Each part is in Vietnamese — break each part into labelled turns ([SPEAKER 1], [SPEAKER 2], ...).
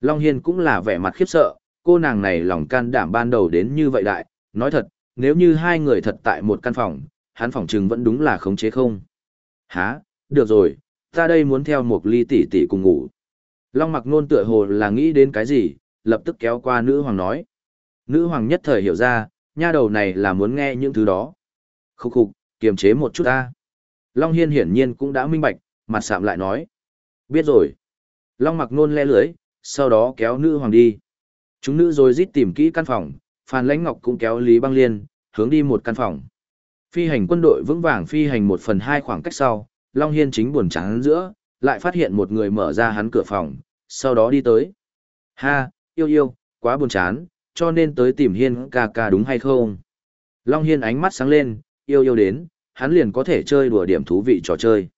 [SPEAKER 1] Long Hiên cũng là vẻ mặt khiếp sợ, cô nàng này lòng can đảm ban đầu đến như vậy đại, nói thật, nếu như hai người thật tại một căn phòng, hắn phòng trừng vẫn đúng là khống chế không. Hả, được rồi, ta đây muốn theo một ly tỷ tỷ cùng ngủ. Long mặc nôn tựa hồ là nghĩ đến cái gì, lập tức kéo qua nữ hoàng nói. Nữ hoàng nhất thời hiểu ra, nha đầu này là muốn nghe những thứ đó. Khúc khục, kiềm chế một chút ta. Long Hiên hiển nhiên cũng đã minh bạch, mặt sạm lại nói. Biết rồi. Long mặc nôn le lưới, sau đó kéo nữ hoàng đi. Chúng nữ rồi rít tìm kỹ căn phòng, Phan Lãnh Ngọc cũng kéo Lý Băng Liên, hướng đi một căn phòng. Phi hành quân đội vững vàng phi hành một phần hai khoảng cách sau, Long Hiên chính buồn trắng giữa, lại phát hiện một người mở ra hắn cửa phòng, sau đó đi tới. Ha, yêu yêu, quá buồn chán, cho nên tới tìm Hiên ca ca đúng hay không? Long Hiên ánh mắt sáng lên, yêu yêu đến, hắn liền có thể chơi đùa điểm thú vị trò chơi.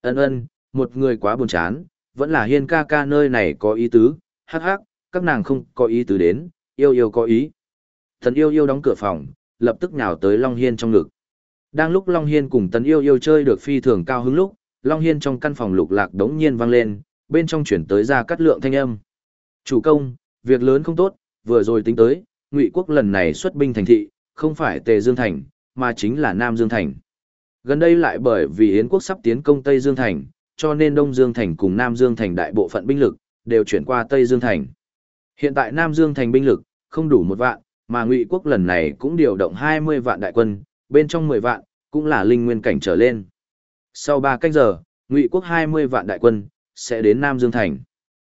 [SPEAKER 1] Ân ân, một người quá buồn chán, vẫn là Hiên ca ca nơi này có ý tứ, hắc hắc, các nàng không có ý tứ đến, yêu yêu có ý. Thần yêu yêu đóng cửa phòng, lập tức nhào tới Long Hiên trong ngực. Đang lúc Long Hiên cùng Tần yêu yêu chơi được phi thường cao hứng lúc, Long Hiên trong căn phòng lục lạc đống nhiên vang lên, bên trong chuyển tới ra cắt lượng thanh âm. Chủ công, việc lớn không tốt, vừa rồi tính tới, ngụy quốc lần này xuất binh thành thị, không phải Tề Dương Thành, mà chính là Nam Dương Thành. Gần đây lại bởi vì Yến quốc sắp tiến công Tây Dương Thành, cho nên Đông Dương Thành cùng Nam Dương Thành đại bộ phận binh lực, đều chuyển qua Tây Dương Thành. Hiện tại Nam Dương Thành binh lực, không đủ một vạn, mà ngụy quốc lần này cũng điều động 20 vạn đại quân, bên trong 10 vạn, cũng là linh nguyên cảnh trở lên. Sau 3 canh giờ, ngụy quốc 20 vạn đại quân, sẽ đến Nam Dương Thành.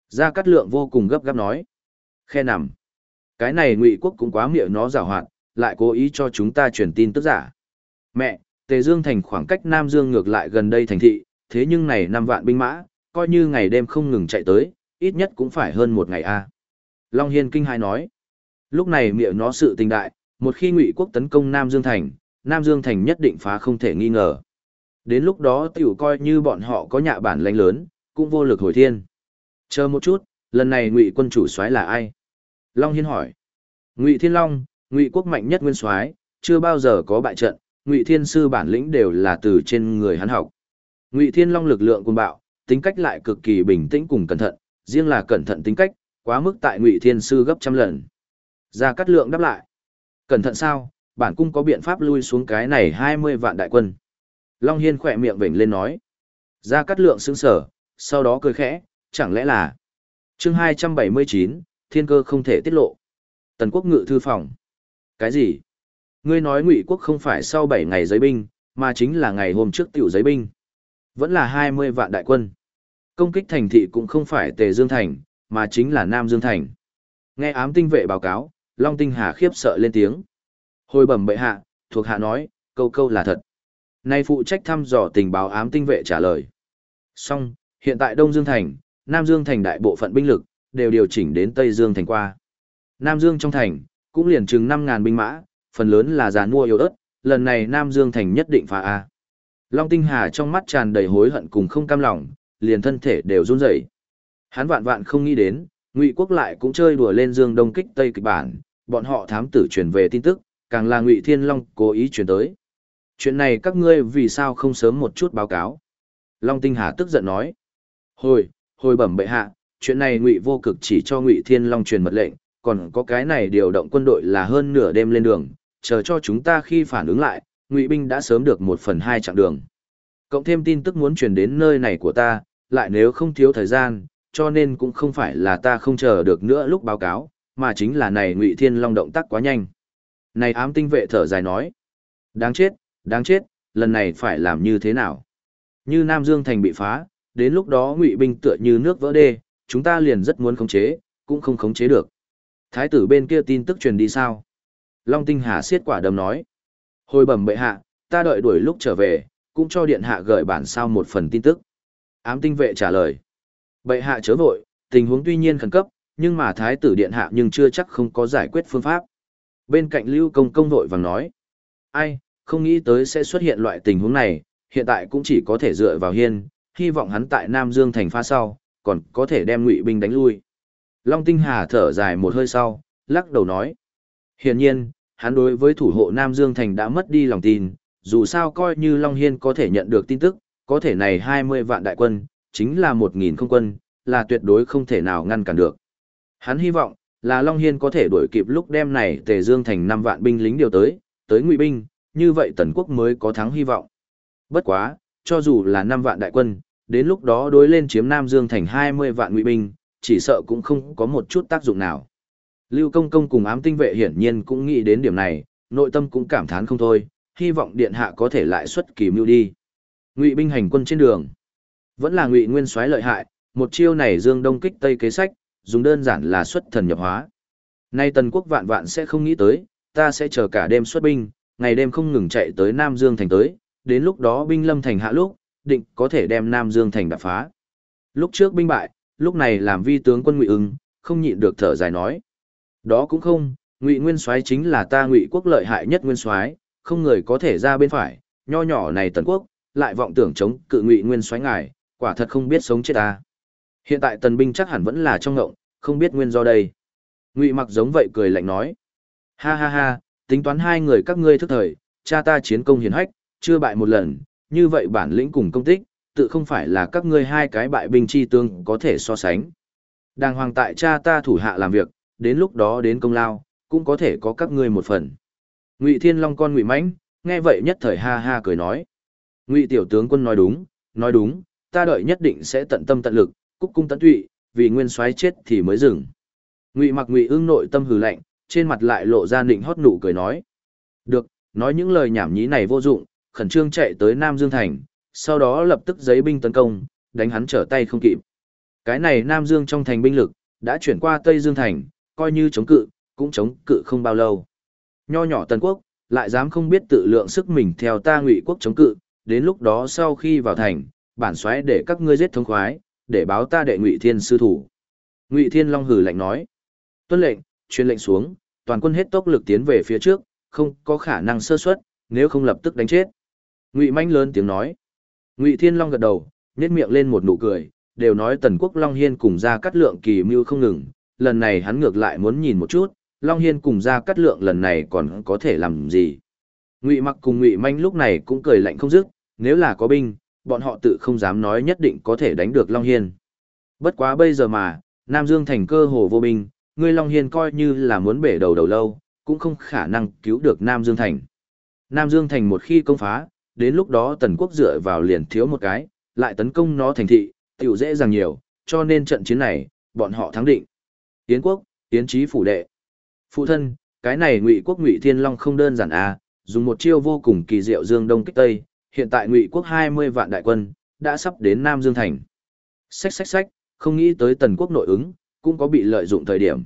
[SPEAKER 1] Gia Cát Lượng vô cùng gấp gáp nói. Khe nằm. Cái này ngụy quốc cũng quá miệng nó giả hoạt, lại cố ý cho chúng ta truyền tin tức giả. Mẹ, Tề Dương Thành khoảng cách Nam Dương ngược lại gần đây thành thị, thế nhưng này năm vạn binh mã, coi như ngày đêm không ngừng chạy tới, ít nhất cũng phải hơn một ngày a. Long Hiên kinh hai nói. Lúc này miệng nó sự tình đại, một khi ngụy quốc tấn công Nam Dương Thành, Nam Dương Thành nhất định phá không thể nghi ngờ. Đến lúc đó tiểu coi như bọn họ có nhạ bản lãnh lớn, cũng vô lực hồi thiên. Chờ một chút, lần này ngụy quân chủ soái là ai? Long Hiên hỏi. Ngụy Thiên Long, ngụy quốc mạnh nhất nguyên soái chưa bao giờ có bại trận, ngụy thiên sư bản lĩnh đều là từ trên người hắn học. Ngụy Thiên Long lực lượng cuồng bạo, tính cách lại cực kỳ bình tĩnh cùng cẩn thận, riêng là cẩn thận tính cách, quá mức tại Ngụy Thiên sư gấp trăm lần. Gia Cát Lượng đáp lại. Cẩn thận sao, bản cung có biện pháp lui xuống cái này 20 vạn đại quân. Long Hiên khỏe miệng vểnh lên nói. Gia Cát Lượng sững sở, sau đó cười khẽ, chẳng lẽ là... chương 279, thiên cơ không thể tiết lộ. Tần quốc ngự thư phòng. Cái gì? Ngươi nói ngụy quốc không phải sau 7 ngày giấy binh, mà chính là ngày hôm trước tiểu giấy binh. Vẫn là 20 vạn đại quân. Công kích thành thị cũng không phải Tề Dương Thành, mà chính là Nam Dương Thành. Nghe ám tinh vệ báo cáo, Long Tinh Hà khiếp sợ lên tiếng. Hồi bẩm bệ hạ, thuộc hạ nói, câu câu là thật. Nay phụ trách thăm dò tình báo ám tinh vệ trả lời. Song, hiện tại Đông Dương Thành, Nam Dương Thành đại bộ phận binh lực, đều điều chỉnh đến Tây Dương Thành qua. Nam Dương trong thành, cũng liền chừng 5.000 binh mã, phần lớn là giàn mua yếu ớt, lần này Nam Dương Thành nhất định phá A. Long Tinh Hà trong mắt tràn đầy hối hận cùng không cam lòng, liền thân thể đều run rẩy. Hắn vạn vạn không nghĩ đến, Ngụy Quốc lại cũng chơi đùa lên Dương Đông kích Tây kịch bản, bọn họ thám tử truyền về tin tức, càng là Ngụy Thiên Long cố ý truyền tới. Chuyện này các ngươi vì sao không sớm một chút báo cáo? Long Tinh Hà tức giận nói. Hồi, hồi bẩm bệ hạ, chuyện này Ngụy Vô Cực chỉ cho Ngụy Thiên Long truyền mật lệnh, còn có cái này điều động quân đội là hơn nửa đêm lên đường, chờ cho chúng ta khi phản ứng lại, ngụy binh đã sớm được một phần hai chặng đường. Cộng thêm tin tức muốn truyền đến nơi này của ta, lại nếu không thiếu thời gian, cho nên cũng không phải là ta không chờ được nữa lúc báo cáo, mà chính là này ngụy thiên long động tác quá nhanh. Này ám tinh vệ thở dài nói, đáng chết đáng chết, lần này phải làm như thế nào? Như nam dương thành bị phá, đến lúc đó ngụy binh tựa như nước vỡ đê, chúng ta liền rất muốn khống chế, cũng không khống chế được. Thái tử bên kia tin tức truyền đi sao? Long tinh hà siết quả đầm nói Hồi bẩm bệ hạ, ta đợi đuổi lúc trở về, cũng cho điện hạ gửi bản sao một phần tin tức. Ám tinh vệ trả lời. Bệ hạ chớ vội, tình huống tuy nhiên khẩn cấp, nhưng mà thái tử điện hạ nhưng chưa chắc không có giải quyết phương pháp. Bên cạnh lưu công công vội vàng nói. Ai, không nghĩ tới sẽ xuất hiện loại tình huống này, hiện tại cũng chỉ có thể dựa vào hiên, hy vọng hắn tại Nam Dương thành pha sau, còn có thể đem ngụy binh đánh lui. Long Tinh Hà thở dài một hơi sau, lắc đầu nói. Hiển nhiên, hắn đối với thủ hộ Nam Dương Thành đã mất đi lòng tin, dù sao coi như Long Hiên có thể nhận được tin tức, có thể này 20 vạn đại quân, chính là 1.000 không quân, là tuyệt đối không thể nào ngăn cản được. Hắn hy vọng là Long Hiên có thể đuổi kịp lúc đêm này Tề Dương thành 5 vạn binh lính điều tới, tới ngụy binh, như vậy tần quốc mới có thắng hy vọng. Bất quá, cho dù là 5 vạn đại quân, đến lúc đó đối lên chiếm Nam Dương thành 20 vạn ngụy binh, chỉ sợ cũng không có một chút tác dụng nào. Lưu Công Công cùng ám tinh vệ hiển nhiên cũng nghĩ đến điểm này, nội tâm cũng cảm thán không thôi, hy vọng điện hạ có thể lại xuất kỳ mưu đi. Ngụy binh hành quân trên đường, vẫn là Ngụy Nguyên soái lợi hại, một chiêu này Dương Đông kích Tây kế sách, dùng đơn giản là xuất thần nhập hóa. Nay Tần Quốc vạn vạn sẽ không nghĩ tới, ta sẽ chờ cả đêm xuất binh, ngày đêm không ngừng chạy tới Nam Dương thành tới, đến lúc đó binh lâm thành hạ lúc, định có thể đem Nam Dương thành đập phá. Lúc trước binh bại, lúc này làm vi tướng quân Ngụy Ưng, không nhịn được thở dài nói. Đó cũng không, Ngụy Nguyên Soái chính là ta Ngụy quốc lợi hại nhất Nguyên Soái, không người có thể ra bên phải, nho nhỏ này Tần quốc, lại vọng tưởng chống cự Ngụy Nguyên Soái ngài, quả thật không biết sống chết ta. Hiện tại tần binh chắc hẳn vẫn là trong ngộng, không biết nguyên do đây. Ngụy Mặc giống vậy cười lạnh nói: "Ha ha ha, tính toán hai người các ngươi thức thời, cha ta chiến công hiển hách, chưa bại một lần, như vậy bản lĩnh cùng công tích, tự không phải là các ngươi hai cái bại binh chi tương có thể so sánh. Đàng hoàng tại cha ta thủ hạ làm việc, đến lúc đó đến công lao, cũng có thể có các ngươi một phần. Ngụy Thiên Long con Ngụy Mãnh, nghe vậy nhất thời ha ha cười nói. Ngụy tiểu tướng quân nói đúng, nói đúng, ta đợi nhất định sẽ tận tâm tận lực, cúc cung tận tụy, vì nguyên soái chết thì mới dừng. Ngụy Mặc Ngụy Ưng nội tâm hừ lạnh, trên mặt lại lộ ra nịnh hót nụ cười nói. Được, nói những lời nhảm nhí này vô dụng, khẩn trương chạy tới Nam Dương Thành, sau đó lập tức giấy binh tấn công, đánh hắn trở tay không kịp. Cái này Nam Dương trong thành binh lực, đã chuyển qua Tây Dương Thành, coi như chống cự, cũng chống cự không bao lâu. Nho nhỏ Tần Quốc, lại dám không biết tự lượng sức mình theo ta ngụy quốc chống cự, đến lúc đó sau khi vào thành, bản xoáy để các ngươi giết thống khoái, để báo ta đệ ngụy thiên sư thủ. Ngụy Thiên Long hử lạnh nói. Tuân lệnh, truyền lệnh xuống, toàn quân hết tốc lực tiến về phía trước, không có khả năng sơ suất, nếu không lập tức đánh chết. Ngụy Manh lớn tiếng nói. Ngụy Thiên Long gật đầu, nhếch miệng lên một nụ cười, đều nói Tần Quốc Long Hiên cùng ra cắt lượng kỳ mưu không ngừng, lần này hắn ngược lại muốn nhìn một chút, Long Hiên cùng ra cắt lượng lần này còn có thể làm gì. Ngụy Mặc cùng Ngụy Manh lúc này cũng cười lạnh không dứt, nếu là có binh, bọn họ tự không dám nói nhất định có thể đánh được Long Hiên. Bất quá bây giờ mà, Nam Dương thành cơ hồ vô binh, ngươi Long Hiên coi như là muốn bể đầu đầu lâu, cũng không khả năng cứu được Nam Dương thành. Nam Dương thành một khi công phá, đến lúc đó tần quốc dựa vào liền thiếu một cái, lại tấn công nó thành thị, tiểu dễ dàng nhiều, cho nên trận chiến này, bọn họ thắng định. Yến quốc, Yến trí phủ đệ. Phụ thân, cái này ngụy quốc ngụy thiên long không đơn giản à, dùng một chiêu vô cùng kỳ diệu dương đông kích tây, hiện tại ngụy quốc 20 vạn đại quân, đã sắp đến Nam Dương thành. Xách xách xách, không nghĩ tới tần quốc nội ứng, cũng có bị lợi dụng thời điểm.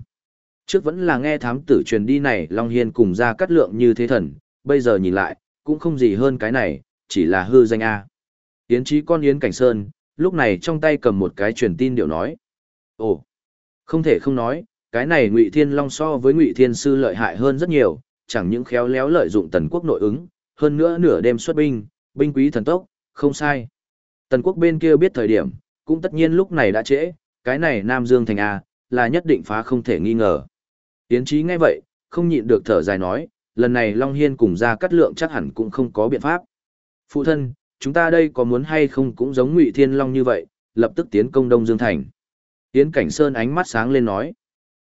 [SPEAKER 1] Trước vẫn là nghe thám tử truyền đi này Long Hiên cùng ra cắt lượng như thế thần, bây giờ nhìn lại, cũng không gì hơn cái này, chỉ là hư danh A. Yến trí con Yến Cảnh Sơn, lúc này trong tay cầm một cái truyền tin điệu nói. Ồ, không thể không nói, cái này Ngụy Thiên Long so với Ngụy Thiên Sư lợi hại hơn rất nhiều, chẳng những khéo léo lợi dụng tần quốc nội ứng, hơn nữa nửa đêm xuất binh, binh quý thần tốc, không sai. Tần quốc bên kia biết thời điểm, cũng tất nhiên lúc này đã trễ, cái này Nam Dương thành A, là nhất định phá không thể nghi ngờ. Tiến trí nghe vậy, không nhịn được thở dài nói, lần này Long Hiên cùng ra cắt lượng chắc hẳn cũng không có biện pháp. Phụ thân, chúng ta đây có muốn hay không cũng giống Ngụy Thiên Long như vậy, lập tức tiến công Đông Dương Thành. Yến Cảnh Sơn ánh mắt sáng lên nói.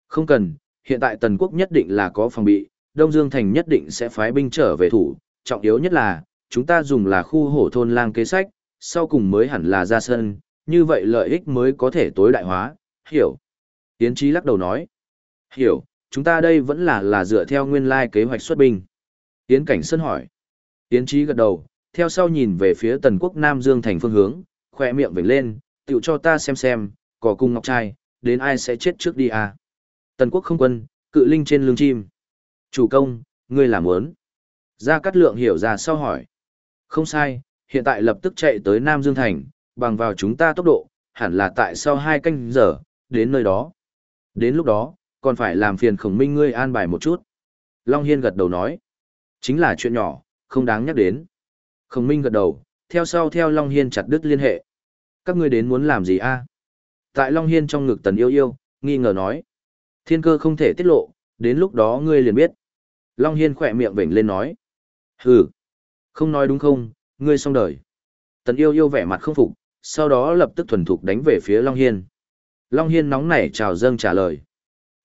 [SPEAKER 1] Không cần, hiện tại Tần Quốc nhất định là có phòng bị, Đông Dương Thành nhất định sẽ phái binh trở về thủ, trọng yếu nhất là, chúng ta dùng là khu hổ thôn lang kế sách, sau cùng mới hẳn là ra sân, như vậy lợi ích mới có thể tối đại hóa, hiểu. Yến Trí lắc đầu nói. Hiểu, chúng ta đây vẫn là là dựa theo nguyên lai kế hoạch xuất binh. Yến Cảnh Sơn hỏi. Yến Trí gật đầu, theo sau nhìn về phía tần quốc Nam Dương thành phương hướng, khỏe miệng vểnh lên, tự cho ta xem xem, cỏ cung ngọc trai, đến ai sẽ chết trước đi à. Tần quốc không quân, cự linh trên lưng chim. Chủ công, ngươi làm muốn. Gia Cát Lượng hiểu ra sau hỏi. Không sai, hiện tại lập tức chạy tới Nam Dương Thành, bằng vào chúng ta tốc độ, hẳn là tại sau hai canh giờ, đến nơi đó. Đến lúc đó, còn phải làm phiền khổng minh ngươi an bài một chút. Long Hiên gật đầu nói. Chính là chuyện nhỏ, không đáng nhắc đến. Khổng minh gật đầu, theo sau theo Long Hiên chặt đứt liên hệ. Các ngươi đến muốn làm gì a Tại Long Hiên trong ngực tần yêu yêu, nghi ngờ nói. Thiên cơ không thể tiết lộ, đến lúc đó ngươi liền biết. Long Hiên khỏe miệng vểnh lên nói. Hừ, không nói đúng không, ngươi xong đời. Tần yêu yêu vẻ mặt không phục, sau đó lập tức thuần thục đánh về phía Long Hiên. Long Hiên nóng nảy chào dâng trả lời.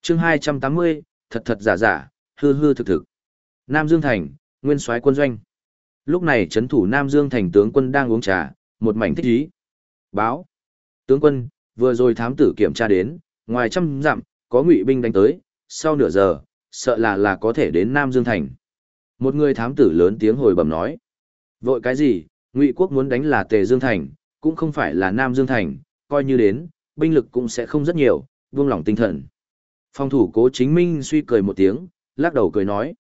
[SPEAKER 1] chương 280, thật thật giả giả, hư hư thực thực. Nam Dương Thành, nguyên soái quân doanh. Lúc này chấn thủ Nam Dương Thành tướng quân đang uống trà, một mảnh thích ý. Báo. Tướng quân, vừa rồi thám tử kiểm tra đến, ngoài trăm dặm, có ngụy binh đánh tới, sau nửa giờ, sợ là là có thể đến Nam Dương Thành. Một người thám tử lớn tiếng hồi bẩm nói. Vội cái gì, ngụy quốc muốn đánh là Tề Dương Thành, cũng không phải là Nam Dương Thành, coi như đến, binh lực cũng sẽ không rất nhiều, buông lỏng tinh thần. Phòng thủ cố chính minh suy cười một tiếng, lắc đầu cười nói.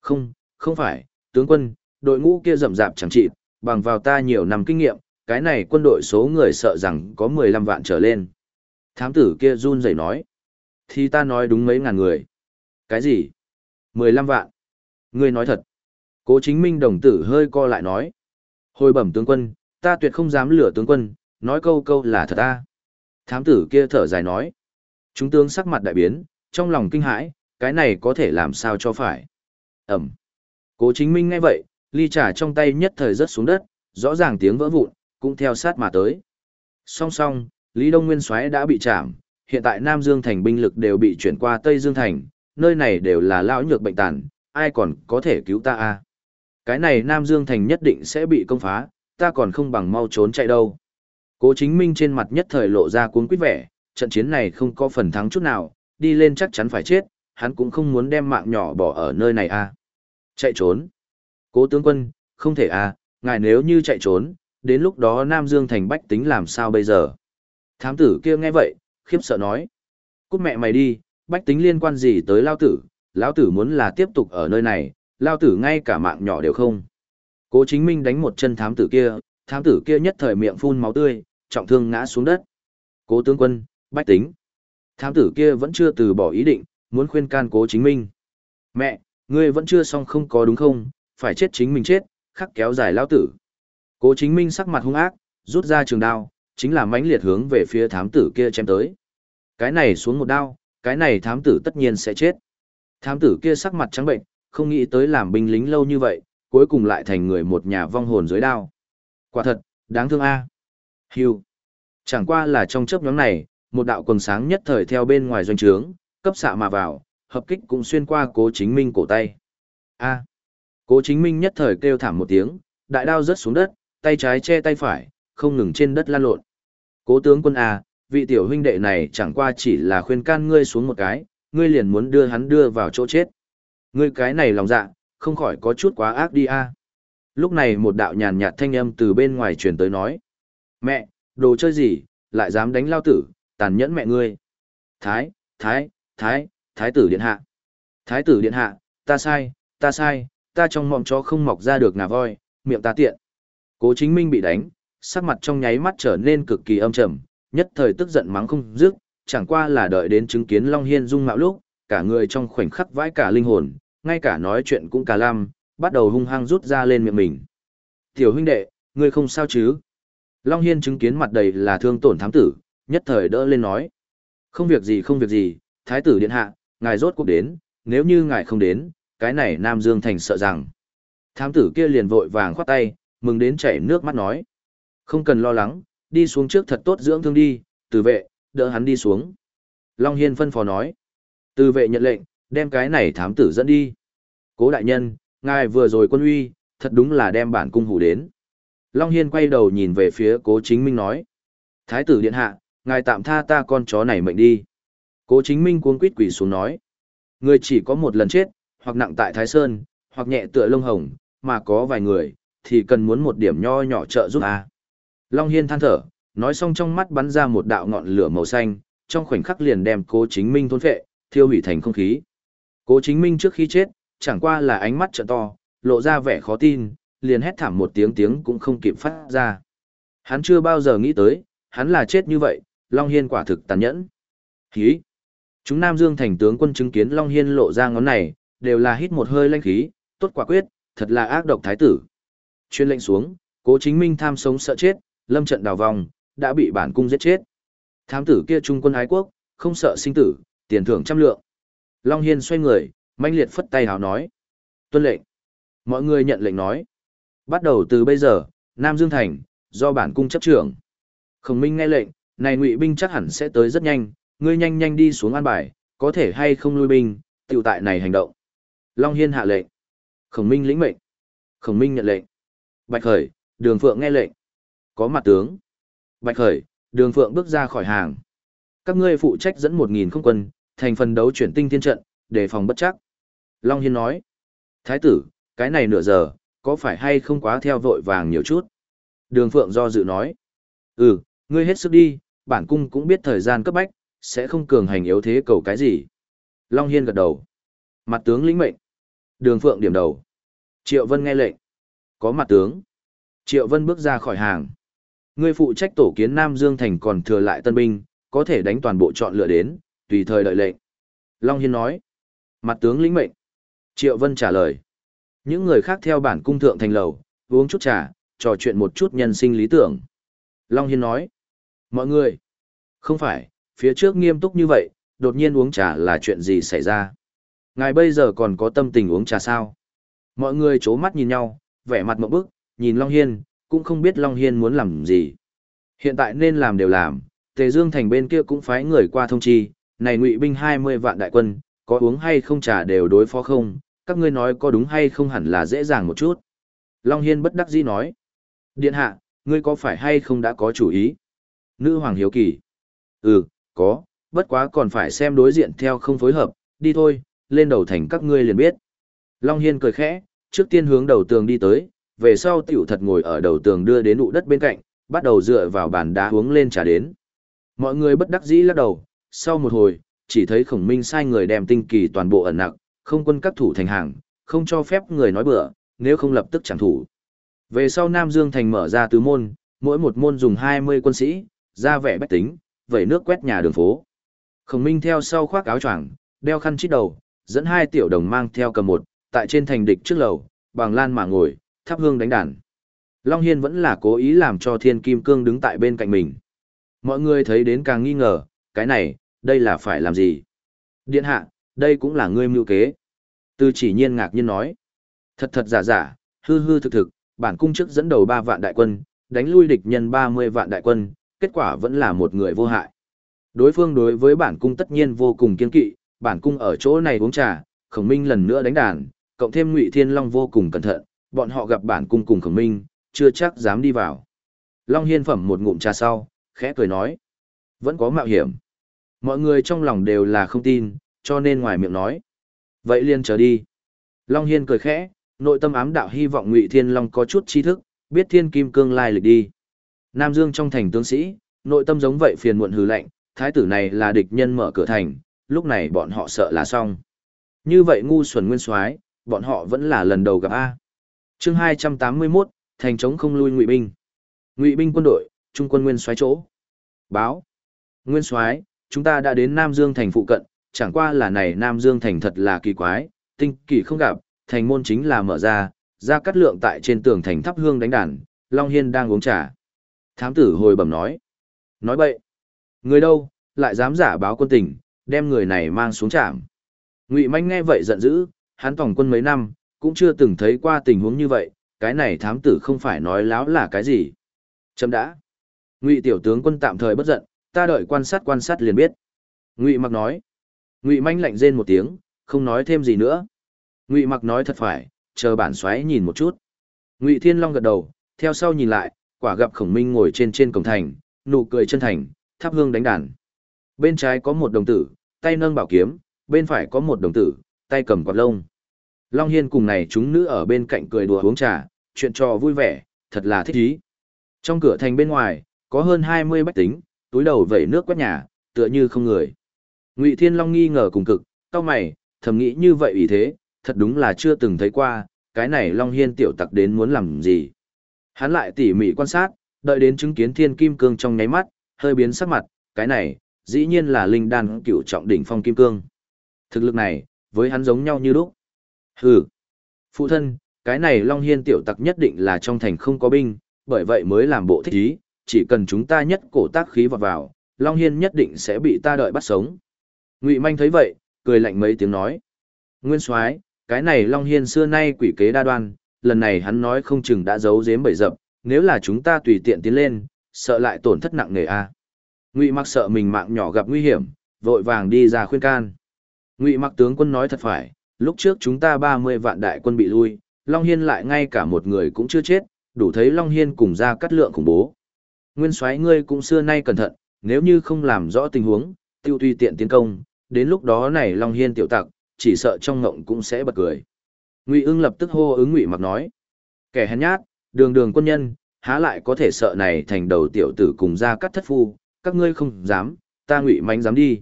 [SPEAKER 1] Không, không phải, tướng quân, đội ngũ kia rậm rạp chẳng trị, bằng vào ta nhiều năm kinh nghiệm, cái này quân đội số người sợ rằng có 15 vạn trở lên. Thám tử kia run rẩy nói. Thì ta nói đúng mấy ngàn người. Cái gì? 15 vạn. Ngươi nói thật. Cố chính minh đồng tử hơi co lại nói. Hồi bẩm tướng quân, ta tuyệt không dám lửa tướng quân, nói câu câu là thật ta. Thám tử kia thở dài nói. Chúng tướng sắc mặt đại biến, trong lòng kinh hãi, cái này có thể làm sao cho phải. Ẩm. Cố chính minh ngay vậy, ly trà trong tay nhất thời rớt xuống đất, rõ ràng tiếng vỡ vụn, cũng theo sát mà tới. Song song, Lý Đông Nguyên Soái đã bị chạm, hiện tại Nam Dương Thành binh lực đều bị chuyển qua Tây Dương Thành, nơi này đều là lão nhược bệnh tàn, ai còn có thể cứu ta a? Cái này Nam Dương Thành nhất định sẽ bị công phá, ta còn không bằng mau trốn chạy đâu. Cố chính minh trên mặt nhất thời lộ ra cuốn quýt vẻ, trận chiến này không có phần thắng chút nào, đi lên chắc chắn phải chết, hắn cũng không muốn đem mạng nhỏ bỏ ở nơi này a. Chạy trốn. Cố tướng quân, không thể a, ngài nếu như chạy trốn, đến lúc đó Nam Dương thành bách tính làm sao bây giờ? Thám tử kia nghe vậy, khiếp sợ nói. Cút mẹ mày đi, bách tính liên quan gì tới lao tử, lao tử muốn là tiếp tục ở nơi này, lao tử ngay cả mạng nhỏ đều không. Cố chính minh đánh một chân thám tử kia, thám tử kia nhất thời miệng phun máu tươi, trọng thương ngã xuống đất. Cố tướng quân, bách tính. Thám tử kia vẫn chưa từ bỏ ý định, muốn khuyên can cố chính minh. Mẹ, ngươi vẫn chưa xong không có đúng không, phải chết chính mình chết, khắc kéo dài lao tử. Cố chính minh sắc mặt hung ác, rút ra trường đao, chính là mãnh liệt hướng về phía thám tử kia chém tới. Cái này xuống một đao, cái này thám tử tất nhiên sẽ chết. Thám tử kia sắc mặt trắng bệnh, không nghĩ tới làm binh lính lâu như vậy, cuối cùng lại thành người một nhà vong hồn dưới đao. Quả thật, đáng thương a. À. Hưu. Chẳng qua là trong chớp nhóm này, một đạo quần sáng nhất thời theo bên ngoài doanh trướng, cấp xạ mà vào, hợp kích cũng xuyên qua cố chính minh cổ tay. A. Cố chính minh nhất thời kêu thảm một tiếng, đại đao rớt xuống đất, tay trái che tay phải, không ngừng trên đất lan lộn. Cố tướng quân à, vị tiểu huynh đệ này chẳng qua chỉ là khuyên can ngươi xuống một cái, ngươi liền muốn đưa hắn đưa vào chỗ chết. Ngươi cái này lòng dạ, không khỏi có chút quá ác đi a. Lúc này một đạo nhàn nhạt thanh âm từ bên ngoài truyền tới nói. Mẹ, đồ chơi gì, lại dám đánh lao tử, tàn nhẫn mẹ ngươi. Thái, thái, thái, thái tử điện hạ. Thái tử điện hạ, ta sai, ta sai, ta trong mọng chó không mọc ra được ngà voi, miệng ta tiện. Cố chính minh bị đánh, sắc mặt trong nháy mắt trở nên cực kỳ âm trầm, nhất thời tức giận mắng không dứt, chẳng qua là đợi đến chứng kiến Long Hiên dung mạo lúc, cả người trong khoảnh khắc vãi cả linh hồn, ngay cả nói chuyện cũng cả lam, bắt đầu hung hăng rút ra lên miệng mình. Tiểu huynh đệ, ngươi không sao chứ? Long Hiên chứng kiến mặt đầy là thương tổn thám tử, nhất thời đỡ lên nói. Không việc gì không việc gì, thái tử điện hạ, ngài rốt cuộc đến, nếu như ngài không đến, cái này Nam Dương Thành sợ rằng. Thám tử kia liền vội vàng khoát tay, mừng đến chảy nước mắt nói. Không cần lo lắng, đi xuống trước thật tốt dưỡng thương đi, từ vệ, đỡ hắn đi xuống. Long Hiên phân phó nói. Từ vệ nhận lệnh, đem cái này thám tử dẫn đi. Cố đại nhân, ngài vừa rồi quân uy, thật đúng là đem bản cung hủ đến. Long Hiên quay đầu nhìn về phía cố chính minh nói. Thái tử điện hạ, ngài tạm tha ta con chó này mệnh đi. Cố chính minh cuống quýt quỷ xuống nói. Người chỉ có một lần chết, hoặc nặng tại Thái Sơn, hoặc nhẹ tựa lông hồng, mà có vài người, thì cần muốn một điểm nho nhỏ trợ giúp a. Long Hiên than thở, nói xong trong mắt bắn ra một đạo ngọn lửa màu xanh, trong khoảnh khắc liền đem cố chính minh thôn phệ, thiêu hủy thành không khí. Cố chính minh trước khi chết, chẳng qua là ánh mắt trợ to, lộ ra vẻ khó tin, liền hét thảm một tiếng tiếng cũng không kịp phát ra. Hắn chưa bao giờ nghĩ tới, hắn là chết như vậy, Long Hiên quả thực tàn nhẫn. Khí! Chúng Nam Dương thành tướng quân chứng kiến Long Hiên lộ ra ngón này, đều là hít một hơi lanh khí, tốt quả quyết, thật là ác độc thái tử. Chuyên lệnh xuống, cố chính minh tham sống sợ chết, lâm trận đào vòng, đã bị bản cung giết chết. Thám tử kia trung quân ái quốc, không sợ sinh tử, tiền thưởng trăm lượng. Long Hiên xoay người, manh liệt phất tay hào nói. Tuân lệnh. Mọi người nhận lệnh nói. Bắt đầu từ bây giờ, Nam Dương Thành, do bản cung chấp trưởng. Khổng Minh nghe lệnh, này ngụy binh chắc hẳn sẽ tới rất nhanh, ngươi nhanh nhanh đi xuống an bài, có thể hay không lui binh, tiểu tại này hành động. Long Hiên hạ lệnh. Khổng Minh lĩnh mệnh. Khổng Minh nhận lệnh. Bạch Khởi, Đường Phượng nghe lệnh. Có mặt tướng. Bạch Khởi, Đường Phượng bước ra khỏi hàng. Các ngươi phụ trách dẫn 1.000 không quân, thành phần đấu chuyển tinh thiên trận, đề phòng bất chắc. Long Hiên nói. Thái tử, cái này nửa giờ, có phải hay không quá theo vội vàng nhiều chút? Đường Phượng do dự nói. Ừ, ngươi hết sức đi, bản cung cũng biết thời gian cấp bách, sẽ không cường hành yếu thế cầu cái gì. Long Hiên gật đầu. Mặt tướng lĩnh mệnh. Đường Phượng điểm đầu. Triệu Vân nghe lệnh. Có mặt tướng. Triệu Vân bước ra khỏi hàng. người phụ trách tổ kiến Nam Dương Thành còn thừa lại tân binh, có thể đánh toàn bộ chọn lựa đến, tùy thời đợi lệnh. Long Hiên nói. Mặt tướng lĩnh mệnh. Triệu Vân trả lời. Những người khác theo bản cung thượng thành lầu, uống chút trà, trò chuyện một chút nhân sinh lý tưởng. Long Hiên nói. Mọi người. Không phải, phía trước nghiêm túc như vậy, đột nhiên uống trà là chuyện gì xảy ra? Ngài bây giờ còn có tâm tình uống trà sao? Mọi người chố mắt nhìn nhau, vẻ mặt mộng bức, nhìn Long Hiên, cũng không biết Long Hiên muốn làm gì. Hiện tại nên làm đều làm, Tề Dương Thành bên kia cũng phái người qua thông chi, này ngụy binh 20 vạn đại quân, có uống hay không trà đều đối phó không, các ngươi nói có đúng hay không hẳn là dễ dàng một chút. Long Hiên bất đắc dĩ nói. Điện hạ, ngươi có phải hay không đã có chủ ý? Nữ Hoàng Hiếu Kỳ. Ừ, có, bất quá còn phải xem đối diện theo không phối hợp, đi thôi, lên đầu thành các ngươi liền biết. Long Hiên cười khẽ, trước tiên hướng đầu tường đi tới, về sau tiểu thật ngồi ở đầu tường đưa đến ụ đất bên cạnh, bắt đầu dựa vào bàn đá uống lên trà đến. Mọi người bất đắc dĩ lắc đầu, sau một hồi, chỉ thấy khổng minh sai người đem tinh kỳ toàn bộ ẩn nặc, không quân các thủ thành hàng, không cho phép người nói bừa, nếu không lập tức chẳng thủ. Về sau Nam Dương thành mở ra tứ môn, mỗi một môn dùng 20 quân sĩ, ra vẻ bách tính, vẩy nước quét nhà đường phố. Khổng minh theo sau khoác áo choàng, đeo khăn chít đầu, dẫn hai tiểu đồng mang theo cầm một, tại trên thành địch trước lầu, bằng lan mà ngồi, thắp hương đánh đàn. Long Hiên vẫn là cố ý làm cho Thiên Kim Cương đứng tại bên cạnh mình. Mọi người thấy đến càng nghi ngờ, cái này, đây là phải làm gì? Điện hạ, đây cũng là ngươi mưu kế. Tư chỉ nhiên ngạc nhiên nói. Thật thật giả giả, hư hư thực thực, bản cung chức dẫn đầu 3 vạn đại quân, đánh lui địch nhân 30 vạn đại quân, kết quả vẫn là một người vô hại. Đối phương đối với bản cung tất nhiên vô cùng kiên kỵ, bản cung ở chỗ này uống trà, khổng minh lần nữa đánh đàn, cộng thêm ngụy thiên long vô cùng cẩn thận, bọn họ gặp bản cung cùng khổng minh, chưa chắc dám đi vào. Long hiên phẩm một ngụm trà sau, khẽ cười nói. Vẫn có mạo hiểm. Mọi người trong lòng đều là không tin, cho nên ngoài miệng nói. Vậy liền chờ đi. Long hiên cười khẽ, nội tâm ám đạo hy vọng ngụy thiên long có chút tri thức, biết thiên kim cương lai lịch đi. Nam Dương trong thành tướng sĩ, nội tâm giống vậy phiền muộn hừ lạnh, thái tử này là địch nhân mở cửa thành, lúc này bọn họ sợ là xong. Như vậy ngu xuẩn nguyên soái, bọn họ vẫn là lần đầu gặp A. chương 281, thành chống không lui ngụy binh. Ngụy binh quân đội, trung quân nguyên soái chỗ. Báo. Nguyên soái, chúng ta đã đến Nam Dương thành phụ cận, chẳng qua là này Nam Dương thành thật là kỳ quái, tinh kỳ không gặp, thành môn chính là mở ra, ra cắt lượng tại trên tường thành thắp hương đánh đàn, Long Hiên đang uống trà. Thám tử hồi bẩm nói. Nói bậy. Người đâu, lại dám giả báo quân tình, đem người này mang xuống trạm. Ngụy Manh nghe vậy giận dữ, hắn tổng quân mấy năm, cũng chưa từng thấy qua tình huống như vậy, cái này thám tử không phải nói láo là cái gì. Chấm đã. Ngụy tiểu tướng quân tạm thời bất giận, ta đợi quan sát quan sát liền biết. Ngụy Mặc nói. Ngụy Manh lạnh rên một tiếng, không nói thêm gì nữa. Ngụy Mặc nói thật phải, chờ bản xoáy nhìn một chút. Ngụy Thiên Long gật đầu, theo sau nhìn lại, quả gặp Khổng Minh ngồi trên trên cổng thành, nụ cười chân thành, thắp hương đánh đàn. Bên trái có một đồng tử, tay nâng bảo kiếm, bên phải có một đồng tử, tay cầm quạt lông. Long Hiên cùng này chúng nữ ở bên cạnh cười đùa uống trà, chuyện trò vui vẻ, thật là thích ý. Trong cửa thành bên ngoài, có hơn 20 bách tính, túi đầu vẩy nước quét nhà, tựa như không người. Ngụy Thiên Long nghi ngờ cùng cực, cao mày, thầm nghĩ như vậy ý thế, thật đúng là chưa từng thấy qua, cái này Long Hiên tiểu tặc đến muốn làm gì. Hắn lại tỉ mỉ quan sát, đợi đến chứng kiến thiên kim cương trong nháy mắt, hơi biến sắc mặt, cái này, dĩ nhiên là linh đan cựu trọng đỉnh phong kim cương. Thực lực này, với hắn giống nhau như lúc. Hừ. Phụ thân, cái này Long Hiên tiểu tặc nhất định là trong thành không có binh, bởi vậy mới làm bộ thích ý, chỉ cần chúng ta nhất cổ tác khí vào vào, Long Hiên nhất định sẽ bị ta đợi bắt sống. Ngụy Manh thấy vậy, cười lạnh mấy tiếng nói. Nguyên soái cái này Long Hiên xưa nay quỷ kế đa đoan, lần này hắn nói không chừng đã giấu giếm bầy dập, nếu là chúng ta tùy tiện tiến lên, sợ lại tổn thất nặng nề a. Ngụy Mặc sợ mình mạng nhỏ gặp nguy hiểm, vội vàng đi ra khuyên can. Ngụy Mặc tướng quân nói thật phải, lúc trước chúng ta 30 vạn đại quân bị lui, Long Hiên lại ngay cả một người cũng chưa chết, đủ thấy Long Hiên cùng ra cắt lượng khủng bố. Nguyên soái ngươi cũng xưa nay cẩn thận, nếu như không làm rõ tình huống, tiêu tùy tiện tiến công, đến lúc đó này Long Hiên tiểu tặc, chỉ sợ trong ngộng cũng sẽ bật cười. Ngụy ưng lập tức hô ứng Ngụy Mặc nói. Kẻ hèn nhát, đường đường quân nhân, há lại có thể sợ này thành đầu tiểu tử cùng ra cắt thất phu, các ngươi không dám, ta Ngụy mánh dám đi.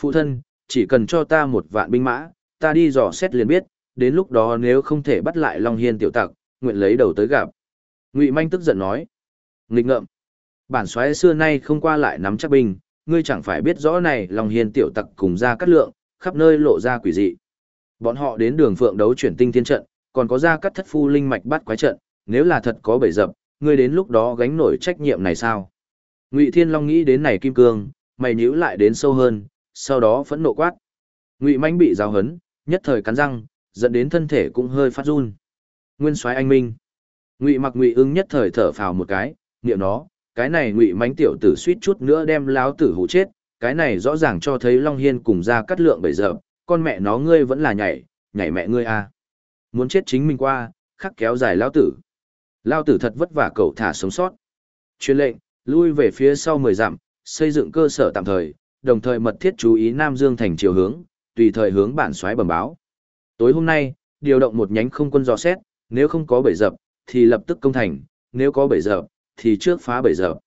[SPEAKER 1] Phụ thân, chỉ cần cho ta một vạn binh mã, ta đi dò xét liền biết, đến lúc đó nếu không thể bắt lại Long Hiên tiểu tặc, nguyện lấy đầu tới gặp. Ngụy Manh tức giận nói, nghịch ngợm, bản xoáy xưa nay không qua lại nắm chắc binh, ngươi chẳng phải biết rõ này Long Hiên tiểu tặc cùng ra cắt lượng, khắp nơi lộ ra quỷ dị. Bọn họ đến đường phượng đấu chuyển tinh thiên trận, còn có ra cắt thất phu linh mạch bắt quái trận, nếu là thật có bể dập, ngươi đến lúc đó gánh nổi trách nhiệm này sao? Ngụy Thiên Long nghĩ đến này kim cương, mày nhíu lại đến sâu hơn, sau đó phẫn nộ quát. Ngụy Manh bị giáo hấn, nhất thời cắn răng, dẫn đến thân thể cũng hơi phát run. Nguyên soái anh minh. Ngụy Mặc Ngụy Ưng nhất thời thở phào một cái, niệm nó, cái này Ngụy Mánh tiểu tử suýt chút nữa đem láo tử hủ chết, cái này rõ ràng cho thấy Long Hiên cùng ra cắt lượng bây giờ, con mẹ nó ngươi vẫn là nhảy, nhảy mẹ ngươi à. Muốn chết chính mình qua, khắc kéo dài lao tử. Lao tử thật vất vả cậu thả sống sót. Chuyên lệnh, lui về phía sau mười dặm, xây dựng cơ sở tạm thời, đồng thời mật thiết chú ý Nam Dương thành chiều hướng, tùy thời hướng bản xoáy bẩm báo. Tối hôm nay, điều động một nhánh không quân dò xét, nếu không có bẫy dập, thì lập tức công thành, nếu có bẫy dập, thì trước phá bẫy dập.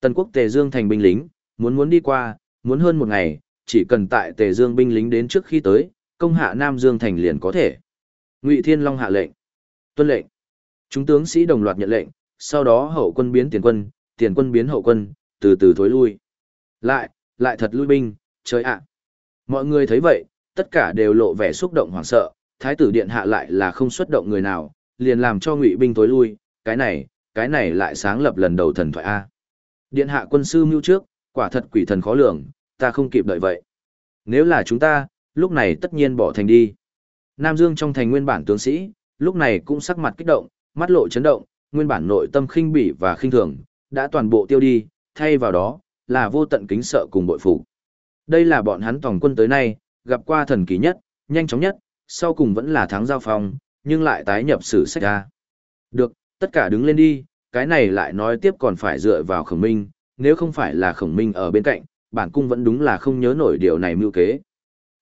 [SPEAKER 1] Tần quốc Tề Dương thành binh lính, muốn muốn đi qua, muốn hơn một ngày, chỉ cần tại Tề Dương binh lính đến trước khi tới, công hạ Nam Dương thành liền có thể. Ngụy Thiên Long hạ lệnh. Tuân lệnh. Chúng tướng sĩ đồng loạt nhận lệnh, sau đó hậu quân biến tiền quân, tiền quân biến hậu quân, từ từ thối lui. Lại, lại thật lui binh, trời ạ. Mọi người thấy vậy, tất cả đều lộ vẻ xúc động hoảng sợ, thái tử điện hạ lại là không xuất động người nào, liền làm cho ngụy binh tối lui, cái này, cái này lại sáng lập lần đầu thần thoại A. Điện hạ quân sư mưu trước, quả thật quỷ thần khó lường, ta không kịp đợi vậy. Nếu là chúng ta, lúc này tất nhiên bỏ thành đi. Nam Dương trong thành nguyên bản tướng sĩ, lúc này cũng sắc mặt kích động, mắt lộ chấn động, nguyên bản nội tâm khinh bỉ và khinh thường, đã toàn bộ tiêu đi, thay vào đó, là vô tận kính sợ cùng bội phục. Đây là bọn hắn tổng quân tới nay, gặp qua thần kỳ nhất, nhanh chóng nhất, sau cùng vẫn là thắng giao phong, nhưng lại tái nhập sử sách ra. Được, tất cả đứng lên đi, cái này lại nói tiếp còn phải dựa vào khổng minh, nếu không phải là khổng minh ở bên cạnh, bản cung vẫn đúng là không nhớ nổi điều này mưu kế.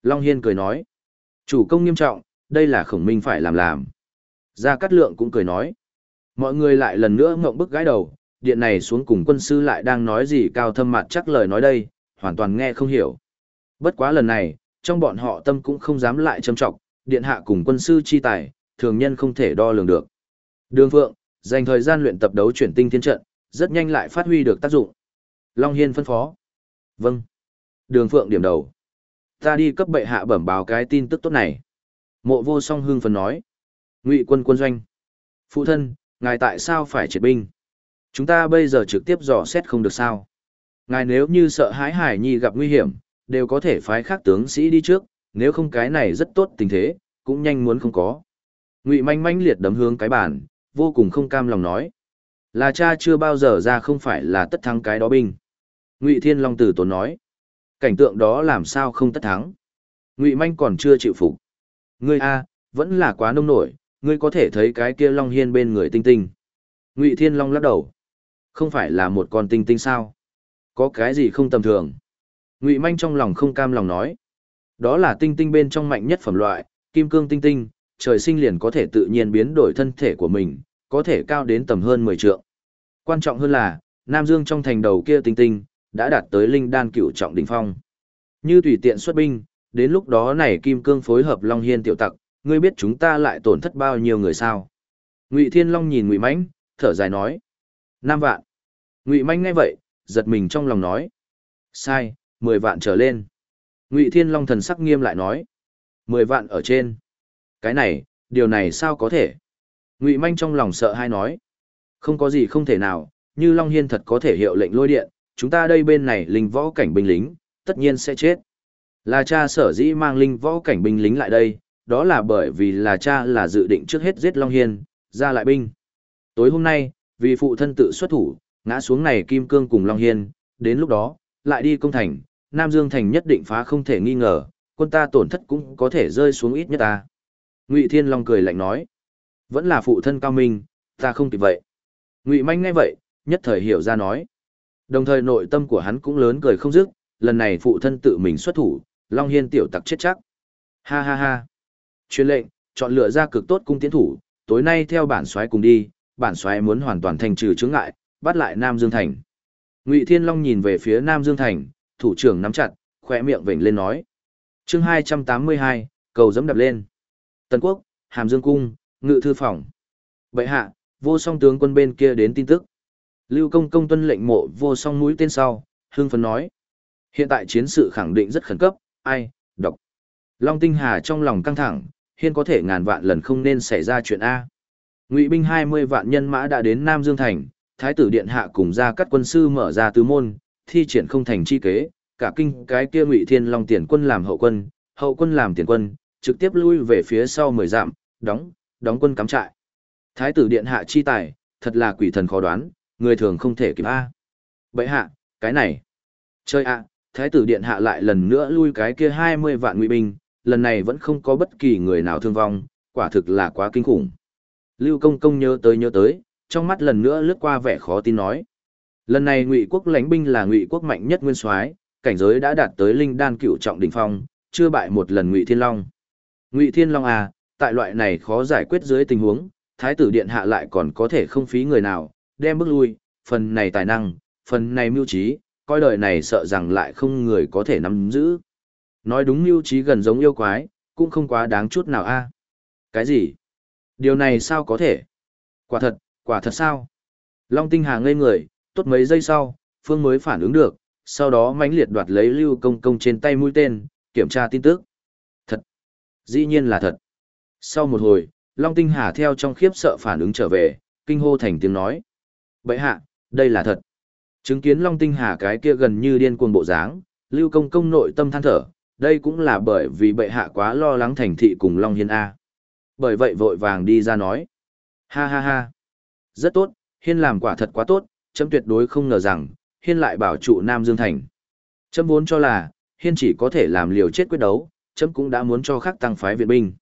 [SPEAKER 1] Long Hiên cười nói, chủ công nghiêm trọng, đây là khổng minh phải làm làm. Gia Cát Lượng cũng cười nói, mọi người lại lần nữa ngộng bức gái đầu, điện này xuống cùng quân sư lại đang nói gì cao thâm mặt chắc lời nói đây, hoàn toàn nghe không hiểu. Bất quá lần này, trong bọn họ tâm cũng không dám lại châm trọng, điện hạ cùng quân sư chi tài, thường nhân không thể đo lường được. Đường Phượng, dành thời gian luyện tập đấu chuyển tinh thiên trận, rất nhanh lại phát huy được tác dụng. Long Hiên phân phó. Vâng. Đường Phượng điểm đầu. Ta đi cấp bệ hạ bẩm báo cái tin tức tốt này. Mộ vô song hương phân nói. Ngụy quân quân doanh. Phụ thân, ngài tại sao phải triệt binh? Chúng ta bây giờ trực tiếp dò xét không được sao. Ngài nếu như sợ hãi Hải Nhi gặp nguy hiểm, đều có thể phái khác tướng sĩ đi trước, nếu không cái này rất tốt tình thế, cũng nhanh muốn không có. Ngụy manh manh liệt đấm hướng cái bàn, vô cùng không cam lòng nói. Là cha chưa bao giờ ra không phải là tất thắng cái đó binh. Ngụy Thiên Long Tử Tốn nói. Cảnh tượng đó làm sao không tất thắng. Ngụy manh còn chưa chịu phục. Ngươi A, vẫn là quá nông nổi, ngươi có thể thấy cái kia Long Hiên bên người tinh tinh. Ngụy Thiên Long lắc đầu. Không phải là một con tinh tinh sao? Có cái gì không tầm thường? Ngụy Manh trong lòng không cam lòng nói. Đó là tinh tinh bên trong mạnh nhất phẩm loại, kim cương tinh tinh, trời sinh liền có thể tự nhiên biến đổi thân thể của mình, có thể cao đến tầm hơn 10 trượng. Quan trọng hơn là, Nam Dương trong thành đầu kia tinh tinh, đã đạt tới linh đan cửu trọng đỉnh phong. Như tùy tiện xuất binh, đến lúc đó này kim cương phối hợp Long Hiên tiểu tặc, ngươi biết chúng ta lại tổn thất bao nhiêu người sao? Ngụy Thiên Long nhìn Ngụy Mãnh, thở dài nói: "Năm vạn." Ngụy Manh nghe vậy, giật mình trong lòng nói: "Sai, mười vạn trở lên." Ngụy Thiên Long thần sắc nghiêm lại nói: mười vạn ở trên." Cái này, điều này sao có thể? Ngụy Manh trong lòng sợ hai nói: "Không có gì không thể nào, như Long Hiên thật có thể hiệu lệnh lôi điện, chúng ta đây bên này linh võ cảnh binh lính, tất nhiên sẽ chết." Là cha sở dĩ mang linh võ cảnh binh lính lại đây, đó là bởi vì là cha là dự định trước hết giết Long Hiên, ra lại binh. Tối hôm nay, vì phụ thân tự xuất thủ, ngã xuống này Kim Cương cùng Long Hiên, đến lúc đó, lại đi công thành, Nam Dương thành nhất định phá không thể nghi ngờ, quân ta tổn thất cũng có thể rơi xuống ít nhất ta. Ngụy Thiên Long cười lạnh nói, vẫn là phụ thân cao minh, ta không kịp vậy. Ngụy Manh nghe vậy, nhất thời hiểu ra nói. Đồng thời nội tâm của hắn cũng lớn cười không dứt, lần này phụ thân tự mình xuất thủ, Long Hiên tiểu tặc chết chắc. Ha ha ha. Chuyên lệnh, chọn lựa ra cực tốt cung tiến thủ, tối nay theo bản soái cùng đi, bản soái muốn hoàn toàn thành trừ chướng ngại, bắt lại Nam Dương Thành. Ngụy Thiên Long nhìn về phía Nam Dương Thành, thủ trưởng nắm chặt, khỏe miệng vểnh lên nói. chương 282, cầu dẫm đập lên. Tần Quốc, Hàm Dương Cung, Ngự Thư Phòng. Bệ hạ, vô song tướng quân bên kia đến tin tức. Lưu công công tuân lệnh mộ vô song mũi tên sau, hương phấn nói. Hiện tại chiến sự khẳng định rất khẩn cấp, ai, đọc. Long Tinh Hà trong lòng căng thẳng, hiên có thể ngàn vạn lần không nên xảy ra chuyện A. Ngụy binh 20 vạn nhân mã đã đến Nam Dương Thành, Thái tử Điện Hạ cùng ra các quân sư mở ra tứ môn, thi triển không thành chi kế, cả kinh cái kia Ngụy Thiên Long tiền quân làm hậu quân, hậu quân làm tiền quân, trực tiếp lui về phía sau mười dặm, đóng, đóng quân cắm trại. Thái tử Điện Hạ chi tài, thật là quỷ thần khó đoán, người thường không thể kịp A. bệ hạ, cái này. Chơi ạ, Thái tử Điện Hạ lại lần nữa lui cái kia 20 vạn ngụy binh, lần này vẫn không có bất kỳ người nào thương vong, quả thực là quá kinh khủng. Lưu Công Công nhớ tới nhớ tới, trong mắt lần nữa lướt qua vẻ khó tin nói. Lần này Ngụy quốc lãnh binh là Ngụy quốc mạnh nhất nguyên soái, cảnh giới đã đạt tới linh đan cựu trọng đỉnh phong, chưa bại một lần Ngụy Thiên Long. Ngụy Thiên Long à, tại loại này khó giải quyết dưới tình huống, thái tử điện hạ lại còn có thể không phí người nào, đem bước lui, phần này tài năng, phần này mưu trí, coi đời này sợ rằng lại không người có thể nắm giữ. Nói đúng mưu trí gần giống yêu quái, cũng không quá đáng chút nào a. Cái gì? Điều này sao có thể? Quả thật, quả thật sao? Long Tinh Hà ngây người, tốt mấy giây sau, Phương mới phản ứng được, sau đó mãnh liệt đoạt lấy Lưu Công Công trên tay mũi tên, kiểm tra tin tức. Thật. Dĩ nhiên là thật. Sau một hồi, Long Tinh Hà theo trong khiếp sợ phản ứng trở về, kinh hô thành tiếng nói. Bậy hạ, đây là thật. Chứng kiến Long Tinh Hà cái kia gần như điên cuồng bộ dáng, Lưu Công Công nội tâm than thở, đây cũng là bởi vì bệ hạ quá lo lắng thành thị cùng Long Hiên A. Bởi vậy vội vàng đi ra nói. Ha ha ha. Rất tốt, Hiên làm quả thật quá tốt, chấm tuyệt đối không ngờ rằng, Hiên lại bảo trụ Nam Dương Thành. Chấm vốn cho là, Hiên chỉ có thể làm liều chết quyết đấu, chấm cũng đã muốn cho khắc tăng phái viện binh.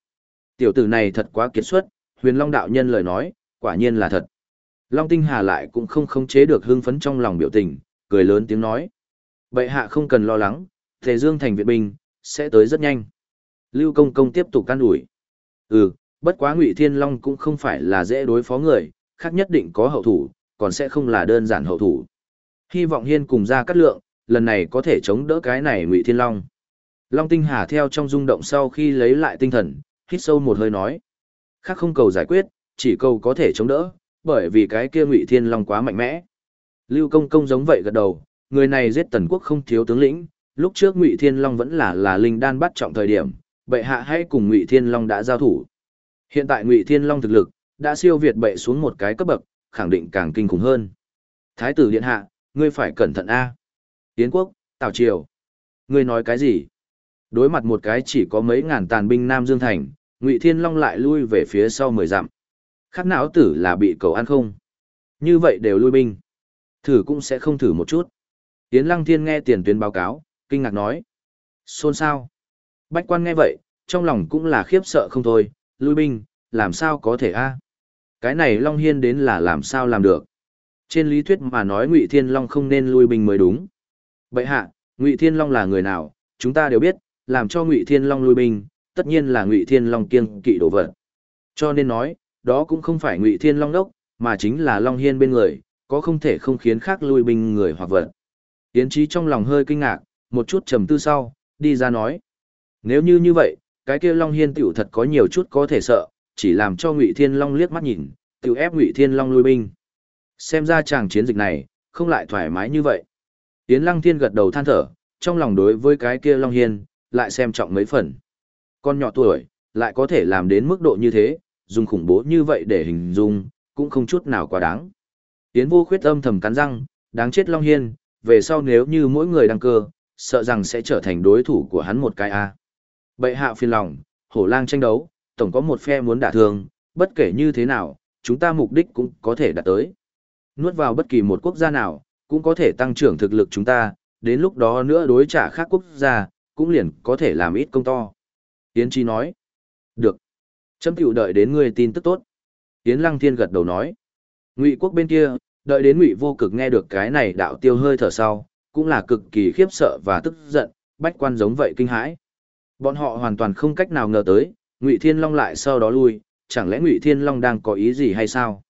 [SPEAKER 1] Tiểu tử này thật quá kiệt xuất, huyền Long đạo nhân lời nói, quả nhiên là thật. Long Tinh Hà lại cũng không khống chế được hưng phấn trong lòng biểu tình, cười lớn tiếng nói. Bệ hạ không cần lo lắng, Tề Dương thành viện binh, sẽ tới rất nhanh. Lưu Công Công tiếp tục can ủi. Ừ, bất quá Ngụy Thiên Long cũng không phải là dễ đối phó người, khác nhất định có hậu thủ, còn sẽ không là đơn giản hậu thủ. Hy vọng Hiên cùng ra cắt lượng, lần này có thể chống đỡ cái này Ngụy Thiên Long. Long Tinh Hà theo trong rung động sau khi lấy lại tinh thần, hít sâu một hơi nói. Khác không cầu giải quyết, chỉ cầu có thể chống đỡ, bởi vì cái kia Ngụy Thiên Long quá mạnh mẽ. Lưu Công Công giống vậy gật đầu, người này giết tần quốc không thiếu tướng lĩnh, lúc trước Ngụy Thiên Long vẫn là là linh đan bắt trọng thời điểm, bệ hạ hay cùng Ngụy Thiên Long đã giao thủ. Hiện tại Ngụy Thiên Long thực lực đã siêu việt bệ xuống một cái cấp bậc, khẳng định càng kinh khủng hơn. Thái tử điện hạ, ngươi phải cẩn thận a. Yến quốc, Tào Triều. Ngươi nói cái gì? Đối mặt một cái chỉ có mấy ngàn tàn binh Nam Dương Thành, Ngụy Thiên Long lại lui về phía sau mười dặm. Khắc não tử là bị cầu ăn không? Như vậy đều lui binh. Thử cũng sẽ không thử một chút. Yến Lăng Thiên nghe tiền tuyến báo cáo, kinh ngạc nói. Xôn sao? Bách quan nghe vậy, trong lòng cũng là khiếp sợ không thôi, lui binh, làm sao có thể a? Cái này Long Hiên đến là làm sao làm được? Trên lý thuyết mà nói Ngụy Thiên Long không nên lui binh mới đúng. Vậy hạ, Ngụy Thiên Long là người nào, chúng ta đều biết, làm cho Ngụy Thiên Long lui binh, tất nhiên là Ngụy Thiên Long kiêng kỵ đồ vật. Cho nên nói, đó cũng không phải Ngụy Thiên Long đốc, mà chính là Long Hiên bên người, có không thể không khiến khác lui binh người hoặc vật. Tiến trí trong lòng hơi kinh ngạc, một chút trầm tư sau, đi ra nói. Nếu như như vậy, cái kia Long Hiên tiểu thật có nhiều chút có thể sợ, chỉ làm cho Ngụy Thiên Long liếc mắt nhìn, tự ép Ngụy Thiên Long lui binh. Xem ra chàng chiến dịch này, không lại thoải mái như vậy. Tiến Lăng Thiên gật đầu than thở, trong lòng đối với cái kia Long Hiên, lại xem trọng mấy phần. Con nhỏ tuổi, lại có thể làm đến mức độ như thế, dùng khủng bố như vậy để hình dung, cũng không chút nào quá đáng. Tiến vô khuyết âm thầm cắn răng, đáng chết Long Hiên, về sau nếu như mỗi người đăng cơ, sợ rằng sẽ trở thành đối thủ của hắn một cái A. Bệ hạ phiền lòng, hổ lang tranh đấu, tổng có một phe muốn đả thương, bất kể như thế nào, chúng ta mục đích cũng có thể đạt tới. Nuốt vào bất kỳ một quốc gia nào, cũng có thể tăng trưởng thực lực chúng ta, đến lúc đó nữa đối trả khác quốc gia, cũng liền có thể làm ít công to. Yến Chi nói, được. Chấm tiểu đợi đến ngươi tin tức tốt. Yến Lăng Thiên gật đầu nói, Ngụy quốc bên kia, đợi đến Ngụy vô cực nghe được cái này đạo tiêu hơi thở sau, cũng là cực kỳ khiếp sợ và tức giận, bách quan giống vậy kinh hãi. Bọn họ hoàn toàn không cách nào ngờ tới, Ngụy Thiên Long lại sau đó lui, chẳng lẽ Ngụy Thiên Long đang có ý gì hay sao?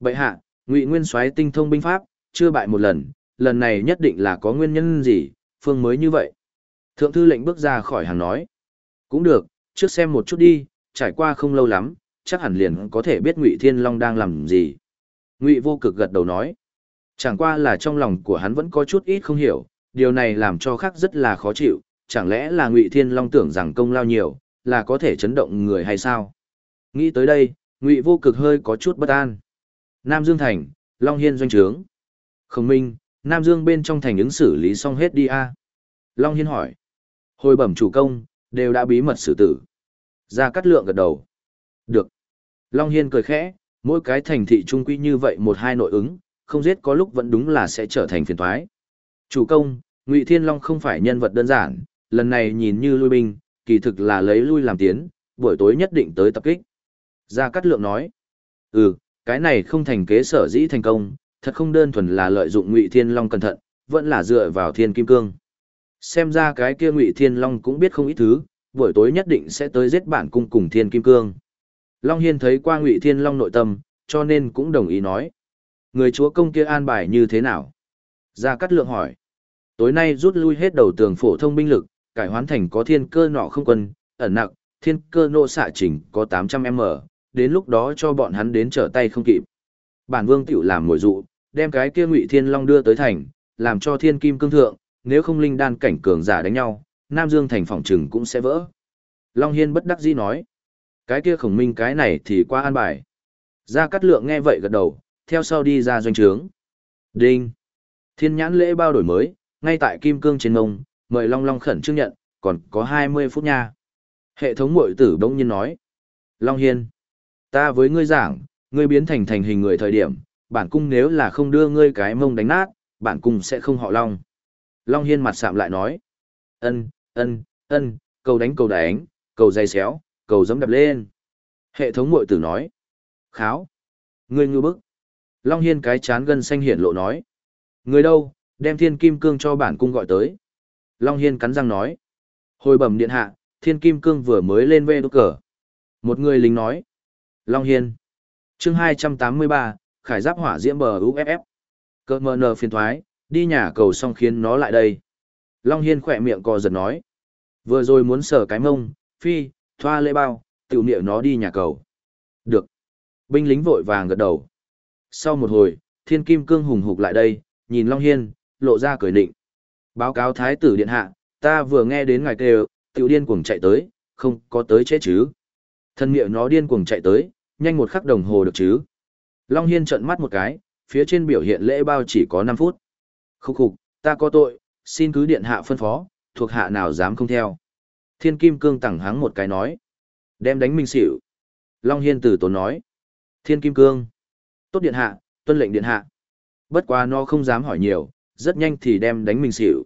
[SPEAKER 1] Bệ hạ, Ngụy Nguyên Soái tinh thông binh pháp, chưa bại một lần, lần này nhất định là có nguyên nhân gì, phương mới như vậy. Thượng thư lệnh bước ra khỏi hàng nói. Cũng được, trước xem một chút đi, trải qua không lâu lắm, chắc hẳn liền có thể biết Ngụy Thiên Long đang làm gì. Ngụy vô cực gật đầu nói. Chẳng qua là trong lòng của hắn vẫn có chút ít không hiểu, điều này làm cho khác rất là khó chịu, chẳng lẽ là Ngụy Thiên Long tưởng rằng công lao nhiều, là có thể chấn động người hay sao? Nghĩ tới đây, Ngụy vô cực hơi có chút bất an. Nam Dương Thành, Long Hiên doanh trướng. Khổng Minh, Nam Dương bên trong thành ứng xử lý xong hết đi a Long Hiên hỏi. Hồi bẩm chủ công, đều đã bí mật xử tử. Ra cắt lượng gật đầu. Được. Long Hiên cười khẽ, mỗi cái thành thị trung quy như vậy một hai nội ứng, không giết có lúc vẫn đúng là sẽ trở thành phiền thoái. Chủ công, Ngụy Thiên Long không phải nhân vật đơn giản, lần này nhìn như lui binh, kỳ thực là lấy lui làm tiến, buổi tối nhất định tới tập kích. Gia Cát Lượng nói, ừ, cái này không thành kế sở dĩ thành công, thật không đơn thuần là lợi dụng Ngụy Thiên Long cẩn thận, vẫn là dựa vào Thiên Kim Cương. Xem ra cái kia Ngụy Thiên Long cũng biết không ít thứ, buổi tối nhất định sẽ tới giết bản cung cùng Thiên Kim Cương. Long Hiên thấy qua Ngụy Thiên Long nội tâm, cho nên cũng đồng ý nói. Người chúa công kia an bài như thế nào? Gia Cát Lượng hỏi. Tối nay rút lui hết đầu tường phổ thông binh lực, cải hoán thành có thiên cơ nọ không quân, ẩn nặng, thiên cơ nộ xạ trình có 800m, đến lúc đó cho bọn hắn đến trở tay không kịp. Bản vương tiểu làm mồi dụ, đem cái kia ngụy thiên long đưa tới thành, làm cho thiên kim cương thượng, nếu không linh đan cảnh cường giả đánh nhau, Nam Dương thành phòng trừng cũng sẽ vỡ. Long Hiên bất đắc dĩ nói, cái kia khổng minh cái này thì qua an bài. Gia Cát Lượng nghe vậy gật đầu, theo sau đi ra doanh trướng. Đinh! Thiên nhãn lễ bao đổi mới, ngay tại Kim Cương trên ngông, mời Long Long khẩn trương nhận, còn có 20 phút nha. Hệ thống mội tử bỗng nhiên nói. Long Hiên! Ta với ngươi giảng, ngươi biến thành thành hình người thời điểm, bản cung nếu là không đưa ngươi cái mông đánh nát, bản cung sẽ không họ Long. Long Hiên mặt sạm lại nói. Ân, ân, ân, cầu đánh cầu đánh, cầu dây xéo, cầu giấm đập lên. Hệ thống mội tử nói. Kháo. Ngươi ngư bức. Long Hiên cái chán gân xanh hiển lộ nói. Người đâu, đem thiên kim cương cho bản cung gọi tới. Long Hiên cắn răng nói. Hồi bẩm điện hạ, thiên kim cương vừa mới lên về đốt cờ. Một người lính nói. Long Hiên. chương 283, khải giáp hỏa diễm bờ UFF. Cơ mờ nờ phiền thoái, đi nhà cầu xong khiến nó lại đây. Long Hiên khỏe miệng co giật nói. Vừa rồi muốn sở cái mông, phi, thoa lễ bao, tiểu niệm nó đi nhà cầu. Được. Binh lính vội vàng gật đầu. Sau một hồi, thiên kim cương hùng hục lại đây, nhìn Long Hiên, lộ ra cười định. Báo cáo thái tử điện hạ, ta vừa nghe đến ngài kêu, tiểu điên cuồng chạy tới, không có tới chết chứ. Thân miệng nó điên cuồng chạy tới, nhanh một khắc đồng hồ được chứ. Long Hiên trợn mắt một cái, phía trên biểu hiện lễ bao chỉ có 5 phút. Khúc khục, ta có tội, xin cứ điện hạ phân phó, thuộc hạ nào dám không theo. Thiên Kim Cương tẳng hắng một cái nói. Đem đánh minh xỉu. Long Hiên tử tốn nói. Thiên Kim Cương. Tốt điện hạ, tuân lệnh điện hạ. Bất quá nó không dám hỏi nhiều, rất nhanh thì đem đánh mình xỉu.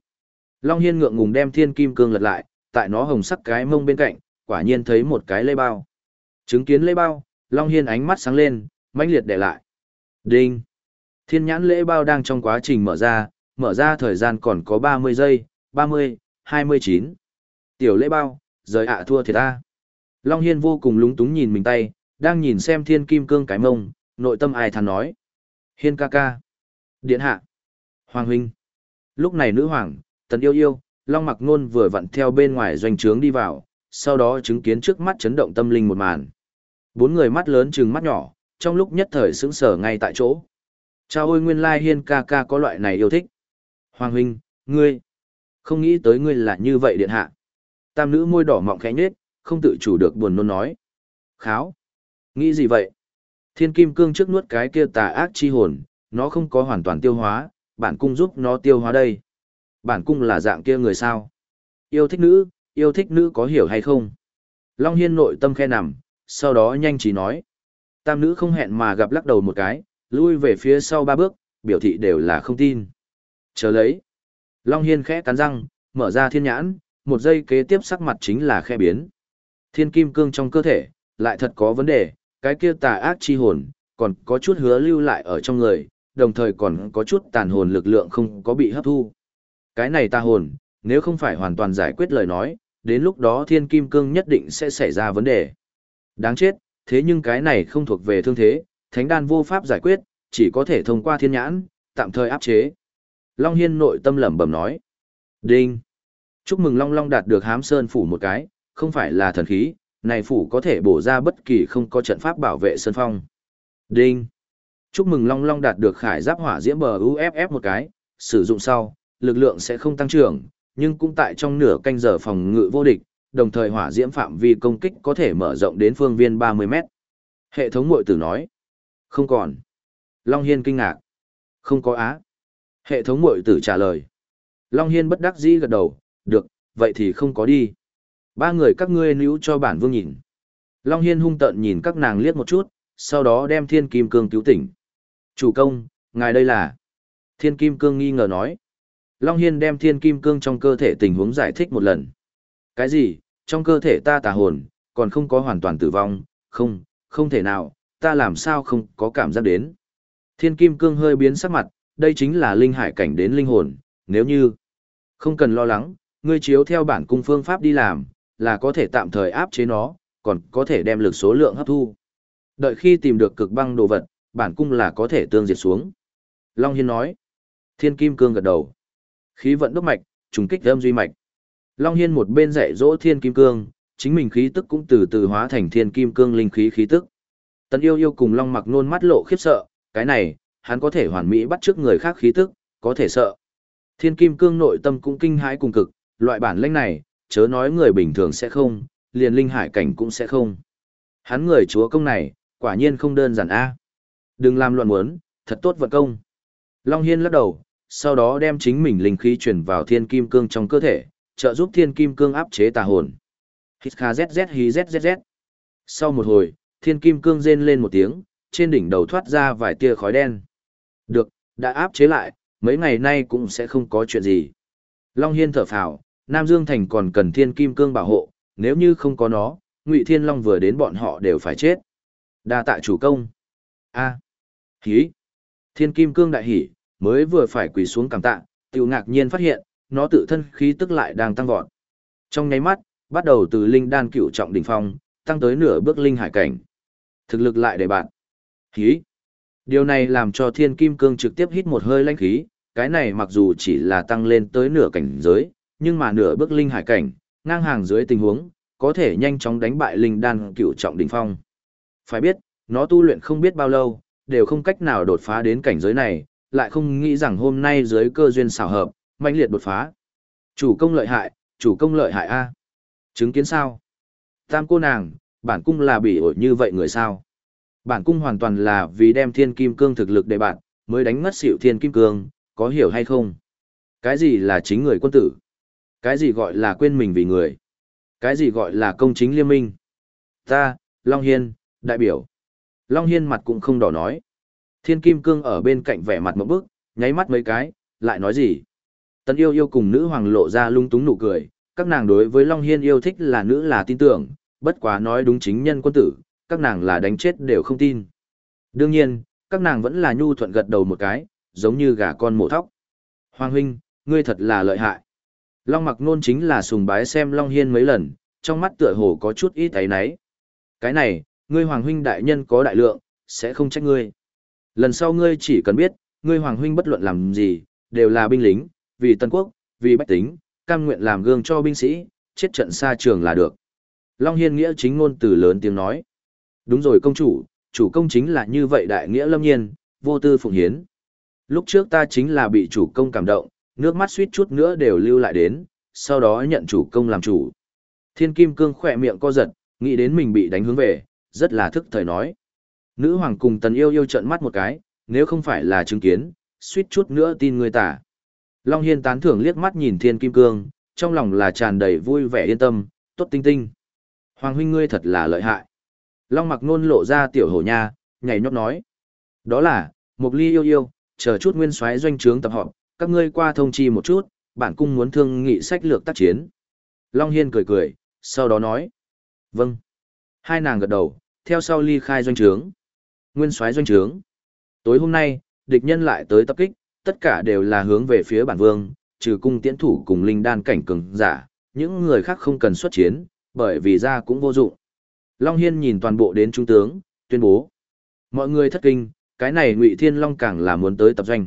[SPEAKER 1] Long Hiên ngượng ngùng đem thiên kim cương lật lại, tại nó hồng sắc cái mông bên cạnh, quả nhiên thấy một cái lây bao. Chứng kiến lây bao, Long Hiên ánh mắt sáng lên, mãnh liệt để lại. Đinh! Thiên nhãn lễ bao đang trong quá trình mở ra, mở ra thời gian còn có 30 giây, 30, 29. Tiểu lễ bao, rời ạ thua thiệt ta. Long Hiên vô cùng lúng túng nhìn mình tay, đang nhìn xem thiên kim cương cái mông, nội tâm ai thắn nói. Hiên ca ca. Điện hạ. Hoàng huynh. Lúc này nữ hoàng, tần yêu yêu, Long Mặc Nôn vừa vặn theo bên ngoài doanh trướng đi vào, sau đó chứng kiến trước mắt chấn động tâm linh một màn. Bốn người mắt lớn trừng mắt nhỏ, trong lúc nhất thời sững sờ ngay tại chỗ. Chào ôi nguyên lai hiên ca ca có loại này yêu thích. Hoàng huynh, ngươi. Không nghĩ tới ngươi là như vậy điện hạ. Tam nữ môi đỏ mọng khẽ nhết, không tự chủ được buồn nôn nói. Kháo. Nghĩ gì vậy? Thiên kim cương trước nuốt cái kia tà ác chi hồn, nó không có hoàn toàn tiêu hóa, bản cung giúp nó tiêu hóa đây. Bản cung là dạng kia người sao? Yêu thích nữ, yêu thích nữ có hiểu hay không? Long Hiên nội tâm khe nằm, sau đó nhanh trí nói. Tam nữ không hẹn mà gặp lắc đầu một cái, lui về phía sau ba bước, biểu thị đều là không tin. Chờ lấy. Long Hiên khẽ cắn răng, mở ra thiên nhãn, một giây kế tiếp sắc mặt chính là khe biến. Thiên kim cương trong cơ thể, lại thật có vấn đề, cái kia tà ác chi hồn, còn có chút hứa lưu lại ở trong người, đồng thời còn có chút tàn hồn lực lượng không có bị hấp thu. Cái này ta hồn, nếu không phải hoàn toàn giải quyết lời nói, đến lúc đó thiên kim cương nhất định sẽ xảy ra vấn đề. Đáng chết, thế nhưng cái này không thuộc về thương thế, thánh đan vô pháp giải quyết, chỉ có thể thông qua thiên nhãn, tạm thời áp chế. Long Hiên nội tâm lẩm bẩm nói. Đinh! Chúc mừng Long Long đạt được hám sơn phủ một cái, không phải là thần khí, này phủ có thể bổ ra bất kỳ không có trận pháp bảo vệ sơn phong. Đinh! Chúc mừng Long Long đạt được khải giáp hỏa diễm bờ UFF một cái, sử dụng sau, lực lượng sẽ không tăng trưởng, nhưng cũng tại trong nửa canh giờ phòng ngự vô địch, đồng thời hỏa diễm phạm vi công kích có thể mở rộng đến phương viên 30 mét. Hệ thống mội tử nói. Không còn. Long Hiên kinh ngạc. Không có á. Hệ thống mội tử trả lời. Long Hiên bất đắc dĩ gật đầu, được, vậy thì không có đi. Ba người các ngươi níu cho bản vương nhìn. Long Hiên hung tợn nhìn các nàng liếc một chút, sau đó đem thiên kim cương cứu tỉnh. Chủ công, ngài đây là... Thiên kim cương nghi ngờ nói. Long Hiên đem thiên kim cương trong cơ thể tình huống giải thích một lần. Cái gì, trong cơ thể ta tà hồn, còn không có hoàn toàn tử vong, không, không thể nào, ta làm sao không có cảm giác đến. Thiên kim cương hơi biến sắc mặt, đây chính là linh hải cảnh đến linh hồn, nếu như không cần lo lắng, ngươi chiếu theo bản cung phương pháp đi làm, là có thể tạm thời áp chế nó, còn có thể đem lực số lượng hấp thu. Đợi khi tìm được cực băng đồ vật, bản cung là có thể tương diệt xuống. Long Hiên nói. Thiên Kim Cương gật đầu. Khí vận đốc mạch, trùng kích âm duy mạch. Long Hiên một bên dạy dỗ Thiên Kim Cương, chính mình khí tức cũng từ từ hóa thành Thiên Kim Cương linh khí khí tức. Tần yêu yêu cùng Long mặc nôn mắt lộ khiếp sợ, cái này, hắn có thể hoàn mỹ bắt trước người khác khí tức, có thể sợ. Thiên Kim Cương nội tâm cũng kinh hãi cùng cực, loại bản lĩnh này, chớ nói người bình thường sẽ không, liền linh hải cảnh cũng sẽ không. Hắn người chúa công này, quả nhiên không đơn giản a. Đừng làm loạn muốn, thật tốt vật công. Long Hiên lắc đầu, sau đó đem chính mình linh khí chuyển vào thiên kim cương trong cơ thể, trợ giúp thiên kim cương áp chế tà hồn. Hít kha zzz hí zzz. Sau một hồi, thiên kim cương rên lên một tiếng, trên đỉnh đầu thoát ra vài tia khói đen. Được, đã áp chế lại, mấy ngày nay cũng sẽ không có chuyện gì. Long Hiên thở phào, Nam Dương Thành còn cần thiên kim cương bảo hộ, nếu như không có nó, Ngụy Thiên Long vừa đến bọn họ đều phải chết. Đa tạ chủ công. A. Hí. Thiên kim cương đại hỉ, mới vừa phải quỳ xuống cảm tạ, tiêu ngạc nhiên phát hiện, nó tự thân khí tức lại đang tăng vọt. Trong nháy mắt, bắt đầu từ linh đan cựu trọng đỉnh phong, tăng tới nửa bước linh hải cảnh. Thực lực lại để bạn. Hí. Điều này làm cho thiên kim cương trực tiếp hít một hơi lanh khí, cái này mặc dù chỉ là tăng lên tới nửa cảnh giới, nhưng mà nửa bước linh hải cảnh, ngang hàng dưới tình huống, có thể nhanh chóng đánh bại linh đan cựu trọng đỉnh phong. Phải biết, nó tu luyện không biết bao lâu, đều không cách nào đột phá đến cảnh giới này, lại không nghĩ rằng hôm nay dưới cơ duyên xảo hợp, mạnh liệt đột phá. Chủ công lợi hại, chủ công lợi hại A. Chứng kiến sao? Tam cô nàng, bản cung là bị ổi như vậy người sao? Bản cung hoàn toàn là vì đem thiên kim cương thực lực để bạn, mới đánh ngất xỉu thiên kim cương, có hiểu hay không? Cái gì là chính người quân tử? Cái gì gọi là quên mình vì người? Cái gì gọi là công chính liên minh? Ta, Long Hiên, đại biểu. Long Hiên mặt cũng không đỏ nói. Thiên Kim Cương ở bên cạnh vẻ mặt một bức, nháy mắt mấy cái, lại nói gì? Tần yêu yêu cùng nữ hoàng lộ ra lung túng nụ cười, các nàng đối với Long Hiên yêu thích là nữ là tin tưởng, bất quá nói đúng chính nhân quân tử, các nàng là đánh chết đều không tin. Đương nhiên, các nàng vẫn là nhu thuận gật đầu một cái, giống như gà con mổ thóc. Hoàng huynh, ngươi thật là lợi hại. Long mặc nôn chính là sùng bái xem Long Hiên mấy lần, trong mắt tựa hồ có chút ít ấy náy. Cái này, ngươi Hoàng huynh đại nhân có đại lượng, sẽ không trách ngươi. Lần sau ngươi chỉ cần biết, ngươi Hoàng huynh bất luận làm gì, đều là binh lính, vì Tân Quốc, vì bách tính, cam nguyện làm gương cho binh sĩ, chết trận xa trường là được. Long Hiên nghĩa chính ngôn từ lớn tiếng nói. Đúng rồi công chủ, chủ công chính là như vậy đại nghĩa lâm nhiên, vô tư phụng hiến. Lúc trước ta chính là bị chủ công cảm động, nước mắt suýt chút nữa đều lưu lại đến, sau đó nhận chủ công làm chủ. Thiên Kim Cương khỏe miệng co giật, nghĩ đến mình bị đánh hướng về, rất là thức thời nói. Nữ hoàng cùng tần yêu yêu trận mắt một cái, nếu không phải là chứng kiến, suýt chút nữa tin người tả. Long Hiên tán thưởng liếc mắt nhìn Thiên Kim Cương, trong lòng là tràn đầy vui vẻ yên tâm, tốt tinh tinh. Hoàng huynh ngươi thật là lợi hại. Long mặc nôn lộ ra tiểu hổ nha, nhảy nhót nói. Đó là, Mục Ly yêu yêu, chờ chút nguyên soái doanh trướng tập họp, các ngươi qua thông chi một chút, bản cung muốn thương nghị sách lược tác chiến. Long Hiên cười cười, sau đó nói. Vâng. Hai nàng gật đầu, theo sau ly khai doanh trướng. Nguyên soái doanh trướng. Tối hôm nay, địch nhân lại tới tập kích, tất cả đều là hướng về phía bản vương, trừ cung tiễn thủ cùng linh đan cảnh cường giả, những người khác không cần xuất chiến, bởi vì ra cũng vô dụng. Long Hiên nhìn toàn bộ đến trung tướng, tuyên bố. Mọi người thất kinh, cái này Ngụy Thiên Long càng là muốn tới tập doanh.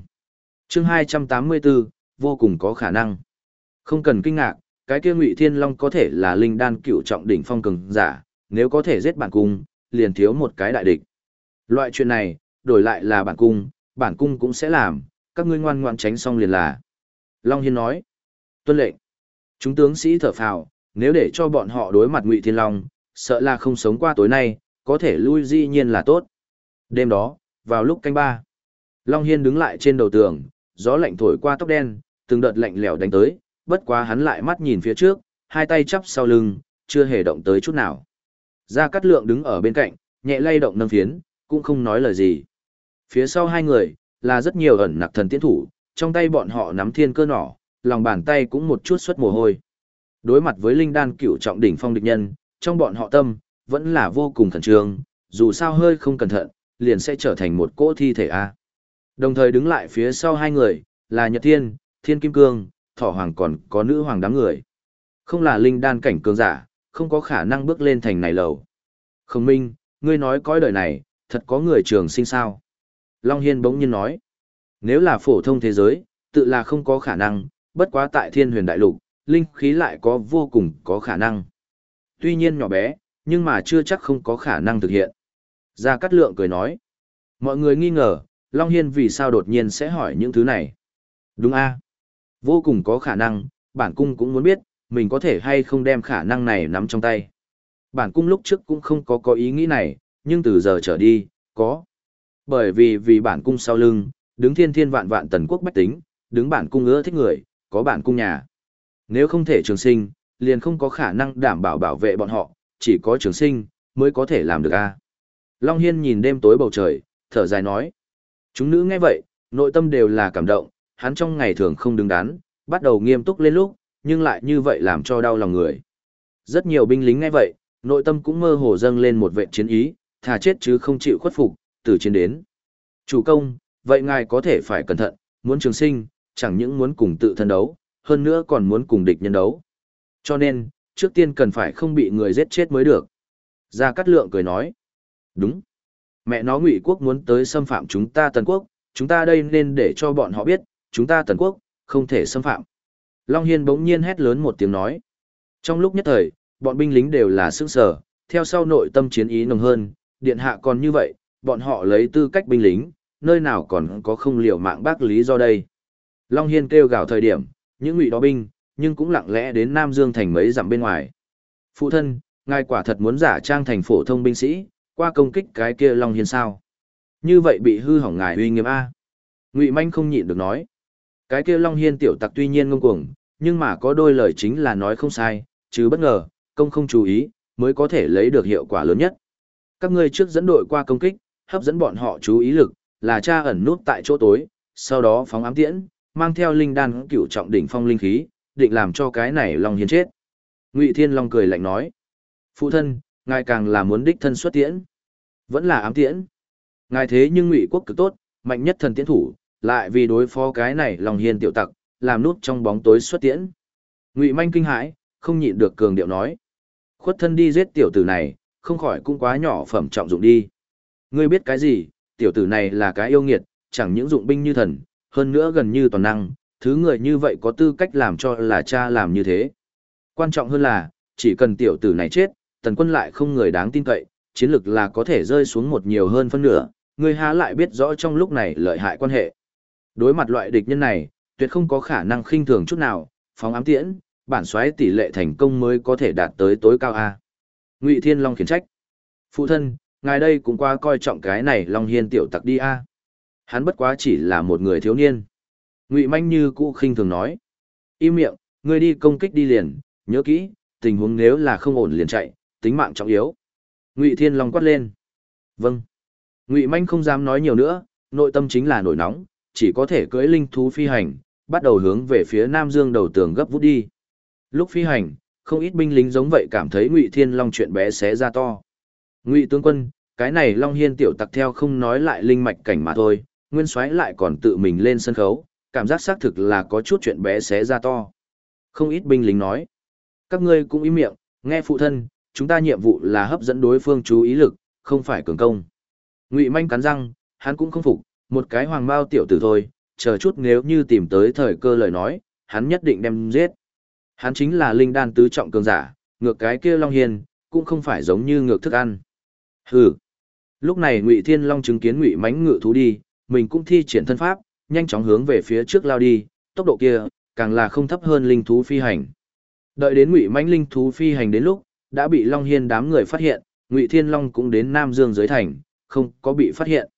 [SPEAKER 1] chương 284, vô cùng có khả năng. Không cần kinh ngạc, cái kia Ngụy Thiên Long có thể là linh đan cựu trọng đỉnh phong cường giả, nếu có thể giết bản cung, liền thiếu một cái đại địch. Loại chuyện này, đổi lại là bản cung, bản cung cũng sẽ làm, các ngươi ngoan ngoan tránh xong liền là. Long Hiên nói, tuân lệnh. Chúng tướng sĩ thở phào, nếu để cho bọn họ đối mặt Ngụy Thiên Long, sợ là không sống qua tối nay, có thể lui dĩ nhiên là tốt. Đêm đó, vào lúc canh ba, Long Hiên đứng lại trên đầu tường, gió lạnh thổi qua tóc đen, từng đợt lạnh lẽo đánh tới, bất quá hắn lại mắt nhìn phía trước, hai tay chắp sau lưng, chưa hề động tới chút nào. Gia Cát Lượng đứng ở bên cạnh, nhẹ lay động nâng phiến, cũng không nói lời gì. Phía sau hai người, là rất nhiều ẩn nặc thần tiến thủ, trong tay bọn họ nắm thiên cơ nỏ, lòng bàn tay cũng một chút xuất mồ hôi. Đối mặt với linh đan cửu trọng đỉnh phong địch nhân, trong bọn họ tâm, vẫn là vô cùng khẩn trương, dù sao hơi không cẩn thận, liền sẽ trở thành một cỗ thi thể A. Đồng thời đứng lại phía sau hai người, là Nhật Thiên, Thiên Kim Cương, Thỏ Hoàng còn có nữ hoàng đám người. Không là linh đan cảnh cường giả, không có khả năng bước lên thành này lầu. Khổng minh, ngươi nói coi đời này, thật có người trường sinh sao. Long Hiên bỗng nhiên nói, nếu là phổ thông thế giới, tự là không có khả năng, bất quá tại thiên huyền đại lục, linh khí lại có vô cùng có khả năng. Tuy nhiên nhỏ bé, nhưng mà chưa chắc không có khả năng thực hiện. Gia Cát Lượng cười nói, mọi người nghi ngờ, Long Hiên vì sao đột nhiên sẽ hỏi những thứ này. Đúng a Vô cùng có khả năng, bản cung cũng muốn biết, mình có thể hay không đem khả năng này nắm trong tay. Bản cung lúc trước cũng không có có ý nghĩ này, nhưng từ giờ trở đi, có. Bởi vì vì bản cung sau lưng, đứng thiên thiên vạn vạn tần quốc bách tính, đứng bản cung ưa thích người, có bản cung nhà. Nếu không thể trường sinh, liền không có khả năng đảm bảo bảo vệ bọn họ, chỉ có trường sinh, mới có thể làm được a. Long Hiên nhìn đêm tối bầu trời, thở dài nói. Chúng nữ nghe vậy, nội tâm đều là cảm động, hắn trong ngày thường không đứng đắn, bắt đầu nghiêm túc lên lúc, nhưng lại như vậy làm cho đau lòng người. Rất nhiều binh lính nghe vậy, nội tâm cũng mơ hồ dâng lên một vệ chiến ý, thà chết chứ không chịu khuất phục, từ chiến đến. Chủ công, vậy ngài có thể phải cẩn thận, muốn trường sinh, chẳng những muốn cùng tự thân đấu, hơn nữa còn muốn cùng địch nhân đấu. Cho nên, trước tiên cần phải không bị người giết chết mới được. Gia Cát Lượng cười nói. Đúng. Mẹ nó ngụy quốc muốn tới xâm phạm chúng ta Tần Quốc, chúng ta đây nên để cho bọn họ biết, chúng ta Tần Quốc, không thể xâm phạm. Long Hiên bỗng nhiên hét lớn một tiếng nói. Trong lúc nhất thời, bọn binh lính đều là sức sở, theo sau nội tâm chiến ý nồng hơn, điện hạ còn như vậy, bọn họ lấy tư cách binh lính, nơi nào còn có không liều mạng bác lý do đây. Long Hiên kêu gào thời điểm, những ngụy đó binh, nhưng cũng lặng lẽ đến Nam Dương thành mấy dặm bên ngoài. Phụ thân, ngài quả thật muốn giả trang thành phổ thông binh sĩ, qua công kích cái kia Long Hiên sao? Như vậy bị hư hỏng ngài uy nghiêm A. Ngụy Manh không nhịn được nói. Cái kia Long Hiên tiểu tặc tuy nhiên ngông cuồng, nhưng mà có đôi lời chính là nói không sai, chứ bất ngờ, công không chú ý, mới có thể lấy được hiệu quả lớn nhất. Các ngươi trước dẫn đội qua công kích, hấp dẫn bọn họ chú ý lực, là cha ẩn nút tại chỗ tối, sau đó phóng ám tiễn, mang theo linh đan cửu trọng đỉnh phong linh khí, định làm cho cái này Long Hiên chết. Ngụy Thiên Long cười lạnh nói: "Phụ thân, ngài càng là muốn đích thân xuất tiễn, vẫn là ám tiễn. Ngài thế nhưng Ngụy quốc cực tốt, mạnh nhất thần tiễn thủ, lại vì đối phó cái này lòng Hiên tiểu tặc, làm nút trong bóng tối xuất tiễn." Ngụy Manh kinh hãi, không nhịn được cường điệu nói: "Khuất thân đi giết tiểu tử này, không khỏi cũng quá nhỏ phẩm trọng dụng đi. Ngươi biết cái gì, tiểu tử này là cái yêu nghiệt, chẳng những dụng binh như thần, hơn nữa gần như toàn năng, thứ người như vậy có tư cách làm cho là cha làm như thế. Quan trọng hơn là, chỉ cần tiểu tử này chết, tần quân lại không người đáng tin cậy, chiến lực là có thể rơi xuống một nhiều hơn phân nửa, ngươi há lại biết rõ trong lúc này lợi hại quan hệ. Đối mặt loại địch nhân này, tuyệt không có khả năng khinh thường chút nào, phóng ám tiễn, bản xoáy tỷ lệ thành công mới có thể đạt tới tối cao A. Ngụy Thiên Long khiển trách. Phụ thân, ngài đây cũng qua coi trọng cái này Long Hiên tiểu tặc đi A. Hắn bất quá chỉ là một người thiếu niên. Ngụy Manh như cũ khinh thường nói. Im miệng, ngươi đi công kích đi liền, nhớ kỹ, tình huống nếu là không ổn liền chạy, tính mạng trọng yếu. Ngụy Thiên Long quát lên. Vâng. Ngụy Manh không dám nói nhiều nữa, nội tâm chính là nổi nóng, chỉ có thể cưỡi linh thú phi hành, bắt đầu hướng về phía Nam Dương đầu tường gấp vút đi. Lúc phi hành, không ít binh lính giống vậy cảm thấy Ngụy Thiên Long chuyện bé xé ra to. Ngụy tướng quân, cái này Long Hiên tiểu tặc theo không nói lại linh mạch cảnh mà thôi, Nguyên Soái lại còn tự mình lên sân khấu, cảm giác xác thực là có chút chuyện bé xé ra to. Không ít binh lính nói, các ngươi cũng ý miệng, nghe phụ thân, chúng ta nhiệm vụ là hấp dẫn đối phương chú ý lực, không phải cường công. Ngụy Manh cắn răng, hắn cũng không phục, một cái hoàng bao tiểu tử thôi, chờ chút nếu như tìm tới thời cơ lời nói, hắn nhất định đem giết. Hắn chính là linh đan tứ trọng cường giả, ngược cái kia Long Hiên, cũng không phải giống như ngược thức ăn. Hừ. Lúc này Ngụy Thiên Long chứng kiến Ngụy Mánh ngự thú đi, mình cũng thi triển thân pháp, nhanh chóng hướng về phía trước lao đi, tốc độ kia càng là không thấp hơn linh thú phi hành. Đợi đến Ngụy Mánh linh thú phi hành đến lúc, đã bị Long Hiên đám người phát hiện, Ngụy Thiên Long cũng đến Nam Dương giới thành, không có bị phát hiện.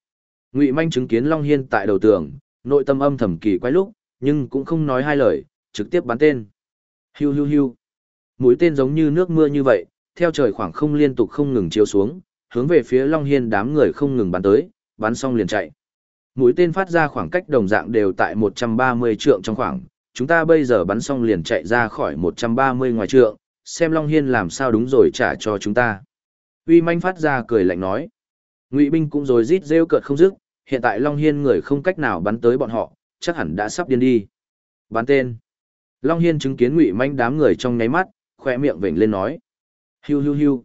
[SPEAKER 1] Ngụy Manh chứng kiến Long Hiên tại đầu tường, nội tâm âm thầm kỳ quái lúc, nhưng cũng không nói hai lời, trực tiếp bắn tên. Hiu hiu hiu. Mũi tên giống như nước mưa như vậy, theo trời khoảng không liên tục không ngừng chiếu xuống, hướng về phía Long Hiên đám người không ngừng bắn tới, bắn xong liền chạy. Mũi tên phát ra khoảng cách đồng dạng đều tại 130 trượng trong khoảng, chúng ta bây giờ bắn xong liền chạy ra khỏi 130 ngoài trượng, xem Long Hiên làm sao đúng rồi trả cho chúng ta. Uy manh phát ra cười lạnh nói. Ngụy binh cũng rồi rít rêu cợt không dứt, hiện tại Long Hiên người không cách nào bắn tới bọn họ, chắc hẳn đã sắp điên đi. Bắn tên. Long Hiên chứng kiến Ngụy manh đám người trong nháy mắt, khỏe miệng vểnh lên nói. Hiu hiu hiu.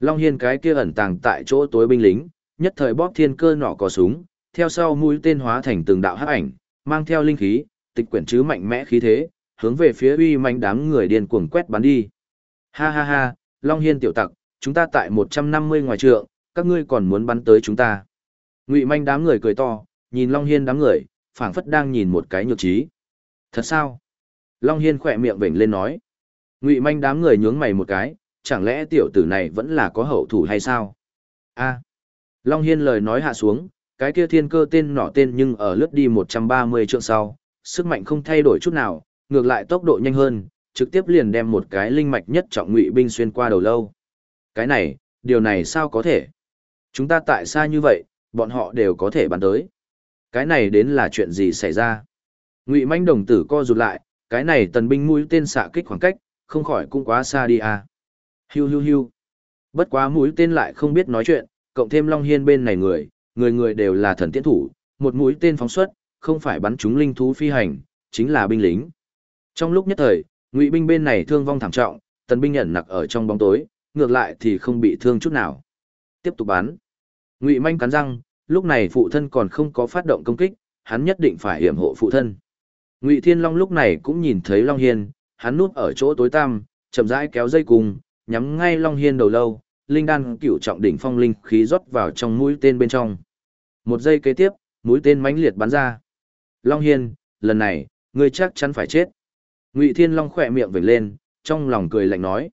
[SPEAKER 1] Long Hiên cái kia ẩn tàng tại chỗ tối binh lính, nhất thời bóp thiên cơ nỏ có súng, theo sau mũi tên hóa thành từng đạo hắc ảnh, mang theo linh khí, tịch quyển chứ mạnh mẽ khí thế, hướng về phía uy manh đám người điên cuồng quét bắn đi. Ha ha ha, Long Hiên tiểu tặc, chúng ta tại 150 ngoài trượng, các ngươi còn muốn bắn tới chúng ta. Ngụy manh đám người cười to, nhìn Long Hiên đám người, phảng phất đang nhìn một cái nhược trí. Thật sao? Long Hiên khỏe miệng vểnh lên nói. Ngụy manh đám người nhướng mày một cái, chẳng lẽ tiểu tử này vẫn là có hậu thủ hay sao? a Long Hiên lời nói hạ xuống, cái kia thiên cơ tên nỏ tên nhưng ở lướt đi 130 trượng sau, sức mạnh không thay đổi chút nào, ngược lại tốc độ nhanh hơn, trực tiếp liền đem một cái linh mạch nhất trọng ngụy binh xuyên qua đầu lâu. Cái này, điều này sao có thể? Chúng ta tại sao như vậy, bọn họ đều có thể bắn tới. Cái này đến là chuyện gì xảy ra? Ngụy manh đồng tử co rụt lại, cái này tần binh mũi tên xạ kích khoảng cách, không khỏi cũng quá xa đi à. Hiu hiu hiu. Bất quá mũi tên lại không biết nói chuyện, cộng thêm Long Hiên bên này người, người người đều là thần tiễn thủ, một mũi tên phóng xuất, không phải bắn chúng linh thú phi hành, chính là binh lính. Trong lúc nhất thời, ngụy binh bên này thương vong thảm trọng, tần binh nhận nặc ở trong bóng tối, ngược lại thì không bị thương chút nào. Tiếp tục bắn. Ngụy manh cắn răng, lúc này phụ thân còn không có phát động công kích, hắn nhất định phải hiểm hộ phụ thân. Ngụy Thiên Long lúc này cũng nhìn thấy Long Hiên, hắn núp ở chỗ tối tăm, chậm rãi kéo dây cùng, nhắm ngay Long Hiên đầu lâu, linh đan cửu trọng đỉnh phong linh khí rót vào trong mũi tên bên trong. Một giây kế tiếp, mũi tên mãnh liệt bắn ra. Long Hiên, lần này, ngươi chắc chắn phải chết. Ngụy Thiên Long khỏe miệng vểnh lên, trong lòng cười lạnh nói.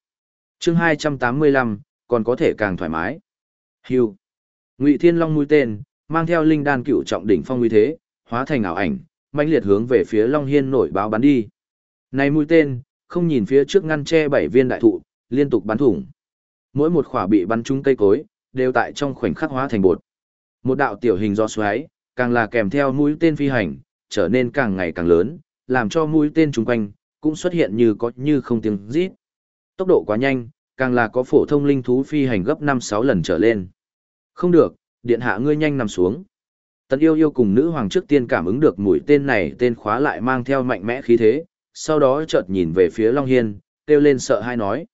[SPEAKER 1] chương 285, còn có thể càng thoải mái. Hưu. Ngụy Thiên Long mũi tên, mang theo linh đan cựu trọng đỉnh phong uy thế, hóa thành ảo ảnh, mãnh liệt hướng về phía Long Hiên nổi báo bắn đi. Này mũi tên, không nhìn phía trước ngăn che bảy viên đại thụ, liên tục bắn thủng. Mỗi một khỏa bị bắn trúng cây cối, đều tại trong khoảnh khắc hóa thành bột. Một đạo tiểu hình do xoáy, càng là kèm theo mũi tên phi hành, trở nên càng ngày càng lớn, làm cho mũi tên chung quanh, cũng xuất hiện như có như không tiếng rít. Tốc độ quá nhanh, càng là có phổ thông linh thú phi hành gấp 5-6 lần trở lên. Không được, điện hạ ngươi nhanh nằm xuống. Tần yêu yêu cùng nữ hoàng trước tiên cảm ứng được mũi tên này tên khóa lại mang theo mạnh mẽ khí thế, sau đó chợt nhìn về phía Long Hiên, kêu lên sợ hai nói.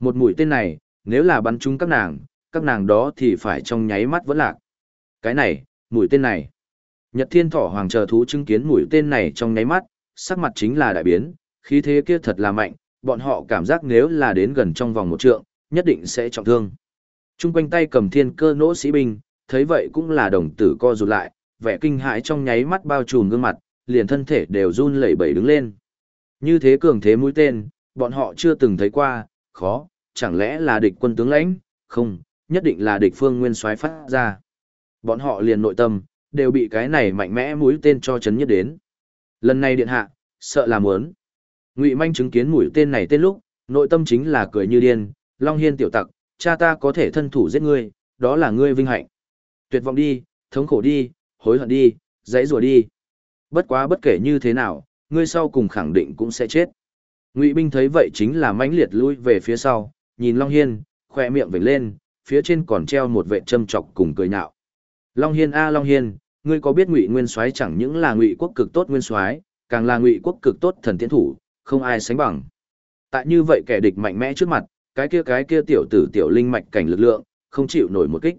[SPEAKER 1] Một mũi tên này, nếu là bắn trúng các nàng, các nàng đó thì phải trong nháy mắt vẫn lạc. Cái này, mũi tên này. Nhật thiên thỏ hoàng chờ thú chứng kiến mũi tên này trong nháy mắt, sắc mặt chính là đại biến, khí thế kia thật là mạnh, bọn họ cảm giác nếu là đến gần trong vòng một trượng, nhất định sẽ trọng thương. Trung quanh tay cầm thiên cơ nỗ sĩ binh, thấy vậy cũng là đồng tử co rụt lại, vẻ kinh hãi trong nháy mắt bao trùm gương mặt, liền thân thể đều run lẩy bẩy đứng lên. Như thế cường thế mũi tên, bọn họ chưa từng thấy qua, khó, chẳng lẽ là địch quân tướng lãnh, không, nhất định là địch phương nguyên soái phát ra. Bọn họ liền nội tâm, đều bị cái này mạnh mẽ mũi tên cho chấn nhất đến. Lần này điện hạ, sợ là muốn. Ngụy Manh chứng kiến mũi tên này tên lúc, nội tâm chính là cười như điên, Long Hiên tiểu tặc, cha ta có thể thân thủ giết ngươi, đó là ngươi vinh hạnh. Tuyệt vọng đi, thống khổ đi, hối hận đi, dãy rùa đi. Bất quá bất kể như thế nào, ngươi sau cùng khẳng định cũng sẽ chết. Ngụy binh thấy vậy chính là mãnh liệt lui về phía sau, nhìn Long Hiên, khoe miệng vểnh lên, phía trên còn treo một vệ châm chọc cùng cười nhạo. Long Hiên a Long Hiên, ngươi có biết Ngụy Nguyên Soái chẳng những là Ngụy quốc cực tốt nguyên soái, càng là Ngụy quốc cực tốt thần tiến thủ, không ai sánh bằng. Tại như vậy kẻ địch mạnh mẽ trước mặt, cái kia cái kia tiểu tử tiểu linh mạch cảnh lực lượng, không chịu nổi một kích.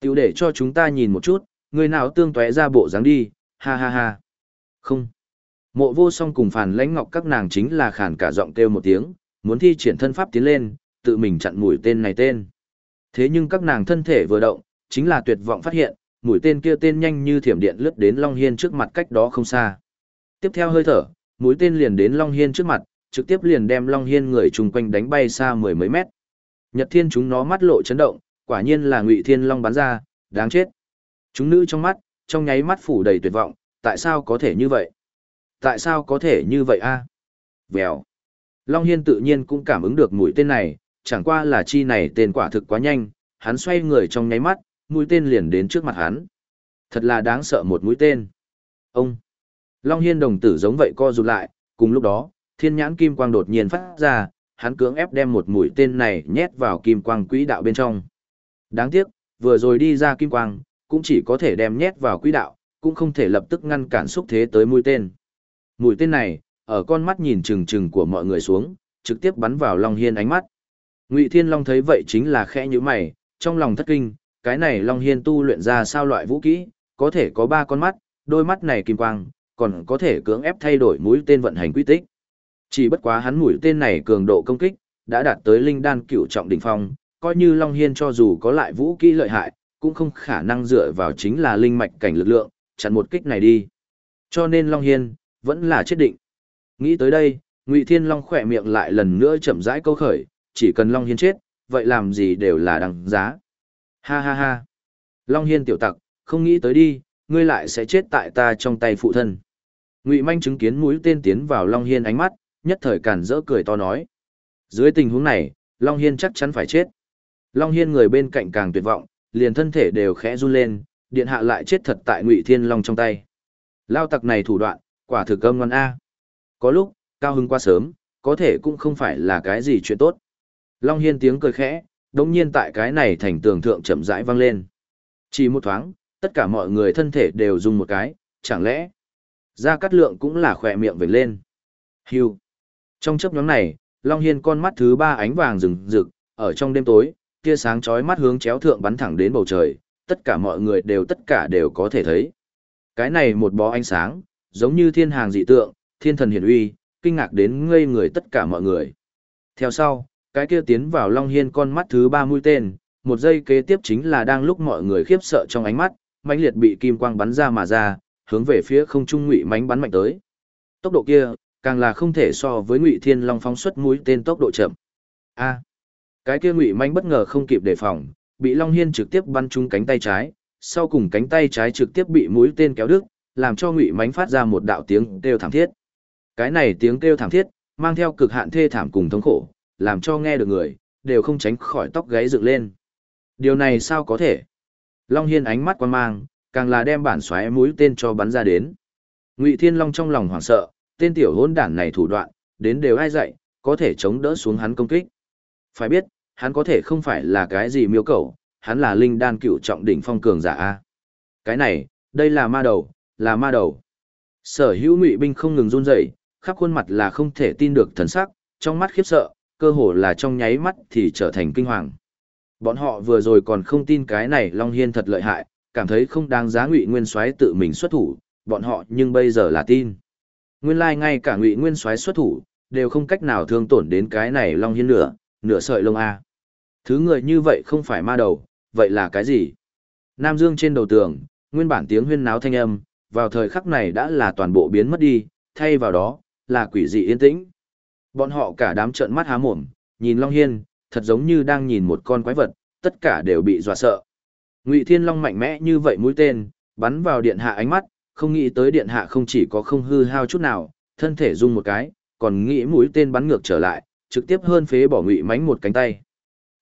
[SPEAKER 1] Tiểu để cho chúng ta nhìn một chút, người nào tương tóe ra bộ dáng đi, ha ha ha. Không. Mộ vô song cùng phàn lãnh ngọc các nàng chính là khản cả giọng kêu một tiếng, muốn thi triển thân pháp tiến lên, tự mình chặn mũi tên này tên. Thế nhưng các nàng thân thể vừa động, chính là tuyệt vọng phát hiện, mũi tên kia tên nhanh như thiểm điện lướt đến Long Hiên trước mặt cách đó không xa. Tiếp theo hơi thở, mũi tên liền đến Long Hiên trước mặt, trực tiếp liền đem Long Hiên người chung quanh đánh bay xa mười mấy mét. Nhật Thiên chúng nó mắt lộ chấn động, quả nhiên là Ngụy Thiên Long bắn ra, đáng chết. Chúng nữ trong mắt, trong nháy mắt phủ đầy tuyệt vọng, tại sao có thể như vậy? Tại sao có thể như vậy a? À? Vèo. Long Hiên tự nhiên cũng cảm ứng được mũi tên này, chẳng qua là chi này tên quả thực quá nhanh, hắn xoay người trong nháy mắt, mũi tên liền đến trước mặt hắn. Thật là đáng sợ một mũi tên. Ông. Long Hiên đồng tử giống vậy co rụt lại, cùng lúc đó, thiên nhãn kim quang đột nhiên phát ra, hắn cưỡng ép đem một mũi tên này nhét vào kim quang quỹ đạo bên trong. Đáng tiếc, vừa rồi đi ra kim quang, cũng chỉ có thể đem nhét vào quỹ đạo, cũng không thể lập tức ngăn cản xúc thế tới mũi tên. Mũi tên này, ở con mắt nhìn chừng chừng của mọi người xuống, trực tiếp bắn vào Long Hiên ánh mắt. Ngụy Thiên Long thấy vậy chính là khẽ như mày, trong lòng thất kinh, cái này Long Hiên tu luyện ra sao loại vũ kỹ, có thể có ba con mắt, đôi mắt này kim quang, còn có thể cưỡng ép thay đổi mũi tên vận hành quy tích. Chỉ bất quá hắn mũi tên này cường độ công kích, đã đạt tới linh đan cửu trọng đỉnh phong, coi như Long Hiên cho dù có lại vũ kỹ lợi hại, cũng không khả năng dựa vào chính là linh mạch cảnh lực lượng, chặn một kích này đi. Cho nên Long Hiên, vẫn là chết định. Nghĩ tới đây, Ngụy Thiên Long khỏe miệng lại lần nữa chậm rãi câu khởi, chỉ cần Long Hiên chết, vậy làm gì đều là đằng giá. Ha ha ha. Long Hiên tiểu tặc, không nghĩ tới đi, ngươi lại sẽ chết tại ta trong tay phụ thân. Ngụy Manh chứng kiến mũi tên tiến vào Long Hiên ánh mắt, nhất thời cản rỡ cười to nói. Dưới tình huống này, Long Hiên chắc chắn phải chết. Long Hiên người bên cạnh càng tuyệt vọng, liền thân thể đều khẽ run lên, điện hạ lại chết thật tại Ngụy Thiên Long trong tay. Lao tặc này thủ đoạn, quả thực cơm ngon A. Có lúc, cao hứng quá sớm, có thể cũng không phải là cái gì chuyện tốt. Long Hiên tiếng cười khẽ, đồng nhiên tại cái này thành tường thượng chậm rãi vang lên. Chỉ một thoáng, tất cả mọi người thân thể đều dùng một cái, chẳng lẽ, ra Cát lượng cũng là khỏe miệng vểnh lên. Hưu. Trong chấp nhóm này, Long Hiên con mắt thứ ba ánh vàng rừng rực, ở trong đêm tối, tia sáng chói mắt hướng chéo thượng bắn thẳng đến bầu trời, tất cả mọi người đều tất cả đều có thể thấy. Cái này một bó ánh sáng, giống như thiên hàng dị tượng, thiên thần hiển uy, kinh ngạc đến ngây người tất cả mọi người. Theo sau, cái kia tiến vào Long Hiên con mắt thứ ba mũi tên, một giây kế tiếp chính là đang lúc mọi người khiếp sợ trong ánh mắt, mãnh liệt bị kim quang bắn ra mà ra, hướng về phía không trung ngụy mánh bắn mạnh tới. Tốc độ kia, càng là không thể so với ngụy thiên long phóng xuất mũi tên tốc độ chậm. A, cái kia ngụy manh bất ngờ không kịp đề phòng, bị Long Hiên trực tiếp bắn trúng cánh tay trái, sau cùng cánh tay trái trực tiếp bị mũi tên kéo đứt, làm cho ngụy mánh phát ra một đạo tiếng kêu thảm thiết. Cái này tiếng kêu thảm thiết, mang theo cực hạn thê thảm cùng thống khổ, làm cho nghe được người, đều không tránh khỏi tóc gáy dựng lên. Điều này sao có thể? Long Hiên ánh mắt quan mang, càng là đem bản xoáy mũi tên cho bắn ra đến. Ngụy Thiên Long trong lòng hoảng sợ, tên tiểu hôn đản này thủ đoạn, đến đều ai dạy, có thể chống đỡ xuống hắn công kích. Phải biết, hắn có thể không phải là cái gì miêu cầu, hắn là linh đan cựu trọng đỉnh phong cường giả a. Cái này, đây là ma đầu, là ma đầu. Sở hữu ngụy binh không ngừng run rẩy, khắp khuôn mặt là không thể tin được thần sắc, trong mắt khiếp sợ, cơ hồ là trong nháy mắt thì trở thành kinh hoàng. Bọn họ vừa rồi còn không tin cái này Long Hiên thật lợi hại, cảm thấy không đáng giá Ngụy Nguyên Soái tự mình xuất thủ, bọn họ nhưng bây giờ là tin. Nguyên lai like ngay cả Ngụy Nguyên Soái xuất thủ, đều không cách nào thương tổn đến cái này Long Hiên nửa, nửa sợi lông a. Thứ người như vậy không phải ma đầu, vậy là cái gì? Nam Dương trên đầu tường, nguyên bản tiếng huyên náo thanh âm, vào thời khắc này đã là toàn bộ biến mất đi, thay vào đó, là quỷ dị yên tĩnh. Bọn họ cả đám trợn mắt há mồm, nhìn Long Hiên, thật giống như đang nhìn một con quái vật, tất cả đều bị dọa sợ. Ngụy Thiên Long mạnh mẽ như vậy mũi tên, bắn vào điện hạ ánh mắt, không nghĩ tới điện hạ không chỉ có không hư hao chút nào, thân thể rung một cái, còn nghĩ mũi tên bắn ngược trở lại, trực tiếp hơn phế bỏ Ngụy mánh một cánh tay.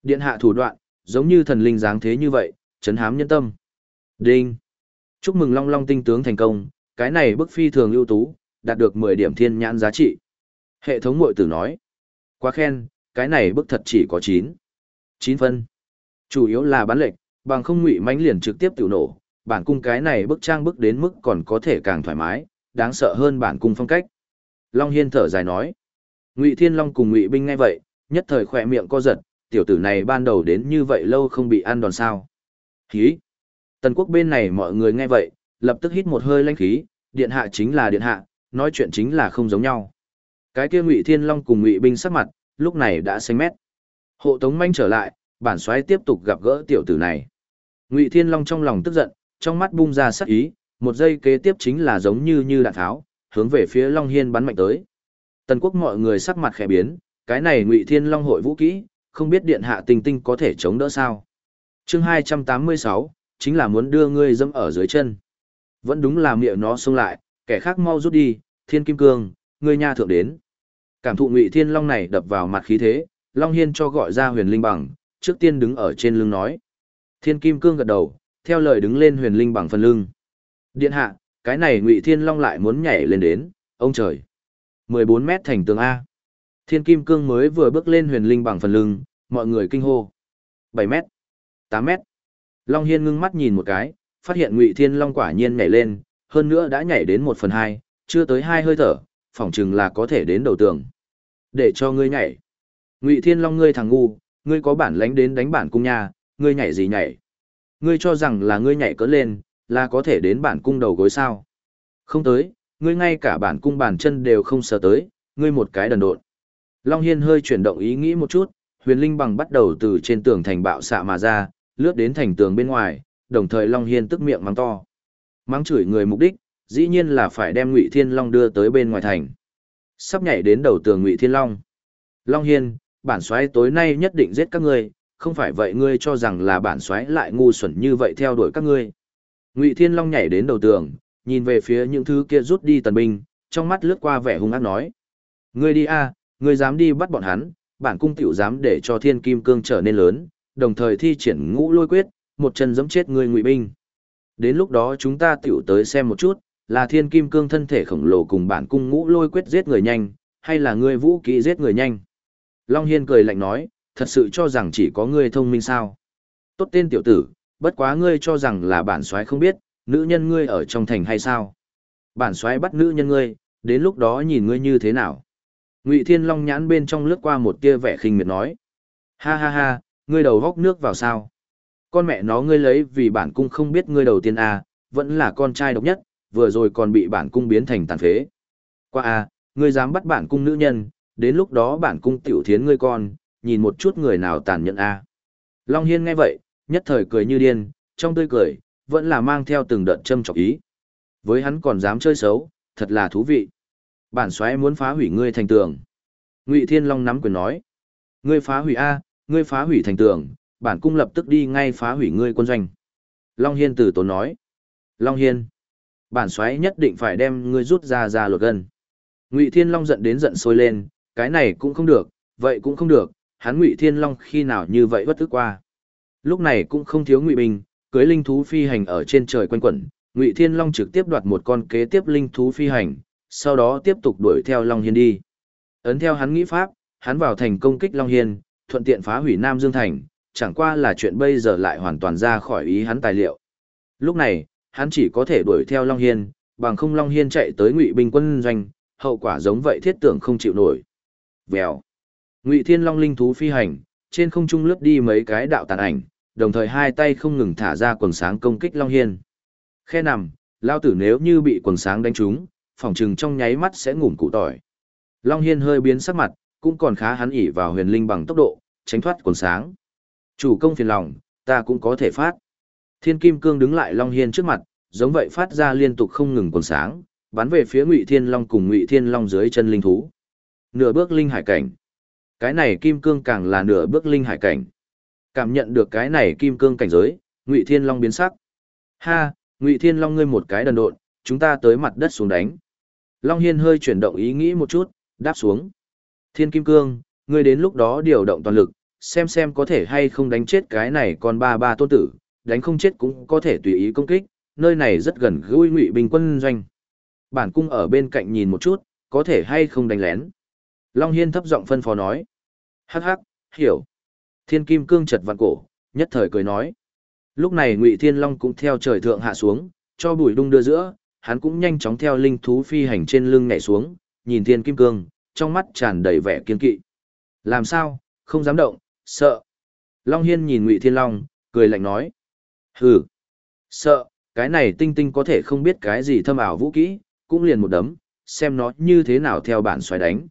[SPEAKER 1] Điện hạ thủ đoạn, giống như thần linh dáng thế như vậy, chấn hám nhân tâm. Đinh. Chúc mừng Long Long tinh tướng thành công, cái này bức phi thường ưu tú, đạt được 10 điểm thiên nhãn giá trị. Hệ thống mội tử nói. Quá khen, cái này bức thật chỉ có 9. 9 phân. Chủ yếu là bán lệch, bằng không ngụy mánh liền trực tiếp tiểu nổ, bản cung cái này bức trang bức đến mức còn có thể càng thoải mái, đáng sợ hơn bản cung phong cách. Long Hiên thở dài nói. Ngụy Thiên Long cùng Ngụy Binh nghe vậy, nhất thời khỏe miệng co giật, tiểu tử này ban đầu đến như vậy lâu không bị ăn đòn sao. Khí. Tần quốc bên này mọi người nghe vậy, lập tức hít một hơi lanh khí, điện hạ chính là điện hạ, nói chuyện chính là không giống nhau. Cái kia Ngụy Thiên Long cùng Ngụy Binh sắc mặt, lúc này đã xanh mét. Hộ tống manh trở lại, bản xoáy tiếp tục gặp gỡ tiểu tử này. Ngụy Thiên Long trong lòng tức giận, trong mắt bung ra sắc ý, một giây kế tiếp chính là giống như như đạn tháo, hướng về phía Long Hiên bắn mạnh tới. Tần quốc mọi người sắc mặt khẽ biến, cái này Ngụy Thiên Long hội vũ kỹ, không biết điện hạ tình tinh có thể chống đỡ sao. chương 286, chính là muốn đưa ngươi dâm ở dưới chân. Vẫn đúng là miệng nó xông lại, kẻ khác mau rút đi, thiên kim cương, ngươi nha thượng đến. Cảm thụ Ngụy Thiên Long này đập vào mặt khí thế, Long Hiên cho gọi ra huyền linh bằng, trước tiên đứng ở trên lưng nói. Thiên kim cương gật đầu, theo lời đứng lên huyền linh bằng phần lưng. Điện hạ, cái này Ngụy Thiên Long lại muốn nhảy lên đến, ông trời. 14 mét thành tường A. Thiên kim cương mới vừa bước lên huyền linh bằng phần lưng, mọi người kinh hô. 7 mét, 8 mét. Long Hiên ngưng mắt nhìn một cái, phát hiện Ngụy Thiên Long quả nhiên nhảy lên, hơn nữa đã nhảy đến 1 phần 2, chưa tới hai hơi thở, phỏng chừng là có thể đến đầu tường. Để cho ngươi nhảy. Ngụy Thiên Long ngươi thằng ngu, ngươi có bản lánh đến đánh bản cung nha, ngươi nhảy gì nhảy? Ngươi cho rằng là ngươi nhảy cỡ lên, là có thể đến bản cung đầu gối sao? Không tới, ngươi ngay cả bản cung bàn chân đều không sờ tới, ngươi một cái đần độn. Long Hiên hơi chuyển động ý nghĩ một chút, huyền linh bằng bắt đầu từ trên tường thành bạo xạ mà ra, lướt đến thành tường bên ngoài, đồng thời Long Hiên tức miệng mắng to. Mắng chửi người mục đích, dĩ nhiên là phải đem Ngụy Thiên Long đưa tới bên ngoài thành. Sắp nhảy đến đầu tường Ngụy Thiên Long. Long Hiên, bản soái tối nay nhất định giết các ngươi, không phải vậy ngươi cho rằng là bản soái lại ngu xuẩn như vậy theo đuổi các ngươi. Ngụy Thiên Long nhảy đến đầu tường, nhìn về phía những thứ kia rút đi tần binh, trong mắt lướt qua vẻ hung ác nói: "Ngươi đi a, ngươi dám đi bắt bọn hắn, bản cung tiểu dám để cho Thiên Kim Cương trở nên lớn, đồng thời thi triển Ngũ Lôi Quyết, một chân giẫm chết ngươi Ngụy binh. Đến lúc đó chúng ta tiểu tới xem một chút, là Thiên Kim Cương thân thể khổng lồ cùng bản cung Ngũ Lôi Quyết giết người nhanh, hay là ngươi vũ kỹ giết người nhanh?" Long Hiên cười lạnh nói, thật sự cho rằng chỉ có ngươi thông minh sao. Tốt tên tiểu tử, bất quá ngươi cho rằng là bản soái không biết, nữ nhân ngươi ở trong thành hay sao. Bản soái bắt nữ nhân ngươi, đến lúc đó nhìn ngươi như thế nào. Ngụy Thiên Long nhãn bên trong lướt qua một tia vẻ khinh miệt nói. Ha ha ha, ngươi đầu góc nước vào sao. Con mẹ nó ngươi lấy vì bản cung không biết ngươi đầu tiên à, vẫn là con trai độc nhất, vừa rồi còn bị bản cung biến thành tàn phế. Qua à, ngươi dám bắt bản cung nữ nhân, đến lúc đó bản cung tiểu thiến ngươi con, nhìn một chút người nào tàn nhẫn a. Long Hiên nghe vậy, nhất thời cười như điên, trong tươi cười, vẫn là mang theo từng đợt châm chọc ý. Với hắn còn dám chơi xấu, thật là thú vị. Bản xoáy muốn phá hủy ngươi thành tường. Ngụy Thiên Long nắm quyền nói. Ngươi phá hủy A, ngươi phá hủy thành tường, bản cung lập tức đi ngay phá hủy ngươi quân doanh. Long Hiên từ tốn nói. Long Hiên, bản xoáy nhất định phải đem ngươi rút ra ra lột gân. Ngụy Thiên Long giận đến giận sôi lên, cái này cũng không được, vậy cũng không được, hắn Ngụy Thiên Long khi nào như vậy bất tức qua. Lúc này cũng không thiếu Ngụy binh, cưới linh thú phi hành ở trên trời quanh quẩn, Ngụy Thiên Long trực tiếp đoạt một con kế tiếp linh thú phi hành, sau đó tiếp tục đuổi theo Long Hiên đi. Ấn theo hắn nghĩ pháp, hắn vào thành công kích Long Hiên, thuận tiện phá hủy Nam Dương Thành, chẳng qua là chuyện bây giờ lại hoàn toàn ra khỏi ý hắn tài liệu. Lúc này, hắn chỉ có thể đuổi theo Long Hiên, bằng không Long Hiên chạy tới Ngụy binh quân doanh, hậu quả giống vậy thiết tưởng không chịu nổi. Vèo. Ngụy Thiên Long linh thú phi hành, trên không trung lướt đi mấy cái đạo tàn ảnh, đồng thời hai tay không ngừng thả ra quần sáng công kích Long Hiên. Khe nằm, lao tử nếu như bị quần sáng đánh trúng, phòng trừng trong nháy mắt sẽ ngủm cụ tỏi. Long Hiên hơi biến sắc mặt, cũng còn khá hắn ỉ vào huyền linh bằng tốc độ, tránh thoát quần sáng. Chủ công phiền lòng, ta cũng có thể phát. Thiên Kim Cương đứng lại Long Hiên trước mặt, giống vậy phát ra liên tục không ngừng quần sáng, bắn về phía Ngụy Thiên Long cùng Ngụy Thiên Long dưới chân linh thú. Nửa bước linh hải cảnh. Cái này kim cương càng là nửa bước linh hải cảnh. Cảm nhận được cái này kim cương cảnh giới, Ngụy Thiên Long biến sắc. Ha, Ngụy Thiên Long ngươi một cái đần độn, chúng ta tới mặt đất xuống đánh. Long Hiên hơi chuyển động ý nghĩ một chút, đáp xuống. Thiên Kim Cương, ngươi đến lúc đó điều động toàn lực, xem xem có thể hay không đánh chết cái này còn ba ba tôn tử, đánh không chết cũng có thể tùy ý công kích, nơi này rất gần gũi ngụy bình quân doanh. Bản cung ở bên cạnh nhìn một chút, có thể hay không đánh lén. Long Hiên thấp giọng phân phó nói. Hắc hắc, hiểu. Thiên Kim Cương chật vặn cổ, nhất thời cười nói. Lúc này Ngụy Thiên Long cũng theo trời thượng hạ xuống, cho bùi đung đưa giữa, hắn cũng nhanh chóng theo linh thú phi hành trên lưng nhảy xuống, nhìn Thiên Kim Cương, trong mắt tràn đầy vẻ kiên kỵ. Làm sao, không dám động, sợ. Long Hiên nhìn Ngụy Thiên Long, cười lạnh nói. Hừ, sợ, cái này tinh tinh có thể không biết cái gì thâm ảo vũ kỹ, cũng liền một đấm, xem nó như thế nào theo bản xoáy đánh.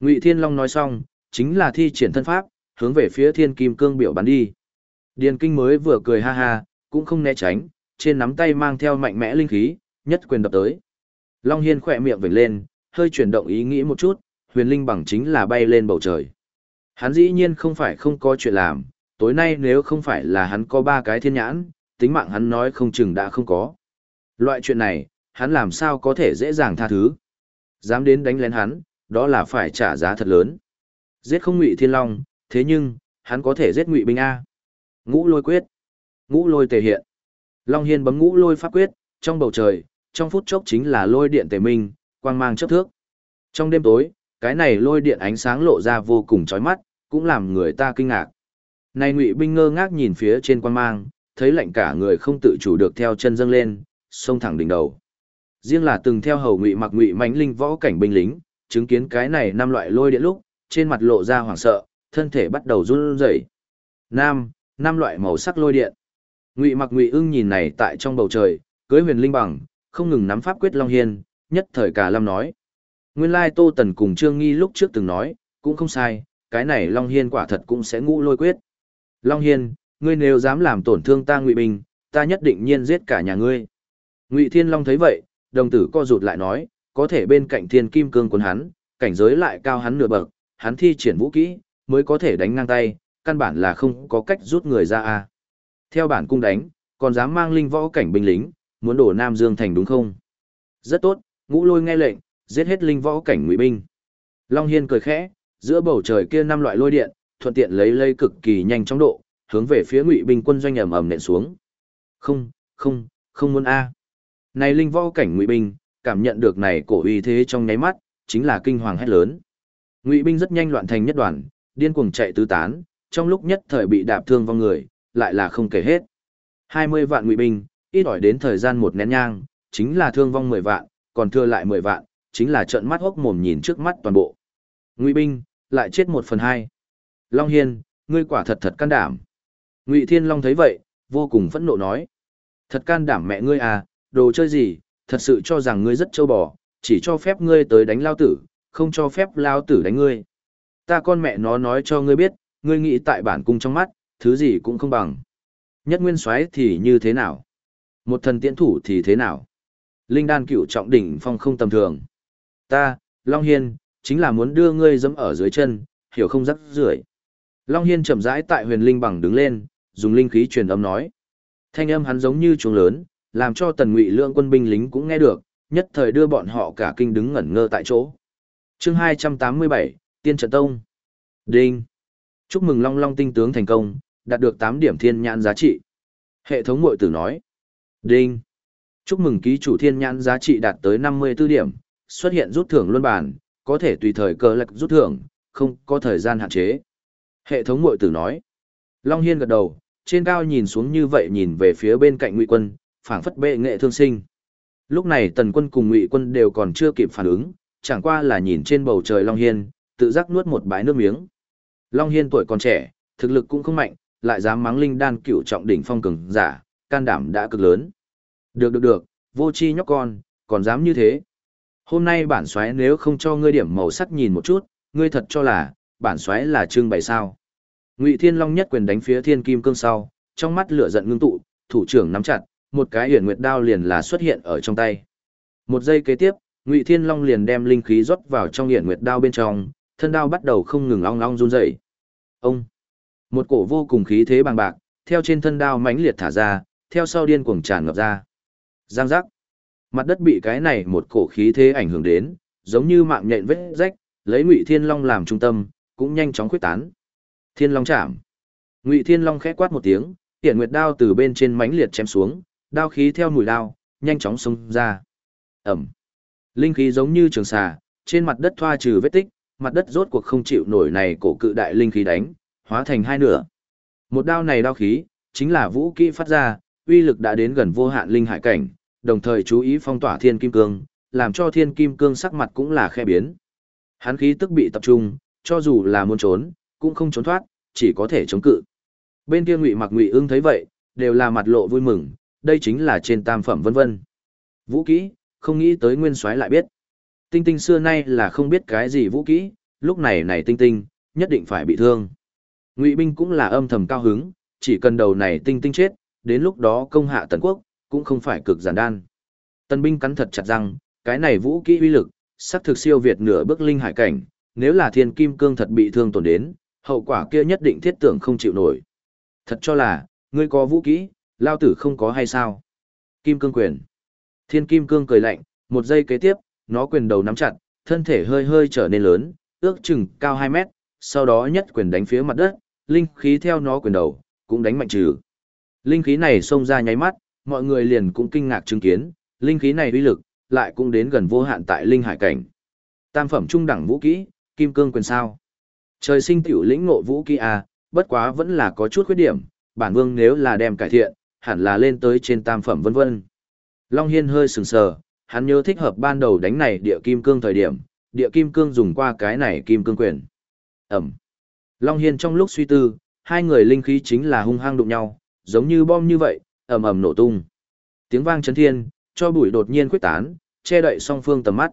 [SPEAKER 1] Ngụy Thiên Long nói xong, chính là thi triển thân pháp, hướng về phía Thiên Kim Cương biểu bắn đi. Điền Kinh mới vừa cười ha ha, cũng không né tránh, trên nắm tay mang theo mạnh mẽ linh khí, nhất quyền đập tới. Long Hiên khỏe miệng vểnh lên, hơi chuyển động ý nghĩ một chút, huyền linh bằng chính là bay lên bầu trời. Hắn dĩ nhiên không phải không có chuyện làm, tối nay nếu không phải là hắn có ba cái thiên nhãn, tính mạng hắn nói không chừng đã không có. Loại chuyện này, hắn làm sao có thể dễ dàng tha thứ. Dám đến đánh lén hắn, đó là phải trả giá thật lớn. Giết không ngụy thiên long, thế nhưng, hắn có thể giết ngụy binh A. Ngũ lôi quyết. Ngũ lôi tề hiện. Long Hiên bấm ngũ lôi pháp quyết, trong bầu trời, trong phút chốc chính là lôi điện tề minh, quang mang chấp thước. Trong đêm tối, cái này lôi điện ánh sáng lộ ra vô cùng chói mắt, cũng làm người ta kinh ngạc. Này ngụy binh ngơ ngác nhìn phía trên quang mang, thấy lạnh cả người không tự chủ được theo chân dâng lên, xông thẳng đỉnh đầu. Riêng là từng theo hầu ngụy mặc ngụy mãnh linh võ cảnh binh lính, chứng kiến cái này năm loại lôi điện lúc, trên mặt lộ ra hoảng sợ, thân thể bắt đầu run rẩy. Nam, năm loại màu sắc lôi điện. Ngụy Mặc Ngụy Ưng nhìn này tại trong bầu trời, cưới huyền linh bằng, không ngừng nắm pháp quyết Long Hiên, nhất thời cả lâm nói. Nguyên lai Tô Tần cùng Trương Nghi lúc trước từng nói, cũng không sai, cái này Long Hiên quả thật cũng sẽ ngũ lôi quyết. Long Hiên, ngươi nếu dám làm tổn thương ta Ngụy Bình, ta nhất định nhiên giết cả nhà ngươi. Ngụy Thiên Long thấy vậy, đồng tử co rụt lại nói, có thể bên cạnh Thiên Kim Cương cuốn hắn, cảnh giới lại cao hắn nửa bậc, hắn thi triển vũ kỹ, mới có thể đánh ngang tay, căn bản là không có cách rút người ra a. Theo bản cung đánh, còn dám mang linh võ cảnh binh lính, muốn đổ Nam Dương thành đúng không? Rất tốt, ngũ lôi nghe lệnh, giết hết linh võ cảnh ngụy binh. Long Hiên cười khẽ, giữa bầu trời kia năm loại lôi điện, thuận tiện lấy lây cực kỳ nhanh chóng độ, hướng về phía ngụy binh quân doanh ầm ầm nện xuống. Không, không, không muốn a. Này linh võ cảnh ngụy binh, cảm nhận được này cổ uy thế trong nháy mắt, chính là kinh hoàng hét lớn. Ngụy binh rất nhanh loạn thành nhất đoàn, điên cuồng chạy tứ tán, trong lúc nhất thời bị đạp thương vong người, lại là không kể hết. 20 vạn ngụy binh, ít ỏi đến thời gian một nén nhang, chính là thương vong 10 vạn, còn thưa lại 10 vạn, chính là trợn mắt hốc mồm nhìn trước mắt toàn bộ. Ngụy binh, lại chết 1 phần 2. Long Hiên, ngươi quả thật thật can đảm. Ngụy Thiên Long thấy vậy, vô cùng phẫn nộ nói. Thật can đảm mẹ ngươi à, đồ chơi gì, thật sự cho rằng ngươi rất trâu bò, chỉ cho phép ngươi tới đánh lao tử, không cho phép lao tử đánh ngươi. Ta con mẹ nó nói cho ngươi biết, ngươi nghĩ tại bản cung trong mắt, thứ gì cũng không bằng. Nhất nguyên soái thì như thế nào? Một thần tiễn thủ thì thế nào? Linh đan cựu trọng đỉnh phong không tầm thường. Ta, Long Hiên, chính là muốn đưa ngươi dẫm ở dưới chân, hiểu không rắc rưởi. Long Hiên chậm rãi tại huyền linh bằng đứng lên, dùng linh khí truyền âm nói. Thanh âm hắn giống như chuông lớn, làm cho tần ngụy lượng quân binh lính cũng nghe được, nhất thời đưa bọn họ cả kinh đứng ngẩn ngơ tại chỗ chương 287, Tiên Trận Tông. Đinh. Chúc mừng Long Long tinh tướng thành công, đạt được 8 điểm thiên nhãn giá trị. Hệ thống mội tử nói. Đinh. Chúc mừng ký chủ thiên nhãn giá trị đạt tới 54 điểm, xuất hiện rút thưởng luân bản, có thể tùy thời cơ lạch rút thưởng, không có thời gian hạn chế. Hệ thống mội tử nói. Long Hiên gật đầu, trên cao nhìn xuống như vậy nhìn về phía bên cạnh ngụy quân, phảng phất bệ nghệ thương sinh. Lúc này tần quân cùng ngụy quân đều còn chưa kịp phản ứng, chẳng qua là nhìn trên bầu trời Long Hiên, tự giác nuốt một bãi nước miếng. Long Hiên tuổi còn trẻ, thực lực cũng không mạnh, lại dám mắng linh đan cửu trọng đỉnh phong cường giả, can đảm đã cực lớn. Được được được, vô chi nhóc con, còn dám như thế. Hôm nay bản xoáy nếu không cho ngươi điểm màu sắc nhìn một chút, ngươi thật cho là, bản xoáy là trưng bày sao. Ngụy Thiên Long nhất quyền đánh phía Thiên Kim Cương sau, trong mắt lửa giận ngưng tụ, thủ trưởng nắm chặt, một cái huyền nguyệt đao liền là xuất hiện ở trong tay. Một giây kế tiếp, Ngụy Thiên Long liền đem linh khí rót vào trong Hiển nguyệt đao bên trong, thân đao bắt đầu không ngừng long long run rẩy. Ông một cổ vô cùng khí thế bằng bạc, theo trên thân đao mãnh liệt thả ra, theo sau điên cuồng tràn ngập ra. Giang giác. Mặt đất bị cái này một cổ khí thế ảnh hưởng đến, giống như mạng nhện vết rách, lấy Ngụy Thiên Long làm trung tâm, cũng nhanh chóng khuyết tán. Thiên Long chạm. Ngụy Thiên Long khẽ quát một tiếng, Tiễn Nguyệt đao từ bên trên mãnh liệt chém xuống, đao khí theo mùi đao, nhanh chóng xông ra. Ầm. Linh khí giống như trường xà, trên mặt đất thoa trừ vết tích, mặt đất rốt cuộc không chịu nổi này cổ cự đại linh khí đánh, hóa thành hai nửa. Một đao này đao khí, chính là vũ kỹ phát ra, uy lực đã đến gần vô hạn linh hải cảnh, đồng thời chú ý phong tỏa thiên kim cương, làm cho thiên kim cương sắc mặt cũng là khe biến. Hắn khí tức bị tập trung, cho dù là muốn trốn, cũng không trốn thoát, chỉ có thể chống cự. Bên kia Ngụy Mặc Ngụy Ưng thấy vậy, đều là mặt lộ vui mừng, đây chính là trên tam phẩm vân vân. Vũ kỹ, không nghĩ tới Nguyên Soái lại biết. Tinh Tinh xưa nay là không biết cái gì vũ kỹ, lúc này này Tinh Tinh, nhất định phải bị thương. Ngụy binh cũng là âm thầm cao hứng, chỉ cần đầu này Tinh Tinh chết, đến lúc đó công hạ tần quốc, cũng không phải cực giản đan. Tần binh cắn thật chặt răng, cái này vũ kỹ uy lực, sắc thực siêu việt nửa bước linh hải cảnh, nếu là thiên kim cương thật bị thương tổn đến, hậu quả kia nhất định thiết tưởng không chịu nổi. Thật cho là, ngươi có vũ kỹ, lao tử không có hay sao? Kim cương quyền. Thiên kim cương cười lạnh, một giây kế tiếp, nó quyền đầu nắm chặt, thân thể hơi hơi trở nên lớn, ước chừng cao 2 mét, sau đó nhất quyền đánh phía mặt đất, linh khí theo nó quyền đầu, cũng đánh mạnh trừ. Linh khí này xông ra nháy mắt, mọi người liền cũng kinh ngạc chứng kiến, linh khí này uy lực, lại cũng đến gần vô hạn tại linh hải cảnh. Tam phẩm trung đẳng vũ kỹ, kim cương quyền sao. Trời sinh tiểu lĩnh ngộ vũ kỹ a, bất quá vẫn là có chút khuyết điểm, bản vương nếu là đem cải thiện, hẳn là lên tới trên tam phẩm vân vân. Long Hiên hơi sừng sờ, hắn nhớ thích hợp ban đầu đánh này địa kim cương thời điểm, địa kim cương dùng qua cái này kim cương quyền. Ẩm. Long Hiên trong lúc suy tư, hai người linh khí chính là hung hăng đụng nhau, giống như bom như vậy, ầm ầm nổ tung. Tiếng vang chấn thiên, cho bụi đột nhiên quyết tán, che đậy song phương tầm mắt.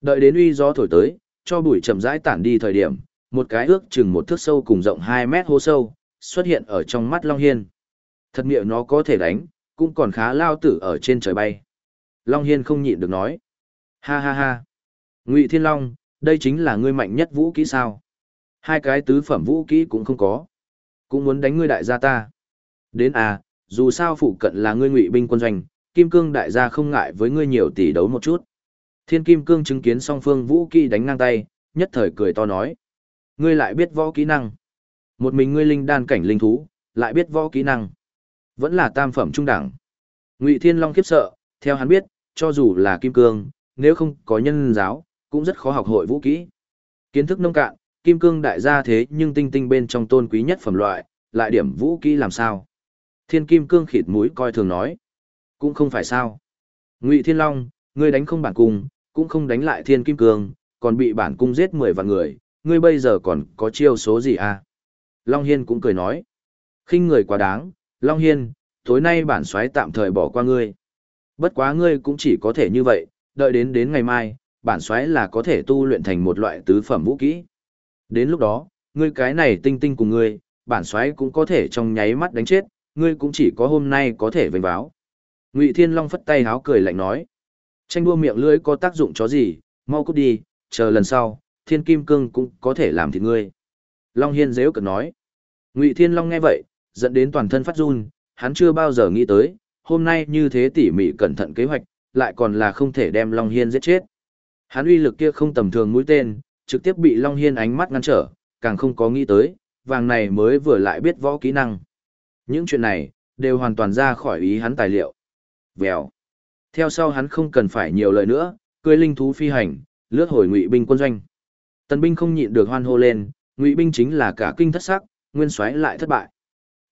[SPEAKER 1] Đợi đến uy gió thổi tới, cho bụi chậm rãi tản đi thời điểm, một cái ước chừng một thước sâu cùng rộng 2 mét hố sâu, xuất hiện ở trong mắt Long Hiên. Thật miệng nó có thể đánh, cũng còn khá lao tử ở trên trời bay. Long Hiên không nhịn được nói. Ha ha ha. Ngụy Thiên Long, đây chính là ngươi mạnh nhất vũ kỹ sao. Hai cái tứ phẩm vũ kỹ cũng không có. Cũng muốn đánh ngươi đại gia ta. Đến à, dù sao phụ cận là ngươi ngụy binh quân doanh, Kim Cương đại gia không ngại với ngươi nhiều tỷ đấu một chút. Thiên Kim Cương chứng kiến song phương vũ kỹ đánh ngang tay, nhất thời cười to nói. Ngươi lại biết võ kỹ năng. Một mình ngươi linh đan cảnh linh thú, lại biết võ kỹ năng. Vẫn là tam phẩm trung đẳng. Ngụy Thiên Long khiếp sợ, theo hắn biết, cho dù là kim cương, nếu không có nhân giáo, cũng rất khó học hội vũ kỹ. Kiến thức nông cạn, kim cương đại gia thế nhưng tinh tinh bên trong tôn quý nhất phẩm loại, lại điểm vũ kỹ làm sao? Thiên kim cương khịt mũi coi thường nói. Cũng không phải sao. Ngụy Thiên Long, ngươi đánh không bản cung, cũng không đánh lại thiên kim cương, còn bị bản cung giết 10 vạn người, ngươi bây giờ còn có chiêu số gì à? Long Hiên cũng cười nói. khinh người quá đáng, Long Hiên, tối nay bản xoáy tạm thời bỏ qua ngươi. Bất quá ngươi cũng chỉ có thể như vậy, đợi đến đến ngày mai, bản xoáy là có thể tu luyện thành một loại tứ phẩm vũ kỹ. Đến lúc đó, ngươi cái này tinh tinh cùng ngươi, bản xoáy cũng có thể trong nháy mắt đánh chết, ngươi cũng chỉ có hôm nay có thể vênh báo. Ngụy Thiên Long phất tay háo cười lạnh nói. Tranh đua miệng lưỡi có tác dụng chó gì, mau cút đi, chờ lần sau, thiên kim cương cũng có thể làm thịt ngươi. Long Hiên dễ cực nói. Ngụy Thiên Long nghe vậy, dẫn đến toàn thân phát run, hắn chưa bao giờ nghĩ tới, hôm nay như thế tỉ mỉ cẩn thận kế hoạch, lại còn là không thể đem Long Hiên giết chết. Hắn uy lực kia không tầm thường mũi tên, trực tiếp bị Long Hiên ánh mắt ngăn trở, càng không có nghĩ tới, vàng này mới vừa lại biết võ kỹ năng. Những chuyện này, đều hoàn toàn ra khỏi ý hắn tài liệu. Vèo. Theo sau hắn không cần phải nhiều lời nữa, cưới linh thú phi hành, lướt hồi ngụy binh quân doanh. Tần binh không nhịn được hoan hô lên, ngụy binh chính là cả kinh thất sắc, nguyên soái lại thất bại.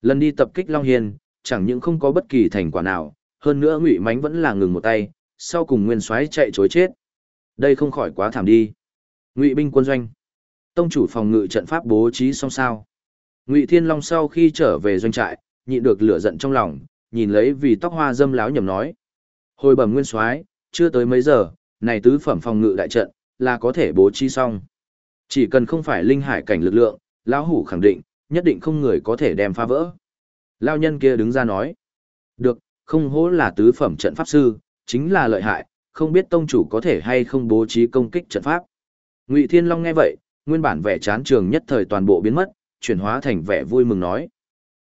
[SPEAKER 1] Lần đi tập kích Long Hiên, chẳng những không có bất kỳ thành quả nào, hơn nữa Ngụy Mánh vẫn là ngừng một tay, sau cùng Nguyên Soái chạy chối chết. Đây không khỏi quá thảm đi. Ngụy binh quân doanh. Tông chủ phòng ngự trận pháp bố trí xong sao? Ngụy Thiên Long sau khi trở về doanh trại, nhịn được lửa giận trong lòng, nhìn lấy vì tóc hoa dâm láo nhầm nói: "Hồi bẩm Nguyên Soái, chưa tới mấy giờ, này tứ phẩm phòng ngự đại trận là có thể bố trí xong. Chỉ cần không phải linh hải cảnh lực lượng, lão hủ khẳng định, nhất định không người có thể đem phá vỡ. Lao nhân kia đứng ra nói. Được, không hố là tứ phẩm trận pháp sư, chính là lợi hại, không biết tông chủ có thể hay không bố trí công kích trận pháp. Ngụy Thiên Long nghe vậy, nguyên bản vẻ chán trường nhất thời toàn bộ biến mất, chuyển hóa thành vẻ vui mừng nói.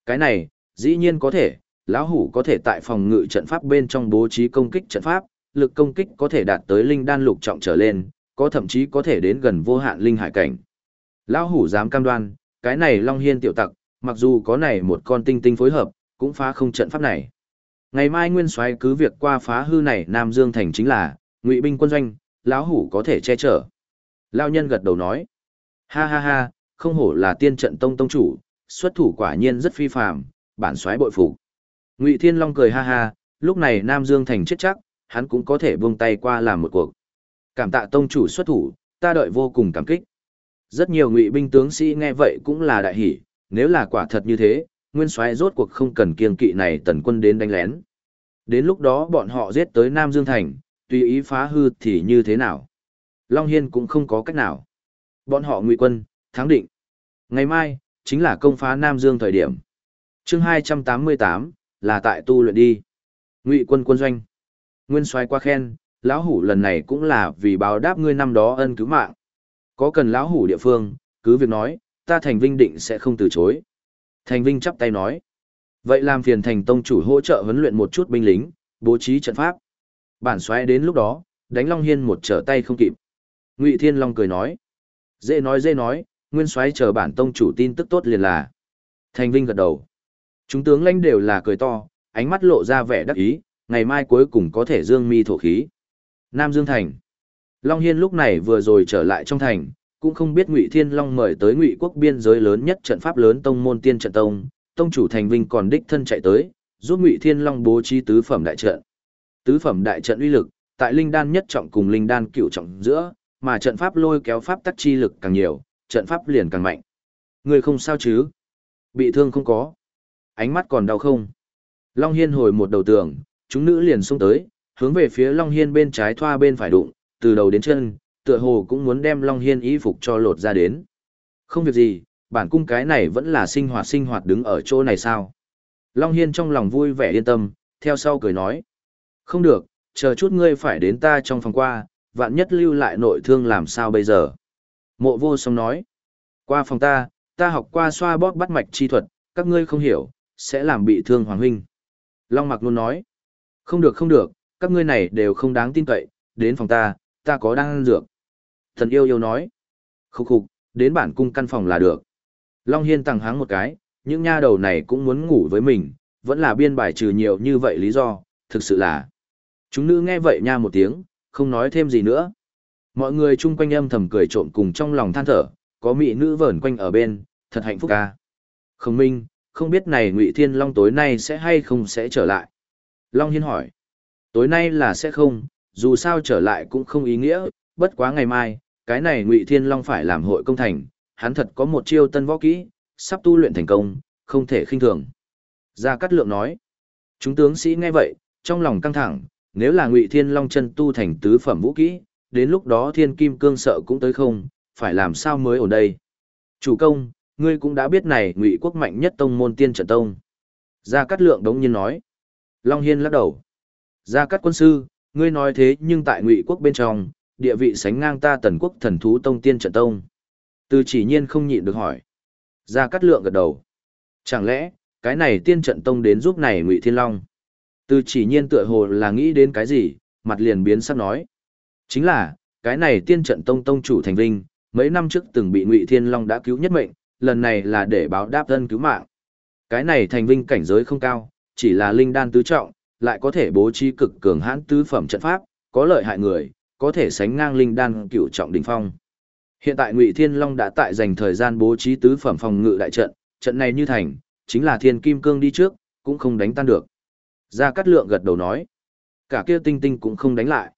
[SPEAKER 1] Cái này, dĩ nhiên có thể, lão hủ có thể tại phòng ngự trận pháp bên trong bố trí công kích trận pháp, lực công kích có thể đạt tới linh đan lục trọng trở lên, có thậm chí có thể đến gần vô hạn linh hải cảnh. Lão hủ dám cam đoan, cái này Long Hiên tiểu tặc, mặc dù có này một con tinh tinh phối hợp, cũng phá không trận pháp này. Ngày mai Nguyên Soái cứ việc qua phá hư này Nam Dương thành chính là, Ngụy binh quân doanh, lão hủ có thể che chở. Lao nhân gật đầu nói. Ha ha ha, không hổ là tiên trận tông tông chủ, xuất thủ quả nhiên rất phi phàm, bản Soái bội phục. Ngụy Thiên Long cười ha ha, lúc này Nam Dương Thành chết chắc, hắn cũng có thể buông tay qua làm một cuộc. Cảm tạ tông chủ xuất thủ, ta đợi vô cùng cảm kích. Rất nhiều ngụy binh tướng sĩ nghe vậy cũng là đại hỷ, nếu là quả thật như thế, nguyên soái rốt cuộc không cần kiêng kỵ này tần quân đến đánh lén. Đến lúc đó bọn họ giết tới Nam Dương Thành, tùy ý phá hư thì như thế nào? Long Hiên cũng không có cách nào. Bọn họ ngụy quân, thắng định. Ngày mai, chính là công phá Nam Dương thời điểm. chương 288, là tại tu luyện đi. Ngụy quân quân doanh. Nguyên soái qua khen, lão hủ lần này cũng là vì báo đáp ngươi năm đó ân cứu mạng. Có cần lão hủ địa phương, cứ việc nói, ta thành vinh định sẽ không từ chối. Thành vinh chắp tay nói. Vậy làm phiền thành tông chủ hỗ trợ huấn luyện một chút binh lính, bố trí trận pháp. Bản xoáy đến lúc đó, đánh Long Hiên một trở tay không kịp. Ngụy Thiên Long cười nói. Dễ nói dễ nói, nguyên xoáy chờ bản tông chủ tin tức tốt liền là. Thành Vinh gật đầu. Chúng tướng lãnh đều là cười to, ánh mắt lộ ra vẻ đắc ý, ngày mai cuối cùng có thể dương mi thổ khí. Nam Dương Thành. Long Hiên lúc này vừa rồi trở lại trong thành, cũng không biết Ngụy Thiên Long mời tới Ngụy quốc biên giới lớn nhất trận pháp lớn tông môn tiên trận tông, tông chủ Thành Vinh còn đích thân chạy tới, giúp Ngụy Thiên Long bố trí tứ phẩm đại trận. Tứ phẩm đại trận uy lực, tại linh đan nhất trọng cùng linh đan cửu trọng giữa, mà trận pháp lôi kéo pháp tắc chi lực càng nhiều, trận pháp liền càng mạnh. Người không sao chứ? Bị thương không có. Ánh mắt còn đau không? Long Hiên hồi một đầu tường, chúng nữ liền xông tới, hướng về phía Long Hiên bên trái thoa bên phải đụng, từ đầu đến chân, tựa hồ cũng muốn đem Long Hiên y phục cho lột ra đến. Không việc gì, bản cung cái này vẫn là sinh hoạt sinh hoạt đứng ở chỗ này sao? Long Hiên trong lòng vui vẻ yên tâm, theo sau cười nói. Không được, chờ chút ngươi phải đến ta trong phòng qua, vạn nhất lưu lại nội thương làm sao bây giờ. Mộ vô song nói. Qua phòng ta, ta học qua xoa bóp bắt mạch chi thuật, các ngươi không hiểu, sẽ làm bị thương Hoàng Huynh. Long Mặc luôn nói. Không được không được, các ngươi này đều không đáng tin cậy, đến phòng ta, ta có đang ăn dược. Thần yêu yêu nói. Khúc khục, đến bản cung căn phòng là được. Long Hiên tặng háng một cái, những nha đầu này cũng muốn ngủ với mình, vẫn là biên bài trừ nhiều như vậy lý do, thực sự là. Chúng nữ nghe vậy nha một tiếng, không nói thêm gì nữa. Mọi người chung quanh âm thầm cười trộm cùng trong lòng than thở, có mỹ nữ vờn quanh ở bên, thật hạnh phúc ca. Không minh, không biết này Ngụy Thiên Long tối nay sẽ hay không sẽ trở lại. Long Hiên hỏi. Tối nay là sẽ không, dù sao trở lại cũng không ý nghĩa, bất quá ngày mai, cái này Ngụy Thiên Long phải làm hội công thành, hắn thật có một chiêu tân võ kỹ, sắp tu luyện thành công, không thể khinh thường. Gia Cát Lượng nói. Chúng tướng sĩ nghe vậy, trong lòng căng thẳng, nếu là Ngụy Thiên Long chân tu thành tứ phẩm vũ kỹ, đến lúc đó Thiên Kim Cương sợ cũng tới không, phải làm sao mới ở đây. Chủ công, ngươi cũng đã biết này Ngụy quốc mạnh nhất tông môn tiên trận tông. Gia Cát Lượng đống nhiên nói. Long Hiên lắc đầu. Gia Cát quân sư, ngươi nói thế nhưng tại Ngụy quốc bên trong, địa vị sánh ngang ta Tần quốc thần thú tông tiên trận tông. Từ chỉ nhiên không nhịn được hỏi. Gia Cát Lượng gật đầu. Chẳng lẽ, cái này tiên trận tông đến giúp này Ngụy Thiên Long? Từ chỉ nhiên tựa hồ là nghĩ đến cái gì, mặt liền biến sắc nói. Chính là, cái này tiên trận tông tông chủ thành vinh, mấy năm trước từng bị Ngụy Thiên Long đã cứu nhất mệnh, lần này là để báo đáp thân cứu mạng. Cái này thành vinh cảnh giới không cao, chỉ là linh đan tứ trọng, lại có thể bố trí cực cường hãn tứ phẩm trận pháp, có lợi hại người, có thể sánh ngang linh đan cửu trọng đỉnh phong. Hiện tại Ngụy Thiên Long đã tại dành thời gian bố trí tứ phẩm phòng ngự đại trận, trận này như thành, chính là Thiên Kim Cương đi trước, cũng không đánh tan được. Gia Cát Lượng gật đầu nói, cả kia tinh tinh cũng không đánh lại.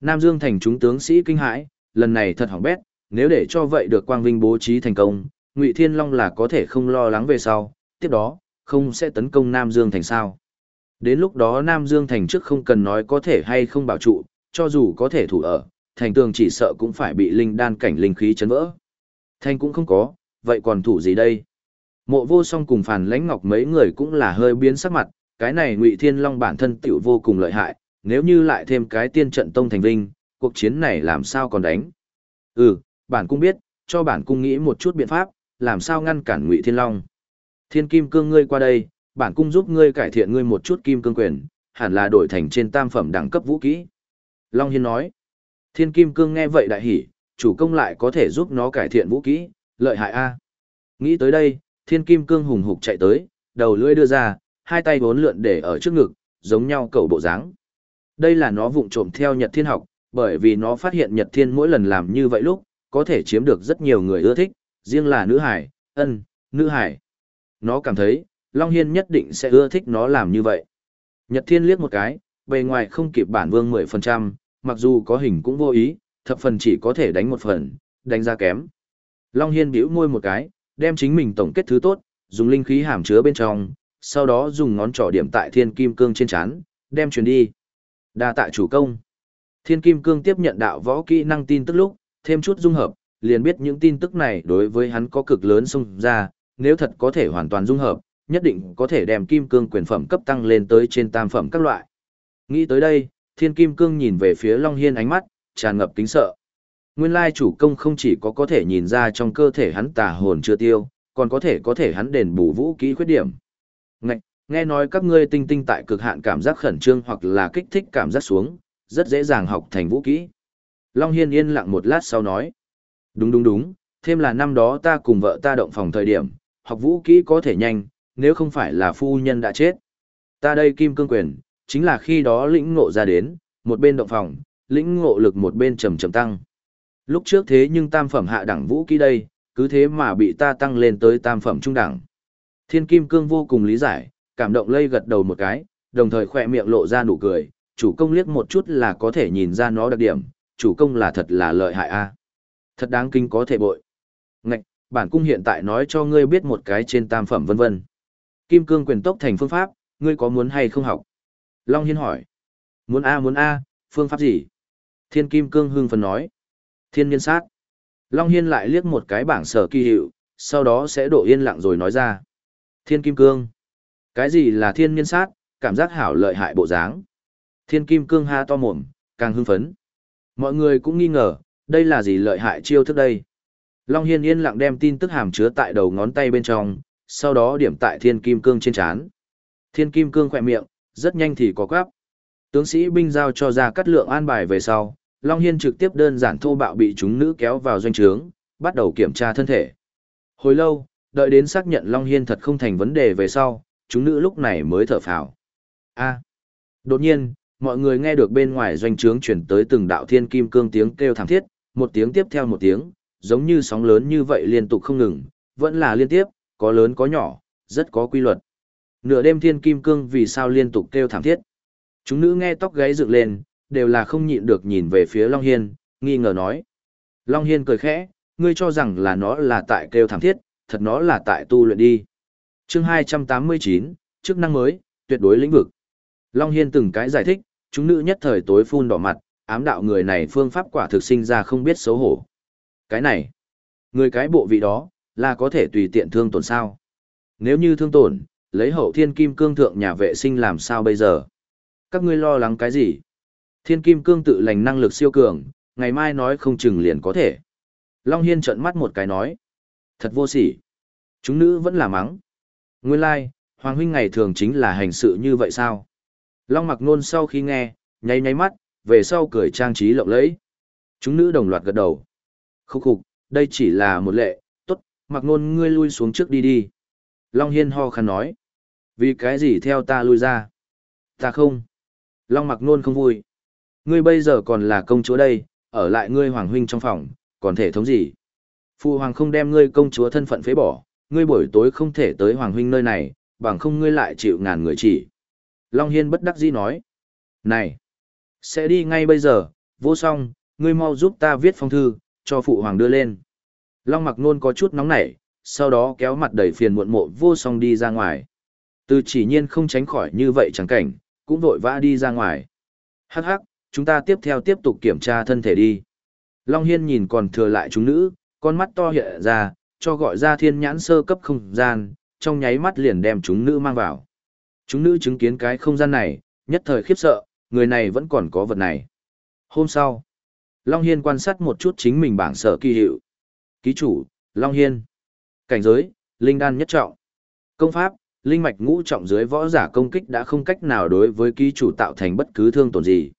[SPEAKER 1] Nam Dương thành chúng tướng sĩ kinh hãi, lần này thật hỏng bét, nếu để cho vậy được Quang Vinh bố trí thành công, Ngụy Thiên Long là có thể không lo lắng về sau, tiếp đó, không sẽ tấn công Nam Dương thành sao. Đến lúc đó Nam Dương thành trước không cần nói có thể hay không bảo trụ, cho dù có thể thủ ở, thành tường chỉ sợ cũng phải bị linh đan cảnh linh khí chấn vỡ. Thành cũng không có, vậy còn thủ gì đây? Mộ vô song cùng phản lãnh ngọc mấy người cũng là hơi biến sắc mặt, cái này ngụy thiên long bản thân tiểu vô cùng lợi hại, nếu như lại thêm cái tiên trận tông thành vinh, cuộc chiến này làm sao còn đánh? Ừ, bản cung biết, cho bản cung nghĩ một chút biện pháp, làm sao ngăn cản ngụy thiên long. Thiên kim cương ngươi qua đây, bản cung giúp ngươi cải thiện ngươi một chút kim cương quyền, hẳn là đổi thành trên tam phẩm đẳng cấp vũ kỹ. Long Hiên nói, thiên kim cương nghe vậy đại hỉ, chủ công lại có thể giúp nó cải thiện vũ kỹ, lợi hại a. Nghĩ tới đây, thiên kim cương hùng hục chạy tới, đầu lưỡi đưa ra, hai tay vốn lượn để ở trước ngực, giống nhau cầu bộ dáng. Đây là nó vụng trộm theo Nhật Thiên học, bởi vì nó phát hiện Nhật Thiên mỗi lần làm như vậy lúc, có thể chiếm được rất nhiều người ưa thích, riêng là nữ hải, ân, nữ hải. Nó cảm thấy, Long Hiên nhất định sẽ ưa thích nó làm như vậy. Nhật Thiên liếc một cái, bề ngoài không kịp bản vương 10%, mặc dù có hình cũng vô ý, thập phần chỉ có thể đánh một phần, đánh ra kém. Long Hiên bĩu môi một cái, đem chính mình tổng kết thứ tốt, dùng linh khí hàm chứa bên trong, sau đó dùng ngón trỏ điểm tại thiên kim cương trên chán, đem truyền đi. Đa tại chủ công. Thiên kim cương tiếp nhận đạo võ kỹ năng tin tức lúc, thêm chút dung hợp, liền biết những tin tức này đối với hắn có cực lớn xung ra, nếu thật có thể hoàn toàn dung hợp, nhất định có thể đem kim cương quyền phẩm cấp tăng lên tới trên tam phẩm các loại. Nghĩ tới đây, thiên kim cương nhìn về phía Long Hiên ánh mắt, tràn ngập kính sợ. Nguyên lai chủ công không chỉ có có thể nhìn ra trong cơ thể hắn tà hồn chưa tiêu, còn có thể có thể hắn đền bù vũ kỹ khuyết điểm. Ngạch, nghe nói các ngươi tinh tinh tại cực hạn cảm giác khẩn trương hoặc là kích thích cảm giác xuống, rất dễ dàng học thành vũ kỹ. Long Hiên yên lặng một lát sau nói. Đúng đúng đúng, thêm là năm đó ta cùng vợ ta động phòng thời điểm, học vũ kỹ có thể nhanh, nếu không phải là phu nhân đã chết. Ta đây kim cương quyền, chính là khi đó lĩnh ngộ ra đến, một bên động phòng, lĩnh ngộ lực một bên trầm trầm tăng. Lúc trước thế nhưng tam phẩm hạ đẳng vũ kỹ đây, cứ thế mà bị ta tăng lên tới tam phẩm trung đẳng. Thiên kim cương vô cùng lý giải, cảm động lây gật đầu một cái, đồng thời khỏe miệng lộ ra nụ cười, chủ công liếc một chút là có thể nhìn ra nó đặc điểm, chủ công là thật là lợi hại a Thật đáng kinh có thể bội. Ngạch, bản cung hiện tại nói cho ngươi biết một cái trên tam phẩm vân vân. Kim cương quyền tốc thành phương pháp, ngươi có muốn hay không học? Long Hiên hỏi. Muốn A muốn A, phương pháp gì? Thiên kim cương hưng phấn nói. Thiên nhiên sát. Long Hiên lại liếc một cái bảng sở kỳ hiệu, sau đó sẽ độ yên lặng rồi nói ra. Thiên kim cương. Cái gì là thiên nhiên sát, cảm giác hảo lợi hại bộ dáng. Thiên kim cương ha to mồm, càng hưng phấn. Mọi người cũng nghi ngờ, đây là gì lợi hại chiêu thức đây. Long Hiên yên lặng đem tin tức hàm chứa tại đầu ngón tay bên trong, sau đó điểm tại thiên kim cương trên chán. Thiên kim cương khỏe miệng, rất nhanh thì có quáp. Tướng sĩ binh giao cho ra cắt lượng an bài về sau, Long Hiên trực tiếp đơn giản thô bạo bị chúng nữ kéo vào doanh trướng, bắt đầu kiểm tra thân thể. Hồi lâu, đợi đến xác nhận Long Hiên thật không thành vấn đề về sau, chúng nữ lúc này mới thở phào. A. Đột nhiên, mọi người nghe được bên ngoài doanh trướng chuyển tới từng đạo thiên kim cương tiếng kêu thảm thiết, một tiếng tiếp theo một tiếng, giống như sóng lớn như vậy liên tục không ngừng, vẫn là liên tiếp, có lớn có nhỏ, rất có quy luật. Nửa đêm thiên kim cương vì sao liên tục kêu thảm thiết. Chúng nữ nghe tóc gáy dựng lên, đều là không nhịn được nhìn về phía Long Hiên, nghi ngờ nói. Long Hiên cười khẽ, ngươi cho rằng là nó là tại kêu thảm thiết, thật nó là tại tu luyện đi. chương 289, chức năng mới, tuyệt đối lĩnh vực. Long Hiên từng cái giải thích, chúng nữ nhất thời tối phun đỏ mặt, ám đạo người này phương pháp quả thực sinh ra không biết xấu hổ. Cái này, người cái bộ vị đó, là có thể tùy tiện thương tổn sao. Nếu như thương tổn, lấy hậu thiên kim cương thượng nhà vệ sinh làm sao bây giờ? Các ngươi lo lắng cái gì? Thiên kim cương tự lành năng lực siêu cường, ngày mai nói không chừng liền có thể. Long Hiên trợn mắt một cái nói. Thật vô sỉ. Chúng nữ vẫn là mắng. Nguyên lai, like, Hoàng huynh ngày thường chính là hành sự như vậy sao? Long mặc nôn sau khi nghe, nháy nháy mắt, về sau cười trang trí lộng lẫy. Chúng nữ đồng loạt gật đầu. Khúc khục, đây chỉ là một lệ, mặc nôn ngươi lui xuống trước đi đi. Long Hiên ho khăn nói. Vì cái gì theo ta lui ra? Ta không. Long mặc nôn không vui. Ngươi bây giờ còn là công chúa đây, ở lại ngươi hoàng huynh trong phòng, còn thể thống gì? Phụ hoàng không đem ngươi công chúa thân phận phế bỏ, ngươi buổi tối không thể tới hoàng huynh nơi này, bằng không ngươi lại chịu ngàn người chỉ. Long Hiên bất đắc dĩ nói. Này! Sẽ đi ngay bây giờ, vô song, ngươi mau giúp ta viết phong thư, cho phụ hoàng đưa lên. Long mặc nôn có chút nóng nảy, sau đó kéo mặt đầy phiền muộn mộ vô song đi ra ngoài. Từ chỉ nhiên không tránh khỏi như vậy chẳng cảnh, cũng vội vã đi ra ngoài. Hắc hắc, chúng ta tiếp theo tiếp tục kiểm tra thân thể đi. Long Hiên nhìn còn thừa lại chúng nữ, con mắt to hiện ra, cho gọi ra thiên nhãn sơ cấp không gian, trong nháy mắt liền đem chúng nữ mang vào. Chúng nữ chứng kiến cái không gian này, nhất thời khiếp sợ, người này vẫn còn có vật này. Hôm sau, Long Hiên quan sát một chút chính mình bảng sở kỳ hiệu. Ký chủ, Long Hiên. Cảnh giới, Linh Đan nhất trọng. Công pháp, Linh Mạch ngũ trọng dưới võ giả công kích đã không cách nào đối với ký chủ tạo thành bất cứ thương tổn gì.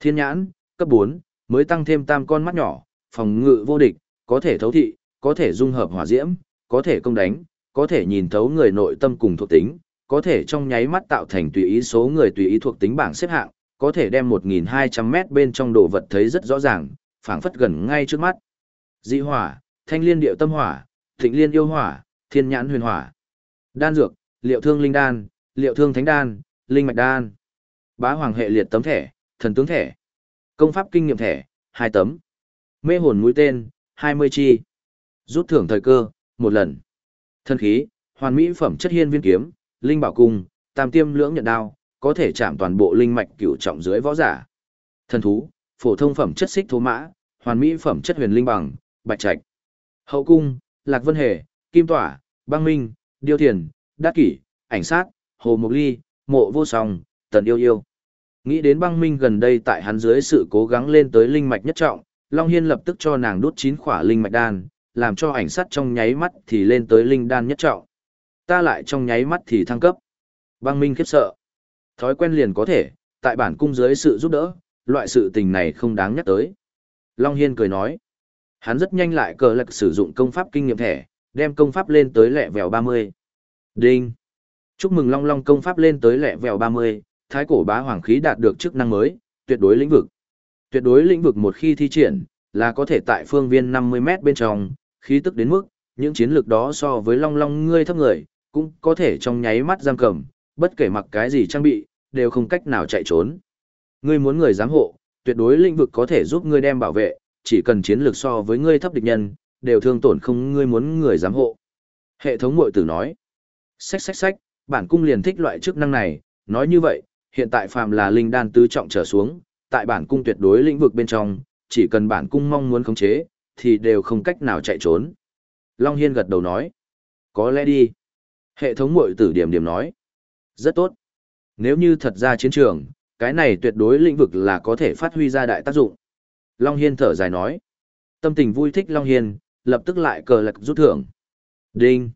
[SPEAKER 1] Thiên nhãn, cấp 4, mới tăng thêm tam con mắt nhỏ, phòng ngự vô địch, có thể thấu thị, có thể dung hợp hỏa diễm, có thể công đánh, có thể nhìn thấu người nội tâm cùng thuộc tính, có thể trong nháy mắt tạo thành tùy ý số người tùy ý thuộc tính bảng xếp hạng, có thể đem 1.200 mét bên trong đồ vật thấy rất rõ ràng, phảng phất gần ngay trước mắt. Dị hỏa, thanh liên điệu tâm hỏa, thịnh liên yêu hỏa, thiên nhãn huyền hỏa. Đan dược, liệu thương linh đan, liệu thương thánh đan, linh mạch đan. Bá hoàng hệ liệt tấm thẻ, thần tướng thẻ. Công pháp kinh nghiệm thẻ, hai tấm. Mê hồn mũi tên, 20 chi. Rút thưởng thời cơ, một lần. Thân khí, hoàn mỹ phẩm chất hiên viên kiếm, linh bảo cung, tam tiêm lưỡng nhận đao, có thể chạm toàn bộ linh mạch cửu trọng dưới võ giả. Thần thú, phổ thông phẩm chất xích thố mã, hoàn mỹ phẩm chất huyền linh bằng, bạch trạch. Hậu cung, lạc vân hề, kim tỏa, băng minh, điêu thiền, đắc kỷ, ảnh sát, hồ mục ly, mộ vô song, tần yêu yêu. Nghĩ đến băng minh gần đây tại hắn dưới sự cố gắng lên tới linh mạch nhất trọng, Long Hiên lập tức cho nàng đút chín khỏa linh mạch đan, làm cho ảnh sát trong nháy mắt thì lên tới linh đan nhất trọng. Ta lại trong nháy mắt thì thăng cấp. Băng minh khiếp sợ. Thói quen liền có thể, tại bản cung dưới sự giúp đỡ, loại sự tình này không đáng nhắc tới. Long Hiên cười nói. Hắn rất nhanh lại cờ lạc sử dụng công pháp kinh nghiệm thẻ, đem công pháp lên tới lẹ vèo 30. Đinh! Chúc mừng Long Long công pháp lên tới lẹ vèo 30, thái cổ bá hoàng khí đạt được chức năng mới, tuyệt đối lĩnh vực. Tuyệt đối lĩnh vực một khi thi triển, là có thể tại phương viên 50 mét bên trong, khí tức đến mức, những chiến lược đó so với Long Long ngươi thấp người, cũng có thể trong nháy mắt giam cầm, bất kể mặc cái gì trang bị, đều không cách nào chạy trốn. Ngươi muốn người giám hộ, tuyệt đối lĩnh vực có thể giúp ngươi đem bảo vệ, chỉ cần chiến lược so với ngươi thấp địch nhân, đều thương tổn không ngươi muốn người giám hộ. Hệ thống mội tử nói, sách sách sách bản cung liền thích loại chức năng này, nói như vậy, hiện tại phàm là linh đan tứ trọng trở xuống, tại bản cung tuyệt đối lĩnh vực bên trong, chỉ cần bản cung mong muốn khống chế, thì đều không cách nào chạy trốn. Long Hiên gật đầu nói, có lẽ đi. Hệ thống mội tử điểm điểm nói, rất tốt. Nếu như thật ra chiến trường, cái này tuyệt đối lĩnh vực là có thể phát huy ra đại tác dụng. Long Hiên thở dài nói. Tâm tình vui thích Long Hiên, lập tức lại cờ lạc rút thưởng. Đinh!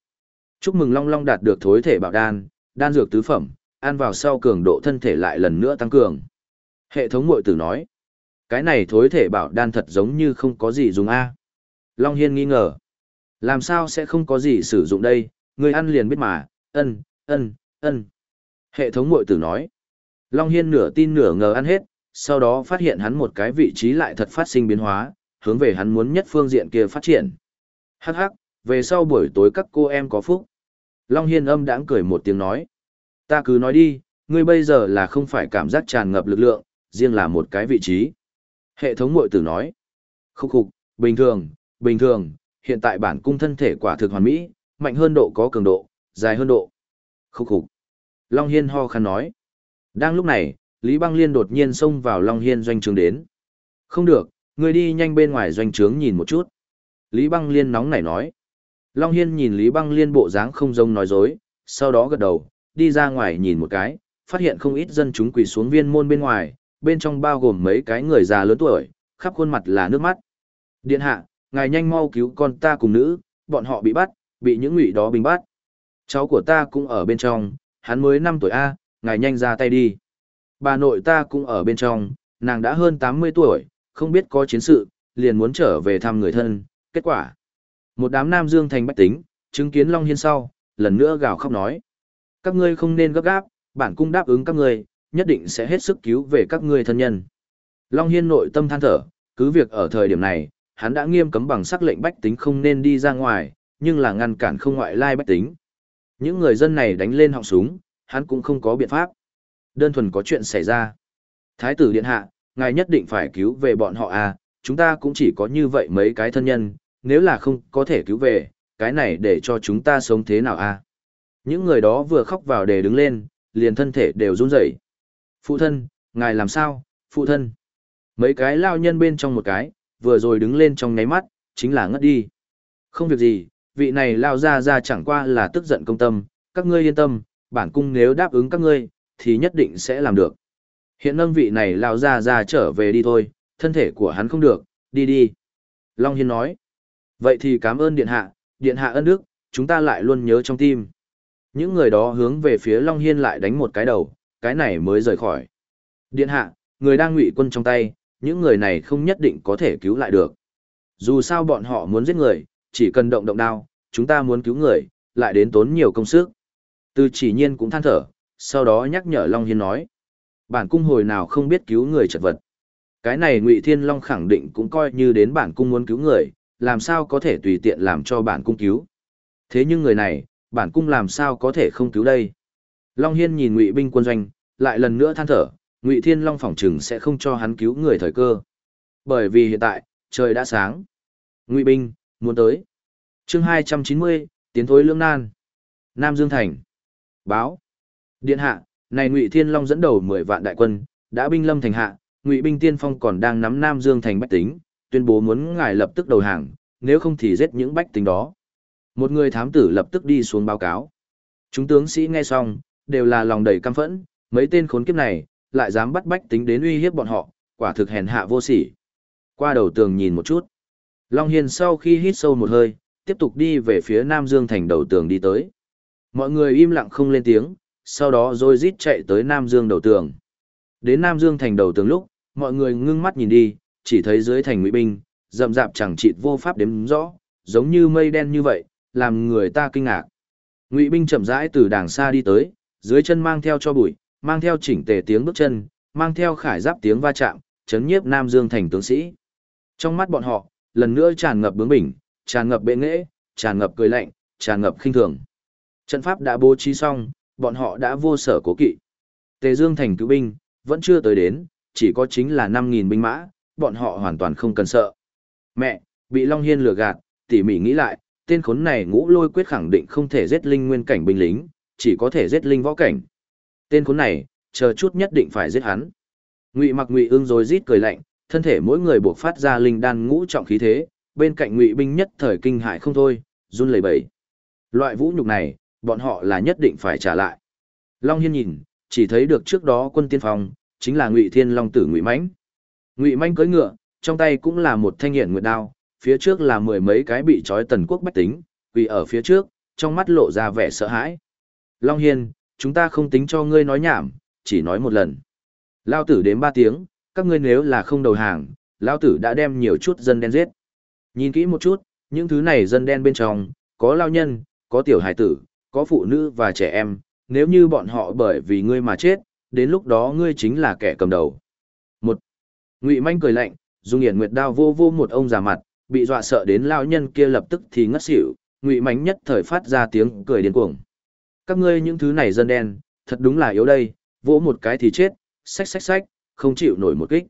[SPEAKER 1] Chúc mừng Long Long đạt được thối thể bảo đan, đan dược tứ phẩm, ăn vào sau cường độ thân thể lại lần nữa tăng cường. Hệ thống mội tử nói. Cái này thối thể bảo đan thật giống như không có gì dùng A. Long Hiên nghi ngờ. Làm sao sẽ không có gì sử dụng đây, người ăn liền biết mà, ân, ân, ân. Hệ thống mội tử nói. Long Hiên nửa tin nửa ngờ ăn hết, sau đó phát hiện hắn một cái vị trí lại thật phát sinh biến hóa, hướng về hắn muốn nhất phương diện kia phát triển. Hắc hắc, về sau buổi tối các cô em có phúc. Long Hiên âm đãng cười một tiếng nói. Ta cứ nói đi, ngươi bây giờ là không phải cảm giác tràn ngập lực lượng, riêng là một cái vị trí. Hệ thống mội tử nói. Khúc khục, bình thường, bình thường, hiện tại bản cung thân thể quả thực hoàn mỹ, mạnh hơn độ có cường độ, dài hơn độ. Khúc khục. Long Hiên ho khăn nói. Đang lúc này, Lý Băng Liên đột nhiên xông vào Long Hiên doanh trướng đến. Không được, người đi nhanh bên ngoài doanh trướng nhìn một chút. Lý Băng Liên nóng nảy nói. Long Hiên nhìn Lý Băng Liên bộ dáng không rông nói dối, sau đó gật đầu, đi ra ngoài nhìn một cái, phát hiện không ít dân chúng quỳ xuống viên môn bên ngoài, bên trong bao gồm mấy cái người già lớn tuổi, khắp khuôn mặt là nước mắt. Điện hạ, ngài nhanh mau cứu con ta cùng nữ, bọn họ bị bắt, bị những ngụy đó bình bắt. Cháu của ta cũng ở bên trong, hắn mới 5 tuổi A, ngài nhanh ra tay đi. Bà nội ta cũng ở bên trong, nàng đã hơn 80 tuổi, không biết có chiến sự, liền muốn trở về thăm người thân, kết quả. Một đám nam dương thành bách tính, chứng kiến Long Hiên sau, lần nữa gào khóc nói. Các ngươi không nên gấp gáp, bản cung đáp ứng các ngươi, nhất định sẽ hết sức cứu về các ngươi thân nhân. Long Hiên nội tâm than thở, cứ việc ở thời điểm này, hắn đã nghiêm cấm bằng sắc lệnh bách tính không nên đi ra ngoài, nhưng là ngăn cản không ngoại lai bách tính. Những người dân này đánh lên họng súng, hắn cũng không có biện pháp. Đơn thuần có chuyện xảy ra. Thái tử điện hạ, ngài nhất định phải cứu về bọn họ à, chúng ta cũng chỉ có như vậy mấy cái thân nhân, nếu là không có thể cứu về, cái này để cho chúng ta sống thế nào à. Những người đó vừa khóc vào để đứng lên, liền thân thể đều run rẩy. Phụ thân, ngài làm sao, phụ thân. Mấy cái lao nhân bên trong một cái, vừa rồi đứng lên trong nháy mắt, chính là ngất đi. Không việc gì, vị này lao ra ra chẳng qua là tức giận công tâm, các ngươi yên tâm, bản cung nếu đáp ứng các ngươi, thì nhất định sẽ làm được. Hiện nâng vị này lao ra ra trở về đi thôi, thân thể của hắn không được, đi đi. Long Hiên nói, vậy thì cảm ơn Điện Hạ, Điện Hạ ân đức, chúng ta lại luôn nhớ trong tim. Những người đó hướng về phía Long Hiên lại đánh một cái đầu, cái này mới rời khỏi. Điện Hạ, người đang ngụy quân trong tay, những người này không nhất định có thể cứu lại được. Dù sao bọn họ muốn giết người, chỉ cần động động đao, chúng ta muốn cứu người, lại đến tốn nhiều công sức. Từ chỉ nhiên cũng than thở, sau đó nhắc nhở Long Hiên nói. Bản cung hồi nào không biết cứu người chật vật. Cái này ngụy Thiên Long khẳng định cũng coi như đến bản cung muốn cứu người, làm sao có thể tùy tiện làm cho bản cung cứu. Thế nhưng người này, bản cung làm sao có thể không cứu đây. Long Hiên nhìn ngụy binh quân doanh, lại lần nữa than thở, ngụy Thiên Long phỏng chừng sẽ không cho hắn cứu người thời cơ. Bởi vì hiện tại, trời đã sáng. Ngụy binh, muốn tới. chương 290, tiến thối lương nan. Nam Dương Thành. Báo. Điện hạ, này Ngụy Thiên Long dẫn đầu 10 vạn đại quân, đã binh lâm thành hạ, Ngụy binh tiên phong còn đang nắm Nam Dương Thành bách tính, tuyên bố muốn ngài lập tức đầu hàng, nếu không thì giết những bách tính đó. Một người thám tử lập tức đi xuống báo cáo. Chúng tướng sĩ nghe xong, đều là lòng đầy căm phẫn, mấy tên khốn kiếp này, lại dám bắt bách tính đến uy hiếp bọn họ, quả thực hèn hạ vô sỉ. Qua đầu tường nhìn một chút. Long Hiên sau khi hít sâu một hơi, tiếp tục đi về phía Nam Dương thành đầu tường đi tới. Mọi người im lặng không lên tiếng, sau đó rồi rít chạy tới Nam Dương đầu tường. Đến Nam Dương thành đầu tường lúc, mọi người ngưng mắt nhìn đi, chỉ thấy dưới thành ngụy binh, rậm rạp chẳng chịt vô pháp đếm rõ, giống như mây đen như vậy, làm người ta kinh ngạc. Ngụy binh chậm rãi từ đàng xa đi tới, dưới chân mang theo cho bụi, mang theo chỉnh tề tiếng bước chân, mang theo khải giáp tiếng va chạm, chấn nhiếp Nam Dương thành tướng sĩ. Trong mắt bọn họ, lần nữa tràn ngập bướng bỉnh, tràn ngập bệ nghệ, tràn ngập cười lạnh, tràn ngập khinh thường. Trận pháp đã bố trí xong, bọn họ đã vô sở cố kỵ. Tề Dương thành cứu binh, vẫn chưa tới đến, chỉ có chính là 5.000 binh mã, bọn họ hoàn toàn không cần sợ. Mẹ, bị Long Hiên lừa gạt, tỉ mỉ nghĩ lại, tên khốn này ngũ lôi quyết khẳng định không thể giết linh nguyên cảnh binh lính, chỉ có thể giết linh võ cảnh. Tên khốn này, chờ chút nhất định phải giết hắn. Ngụy Mặc Ngụy Ưng rồi rít cười lạnh, thân thể mỗi người buộc phát ra linh đan ngũ trọng khí thế, bên cạnh Ngụy binh nhất thời kinh hại không thôi, run lẩy bẩy. Loại vũ nhục này, bọn họ là nhất định phải trả lại. Long Hiên nhìn, chỉ thấy được trước đó quân tiên phong, chính là Ngụy Thiên Long tử Ngụy Mãnh. Ngụy Mãnh cưỡi ngựa, trong tay cũng là một thanh hiển nguyệt đao, phía trước là mười mấy cái bị trói tần quốc bách tính, quỳ ở phía trước, trong mắt lộ ra vẻ sợ hãi. Long Hiên, chúng ta không tính cho ngươi nói nhảm, chỉ nói một lần. Lao tử đến ba tiếng, các ngươi nếu là không đầu hàng, Lao tử đã đem nhiều chút dân đen giết. Nhìn kỹ một chút, những thứ này dân đen bên trong, có lao nhân, có tiểu hải tử, có phụ nữ và trẻ em, nếu như bọn họ bởi vì ngươi mà chết, đến lúc đó ngươi chính là kẻ cầm đầu. Một. Ngụy Manh cười lạnh, dùng nghiền nguyệt đao vô vô một ông già mặt, bị dọa sợ đến lao nhân kia lập tức thì ngất xỉu, Ngụy Manh nhất thời phát ra tiếng cười điên cuồng. Các ngươi những thứ này dân đen, thật đúng là yếu đây, vỗ một cái thì chết, xách xách xách, không chịu nổi một kích.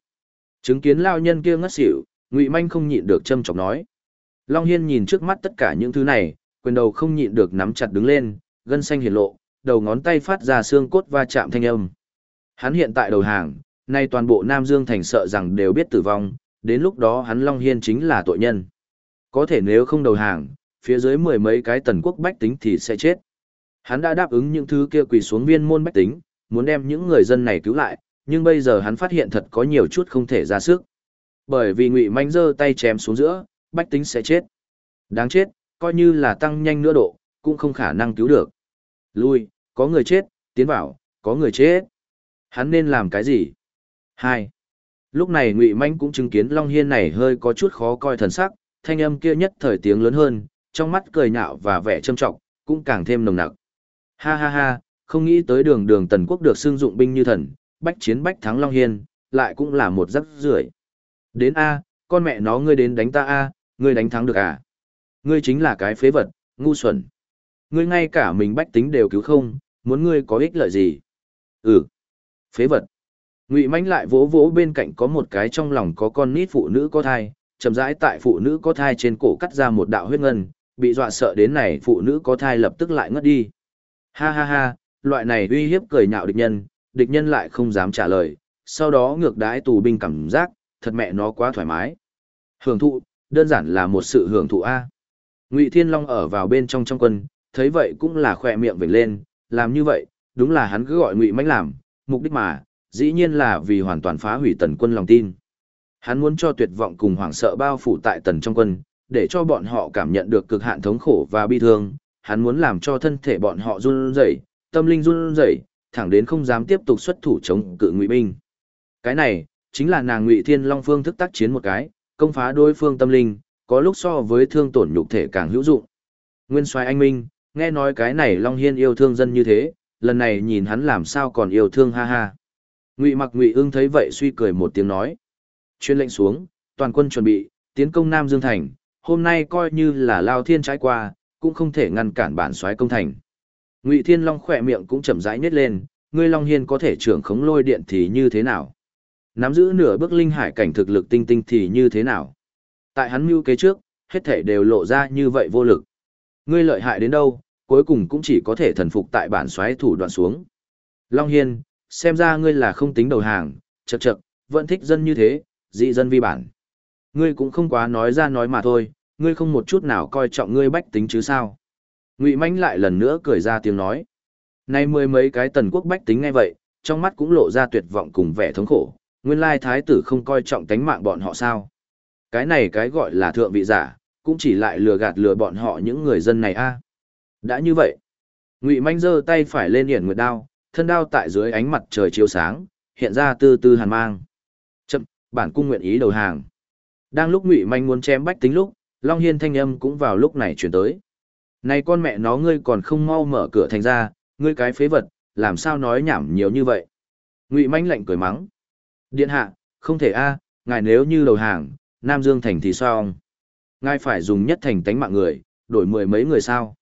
[SPEAKER 1] Chứng kiến lao nhân kia ngất xỉu, Ngụy Manh không nhịn được châm chọc nói. Long Hiên nhìn trước mắt tất cả những thứ này, quyền đầu không nhịn được nắm chặt đứng lên, gân xanh hiển lộ, đầu ngón tay phát ra xương cốt va chạm thanh âm. Hắn hiện tại đầu hàng, nay toàn bộ Nam Dương thành sợ rằng đều biết tử vong, đến lúc đó hắn Long Hiên chính là tội nhân. Có thể nếu không đầu hàng, phía dưới mười mấy cái tần quốc bách tính thì sẽ chết. Hắn đã đáp ứng những thứ kia quỳ xuống viên môn bách tính, muốn đem những người dân này cứu lại, nhưng bây giờ hắn phát hiện thật có nhiều chút không thể ra sức. Bởi vì Ngụy Manh giơ tay chém xuống giữa, bách tính sẽ chết. Đáng chết, coi như là tăng nhanh nữa độ, cũng không khả năng cứu được. Lui, có người chết, tiến vào, có người chết. Hắn nên làm cái gì? Hai. Lúc này Ngụy Manh cũng chứng kiến Long Hiên này hơi có chút khó coi thần sắc, thanh âm kia nhất thời tiếng lớn hơn, trong mắt cười nhạo và vẻ trâm trọng, cũng càng thêm nồng nặc. Ha ha ha, không nghĩ tới đường đường tần quốc được xưng dụng binh như thần, bách chiến bách thắng Long Hiên, lại cũng là một giấc rưởi. Đến A, con mẹ nó ngươi đến đánh ta A, ngươi đánh thắng được à? Ngươi chính là cái phế vật, ngu xuẩn. Ngươi ngay cả mình bách tính đều cứu không, muốn ngươi có ích lợi gì? Ừ, phế vật. Ngụy Manh lại vỗ vỗ bên cạnh có một cái trong lòng có con nít phụ nữ có thai, chậm rãi tại phụ nữ có thai trên cổ cắt ra một đạo huyết ngân, bị dọa sợ đến này phụ nữ có thai lập tức lại ngất đi. Ha ha ha, loại này uy hiếp cười nhạo địch nhân, địch nhân lại không dám trả lời, sau đó ngược đãi tù binh cảm giác, thật mẹ nó quá thoải mái. Hưởng thụ, đơn giản là một sự hưởng thụ A. Ngụy Thiên Long ở vào bên trong trong quân, thấy vậy cũng là khỏe miệng vểnh lên, làm như vậy, đúng là hắn cứ gọi Ngụy Mãnh làm, mục đích mà, dĩ nhiên là vì hoàn toàn phá hủy tần quân lòng tin. Hắn muốn cho tuyệt vọng cùng hoảng sợ bao phủ tại tần trong quân, để cho bọn họ cảm nhận được cực hạn thống khổ và bi thương, hắn muốn làm cho thân thể bọn họ run rẩy, tâm linh run rẩy, thẳng đến không dám tiếp tục xuất thủ chống cự ngụy binh. Cái này chính là nàng Ngụy Thiên Long phương thức tác chiến một cái, công phá đối phương tâm linh, có lúc so với thương tổn nhục thể càng hữu dụng. Nguyên Soái anh minh, nghe nói cái này Long Hiên yêu thương dân như thế, lần này nhìn hắn làm sao còn yêu thương ha ha. Ngụy Mặc Ngụy Ưng thấy vậy suy cười một tiếng nói: "Truyền lệnh xuống, toàn quân chuẩn bị, tiến công Nam Dương thành, hôm nay coi như là lao thiên trái qua, cũng không thể ngăn cản bản soái công thành. Ngụy Thiên Long khỏe miệng cũng chậm rãi nhếch lên, ngươi Long Hiên có thể trưởng khống lôi điện thì như thế nào? Nắm giữ nửa bước linh hải cảnh thực lực tinh tinh thì như thế nào? Tại hắn mưu kế trước, hết thể đều lộ ra như vậy vô lực. Ngươi lợi hại đến đâu, cuối cùng cũng chỉ có thể thần phục tại bản xoáy thủ đoạn xuống. Long Hiên, xem ra ngươi là không tính đầu hàng, chật chật, vẫn thích dân như thế, dị dân vi bản. Ngươi cũng không quá nói ra nói mà thôi, ngươi không một chút nào coi trọng ngươi bách tính chứ sao. Ngụy Mánh lại lần nữa cười ra tiếng nói. Nay mười mấy cái tần quốc bách tính ngay vậy, trong mắt cũng lộ ra tuyệt vọng cùng vẻ thống khổ, nguyên lai thái tử không coi trọng tánh mạng bọn họ sao. Cái này cái gọi là thượng vị giả, cũng chỉ lại lừa gạt lừa bọn họ những người dân này a. Đã như vậy, Ngụy Manh giơ tay phải lên hiển nguyệt đao, thân đao tại dưới ánh mặt trời chiếu sáng, hiện ra tư tư hàn mang. Chậm, bản cung nguyện ý đầu hàng. Đang lúc Ngụy Manh muốn chém bách tính lúc, Long Hiên thanh âm cũng vào lúc này chuyển tới. Này con mẹ nó ngươi còn không mau mở cửa thành ra, ngươi cái phế vật, làm sao nói nhảm nhiều như vậy. Ngụy Manh lạnh cười mắng. Điện hạ, không thể a, ngài nếu như đầu hàng, Nam Dương thành thì sao Ngài phải dùng nhất thành tánh mạng người, đổi mười mấy người sao?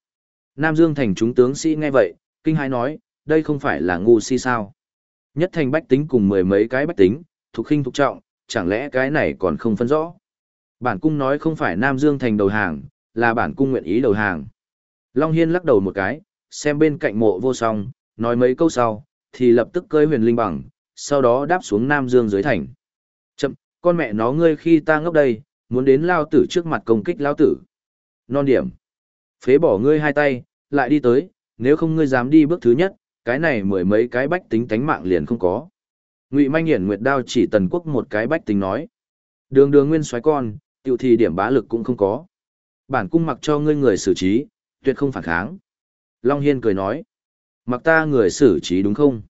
[SPEAKER 1] Nam Dương thành chúng tướng sĩ nghe vậy, kinh hãi nói, đây không phải là ngu si sao? Nhất thành bách tính cùng mười mấy cái bách tính, thuộc khinh thuộc trọng, chẳng lẽ cái này còn không phân rõ? Bản cung nói không phải Nam Dương thành đầu hàng, là bản cung nguyện ý đầu hàng. Long Hiên lắc đầu một cái, xem bên cạnh mộ vô song, nói mấy câu sau, thì lập tức cơi huyền linh bằng, sau đó đáp xuống Nam Dương dưới thành. Con mẹ nó ngươi khi ta ngốc đây, muốn đến lao tử trước mặt công kích lao tử. Non điểm. Phế bỏ ngươi hai tay, lại đi tới, nếu không ngươi dám đi bước thứ nhất, cái này mười mấy cái bách tính tánh mạng liền không có. Ngụy Manh Hiển Nguyệt Đao chỉ tần quốc một cái bách tính nói. Đường đường nguyên xoáy con, tiểu thì điểm bá lực cũng không có. Bản cung mặc cho ngươi người xử trí, tuyệt không phản kháng. Long Hiên cười nói. Mặc ta người xử trí đúng không?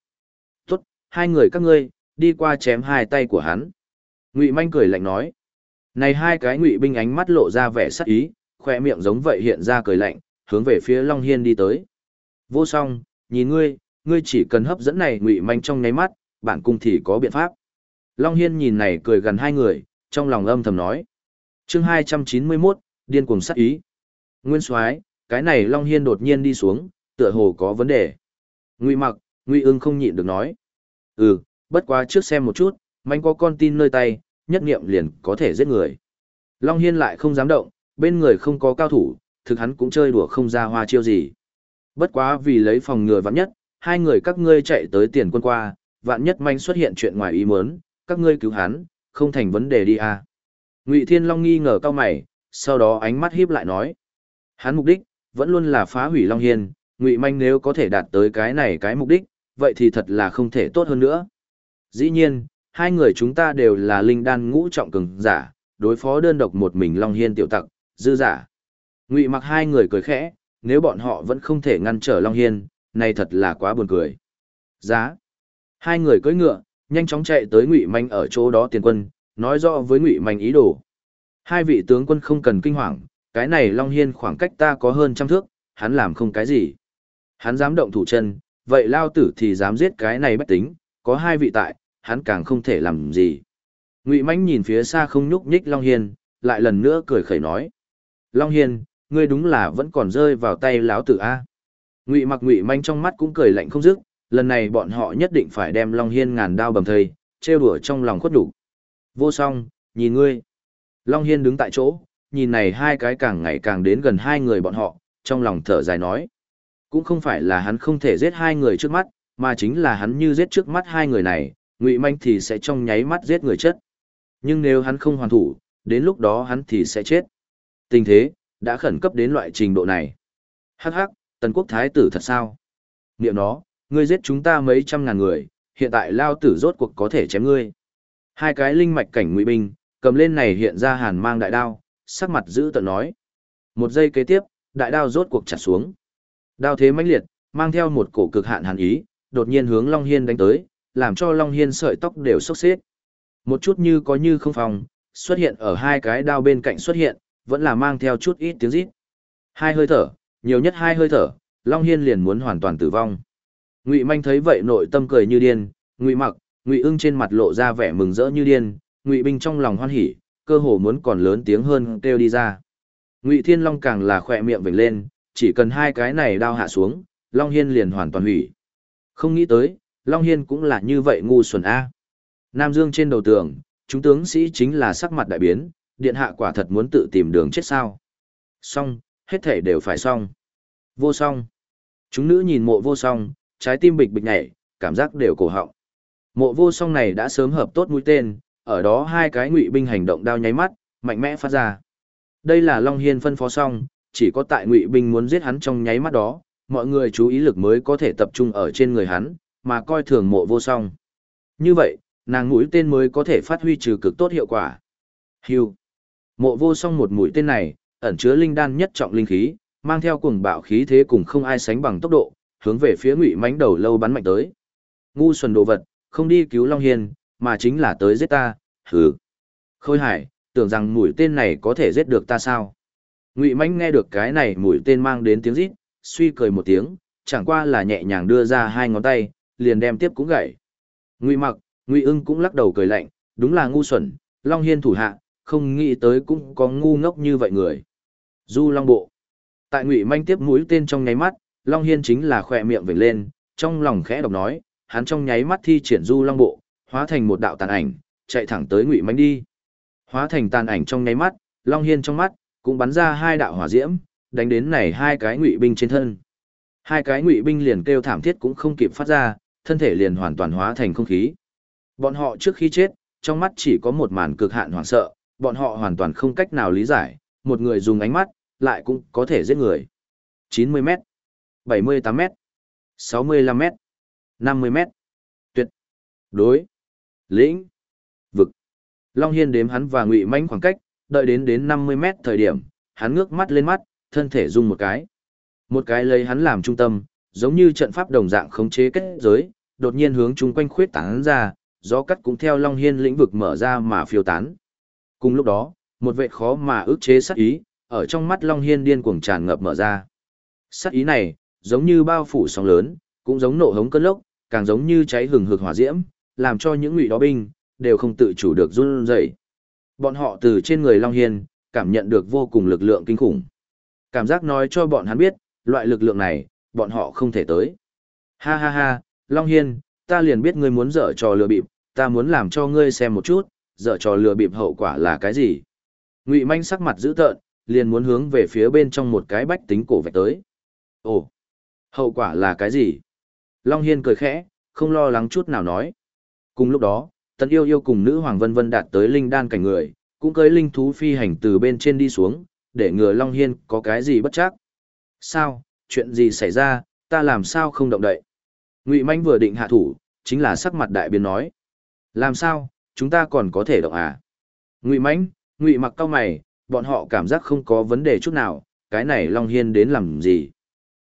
[SPEAKER 1] Tốt, hai người các ngươi, đi qua chém hai tay của hắn. Ngụy Manh cười lạnh nói. Này hai cái ngụy binh ánh mắt lộ ra vẻ sắc ý, khoe miệng giống vậy hiện ra cười lạnh, hướng về phía Long Hiên đi tới. Vô song, nhìn ngươi, ngươi chỉ cần hấp dẫn này ngụy manh trong nháy mắt, bản cung thì có biện pháp. Long Hiên nhìn này cười gần hai người, trong lòng âm thầm nói. chương 291, điên cuồng sắc ý. Nguyên soái cái này Long Hiên đột nhiên đi xuống, tựa hồ có vấn đề. Ngụy mặc, Ngụy ưng không nhịn được nói. Ừ, bất quá trước xem một chút, manh có con tin nơi tay, nhất nghiệm liền có thể giết người. Long Hiên lại không dám động, bên người không có cao thủ, thực hắn cũng chơi đùa không ra hoa chiêu gì. Bất quá vì lấy phòng ngừa vạn nhất, hai người các ngươi chạy tới tiền quân qua, vạn nhất manh xuất hiện chuyện ngoài ý muốn, các ngươi cứu hắn, không thành vấn đề đi à. Ngụy Thiên Long nghi ngờ cao mày, sau đó ánh mắt híp lại nói. Hắn mục đích, vẫn luôn là phá hủy Long Hiên, Ngụy Manh nếu có thể đạt tới cái này cái mục đích, vậy thì thật là không thể tốt hơn nữa. Dĩ nhiên, hai người chúng ta đều là linh đan ngũ trọng cường giả, đối phó đơn độc một mình Long Hiên tiểu tặc, dư giả. Ngụy mặc hai người cười khẽ, nếu bọn họ vẫn không thể ngăn trở Long Hiên, này thật là quá buồn cười. Giá. Hai người cưỡi ngựa, nhanh chóng chạy tới Ngụy Manh ở chỗ đó tiền quân, nói rõ với Ngụy Manh ý đồ. Hai vị tướng quân không cần kinh hoàng, cái này Long Hiên khoảng cách ta có hơn trăm thước, hắn làm không cái gì. Hắn dám động thủ chân, vậy lao tử thì dám giết cái này bách tính, có hai vị tại, hắn càng không thể làm gì. Ngụy Mãnh nhìn phía xa không nhúc nhích Long Hiên, lại lần nữa cười khẩy nói: "Long Hiên, ngươi đúng là vẫn còn rơi vào tay láo tử a." Ngụy Mặc Ngụy Mãnh trong mắt cũng cười lạnh không dứt, lần này bọn họ nhất định phải đem Long Hiên ngàn đao bầm thây, trêu đùa trong lòng khuất đủ. Vô song, nhìn ngươi. Long Hiên đứng tại chỗ, nhìn này hai cái càng ngày càng đến gần hai người bọn họ, trong lòng thở dài nói. Cũng không phải là hắn không thể giết hai người trước mắt, mà chính là hắn như giết trước mắt hai người này, ngụy manh thì sẽ trong nháy mắt giết người chết. Nhưng nếu hắn không hoàn thủ, đến lúc đó hắn thì sẽ chết. Tình thế đã khẩn cấp đến loại trình độ này. Hắc hắc, tần quốc thái tử thật sao? Niệm nó, ngươi giết chúng ta mấy trăm ngàn người, hiện tại lao tử rốt cuộc có thể chém ngươi. Hai cái linh mạch cảnh ngụy binh, cầm lên này hiện ra hàn mang đại đao, sắc mặt giữ tận nói. Một giây kế tiếp, đại đao rốt cuộc chặt xuống. Đao thế mãnh liệt, mang theo một cổ cực hạn hàn ý, đột nhiên hướng long hiên đánh tới làm cho Long Hiên sợi tóc đều sốc xếp. Một chút như có như không phòng, xuất hiện ở hai cái đao bên cạnh xuất hiện, vẫn là mang theo chút ít tiếng rít. Hai hơi thở, nhiều nhất hai hơi thở, Long Hiên liền muốn hoàn toàn tử vong. Ngụy Manh thấy vậy nội tâm cười như điên, Ngụy Mặc, Ngụy Ưng trên mặt lộ ra vẻ mừng rỡ như điên, Ngụy Binh trong lòng hoan hỉ, cơ hồ muốn còn lớn tiếng hơn kêu đi ra. Ngụy Thiên Long càng là khỏe miệng vểnh lên, chỉ cần hai cái này đao hạ xuống, Long Hiên liền hoàn toàn hủy. Không nghĩ tới, Long Hiên cũng là như vậy ngu xuẩn A. Nam Dương trên đầu tường, chúng tướng sĩ chính là sắc mặt đại biến, điện hạ quả thật muốn tự tìm đường chết sao. Xong, hết thể đều phải xong. Vô song. Chúng nữ nhìn mộ vô song, trái tim bịch bịch nhảy, cảm giác đều cổ họng. Mộ vô song này đã sớm hợp tốt mũi tên, ở đó hai cái ngụy binh hành động đao nháy mắt, mạnh mẽ phát ra. Đây là Long Hiên phân phó xong, chỉ có tại ngụy binh muốn giết hắn trong nháy mắt đó, mọi người chú ý lực mới có thể tập trung ở trên người hắn, mà coi thường mộ vô song. Như vậy, nàng mũi tên mới có thể phát huy trừ cực tốt hiệu quả. Hưu. Mộ vô song một mũi tên này, ẩn chứa linh đan nhất trọng linh khí, mang theo cuồng bạo khí thế cùng không ai sánh bằng tốc độ, hướng về phía ngụy mánh đầu lâu bắn mạnh tới. Ngu xuẩn đồ vật, không đi cứu Long hiền mà chính là tới giết ta, hừ. Khôi hải, tưởng rằng mũi tên này có thể giết được ta sao? Ngụy mánh nghe được cái này mũi tên mang đến tiếng rít, suy cười một tiếng, chẳng qua là nhẹ nhàng đưa ra hai ngón tay, liền đem tiếp cũng gãy. Ngụy mặc, Ngụy ưng cũng lắc đầu cười lạnh, đúng là ngu xuẩn, Long Hiên thủ hạ, không nghĩ tới cũng có ngu ngốc như vậy người. Du Long Bộ. Tại Ngụy manh tiếp mũi tên trong nháy mắt, Long Hiên chính là khỏe miệng vểnh lên, trong lòng khẽ độc nói, hắn trong nháy mắt thi triển Du Long Bộ, hóa thành một đạo tàn ảnh, chạy thẳng tới Ngụy manh đi. Hóa thành tàn ảnh trong nháy mắt, Long Hiên trong mắt cũng bắn ra hai đạo hỏa diễm, đánh đến này hai cái ngụy binh trên thân. Hai cái ngụy binh liền kêu thảm thiết cũng không kịp phát ra, thân thể liền hoàn toàn hóa thành không khí. Bọn họ trước khi chết, trong mắt chỉ có một màn cực hạn hoảng sợ, bọn họ hoàn toàn không cách nào lý giải, một người dùng ánh mắt, lại cũng có thể giết người. 90 m 78 m 65 m 50 m Tuyệt. Đối. Lĩnh. Vực. Long Hiên đếm hắn và Ngụy Manh khoảng cách, đợi đến đến 50 m thời điểm, hắn ngước mắt lên mắt, thân thể rung một cái. Một cái lấy hắn làm trung tâm, giống như trận pháp đồng dạng khống chế kết giới, đột nhiên hướng chung quanh khuyết tán ra, gió cắt cũng theo Long Hiên lĩnh vực mở ra mà phiêu tán. Cùng lúc đó, một vệ khó mà ức chế sát ý, ở trong mắt Long Hiên điên cuồng tràn ngập mở ra. Sát ý này, giống như bao phủ sóng lớn, cũng giống nộ hống cơn lốc, càng giống như cháy hừng hực hỏa diễm, làm cho những ngụy đó binh đều không tự chủ được run rẩy. Bọn họ từ trên người Long Hiên, cảm nhận được vô cùng lực lượng kinh khủng. Cảm giác nói cho bọn hắn biết, loại lực lượng này, bọn họ không thể tới. Ha ha ha, Long Hiên, ta liền biết ngươi muốn dở trò lừa bịp, ta muốn làm cho ngươi xem một chút, dở trò lừa bịp hậu quả là cái gì. Ngụy manh sắc mặt dữ tợn, liền muốn hướng về phía bên trong một cái bách tính cổ vạch tới. Ồ, hậu quả là cái gì? Long Hiên cười khẽ, không lo lắng chút nào nói. Cùng lúc đó, tần yêu yêu cùng nữ hoàng vân vân đạt tới linh đan cảnh người, cũng cưới linh thú phi hành từ bên trên đi xuống, để ngừa Long Hiên có cái gì bất chắc. Sao, chuyện gì xảy ra, ta làm sao không động đậy? Ngụy Manh vừa định hạ thủ, chính là sắc mặt đại biến nói. Làm sao, chúng ta còn có thể động à? Ngụy Manh, Ngụy mặc cao mày, bọn họ cảm giác không có vấn đề chút nào, cái này Long Hiên đến làm gì?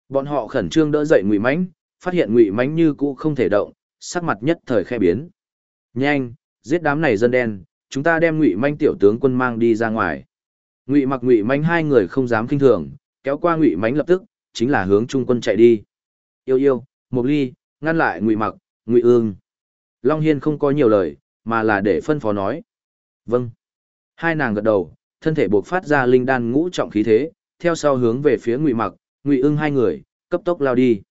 [SPEAKER 1] Bọn họ khẩn trương đỡ dậy Ngụy Manh, phát hiện Ngụy Manh như cũ không thể động, sắc mặt nhất thời khe biến. Nhanh, giết đám này dân đen, chúng ta đem Ngụy Manh tiểu tướng quân mang đi ra ngoài. Ngụy Mặc Ngụy Manh hai người không dám kinh thường, kéo qua Ngụy Manh lập tức, chính là hướng trung quân chạy đi. Yêu yêu, Mộc Ly, ngăn lại Ngụy Mặc, Ngụy Ương. Long Hiên không có nhiều lời, mà là để phân phó nói. Vâng. Hai nàng gật đầu, thân thể buộc phát ra linh đan ngũ trọng khí thế, theo sau hướng về phía Ngụy Mặc, Ngụy Ưng hai người, cấp tốc lao đi.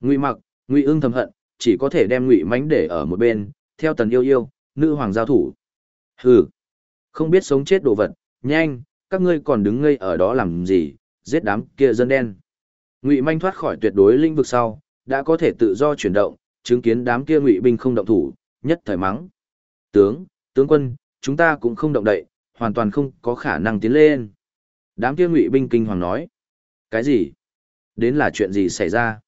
[SPEAKER 1] Ngụy Mặc, Ngụy Ưng thầm hận, chỉ có thể đem Ngụy Mánh để ở một bên, theo Tần Yêu Yêu, nữ hoàng giao thủ. Hừ, không biết sống chết đồ vật, nhanh, các ngươi còn đứng ngây ở đó làm gì, giết đám kia dân đen. Ngụy Manh thoát khỏi tuyệt đối linh vực sau, đã có thể tự do chuyển động, chứng kiến đám kia ngụy binh không động thủ, nhất thời mắng. Tướng, tướng quân, chúng ta cũng không động đậy, hoàn toàn không có khả năng tiến lên. Đám kia ngụy binh kinh hoàng nói. Cái gì? Đến là chuyện gì xảy ra?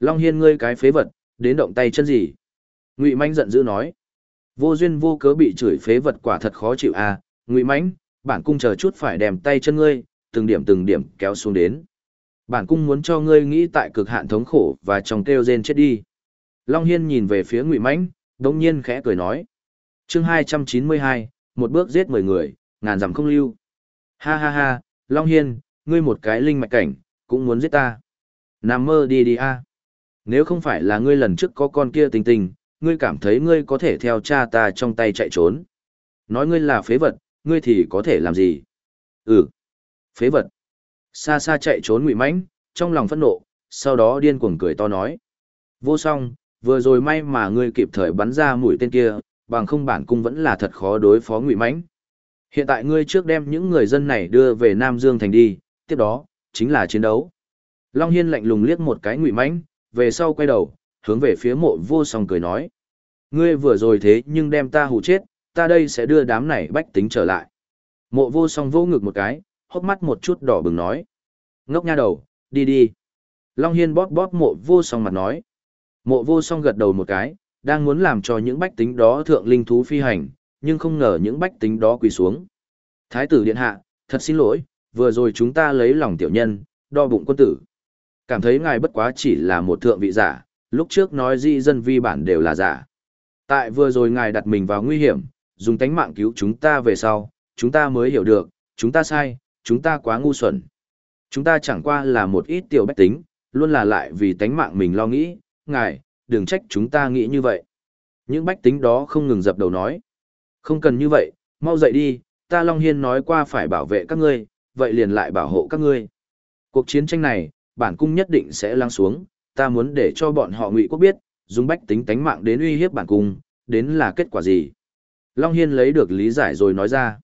[SPEAKER 1] Long Hiên ngươi cái phế vật, đến động tay chân gì? Ngụy Manh giận dữ nói. Vô duyên vô cớ bị chửi phế vật quả thật khó chịu à, Ngụy mãnh bản cung chờ chút phải đèm tay chân ngươi, từng điểm từng điểm kéo xuống đến. Bản cung muốn cho ngươi nghĩ tại cực hạn thống khổ và trong kêu rên chết đi. Long Hiên nhìn về phía Ngụy Mãnh, đống nhiên khẽ cười nói. chương 292, một bước giết 10 người, ngàn dặm không lưu. Ha ha ha, Long Hiên, ngươi một cái linh mạch cảnh, cũng muốn giết ta. Nằm mơ đi đi a Nếu không phải là ngươi lần trước có con kia tình tình, ngươi cảm thấy ngươi có thể theo cha ta trong tay chạy trốn. Nói ngươi là phế vật, ngươi thì có thể làm gì? Ừ, phế vật, Xa xa chạy trốn ngụy mãnh, trong lòng phẫn nộ, sau đó điên cuồng cười to nói. Vô song, vừa rồi may mà ngươi kịp thời bắn ra mũi tên kia, bằng không bản cung vẫn là thật khó đối phó ngụy mãnh. Hiện tại ngươi trước đem những người dân này đưa về Nam Dương thành đi, tiếp đó, chính là chiến đấu. Long Hiên lạnh lùng liếc một cái ngụy mãnh, về sau quay đầu, hướng về phía mộ vô song cười nói. Ngươi vừa rồi thế nhưng đem ta hù chết, ta đây sẽ đưa đám này bách tính trở lại. Mộ vô song vô ngực một cái, hốc mắt một chút đỏ bừng nói. Ngốc nha đầu, đi đi. Long Hiên bóp bóp mộ vô song mặt nói. Mộ vô song gật đầu một cái, đang muốn làm cho những bách tính đó thượng linh thú phi hành, nhưng không ngờ những bách tính đó quỳ xuống. Thái tử điện hạ, thật xin lỗi, vừa rồi chúng ta lấy lòng tiểu nhân, đo bụng quân tử. Cảm thấy ngài bất quá chỉ là một thượng vị giả, lúc trước nói di dân vi bản đều là giả. Tại vừa rồi ngài đặt mình vào nguy hiểm, dùng tánh mạng cứu chúng ta về sau, chúng ta mới hiểu được, chúng ta sai, chúng ta quá ngu xuẩn. Chúng ta chẳng qua là một ít tiểu bách tính, luôn là lại vì tánh mạng mình lo nghĩ, ngài, đừng trách chúng ta nghĩ như vậy. Những bách tính đó không ngừng dập đầu nói. Không cần như vậy, mau dậy đi, ta Long Hiên nói qua phải bảo vệ các ngươi, vậy liền lại bảo hộ các ngươi. Cuộc chiến tranh này, bản cung nhất định sẽ lăng xuống, ta muốn để cho bọn họ ngụy quốc biết, dùng bách tính tánh mạng đến uy hiếp bản cung, đến là kết quả gì. Long Hiên lấy được lý giải rồi nói ra.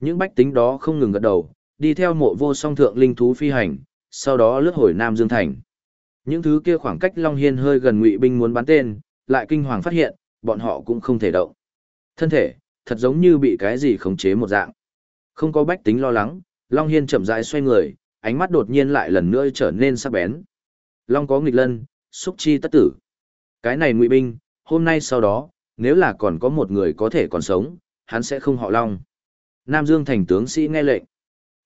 [SPEAKER 1] Những bách tính đó không ngừng gật đầu, đi theo mộ vô song thượng linh thú phi hành, sau đó lướt hồi Nam Dương Thành. Những thứ kia khoảng cách Long Hiên hơi gần ngụy binh muốn bắn tên, lại kinh hoàng phát hiện, bọn họ cũng không thể động. Thân thể, thật giống như bị cái gì khống chế một dạng. Không có bách tính lo lắng, Long Hiên chậm rãi xoay người, ánh mắt đột nhiên lại lần nữa trở nên sắc bén. Long có nghịch lân, xúc chi tất tử. Cái này ngụy binh, hôm nay sau đó, nếu là còn có một người có thể còn sống, hắn sẽ không họ Long. Nam Dương Thành tướng sĩ nghe lệnh.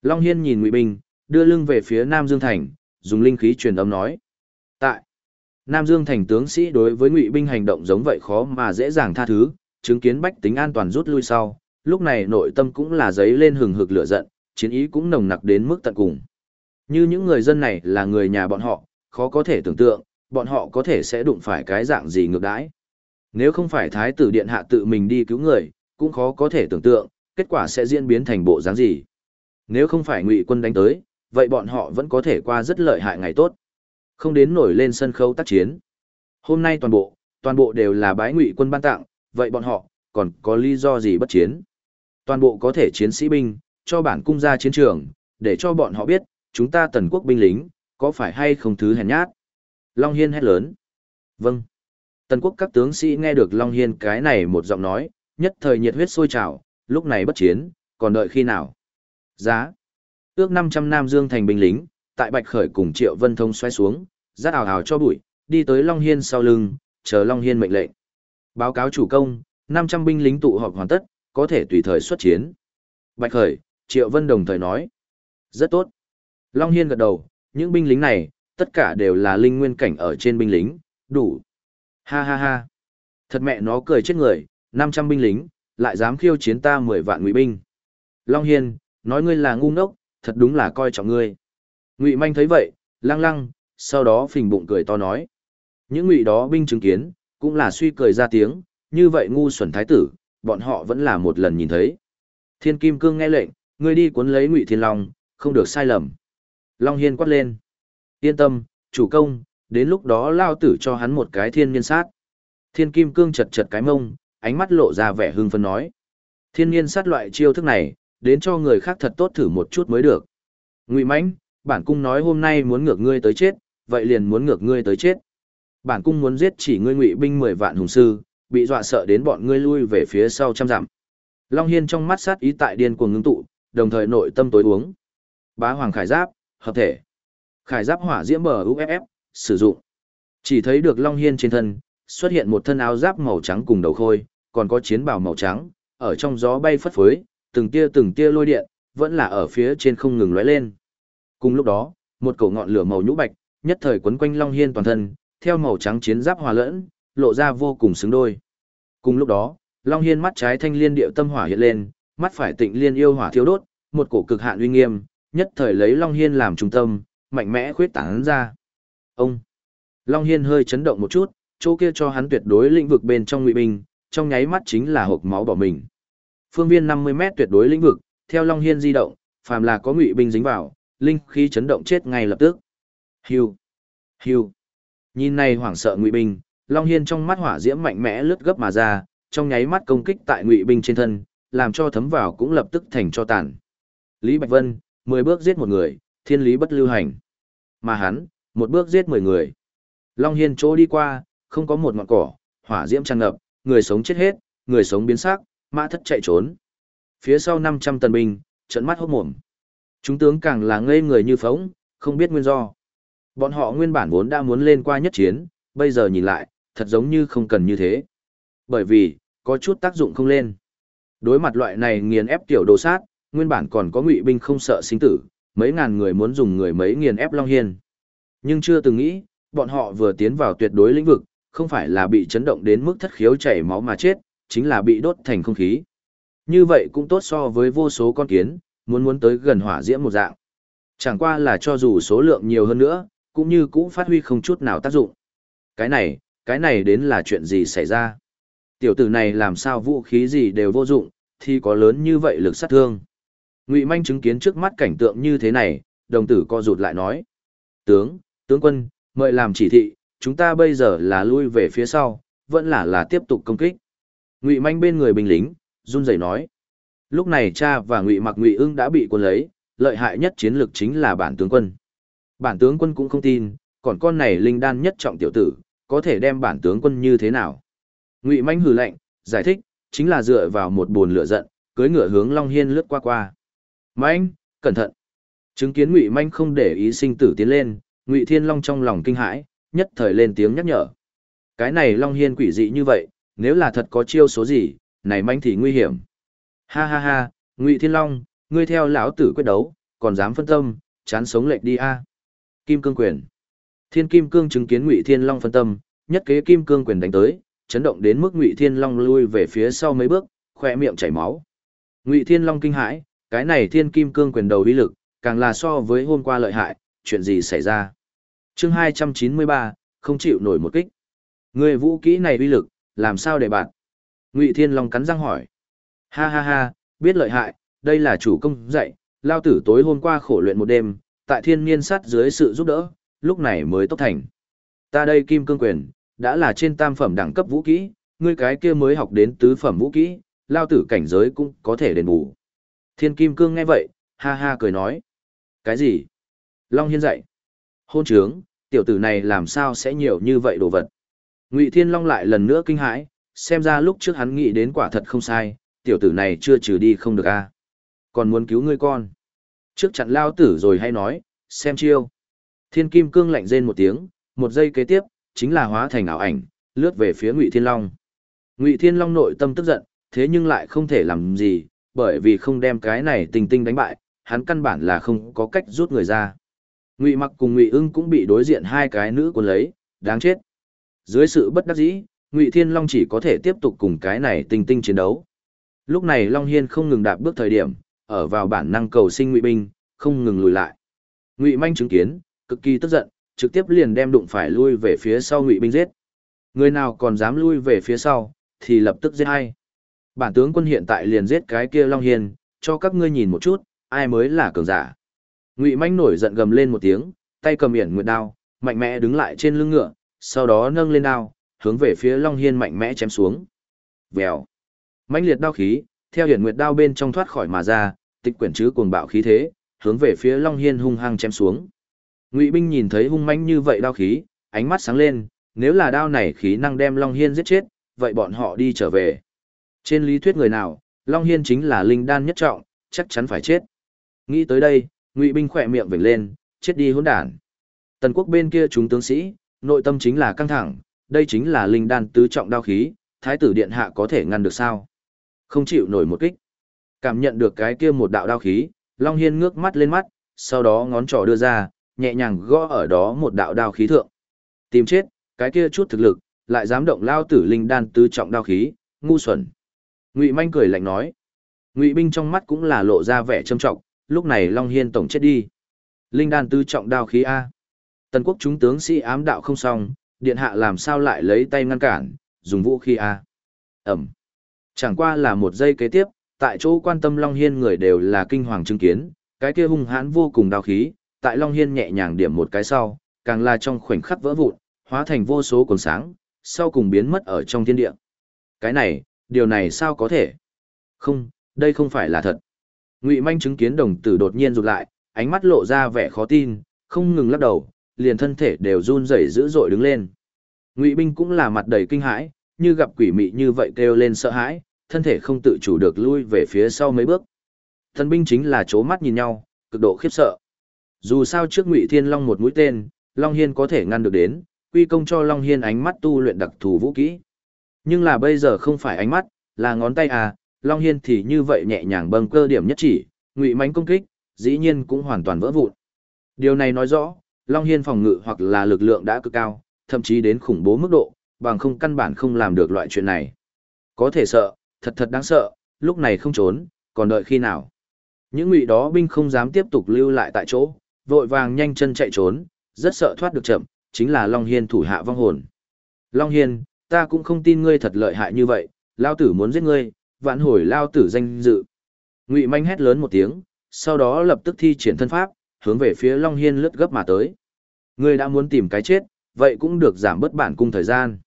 [SPEAKER 1] Long Hiên nhìn ngụy Bình, đưa lưng về phía Nam Dương Thành, dùng linh khí truyền âm nói. Tại Nam Dương Thành tướng sĩ đối với ngụy binh hành động giống vậy khó mà dễ dàng tha thứ, chứng kiến bách tính an toàn rút lui sau, lúc này nội tâm cũng là giấy lên hừng hực lửa giận, chiến ý cũng nồng nặc đến mức tận cùng. Như những người dân này là người nhà bọn họ, khó có thể tưởng tượng, bọn họ có thể sẽ đụng phải cái dạng gì ngược đãi. Nếu không phải thái tử điện hạ tự mình đi cứu người, cũng khó có thể tưởng tượng, kết quả sẽ diễn biến thành bộ dáng gì. Nếu không phải ngụy quân đánh tới, vậy bọn họ vẫn có thể qua rất lợi hại ngày tốt. Không đến nổi lên sân khấu tác chiến. Hôm nay toàn bộ, toàn bộ đều là bái ngụy quân ban tặng, vậy bọn họ, còn có lý do gì bất chiến? Toàn bộ có thể chiến sĩ binh, cho bản cung ra chiến trường, để cho bọn họ biết, chúng ta tần quốc binh lính, có phải hay không thứ hèn nhát? Long Hiên hét lớn. Vâng. Tần quốc các tướng sĩ nghe được Long Hiên cái này một giọng nói, nhất thời nhiệt huyết sôi trào, lúc này bất chiến, còn đợi khi nào? Giá. Ước 500 Nam Dương thành binh lính, tại Bạch Khởi cùng Triệu Vân Thông xoay xuống, rát ảo ảo cho bụi, đi tới Long Hiên sau lưng, chờ Long Hiên mệnh lệnh. Báo cáo chủ công, 500 binh lính tụ họp hoàn tất, có thể tùy thời xuất chiến. Bạch Khởi, Triệu Vân đồng thời nói. Rất tốt. Long Hiên gật đầu, những binh lính này, tất cả đều là linh nguyên cảnh ở trên binh lính, đủ. Ha ha ha. Thật mẹ nó cười chết người, 500 binh lính, lại dám khiêu chiến ta 10 vạn ngụy binh. Long Hiên, nói ngươi là ngu ngốc, thật đúng là coi trọng ngươi. Ngụy Manh thấy vậy, lăng lăng, sau đó phình bụng cười to nói. Những ngụy đó binh chứng kiến, cũng là suy cười ra tiếng, như vậy ngu xuẩn thái tử, bọn họ vẫn là một lần nhìn thấy. Thiên Kim Cương nghe lệnh, ngươi đi cuốn lấy Ngụy Thiên Long, không được sai lầm. Long Hiên quát lên. Yên tâm, chủ công, đến lúc đó lao tử cho hắn một cái thiên niên sát. Thiên Kim Cương chật chật cái mông, ánh mắt lộ ra vẻ hưng phấn nói. Thiên niên sát loại chiêu thức này, đến cho người khác thật tốt thử một chút mới được. Ngụy Mãnh, bản cung nói hôm nay muốn ngược ngươi tới chết, vậy liền muốn ngược ngươi tới chết. Bản cung muốn giết chỉ ngươi ngụy binh 10 vạn hùng sư, bị dọa sợ đến bọn ngươi lui về phía sau trăm dặm. Long Hiên trong mắt sát ý tại điên cuồng ngưng tụ, đồng thời nội tâm tối uống. Bá Hoàng Khải Giáp, hợp thể. Khải Giáp hỏa diễm bờ UFF, sử dụng. Chỉ thấy được Long Hiên trên thân, xuất hiện một thân áo giáp màu trắng cùng đầu khôi, còn có chiến bào màu trắng, ở trong gió bay phất phới, từng tia từng tia lôi điện, vẫn là ở phía trên không ngừng lóe lên. Cùng lúc đó, một cổ ngọn lửa màu nhũ bạch, nhất thời quấn quanh Long Hiên toàn thân, theo màu trắng chiến giáp hòa lẫn, lộ ra vô cùng xứng đôi. Cùng lúc đó, Long Hiên mắt trái thanh liên điệu tâm hỏa hiện lên, mắt phải tịnh liên yêu hỏa thiêu đốt, một cổ cực hạn uy nghiêm, nhất thời lấy Long Hiên làm trung tâm, mạnh mẽ khuyết tán ra. Ông! Long Hiên hơi chấn động một chút, chỗ kia cho hắn tuyệt đối lĩnh vực bên trong ngụy binh, trong nháy mắt chính là hộp máu bỏ mình. Phương viên 50 mét tuyệt đối lĩnh vực, theo Long Hiên di động, phàm là có ngụy binh dính vào, linh khí chấn động chết ngay lập tức. Hưu, hưu. Nhìn này hoảng sợ Ngụy binh, Long Hiên trong mắt hỏa diễm mạnh mẽ lướt gấp mà ra, trong nháy mắt công kích tại Ngụy binh trên thân, làm cho thấm vào cũng lập tức thành cho tàn. Lý Bạch Vân, 10 bước giết một người, thiên lý bất lưu hành. Mà hắn, một bước giết 10 người. Long Hiên chỗ đi qua, không có một ngọn cỏ, hỏa diễm tràn ngập, người sống chết hết, người sống biến sắc, mã thất chạy trốn. Phía sau 500 tần binh, trận mắt hốt mồm. Chúng tướng càng là ngây người như phóng, không biết nguyên do. Bọn họ nguyên bản vốn đã muốn lên qua nhất chiến, bây giờ nhìn lại, thật giống như không cần như thế. Bởi vì, có chút tác dụng không lên. Đối mặt loại này nghiền ép tiểu đồ sát, nguyên bản còn có ngụy binh không sợ sinh tử, mấy ngàn người muốn dùng người mấy nghiền ép Long Hiên. Nhưng chưa từng nghĩ, bọn họ vừa tiến vào tuyệt đối lĩnh vực, không phải là bị chấn động đến mức thất khiếu chảy máu mà chết, chính là bị đốt thành không khí. Như vậy cũng tốt so với vô số con kiến, muốn muốn tới gần hỏa diễm một dạng. Chẳng qua là cho dù số lượng nhiều hơn nữa, cũng như cũng phát huy không chút nào tác dụng. Cái này, cái này đến là chuyện gì xảy ra? Tiểu tử này làm sao vũ khí gì đều vô dụng, thì có lớn như vậy lực sát thương. Ngụy Manh chứng kiến trước mắt cảnh tượng như thế này, đồng tử co rụt lại nói. Tướng, tướng quân, mời làm chỉ thị, chúng ta bây giờ là lui về phía sau, vẫn là là tiếp tục công kích. Ngụy Manh bên người binh lính, run rẩy nói. Lúc này cha và Ngụy Mặc Ngụy Ưng đã bị quân lấy, lợi hại nhất chiến lược chính là bản tướng quân. Bản tướng quân cũng không tin, còn con này linh đan nhất trọng tiểu tử, có thể đem bản tướng quân như thế nào. Ngụy Manh hừ lạnh, giải thích, chính là dựa vào một bồn lửa giận, cưới ngựa hướng Long Hiên lướt qua qua. Manh, cẩn thận. Chứng kiến Ngụy Manh không để ý sinh tử tiến lên, Ngụy Thiên Long trong lòng kinh hãi, nhất thời lên tiếng nhắc nhở. Cái này Long Hiên quỷ dị như vậy, nếu là thật có chiêu số gì, này manh thì nguy hiểm. Ha ha ha, Ngụy Thiên Long, ngươi theo lão tử quyết đấu, còn dám phân tâm, chán sống lệch đi a. Kim cương quyền. Thiên Kim cương chứng kiến Ngụy Thiên Long phân tâm, nhất kế Kim cương quyền đánh tới, chấn động đến mức Ngụy Thiên Long lui về phía sau mấy bước, khỏe miệng chảy máu. Ngụy Thiên Long kinh hãi, cái này Thiên Kim cương quyền đầu uy lực, càng là so với hôm qua lợi hại, chuyện gì xảy ra? Chương 293, không chịu nổi một kích. Người vũ kỹ này uy lực, làm sao để bạn? Ngụy Thiên Long cắn răng hỏi. Ha ha ha, biết lợi hại, đây là chủ công dạy, lao tử tối hôm qua khổ luyện một đêm, tại thiên niên sát dưới sự giúp đỡ, lúc này mới tốc thành. Ta đây kim cương quyền, đã là trên tam phẩm đẳng cấp vũ kỹ, ngươi cái kia mới học đến tứ phẩm vũ kỹ, lao tử cảnh giới cũng có thể đền bù. Thiên kim cương nghe vậy, ha ha cười nói. Cái gì? Long hiên dạy. Hôn trướng, tiểu tử này làm sao sẽ nhiều như vậy đồ vật. Ngụy Thiên Long lại lần nữa kinh hãi, xem ra lúc trước hắn nghĩ đến quả thật không sai, tiểu tử này chưa trừ đi không được a. Còn muốn cứu ngươi con. Trước chặn lao tử rồi hay nói, xem chiêu. Thiên Kim Cương lạnh rên một tiếng, một giây kế tiếp, chính là hóa thành ảo ảnh, lướt về phía Ngụy Thiên Long. Ngụy Thiên Long nội tâm tức giận, thế nhưng lại không thể làm gì, bởi vì không đem cái này tình tinh đánh bại, hắn căn bản là không có cách rút người ra. Ngụy Mặc cùng Ngụy Ưng cũng bị đối diện hai cái nữ cuốn lấy, đáng chết. Dưới sự bất đắc dĩ, Ngụy Thiên Long chỉ có thể tiếp tục cùng cái này tinh tinh chiến đấu. Lúc này Long Hiên không ngừng đạp bước thời điểm, ở vào bản năng cầu sinh Ngụy binh, không ngừng lùi lại. Ngụy Manh chứng kiến, cực kỳ tức giận, trực tiếp liền đem đụng phải lui về phía sau Ngụy binh giết. Người nào còn dám lui về phía sau, thì lập tức giết hay. Bản tướng quân hiện tại liền giết cái kia Long Hiên, cho các ngươi nhìn một chút, ai mới là cường giả. Ngụy Manh nổi giận gầm lên một tiếng, tay cầm yển nguyệt đao, mạnh mẽ đứng lại trên lưng ngựa, sau đó nâng lên đao, hướng về phía Long Hiên mạnh mẽ chém xuống. Vèo. Mãnh liệt đao khí, theo hiển nguyệt đao bên trong thoát khỏi mà ra, tịch quyển chứ cuồng bạo khí thế, hướng về phía Long Hiên hung hăng chém xuống. Ngụy binh nhìn thấy hung mãnh như vậy đao khí, ánh mắt sáng lên, nếu là đao này khí năng đem Long Hiên giết chết, vậy bọn họ đi trở về. Trên lý thuyết người nào, Long Hiên chính là linh đan nhất trọng, chắc chắn phải chết. Nghĩ tới đây, Ngụy binh khỏe miệng vểnh lên, chết đi hỗn đản. Tần quốc bên kia chúng tướng sĩ, nội tâm chính là căng thẳng, đây chính là linh đan tứ trọng đao khí, thái tử điện hạ có thể ngăn được sao? Không chịu nổi một kích. Cảm nhận được cái kia một đạo đao khí, Long Hiên ngước mắt lên mắt, sau đó ngón trỏ đưa ra, nhẹ nhàng gõ ở đó một đạo đao khí thượng. Tìm chết, cái kia chút thực lực, lại dám động lao tử linh đan tứ trọng đao khí, ngu xuẩn. Ngụy Manh cười lạnh nói. Ngụy binh trong mắt cũng là lộ ra vẻ trâm trọng, lúc này Long Hiên tổng chết đi. Linh đan tứ trọng đao khí a. Tần quốc chúng tướng sĩ ám đạo không xong, điện hạ làm sao lại lấy tay ngăn cản, dùng vũ khí a. Ẩm. Chẳng qua là một giây kế tiếp, tại chỗ quan tâm Long Hiên người đều là kinh hoàng chứng kiến, Cái kia hung hãn vô cùng đao khí, tại Long Hiên nhẹ nhàng điểm một cái sau, càng là trong khoảnh khắc vỡ vụn, hóa thành vô số cuồng sáng, sau cùng biến mất ở trong thiên địa. Cái này, điều này sao có thể? Không, đây không phải là thật. Ngụy Manh chứng kiến đồng tử đột nhiên rụt lại, ánh mắt lộ ra vẻ khó tin, không ngừng lắc đầu, liền thân thể đều run rẩy dữ dội đứng lên. Ngụy Binh cũng là mặt đầy kinh hãi, như gặp quỷ mị như vậy kêu lên sợ hãi, thân thể không tự chủ được lui về phía sau mấy bước. Thần binh chính là chố mắt nhìn nhau, cực độ khiếp sợ. Dù sao trước Ngụy Thiên Long một mũi tên, Long Hiên có thể ngăn được đến, quy công cho Long Hiên ánh mắt tu luyện đặc thù vũ kỹ. Nhưng là bây giờ không phải ánh mắt, là ngón tay à, Long Hiên thì như vậy nhẹ nhàng bâng cơ điểm nhất chỉ, Ngụy mánh công kích, dĩ nhiên cũng hoàn toàn vỡ vụn. Điều này nói rõ, Long Hiên phòng ngự hoặc là lực lượng đã cực cao, thậm chí đến khủng bố mức độ, bằng không căn bản không làm được loại chuyện này. Có thể sợ, thật thật đáng sợ, lúc này không trốn, còn đợi khi nào. Những ngụy đó binh không dám tiếp tục lưu lại tại chỗ, vội vàng nhanh chân chạy trốn, rất sợ thoát được chậm, chính là Long Hiên thủ hạ vong hồn. Long Hiên, ta cũng không tin ngươi thật lợi hại như vậy, lao tử muốn giết ngươi, vạn hồi lao tử danh dự. Ngụy manh hét lớn một tiếng, sau đó lập tức thi triển thân pháp, hướng về phía Long Hiên lướt gấp mà tới. Ngươi đã muốn tìm cái chết, vậy cũng được giảm bớt bản cung thời gian.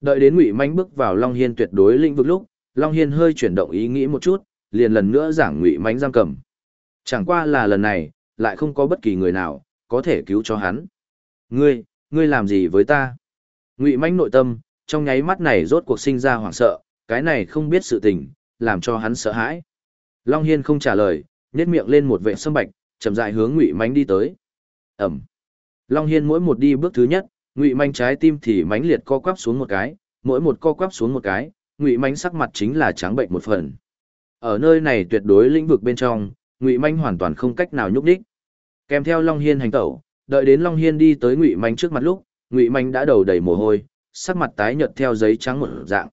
[SPEAKER 1] Đợi đến Ngụy Manh bước vào Long Hiên tuyệt đối lĩnh vực lúc, Long Hiên hơi chuyển động ý nghĩ một chút, liền lần nữa giảng Ngụy Manh giam cầm. Chẳng qua là lần này, lại không có bất kỳ người nào có thể cứu cho hắn. Ngươi, ngươi làm gì với ta? Ngụy Manh nội tâm, trong nháy mắt này rốt cuộc sinh ra hoảng sợ, cái này không biết sự tình, làm cho hắn sợ hãi. Long Hiên không trả lời, nhếch miệng lên một vệ sâm bạch, chậm rãi hướng Ngụy Manh đi tới. Ẩm. Long Hiên mỗi một đi bước thứ nhất, Ngụy Manh trái tim thì mãnh liệt co quắp xuống một cái, mỗi một co quắp xuống một cái, Ngụy Manh sắc mặt chính là trắng bệnh một phần. Ở nơi này tuyệt đối lĩnh vực bên trong, Ngụy Manh hoàn toàn không cách nào nhúc đích. Kèm theo Long Hiên hành tẩu, đợi đến Long Hiên đi tới Ngụy Manh trước mặt lúc, Ngụy Manh đã đầu đầy mồ hôi, sắc mặt tái nhợt theo giấy trắng một dạng.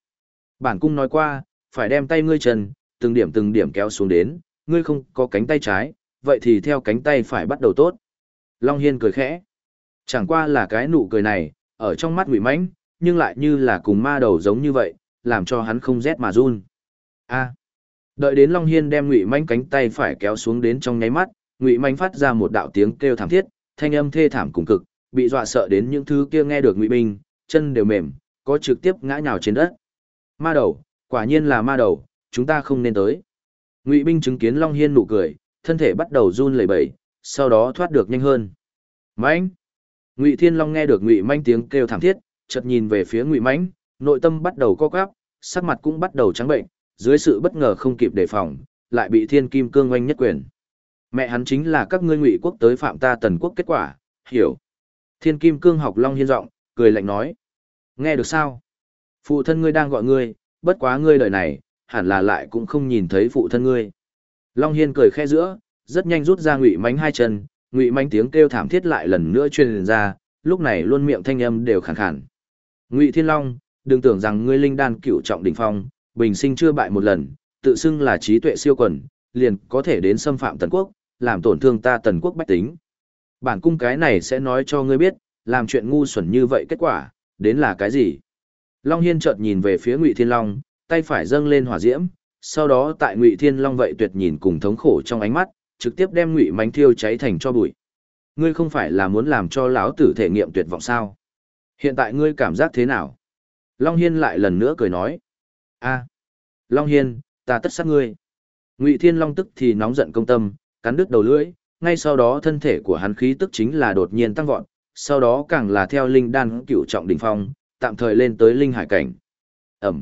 [SPEAKER 1] Bản cung nói qua, phải đem tay ngươi trần, từng điểm từng điểm kéo xuống đến, ngươi không có cánh tay trái, vậy thì theo cánh tay phải bắt đầu tốt. Long Hiên cười khẽ. Chẳng qua là cái nụ cười này, ở trong mắt ngụy mãnh nhưng lại như là cùng ma đầu giống như vậy, làm cho hắn không rét mà run. A. Đợi đến Long Hiên đem ngụy mãnh cánh tay phải kéo xuống đến trong nháy mắt, ngụy mãnh phát ra một đạo tiếng kêu thảm thiết, thanh âm thê thảm cùng cực, bị dọa sợ đến những thứ kia nghe được ngụy binh, chân đều mềm, có trực tiếp ngã nhào trên đất. Ma đầu, quả nhiên là ma đầu, chúng ta không nên tới. Ngụy binh chứng kiến Long Hiên nụ cười, thân thể bắt đầu run lẩy bẩy, sau đó thoát được nhanh hơn. Mãnh! Ngụy Thiên Long nghe được Ngụy Manh tiếng kêu thảm thiết, chợt nhìn về phía Ngụy Manh, nội tâm bắt đầu co quắp, sắc mặt cũng bắt đầu trắng bệnh, dưới sự bất ngờ không kịp đề phòng, lại bị Thiên Kim Cương oanh nhất quyền. Mẹ hắn chính là các ngươi Ngụy quốc tới phạm ta Tần quốc kết quả, hiểu? Thiên Kim Cương học Long hiên giọng, cười lạnh nói: "Nghe được sao? Phụ thân ngươi đang gọi ngươi, bất quá ngươi đời này, hẳn là lại cũng không nhìn thấy phụ thân ngươi." Long Hiên cười khẽ giữa, rất nhanh rút ra Ngụy Mánh hai chân, ngụy manh tiếng kêu thảm thiết lại lần nữa truyền ra, lúc này luôn miệng thanh âm đều khàn khàn. Ngụy thiên long, đừng tưởng rằng ngươi linh đan cựu trọng đỉnh phong, bình sinh chưa bại một lần, tự xưng là trí tuệ siêu quần, liền có thể đến xâm phạm tần quốc, làm tổn thương ta tần quốc bách tính. Bản cung cái này sẽ nói cho ngươi biết, làm chuyện ngu xuẩn như vậy kết quả, đến là cái gì? Long hiên chợt nhìn về phía ngụy thiên long, tay phải dâng lên hỏa diễm, sau đó tại ngụy thiên long vậy tuyệt nhìn cùng thống khổ trong ánh mắt trực tiếp đem ngụy mánh thiêu cháy thành cho bụi. Ngươi không phải là muốn làm cho lão tử thể nghiệm tuyệt vọng sao? Hiện tại ngươi cảm giác thế nào? Long hiên lại lần nữa cười nói. A, long hiên, ta tất sát ngươi. Ngụy thiên long tức thì nóng giận công tâm, cắn đứt đầu lưỡi, ngay sau đó thân thể của hắn khí tức chính là đột nhiên tăng vọt, sau đó càng là theo linh đan cựu trọng đ ỉ n h phong, tạm thời lên tới linh hải cảnh. Ẩm.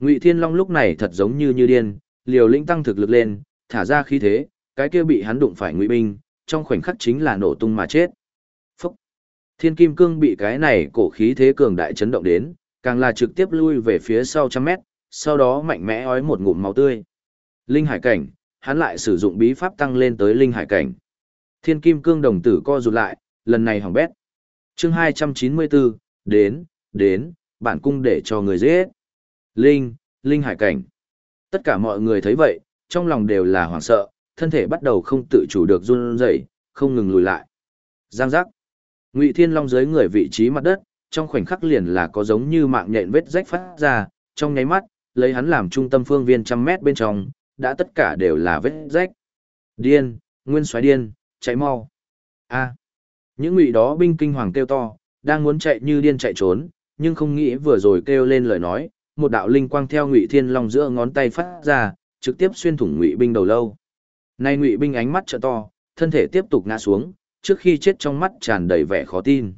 [SPEAKER 1] Ngụy thiên long lúc này thật giống như như điên, liều lĩnh tăng thực lực lên, thả ra khí thế cái kia bị hắn đụng phải ngụy binh, trong khoảnh khắc chính là nổ tung mà chết. Phúc! Thiên kim cương bị cái này cổ khí thế cường đại chấn động đến, càng là trực tiếp lui về phía sau trăm mét, sau đó mạnh mẽ ói một ngụm máu tươi. Linh hải cảnh, hắn lại sử dụng bí pháp tăng lên tới linh hải cảnh. Thiên kim cương đồng tử co rụt lại, lần này hỏng bét. chương 294, đến, đến, bản cung để cho người giết. Linh, linh hải cảnh. Tất cả mọi người thấy vậy, trong lòng đều là hoảng sợ, thân thể bắt đầu không tự chủ được run rẩy, không ngừng lùi lại. Giang giác. Ngụy Thiên Long dưới người vị trí mặt đất, trong khoảnh khắc liền là có giống như mạng nhện vết rách phát ra, trong nháy mắt, lấy hắn làm trung tâm phương viên trăm mét bên trong, đã tất cả đều là vết rách. Điên, nguyên xoáy điên, chạy mau. A. Những ngụy đó binh kinh hoàng kêu to, đang muốn chạy như điên chạy trốn, nhưng không nghĩ vừa rồi kêu lên lời nói, một đạo linh quang theo ngụy thiên long giữa ngón tay phát ra, trực tiếp xuyên thủng ngụy binh đầu lâu. Nay ngụy binh ánh mắt trợ to, thân thể tiếp tục ngã xuống, trước khi chết trong mắt tràn đầy vẻ khó tin.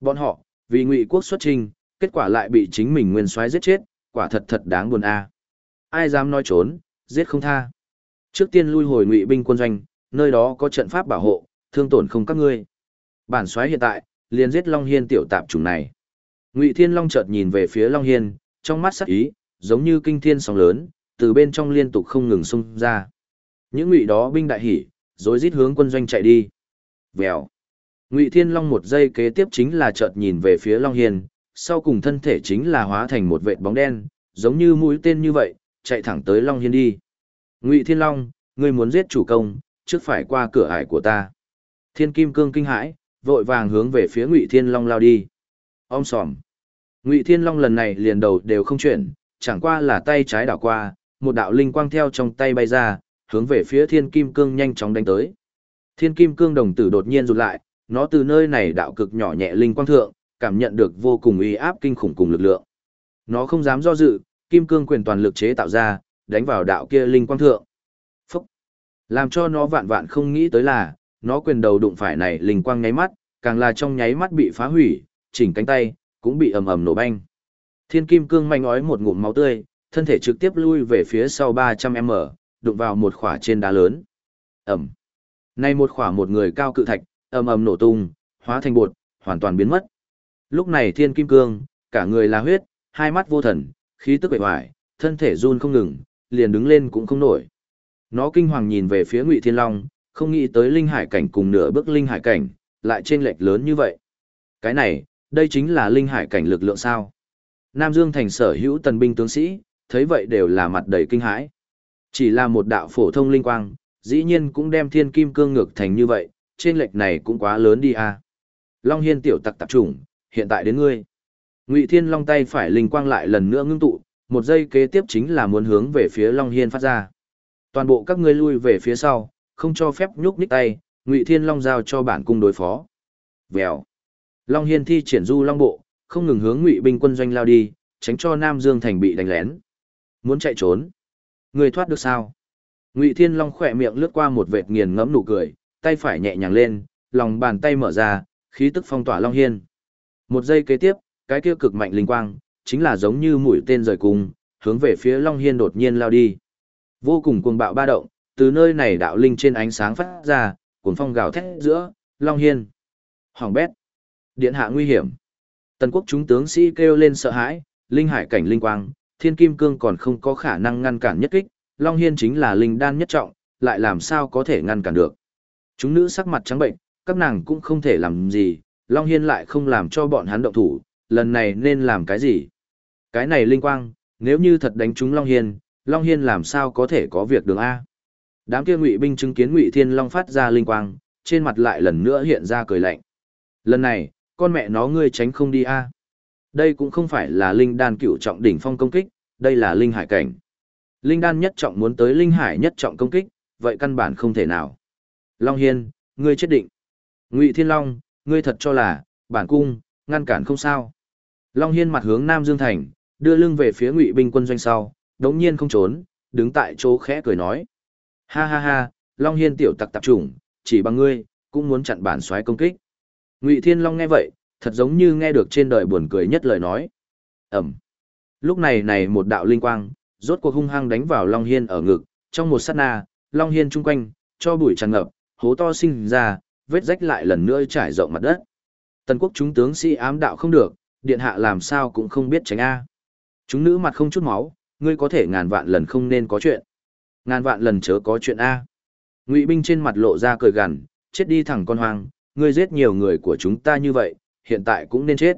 [SPEAKER 1] Bọn họ, vì ngụy quốc xuất trình, kết quả lại bị chính mình nguyên soái giết chết, quả thật thật đáng buồn a. Ai dám nói trốn, giết không tha. Trước tiên lui hồi ngụy binh quân doanh, nơi đó có trận pháp bảo hộ, thương tổn không các ngươi. Bản soái hiện tại, liền giết Long Hiên tiểu tạp chủng này. Ngụy Thiên Long chợt nhìn về phía Long Hiên, trong mắt sắc ý, giống như kinh thiên sóng lớn, từ bên trong liên tục không ngừng xung ra. Những ngụy đó binh đại hỉ, rồi rít hướng quân doanh chạy đi. Vèo. Ngụy Thiên Long một giây kế tiếp chính là chợt nhìn về phía Long hiền sau cùng thân thể chính là hóa thành một vệt bóng đen, giống như mũi tên như vậy, chạy thẳng tới Long Hiên đi. Ngụy Thiên Long, ngươi muốn giết chủ công, trước phải qua cửa ải của ta. Thiên Kim Cương kinh hãi, vội vàng hướng về phía Ngụy Thiên Long lao đi. Om sòm. Ngụy Thiên Long lần này liền đầu đều không chuyển, chẳng qua là tay trái đảo qua, một đạo linh quang theo trong tay bay ra, hướng về phía Thiên Kim Cương nhanh chóng đánh tới. Thiên Kim Cương đồng tử đột nhiên rụt lại, nó từ nơi này đạo cực nhỏ nhẹ linh quang thượng, cảm nhận được vô cùng uy áp kinh khủng cùng lực lượng. Nó không dám do dự, Kim Cương quyền toàn lực chế tạo ra, đánh vào đạo kia linh quang thượng. Phúc! Làm cho nó vạn vạn không nghĩ tới là, nó quyền đầu đụng phải này linh quang nháy mắt, càng là trong nháy mắt bị phá hủy, chỉnh cánh tay, cũng bị ầm ầm nổ banh. Thiên kim cương manh ói một ngụm máu tươi, thân thể trực tiếp lui về phía sau 300m, đụng vào một khỏa trên đá lớn. Ẩm. Nay một khỏa một người cao cự thạch, ầm ầm nổ tung, hóa thành bột, hoàn toàn biến mất. Lúc này thiên kim cương, cả người là huyết, hai mắt vô thần, khí tức bệ hoài, thân thể run không ngừng, liền đứng lên cũng không nổi. Nó kinh hoàng nhìn về phía Ngụy Thiên Long, không nghĩ tới linh hải cảnh cùng nửa bước linh hải cảnh, lại trên lệch lớn như vậy. Cái này, đây chính là linh hải cảnh lực lượng sao. Nam Dương thành sở hữu tần binh tướng sĩ, thấy vậy đều là mặt đầy kinh hãi. Chỉ là một đạo phổ thông linh quang, dĩ nhiên cũng đem thiên kim cương ngược thành như vậy, trên lệch này cũng quá lớn đi à. Long Hiên tiểu tặc tạp chủng, hiện tại đến ngươi. Ngụy Thiên Long tay phải linh quang lại lần nữa ngưng tụ, một giây kế tiếp chính là muốn hướng về phía Long Hiên phát ra. Toàn bộ các ngươi lui về phía sau, không cho phép nhúc nhích tay, Ngụy Thiên Long giao cho bản cung đối phó. Vèo. Long Hiên thi triển du long bộ, không ngừng hướng Ngụy binh quân doanh lao đi, tránh cho Nam Dương thành bị đánh lén. Muốn chạy trốn, người thoát được sao? Ngụy Thiên Long khỏe miệng lướt qua một vệt nghiền ngẫm nụ cười, tay phải nhẹ nhàng lên, lòng bàn tay mở ra, khí tức phong tỏa Long Hiên. Một giây kế tiếp, cái kia cực mạnh linh quang, chính là giống như mũi tên rời cung, hướng về phía Long Hiên đột nhiên lao đi. Vô cùng cuồng bạo ba động, từ nơi này đạo linh trên ánh sáng phát ra, cuồng phong gào thét giữa, Long Hiên. Hoàng bét. Điện hạ nguy hiểm. Tần quốc chúng tướng sĩ kêu lên sợ hãi, linh hải cảnh linh quang, thiên kim cương còn không có khả năng ngăn cản nhất kích, Long Hiên chính là linh đan nhất trọng, lại làm sao có thể ngăn cản được. Chúng nữ sắc mặt trắng bệnh, các nàng cũng không thể làm gì, Long Hiên lại không làm cho bọn hắn động thủ, lần này nên làm cái gì? Cái này linh quang, nếu như thật đánh trúng Long Hiên, Long Hiên làm sao có thể có việc đường A? Đám kia ngụy binh chứng kiến ngụy Thiên Long phát ra linh quang, trên mặt lại lần nữa hiện ra cười lạnh. Lần này, con mẹ nó ngươi tránh không đi A. Đây cũng không phải là linh đan cựu trọng đỉnh phong công kích, đây là linh hải cảnh. Linh đan nhất trọng muốn tới linh hải nhất trọng công kích, vậy căn bản không thể nào. Long Hiên, ngươi chết định. Ngụy Thiên Long, ngươi thật cho là, bản cung, ngăn cản không sao. Long Hiên mặt hướng Nam Dương Thành, đưa lưng về phía Ngụy binh quân doanh sau, đống nhiên không trốn, đứng tại chỗ khẽ cười nói. Ha ha ha, Long Hiên tiểu tặc tạp chủng, chỉ bằng ngươi, cũng muốn chặn bản xoáy công kích. Ngụy Thiên Long nghe vậy, thật giống như nghe được trên đời buồn cười nhất lời nói. Ẩm. Lúc này này một đạo linh quang, rốt cuộc hung hăng đánh vào Long Hiên ở ngực, trong một sát na, Long Hiên chung quanh, cho bụi tràn ngập, hố to sinh ra, vết rách lại lần nữa trải rộng mặt đất. Tần quốc chúng tướng sĩ ám đạo không được, điện hạ làm sao cũng không biết tránh A. Chúng nữ mặt không chút máu, ngươi có thể ngàn vạn lần không nên có chuyện. Ngàn vạn lần chớ có chuyện A. Ngụy binh trên mặt lộ ra cười gằn, chết đi thẳng con hoang, ngươi giết nhiều người của chúng ta như vậy, hiện tại cũng nên chết.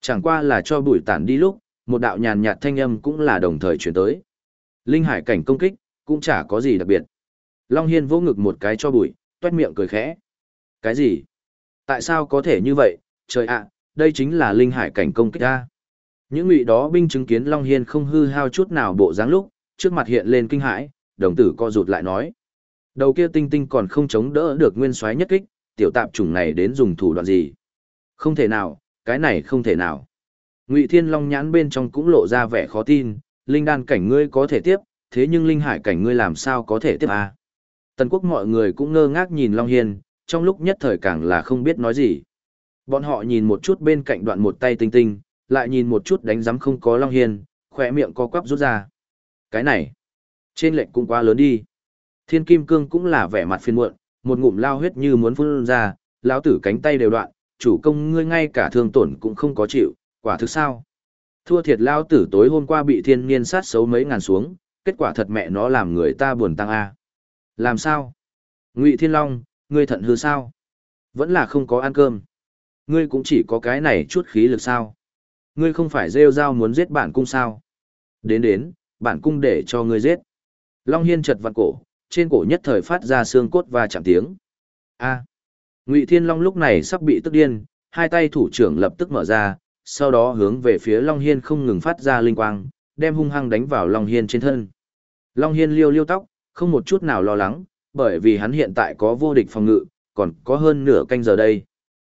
[SPEAKER 1] Chẳng qua là cho bụi tản đi lúc, một đạo nhàn nhạt thanh âm cũng là đồng thời chuyển tới. Linh hải cảnh công kích, cũng chả có gì đặc biệt. Long Hiên vỗ ngực một cái cho bụi, tuét miệng cười khẽ. Cái gì? Tại sao có thể như vậy? Trời ạ, đây chính là linh hải cảnh công kích ta. Những ngụy đó binh chứng kiến Long Hiên không hư hao chút nào bộ dáng lúc, trước mặt hiện lên kinh hãi, đồng tử co rụt lại nói. Đầu kia tinh tinh còn không chống đỡ được nguyên soái nhất kích, tiểu tạp chủng này đến dùng thủ đoạn gì? Không thể nào, cái này không thể nào. Ngụy Thiên Long nhãn bên trong cũng lộ ra vẻ khó tin, linh đan cảnh ngươi có thể tiếp, thế nhưng linh hải cảnh ngươi làm sao có thể tiếp à? Tần quốc mọi người cũng ngơ ngác nhìn Long Hiên, trong lúc nhất thời càng là không biết nói gì. Bọn họ nhìn một chút bên cạnh đoạn một tay tinh tinh, lại nhìn một chút đánh giám không có Long Hiên, khỏe miệng co quắp rút ra. Cái này, trên lệnh cũng quá lớn đi. Thiên Kim Cương cũng là vẻ mặt phiền muộn, một ngụm lao huyết như muốn phun ra, lão tử cánh tay đều đoạn, chủ công ngươi ngay cả thương tổn cũng không có chịu, quả thực sao? Thua thiệt lao tử tối hôm qua bị thiên niên sát xấu mấy ngàn xuống, kết quả thật mẹ nó làm người ta buồn tăng a. Làm sao? Ngụy Thiên Long, ngươi thận hư sao? Vẫn là không có ăn cơm. Ngươi cũng chỉ có cái này chút khí lực sao? Ngươi không phải rêu rao muốn giết bản cung sao? Đến đến, bản cung để cho ngươi giết. Long Hiên chật vặn cổ, trên cổ nhất thời phát ra xương cốt và chạm tiếng. A. Ngụy Thiên Long lúc này sắp bị tức điên, hai tay thủ trưởng lập tức mở ra, sau đó hướng về phía Long Hiên không ngừng phát ra linh quang, đem hung hăng đánh vào Long Hiên trên thân. Long Hiên liêu liêu tóc, không một chút nào lo lắng, bởi vì hắn hiện tại có vô địch phòng ngự, còn có hơn nửa canh giờ đây.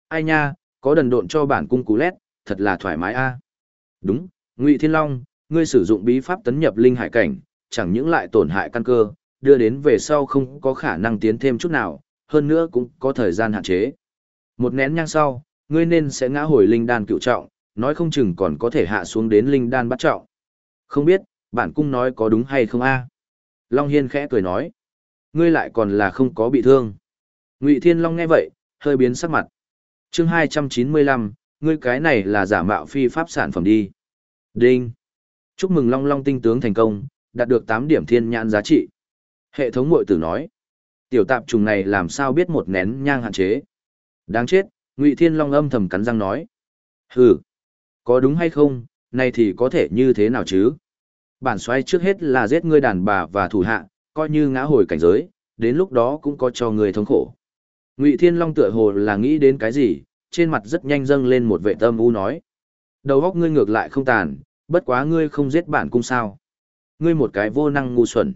[SPEAKER 1] Ai nha, có đần độn cho bản cung cú lét, thật là thoải mái a. Đúng, Ngụy Thiên Long, ngươi sử dụng bí pháp tấn nhập linh hải cảnh, chẳng những lại tổn hại căn cơ, đưa đến về sau không có khả năng tiến thêm chút nào, hơn nữa cũng có thời gian hạn chế. Một nén nhang sau, ngươi nên sẽ ngã hồi linh đan cựu trọng, nói không chừng còn có thể hạ xuống đến linh đan bắt trọng. Không biết, bản cung nói có đúng hay không a? Long Hiên khẽ cười nói. Ngươi lại còn là không có bị thương. Ngụy Thiên Long nghe vậy, hơi biến sắc mặt. chương 295, ngươi cái này là giả mạo phi pháp sản phẩm đi. Đinh. Chúc mừng Long Long tinh tướng thành công, đạt được 8 điểm thiên nhãn giá trị. Hệ thống mội tử nói. Tiểu tạp trùng này làm sao biết một nén nhang hạn chế. Đáng chết, Ngụy Thiên Long âm thầm cắn răng nói. Hừ. Có đúng hay không, này thì có thể như thế nào chứ? Bản xoay trước hết là giết ngươi đàn bà và thủ hạ, coi như ngã hồi cảnh giới, đến lúc đó cũng có cho người thống khổ. Ngụy Thiên Long tựa hồ là nghĩ đến cái gì, trên mặt rất nhanh dâng lên một vệ tâm u nói. Đầu óc ngươi ngược lại không tàn, bất quá ngươi không giết bản cung sao. Ngươi một cái vô năng ngu xuẩn.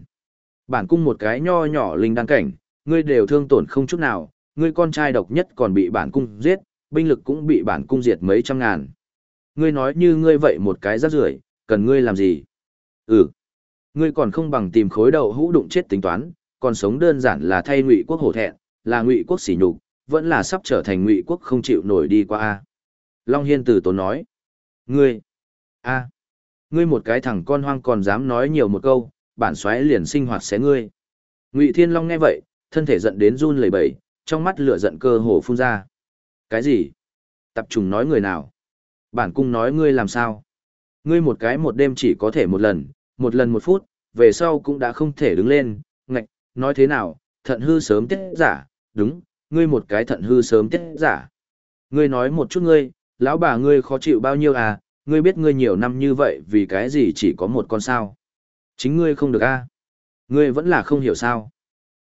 [SPEAKER 1] Bản cung một cái nho nhỏ linh đăng cảnh, ngươi đều thương tổn không chút nào, ngươi con trai độc nhất còn bị bản cung giết, binh lực cũng bị bản cung diệt mấy trăm ngàn. Ngươi nói như ngươi vậy một cái rác rưởi, cần ngươi làm gì? Ừ. Ngươi còn không bằng tìm khối đầu hũ đụng chết tính toán, còn sống đơn giản là thay ngụy quốc hổ thẹn, là ngụy quốc sỉ nhục, vẫn là sắp trở thành ngụy quốc không chịu nổi đi qua a. Long Hiên Tử tốn nói. Ngươi. a Ngươi một cái thằng con hoang còn dám nói nhiều một câu, bản xoáy liền sinh hoạt xé ngươi. Ngụy Thiên Long nghe vậy, thân thể giận đến run lẩy bẩy, trong mắt lửa giận cơ hồ phun ra. Cái gì? Tập trùng nói người nào? Bản cung nói ngươi làm sao? Ngươi một cái một đêm chỉ có thể một lần, một lần một phút, về sau cũng đã không thể đứng lên, ngạch, nói thế nào, thận hư sớm tiết giả, đúng, ngươi một cái thận hư sớm tiết giả. Ngươi nói một chút ngươi, lão bà ngươi khó chịu bao nhiêu à, ngươi biết ngươi nhiều năm như vậy vì cái gì chỉ có một con sao. Chính ngươi không được a à? Ngươi vẫn là không hiểu sao.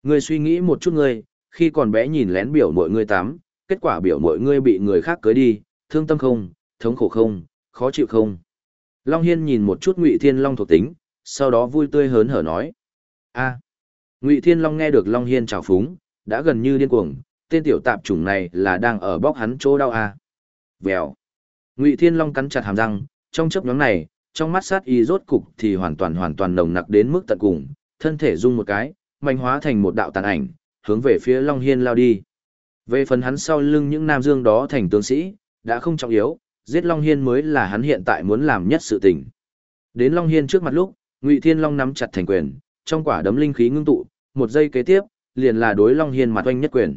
[SPEAKER 1] Ngươi suy nghĩ một chút ngươi, khi còn bé nhìn lén biểu mội ngươi tắm, kết quả biểu mội ngươi bị người khác cưới đi, thương tâm không, thống khổ không, khó chịu không. Long Hiên nhìn một chút Ngụy Thiên Long thuộc tính, sau đó vui tươi hớn hở nói. a Ngụy Thiên Long nghe được Long Hiên trào phúng, đã gần như điên cuồng, tên tiểu tạp chủng này là đang ở bóc hắn chỗ đau a à. Ngụy Thiên Long cắn chặt hàm răng, trong chấp nhóm này, trong mắt sát y rốt cục thì hoàn toàn hoàn toàn nồng nặc đến mức tận cùng, thân thể rung một cái, mạnh hóa thành một đạo tàn ảnh, hướng về phía Long Hiên lao đi. Về phần hắn sau lưng những nam dương đó thành tướng sĩ, đã không trọng yếu, giết Long Hiên mới là hắn hiện tại muốn làm nhất sự tình. Đến Long Hiên trước mặt lúc, Ngụy Thiên Long nắm chặt thành quyền, trong quả đấm linh khí ngưng tụ, một giây kế tiếp, liền là đối Long Hiên mặt oanh nhất quyền.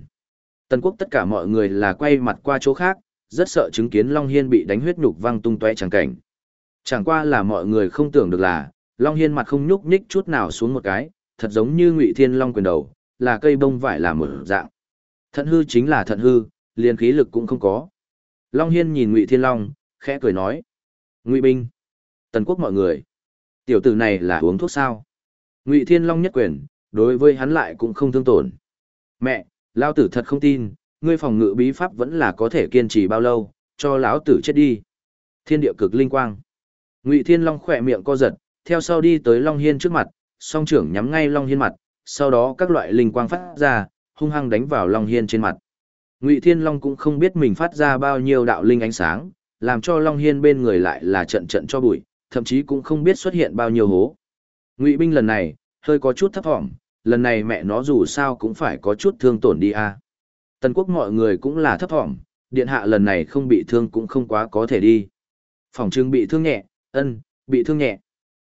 [SPEAKER 1] Tần quốc tất cả mọi người là quay mặt qua chỗ khác, rất sợ chứng kiến Long Hiên bị đánh huyết nhục văng tung tóe chẳng cảnh. Chẳng qua là mọi người không tưởng được là, Long Hiên mặt không nhúc nhích chút nào xuống một cái, thật giống như Ngụy Thiên Long quyền đầu, là cây bông vải làm một dạng. Thận hư chính là thận hư, liền khí lực cũng không có. Long Hiên nhìn Ngụy Thiên Long, khẽ cười nói: "Ngụy binh, Tần quốc mọi người, tiểu tử này là uống thuốc sao?" Ngụy Thiên Long nhất quyền, đối với hắn lại cũng không thương tổn. "Mẹ, lão tử thật không tin, ngươi phòng ngự bí pháp vẫn là có thể kiên trì bao lâu, cho lão tử chết đi." Thiên địa cực linh quang. Ngụy Thiên Long khỏe miệng co giật, theo sau đi tới Long Hiên trước mặt, song trưởng nhắm ngay Long Hiên mặt, sau đó các loại linh quang phát ra, hung hăng đánh vào Long Hiên trên mặt. Ngụy Thiên Long cũng không biết mình phát ra bao nhiêu đạo linh ánh sáng, làm cho Long Hiên bên người lại là trận trận cho bụi, thậm chí cũng không biết xuất hiện bao nhiêu hố. Ngụy binh lần này, hơi có chút thấp vọng, lần này mẹ nó dù sao cũng phải có chút thương tổn đi a. À. Tần quốc mọi người cũng là thấp vọng, điện hạ lần này không bị thương cũng không quá có thể đi. Phòng trưng bị thương nhẹ, ân, bị thương nhẹ.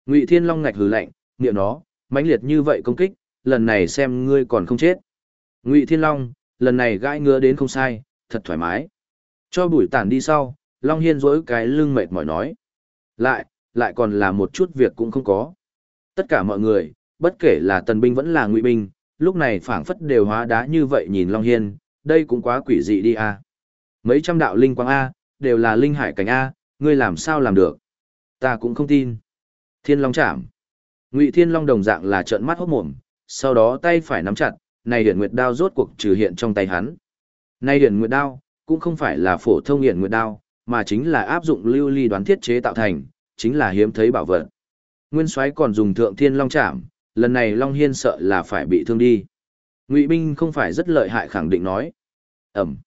[SPEAKER 1] Ngụy Thiên Long ngạch hừ lạnh, niệm nó, mãnh liệt như vậy công kích, lần này xem ngươi còn không chết. Ngụy Thiên Long, lần này gãi ngứa đến không sai, thật thoải mái. Cho bụi tản đi sau, Long Hiên rỗi cái lưng mệt mỏi nói. Lại, lại còn là một chút việc cũng không có. Tất cả mọi người, bất kể là tần binh vẫn là ngụy binh, lúc này phảng phất đều hóa đá như vậy nhìn Long Hiên, đây cũng quá quỷ dị đi a Mấy trăm đạo linh quang A, đều là linh hải cảnh A, ngươi làm sao làm được? Ta cũng không tin. Thiên Long chạm. Ngụy Thiên Long đồng dạng là trợn mắt hốt mồm, sau đó tay phải nắm chặt, này Hiển nguyệt đao rốt cuộc trừ hiện trong tay hắn. Này Hiển nguyệt đao, cũng không phải là phổ thông Hiển nguyệt đao, mà chính là áp dụng lưu ly đoán thiết chế tạo thành, chính là hiếm thấy bảo vật. Nguyên Soái còn dùng Thượng Thiên Long chạm, lần này Long Hiên sợ là phải bị thương đi. Ngụy binh không phải rất lợi hại khẳng định nói. Ẩm.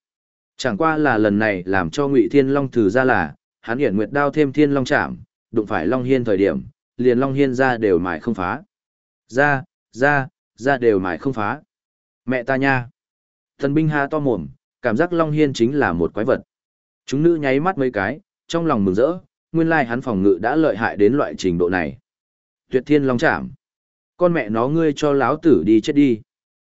[SPEAKER 1] Chẳng qua là lần này làm cho Ngụy Thiên Long thử ra là, hắn hiển nguyệt đao thêm Thiên Long chạm, đụng phải Long Hiên thời điểm, liền Long Hiên ra đều mãi không phá. Ra, ra, ra đều mãi không phá. Mẹ ta nha. Thần binh ha to mồm, cảm giác Long Hiên chính là một quái vật. Chúng nữ nháy mắt mấy cái, trong lòng mừng rỡ, nguyên lai hắn phòng ngự đã lợi hại đến loại trình độ này. Tuyệt Thiên Long chạm. Con mẹ nó ngươi cho láo tử đi chết đi.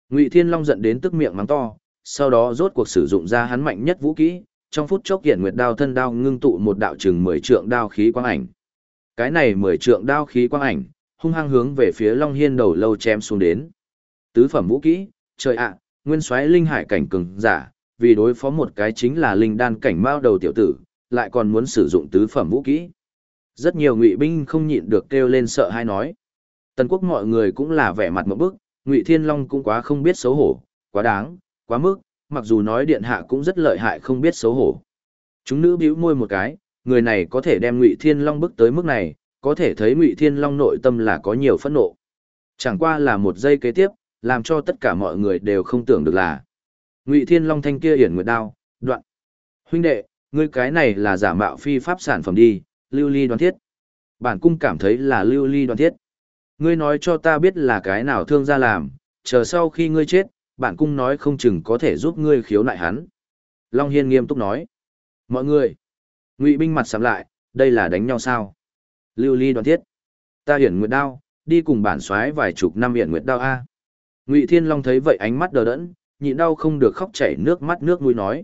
[SPEAKER 1] Ngụy Thiên Long giận đến tức miệng mắng to, sau đó rốt cuộc sử dụng ra hắn mạnh nhất vũ kỹ, trong phút chốc hiện nguyệt đao thân đao ngưng tụ một đạo chừng 10 trượng đao khí quang ảnh. Cái này 10 trượng đao khí quang ảnh, hung hăng hướng về phía Long Hiên đầu lâu chém xuống đến. Tứ phẩm vũ kỹ, trời ạ, nguyên soái linh hải cảnh cường giả, vì đối phó một cái chính là linh đan cảnh mao đầu tiểu tử, lại còn muốn sử dụng tứ phẩm vũ kỹ. Rất nhiều ngụy binh không nhịn được kêu lên sợ hay nói. Tần quốc mọi người cũng là vẻ mặt một bức, ngụy thiên long cũng quá không biết xấu hổ, quá đáng, quá mức, mặc dù nói điện hạ cũng rất lợi hại không biết xấu hổ. Chúng nữ bĩu môi một cái, người này có thể đem Ngụy Thiên Long bức tới mức này, có thể thấy Ngụy Thiên Long nội tâm là có nhiều phẫn nộ. Chẳng qua là một giây kế tiếp, làm cho tất cả mọi người đều không tưởng được là Ngụy Thiên Long thanh kia hiển nguyệt đao, đoạn. Huynh đệ, ngươi cái này là giả mạo phi pháp sản phẩm đi, lưu ly Đoan thiết. Bản cung cảm thấy là lưu ly Đoan thiết. Ngươi nói cho ta biết là cái nào thương gia làm, chờ sau khi ngươi chết, bản cung nói không chừng có thể giúp ngươi khiếu nại hắn. Long Hiên nghiêm túc nói. Mọi người, ngụy binh mặt sắm lại, đây là đánh nhau sao? Lưu ly đoàn thiết. Ta hiển nguyệt đao, đi cùng bản soái vài chục năm hiển nguyệt đao A. Ngụy Thiên Long thấy vậy ánh mắt đờ đẫn, nhịn đau không được khóc chảy nước mắt nước mũi nói.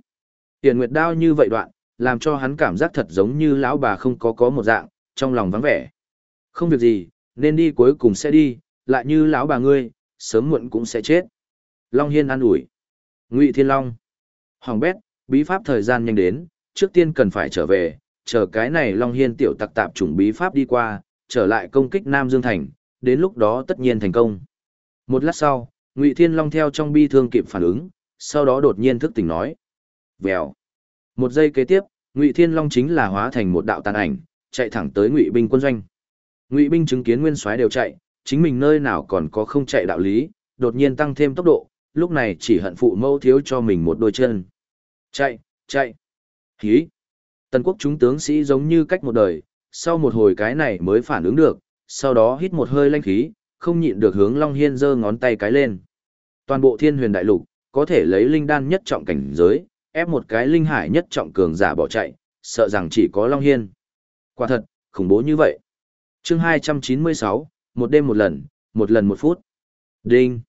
[SPEAKER 1] Hiển nguyệt đao như vậy đoạn, làm cho hắn cảm giác thật giống như lão bà không có có một dạng, trong lòng vắng vẻ. Không việc gì, nên đi cuối cùng sẽ đi, lại như lão bà ngươi, sớm muộn cũng sẽ chết. Long Hiên an ủi. Ngụy Thiên Long. Hoàng bét, bí pháp thời gian nhanh đến, trước tiên cần phải trở về, chờ cái này Long Hiên tiểu tặc tạp chủng bí pháp đi qua, trở lại công kích Nam Dương Thành, đến lúc đó tất nhiên thành công. Một lát sau, Ngụy Thiên Long theo trong bi thương kịp phản ứng, sau đó đột nhiên thức tỉnh nói. Vèo. Một giây kế tiếp, Ngụy Thiên Long chính là hóa thành một đạo tàn ảnh, chạy thẳng tới Ngụy binh quân doanh. Ngụy binh chứng kiến nguyên soái đều chạy, chính mình nơi nào còn có không chạy đạo lý, đột nhiên tăng thêm tốc độ, lúc này chỉ hận phụ mâu thiếu cho mình một đôi chân. Chạy, chạy. Hí. Tần quốc chúng tướng sĩ giống như cách một đời, sau một hồi cái này mới phản ứng được, sau đó hít một hơi lanh khí, không nhịn được hướng Long Hiên giơ ngón tay cái lên. Toàn bộ thiên huyền đại lục, có thể lấy linh đan nhất trọng cảnh giới, ép một cái linh hải nhất trọng cường giả bỏ chạy, sợ rằng chỉ có Long Hiên. Quả thật, khủng bố như vậy. chương 296, một đêm một lần, một lần một phút. Đinh.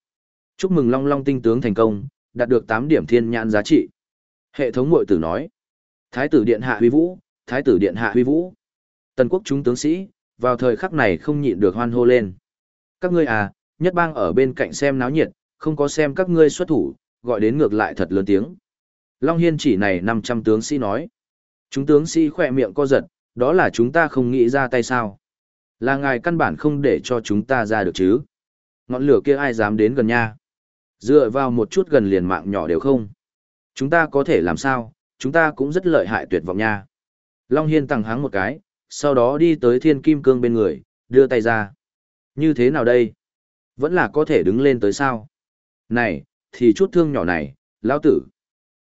[SPEAKER 1] Chúc mừng Long Long tinh tướng thành công, đạt được 8 điểm thiên nhãn giá trị. Hệ thống mội tử nói. Thái tử điện hạ huy vũ, thái tử điện hạ huy vũ. Tần quốc chúng tướng sĩ, vào thời khắc này không nhịn được hoan hô lên. Các ngươi à, nhất bang ở bên cạnh xem náo nhiệt, không có xem các ngươi xuất thủ, gọi đến ngược lại thật lớn tiếng. Long Hiên chỉ này 500 tướng sĩ nói. Chúng tướng sĩ khỏe miệng co giật, đó là chúng ta không nghĩ ra tay sao. Là ngài căn bản không để cho chúng ta ra được chứ. Ngọn lửa kia ai dám đến gần nha. Dựa vào một chút gần liền mạng nhỏ đều không. Chúng ta có thể làm sao, chúng ta cũng rất lợi hại tuyệt vọng nha. Long Hiên tăng hắng một cái, sau đó đi tới thiên kim cương bên người, đưa tay ra. Như thế nào đây? Vẫn là có thể đứng lên tới sao. Này, thì chút thương nhỏ này, lão tử.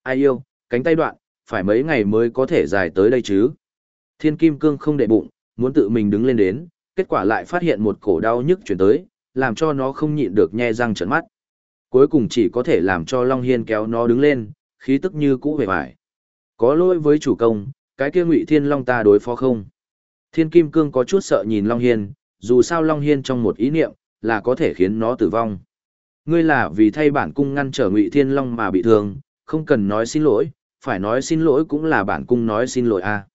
[SPEAKER 1] Ai yêu, cánh tay đoạn, phải mấy ngày mới có thể dài tới đây chứ. Thiên kim cương không đệ bụng, muốn tự mình đứng lên đến, kết quả lại phát hiện một cổ đau nhức chuyển tới, làm cho nó không nhịn được nhe răng trợn mắt. Cuối cùng chỉ có thể làm cho Long Hiên kéo nó đứng lên, khí tức như cũ về vải. Có lỗi với chủ công, cái kia ngụy thiên long ta đối phó không. Thiên kim cương có chút sợ nhìn Long Hiên, dù sao Long Hiên trong một ý niệm, là có thể khiến nó tử vong. Ngươi là vì thay bản cung ngăn trở ngụy thiên long mà bị thương, không cần nói xin lỗi, phải nói xin lỗi cũng là bản cung nói xin lỗi a à.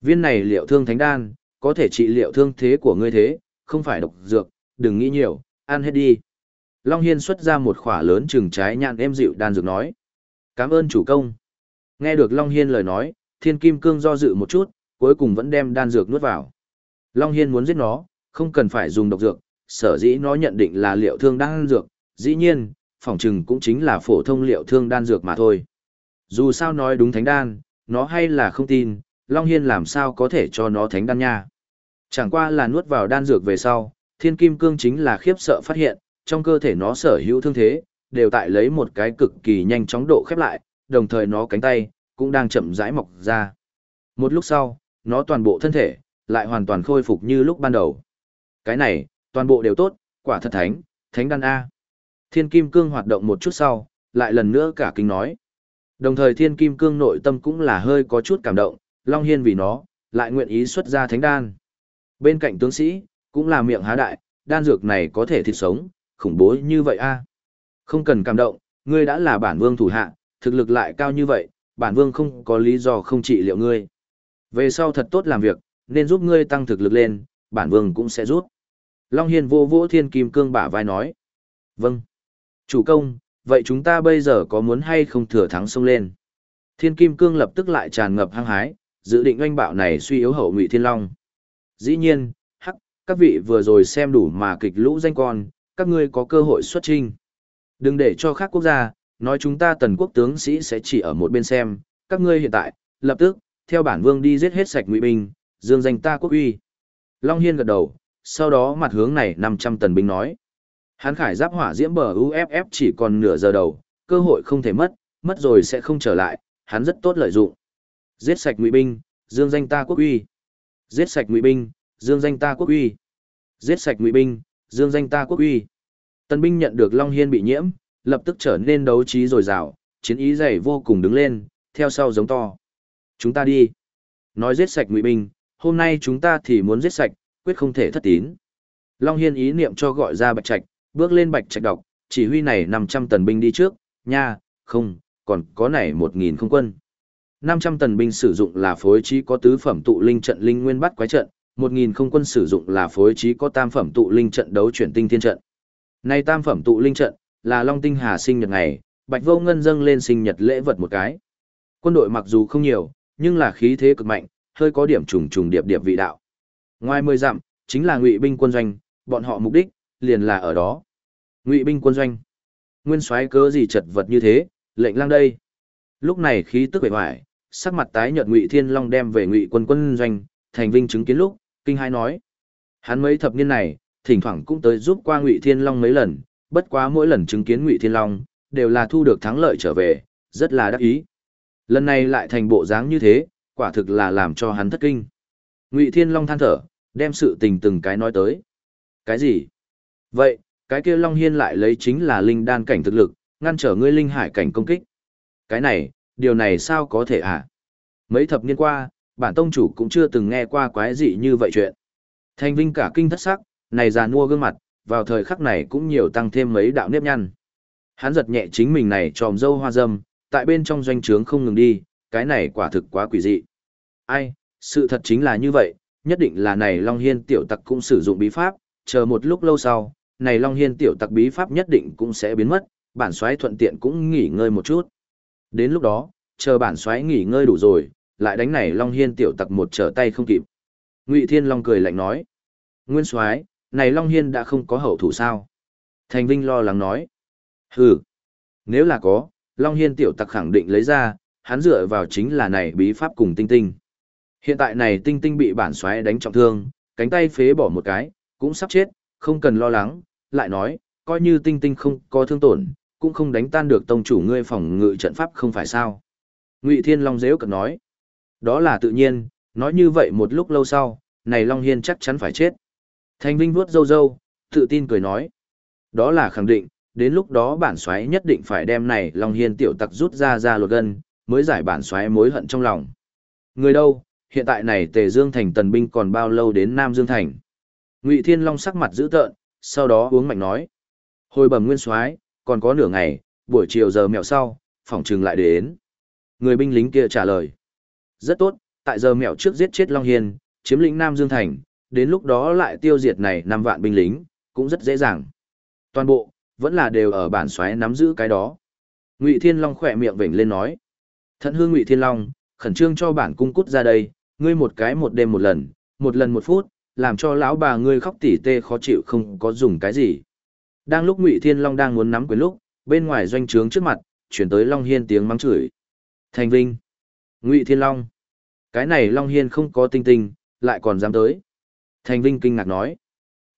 [SPEAKER 1] Viên này liệu thương thánh đan, có thể trị liệu thương thế của ngươi thế, không phải độc dược, đừng nghĩ nhiều, ăn hết đi. Long Hiên xuất ra một khỏa lớn chừng trái nhạn em dịu đan dược nói. Cảm ơn chủ công. Nghe được Long Hiên lời nói, thiên kim cương do dự một chút, cuối cùng vẫn đem đan dược nuốt vào. Long Hiên muốn giết nó, không cần phải dùng độc dược, sở dĩ nó nhận định là liệu thương đan dược, dĩ nhiên, phỏng chừng cũng chính là phổ thông liệu thương đan dược mà thôi. Dù sao nói đúng thánh đan, nó hay là không tin, Long Hiên làm sao có thể cho nó thánh đan nha. Chẳng qua là nuốt vào đan dược về sau, thiên kim cương chính là khiếp sợ phát hiện, trong cơ thể nó sở hữu thương thế, đều tại lấy một cái cực kỳ nhanh chóng độ khép lại, đồng thời nó cánh tay, cũng đang chậm rãi mọc ra. Một lúc sau, nó toàn bộ thân thể, lại hoàn toàn khôi phục như lúc ban đầu. Cái này, toàn bộ đều tốt, quả thật thánh, thánh đan A. Thiên kim cương hoạt động một chút sau, lại lần nữa cả kinh nói. Đồng thời thiên kim cương nội tâm cũng là hơi có chút cảm động, Long Hiên vì nó, lại nguyện ý xuất ra thánh đan. Bên cạnh tướng sĩ, cũng là miệng há đại, đan dược này có thể thịt sống, khủng bố như vậy a Không cần cảm động, ngươi đã là bản vương thủ hạ, thực lực lại cao như vậy, bản vương không có lý do không trị liệu ngươi. Về sau thật tốt làm việc, nên giúp ngươi tăng thực lực lên, bản vương cũng sẽ giúp. Long Hiên vô vỗ thiên kim cương bả vai nói. Vâng. Chủ công, vậy chúng ta bây giờ có muốn hay không thừa thắng xông lên? Thiên kim cương lập tức lại tràn ngập hăng hái, dự định oanh bạo này suy yếu hậu ngụy thiên long. Dĩ nhiên, hắc, các vị vừa rồi xem đủ mà kịch lũ danh con, các ngươi có cơ hội xuất trinh. Đừng để cho khác quốc gia, nói chúng ta tần quốc tướng sĩ sẽ chỉ ở một bên xem, các ngươi hiện tại, lập tức, theo bản vương đi giết hết sạch ngụy binh, dương danh ta quốc uy. Long Hiên gật đầu, sau đó mặt hướng này 500 tần binh nói. Hán khải giáp hỏa diễm bờ UFF chỉ còn nửa giờ đầu, cơ hội không thể mất, mất rồi sẽ không trở lại, hắn rất tốt lợi dụng. Giết sạch ngụy binh, dương danh ta quốc uy. Giết sạch ngụy binh, dương danh ta quốc uy. Giết sạch ngụy binh, dương danh ta quốc uy. tần binh nhận được Long Hiên bị nhiễm, lập tức trở nên đấu trí dồi dào, chiến ý dày vô cùng đứng lên, theo sau giống to. Chúng ta đi. Nói giết sạch ngụy binh, hôm nay chúng ta thì muốn giết sạch, quyết không thể thất tín. Long Hiên ý niệm cho gọi ra Bạch Trạch, bước lên Bạch Trạch đọc, chỉ huy này 500 tần binh đi trước, nha, không, còn có này 1.000 không quân. 500 tần binh sử dụng là phối trí có tứ phẩm tụ linh trận linh nguyên bắt quái trận, 1000 không quân sử dụng là phối trí có tam phẩm tụ linh trận đấu chuyển tinh thiên trận. Này tam phẩm tụ linh trận là Long Tinh Hà sinh nhật ngày, Bạch Vô Ngân dâng lên sinh nhật lễ vật một cái. Quân đội mặc dù không nhiều, nhưng là khí thế cực mạnh, hơi có điểm trùng trùng điệp điệp vị đạo. Ngoài mười dặm, chính là Ngụy binh quân doanh, bọn họ mục đích liền là ở đó. Ngụy binh quân doanh. Nguyên soái cớ gì chật vật như thế, lệnh lang đây. Lúc này khí tức bề ngoài, sắc mặt tái nhợt Ngụy Thiên Long đem về Ngụy quân quân doanh, thành vinh chứng kiến lúc, kinh hai nói. Hắn mấy thập niên này, thỉnh thoảng cũng tới giúp qua Ngụy Thiên Long mấy lần, bất quá mỗi lần chứng kiến Ngụy Thiên Long, đều là thu được thắng lợi trở về, rất là đắc ý. Lần này lại thành bộ dáng như thế, quả thực là làm cho hắn thất kinh. Ngụy Thiên Long than thở, đem sự tình từng cái nói tới. Cái gì? Vậy, cái kia Long Hiên lại lấy chính là linh đan cảnh thực lực, ngăn trở ngươi linh hải cảnh công kích. Cái này, điều này sao có thể à? Mấy thập niên qua, bản tông chủ cũng chưa từng nghe qua quái dị như vậy chuyện. Thanh Vinh cả kinh thất sắc, này già nua gương mặt, vào thời khắc này cũng nhiều tăng thêm mấy đạo nếp nhăn. Hắn giật nhẹ chính mình này tròm dâu hoa dâm, tại bên trong doanh trướng không ngừng đi, cái này quả thực quá quỷ dị. Ai, sự thật chính là như vậy, nhất định là này Long Hiên tiểu tặc cũng sử dụng bí pháp, chờ một lúc lâu sau, này Long Hiên tiểu tặc bí pháp nhất định cũng sẽ biến mất, bản xoáy thuận tiện cũng nghỉ ngơi một chút. Đến lúc đó, chờ bản xoáy nghỉ ngơi đủ rồi, lại đánh này Long Hiên tiểu tặc một trở tay không kịp. Ngụy Thiên Long cười lạnh nói: "Nguyên soái, này Long Hiên đã không có hậu thủ sao?" Thành Vinh lo lắng nói: "Hừ, nếu là có, Long Hiên tiểu tặc khẳng định lấy ra, hắn dựa vào chính là này bí pháp cùng Tinh Tinh. Hiện tại này Tinh Tinh bị bản xoáy đánh trọng thương, cánh tay phế bỏ một cái, cũng sắp chết, không cần lo lắng." Lại nói, coi như tinh tinh không có thương tổn, cũng không đánh tan được tông chủ ngươi phòng ngự trận pháp không phải sao. Ngụy Thiên Long dễ cận nói. Đó là tự nhiên, nói như vậy một lúc lâu sau, này Long Hiên chắc chắn phải chết. Thanh Vinh vuốt râu râu, tự tin cười nói. Đó là khẳng định, đến lúc đó bản xoáy nhất định phải đem này Long Hiên tiểu tặc rút ra ra lột gân, mới giải bản xoáy mối hận trong lòng. Người đâu, hiện tại này Tề Dương Thành tần binh còn bao lâu đến Nam Dương Thành? Ngụy Thiên Long sắc mặt dữ tợn, sau đó uống mạnh nói. Hồi bẩm nguyên soái còn có nửa ngày, buổi chiều giờ mẹo sau, phòng trừng lại đến. Người binh lính kia trả lời. Rất tốt, tại giờ mẹo trước giết chết Long Hiên, chiếm lĩnh Nam Dương Thành, đến lúc đó lại tiêu diệt này năm vạn binh lính, cũng rất dễ dàng. Toàn bộ, vẫn là đều ở bản xoáy nắm giữ cái đó. Ngụy Thiên Long khỏe miệng vểnh lên nói. Thận hương Ngụy Thiên Long, khẩn trương cho bản cung cút ra đây, ngươi một cái một đêm một lần, một lần một phút, làm cho lão bà ngươi khóc tỉ tê khó chịu không có dùng cái gì. Đang lúc Ngụy Thiên Long đang muốn nắm quyền lúc, bên ngoài doanh trướng trước mặt, chuyển tới Long Hiên tiếng mắng chửi. Thành Vinh. Ngụy Thiên Long. Cái này Long Hiên không có tinh tinh, lại còn dám tới. Thành Vinh kinh ngạc nói.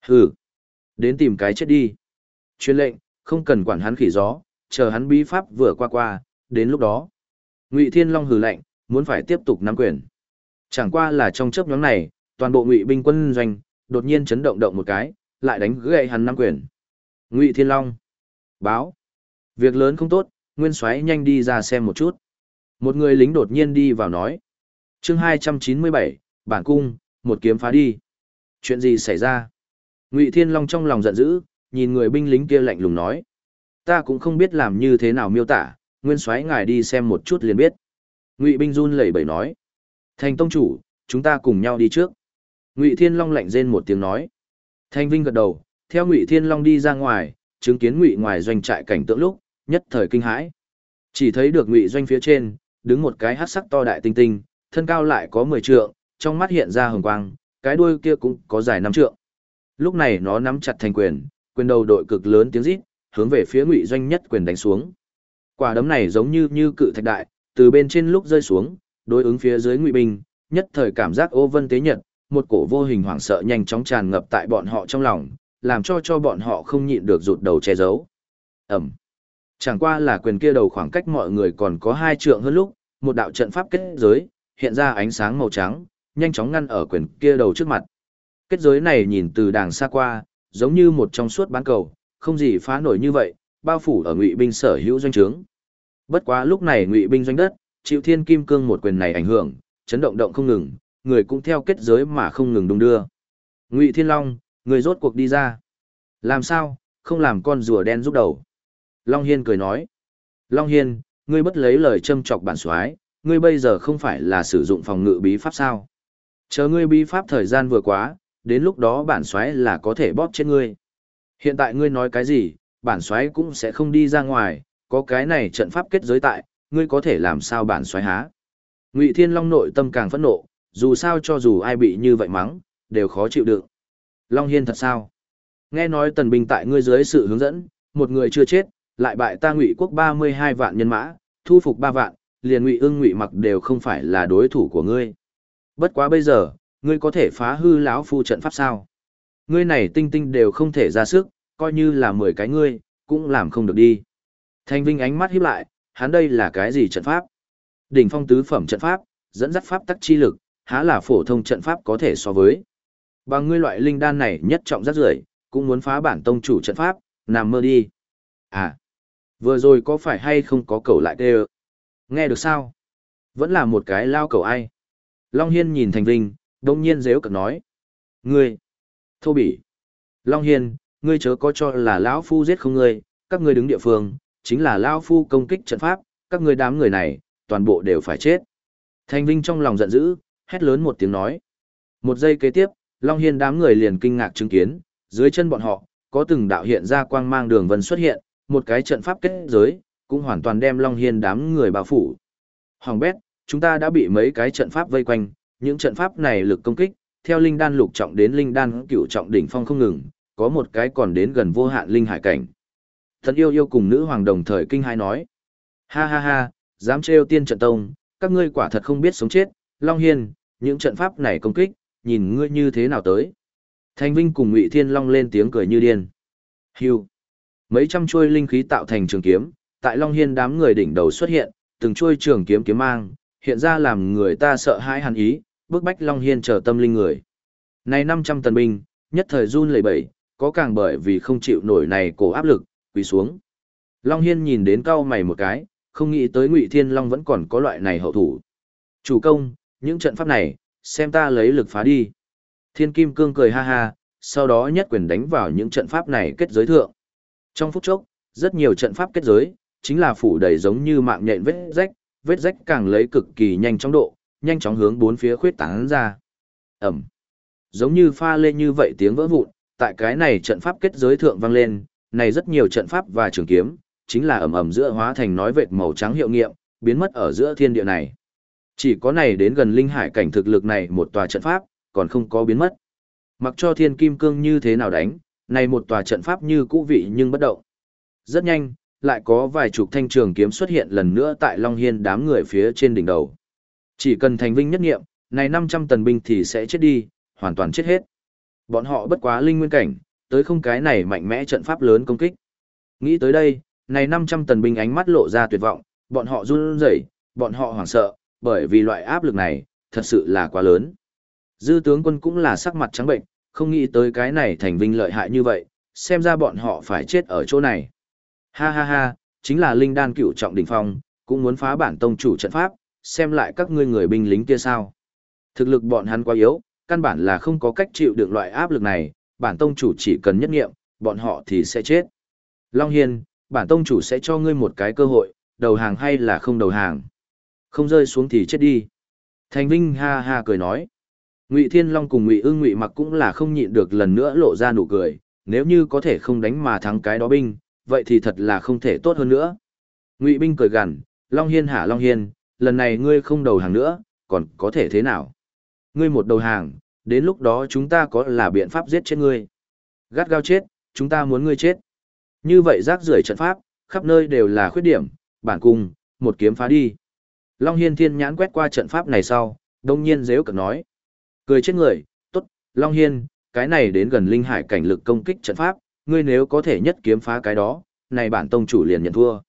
[SPEAKER 1] Hừ. Đến tìm cái chết đi. Chuyên lệnh, không cần quản hắn khỉ gió, chờ hắn bí pháp vừa qua qua, đến lúc đó. Ngụy Thiên Long hừ lệnh, muốn phải tiếp tục nắm quyền. Chẳng qua là trong chớp nhóm này, toàn bộ Ngụy binh quân doanh đột nhiên chấn động động một cái, lại đánh gãy hắn nắm quyền. Ngụy Thiên Long. Báo. Việc lớn không tốt, Nguyên Soái nhanh đi ra xem một chút. Một người lính đột nhiên đi vào nói. chương 297, bản cung, một kiếm phá đi. Chuyện gì xảy ra? Ngụy Thiên Long trong lòng giận dữ, nhìn người binh lính kia lạnh lùng nói. Ta cũng không biết làm như thế nào miêu tả, Nguyên Soái ngài đi xem một chút liền biết. Ngụy binh run lẩy bẩy nói. Thành tông chủ, chúng ta cùng nhau đi trước. Ngụy Thiên Long lạnh rên một tiếng nói. Thanh Vinh gật đầu, theo Ngụy Thiên Long đi ra ngoài, chứng kiến Ngụy ngoài doanh trại cảnh tượng lúc, nhất thời kinh hãi. Chỉ thấy được Ngụy doanh phía trên, đứng một cái hắc sắc to đại tinh tinh, thân cao lại có 10 trượng, trong mắt hiện ra hồng quang, cái đuôi kia cũng có dài năm trượng. Lúc này nó nắm chặt thành quyền, quyền đầu đội cực lớn tiếng rít, hướng về phía Ngụy doanh nhất quyền đánh xuống. Quả đấm này giống như như cự thạch đại, từ bên trên lúc rơi xuống, đối ứng phía dưới Ngụy binh, nhất thời cảm giác ô vân tế nhật, một cổ vô hình hoảng sợ nhanh chóng tràn ngập tại bọn họ trong lòng, làm cho cho bọn họ không nhịn được rụt đầu che giấu. Ẩm. Chẳng qua là quyền kia đầu khoảng cách mọi người còn có hai trượng hơn lúc, một đạo trận pháp kết giới, hiện ra ánh sáng màu trắng, nhanh chóng ngăn ở quyền kia đầu trước mặt. Kết giới này nhìn từ đàng xa qua, giống như một trong suốt bán cầu, không gì phá nổi như vậy, bao phủ ở ngụy binh sở hữu doanh trướng. Bất quá lúc này ngụy binh doanh đất, chịu thiên kim cương một quyền này ảnh hưởng, chấn động động không ngừng, người cũng theo kết giới mà không ngừng đung đưa. Ngụy Thiên Long, người rốt cuộc đi ra. Làm sao, không làm con rùa đen giúp đầu. Long Hiên cười nói. Long Hiên, ngươi bất lấy lời châm chọc bản xoái, ngươi bây giờ không phải là sử dụng phòng ngự bí pháp sao. Chờ ngươi bí pháp thời gian vừa quá, đến lúc đó bản xoáy là có thể bóp chết ngươi. Hiện tại ngươi nói cái gì, bản xoáy cũng sẽ không đi ra ngoài, có cái này trận pháp kết giới tại, ngươi có thể làm sao bản xoáy há. Ngụy Thiên Long nội tâm càng phẫn nộ, dù sao cho dù ai bị như vậy mắng, đều khó chịu được. Long Hiên thật sao? Nghe nói tần binh tại ngươi dưới sự hướng dẫn, một người chưa chết, lại bại ta ngụy quốc 32 vạn nhân mã, thu phục 3 vạn, liền ngụy ưng ngụy mặc đều không phải là đối thủ của ngươi. Bất quá bây giờ, ngươi có thể phá hư lão phu trận pháp sao? Ngươi này tinh tinh đều không thể ra sức, coi như là 10 cái ngươi, cũng làm không được đi. Thanh Vinh ánh mắt híp lại, hắn đây là cái gì trận pháp? Đỉnh phong tứ phẩm trận pháp, dẫn dắt pháp tắc chi lực, há là phổ thông trận pháp có thể so với. Bằng ngươi loại linh đan này nhất trọng rất rưởi, cũng muốn phá bản tông chủ trận pháp, nằm mơ đi. À, vừa rồi có phải hay không có cầu lại tê Nghe được sao? Vẫn là một cái lao cầu ai. Long Hiên nhìn Thành Vinh, đông nhiên dễu cực nói. Ngươi, thô bỉ. Long Hiên, ngươi chớ có cho là lão phu giết không ngươi, các ngươi đứng địa phương, chính là lão phu công kích trận pháp, các ngươi đám người này, toàn bộ đều phải chết. Thành Vinh trong lòng giận dữ, hét lớn một tiếng nói. Một giây kế tiếp, Long Hiên đám người liền kinh ngạc chứng kiến, dưới chân bọn họ, có từng đạo hiện ra quang mang đường vân xuất hiện, một cái trận pháp kết giới, cũng hoàn toàn đem Long Hiên đám người bao phủ. Hoàng bét, chúng ta đã bị mấy cái trận pháp vây quanh, những trận pháp này lực công kích, theo linh đan lục trọng đến linh đan cửu trọng đỉnh phong không ngừng, có một cái còn đến gần vô hạn linh hải cảnh. Thần yêu yêu cùng nữ hoàng đồng thời kinh hai nói. Ha ha ha, dám trêu tiên trận tông, các ngươi quả thật không biết sống chết, Long Hiên, những trận pháp này công kích, nhìn ngươi như thế nào tới. Thanh Vinh cùng Ngụy Thiên Long lên tiếng cười như điên. Hưu. Mấy trăm chuôi linh khí tạo thành trường kiếm, tại Long Hiên đám người đỉnh đầu xuất hiện, từng chuôi trường kiếm kiếm mang, hiện ra làm người ta sợ hãi hàn ý, bức bách Long Hiên trở tâm linh người. Này 500 tần binh, nhất thời run lẩy bẩy, có càng bởi vì không chịu nổi này cổ áp lực, quỳ xuống. Long Hiên nhìn đến cao mày một cái, không nghĩ tới Ngụy Thiên Long vẫn còn có loại này hậu thủ. Chủ công, những trận pháp này, xem ta lấy lực phá đi. Thiên Kim Cương cười ha ha, sau đó nhất quyền đánh vào những trận pháp này kết giới thượng. Trong phút chốc, rất nhiều trận pháp kết giới, chính là phủ đầy giống như mạng nhện vết rách, vết rách càng lấy cực kỳ nhanh chóng độ, nhanh chóng hướng bốn phía khuyết tán ra. Ẩm. Giống như pha lên như vậy tiếng vỡ vụn, tại cái này trận pháp kết giới thượng vang lên, này rất nhiều trận pháp và trường kiếm, chính là ầm ầm giữa hóa thành nói vệt màu trắng hiệu nghiệm, biến mất ở giữa thiên địa này. Chỉ có này đến gần linh hải cảnh thực lực này một tòa trận pháp, còn không có biến mất. Mặc cho thiên kim cương như thế nào đánh, này một tòa trận pháp như cũ vị nhưng bất động. Rất nhanh, lại có vài chục thanh trường kiếm xuất hiện lần nữa tại Long Hiên đám người phía trên đỉnh đầu. Chỉ cần thành vinh nhất nghiệm, này 500 tần binh thì sẽ chết đi, hoàn toàn chết hết. Bọn họ bất quá linh nguyên cảnh, tới không cái này mạnh mẽ trận pháp lớn công kích. Nghĩ tới đây, này 500 tần binh ánh mắt lộ ra tuyệt vọng, bọn họ run rẩy, bọn họ hoảng sợ, bởi vì loại áp lực này, thật sự là quá lớn. Dư tướng quân cũng là sắc mặt trắng bệnh, không nghĩ tới cái này thành vinh lợi hại như vậy, xem ra bọn họ phải chết ở chỗ này. Ha ha ha, chính là linh đan Cựu trọng đỉnh phong, cũng muốn phá bản tông chủ trận pháp, xem lại các ngươi người binh lính kia sao. Thực lực bọn hắn quá yếu, căn bản là không có cách chịu được loại áp lực này, bản tông chủ chỉ cần nhất nghiệm, bọn họ thì sẽ chết. Long Hiên, bản tông chủ sẽ cho ngươi một cái cơ hội, đầu hàng hay là không đầu hàng. Không rơi xuống thì chết đi. Thành Vinh ha ha cười nói. Ngụy Thiên Long cùng Ngụy Ưng Ngụy Mặc cũng là không nhịn được lần nữa lộ ra nụ cười, nếu như có thể không đánh mà thắng cái đó binh, vậy thì thật là không thể tốt hơn nữa. Ngụy binh cười gằn, Long Hiên hả Long Hiên, lần này ngươi không đầu hàng nữa, còn có thể thế nào? Ngươi một đầu hàng, đến lúc đó chúng ta có là biện pháp giết chết ngươi. Gắt gao chết, chúng ta muốn ngươi chết. Như vậy rác rưởi trận pháp, khắp nơi đều là khuyết điểm, bản cung, một kiếm phá đi. Long Hiên thiên nhãn quét qua trận pháp này sau, đông nhiên dễ cực nói. Cười chết người, tốt, Long Hiên, cái này đến gần linh hải cảnh lực công kích trận pháp, ngươi nếu có thể nhất kiếm phá cái đó, này bản tông chủ liền nhận thua.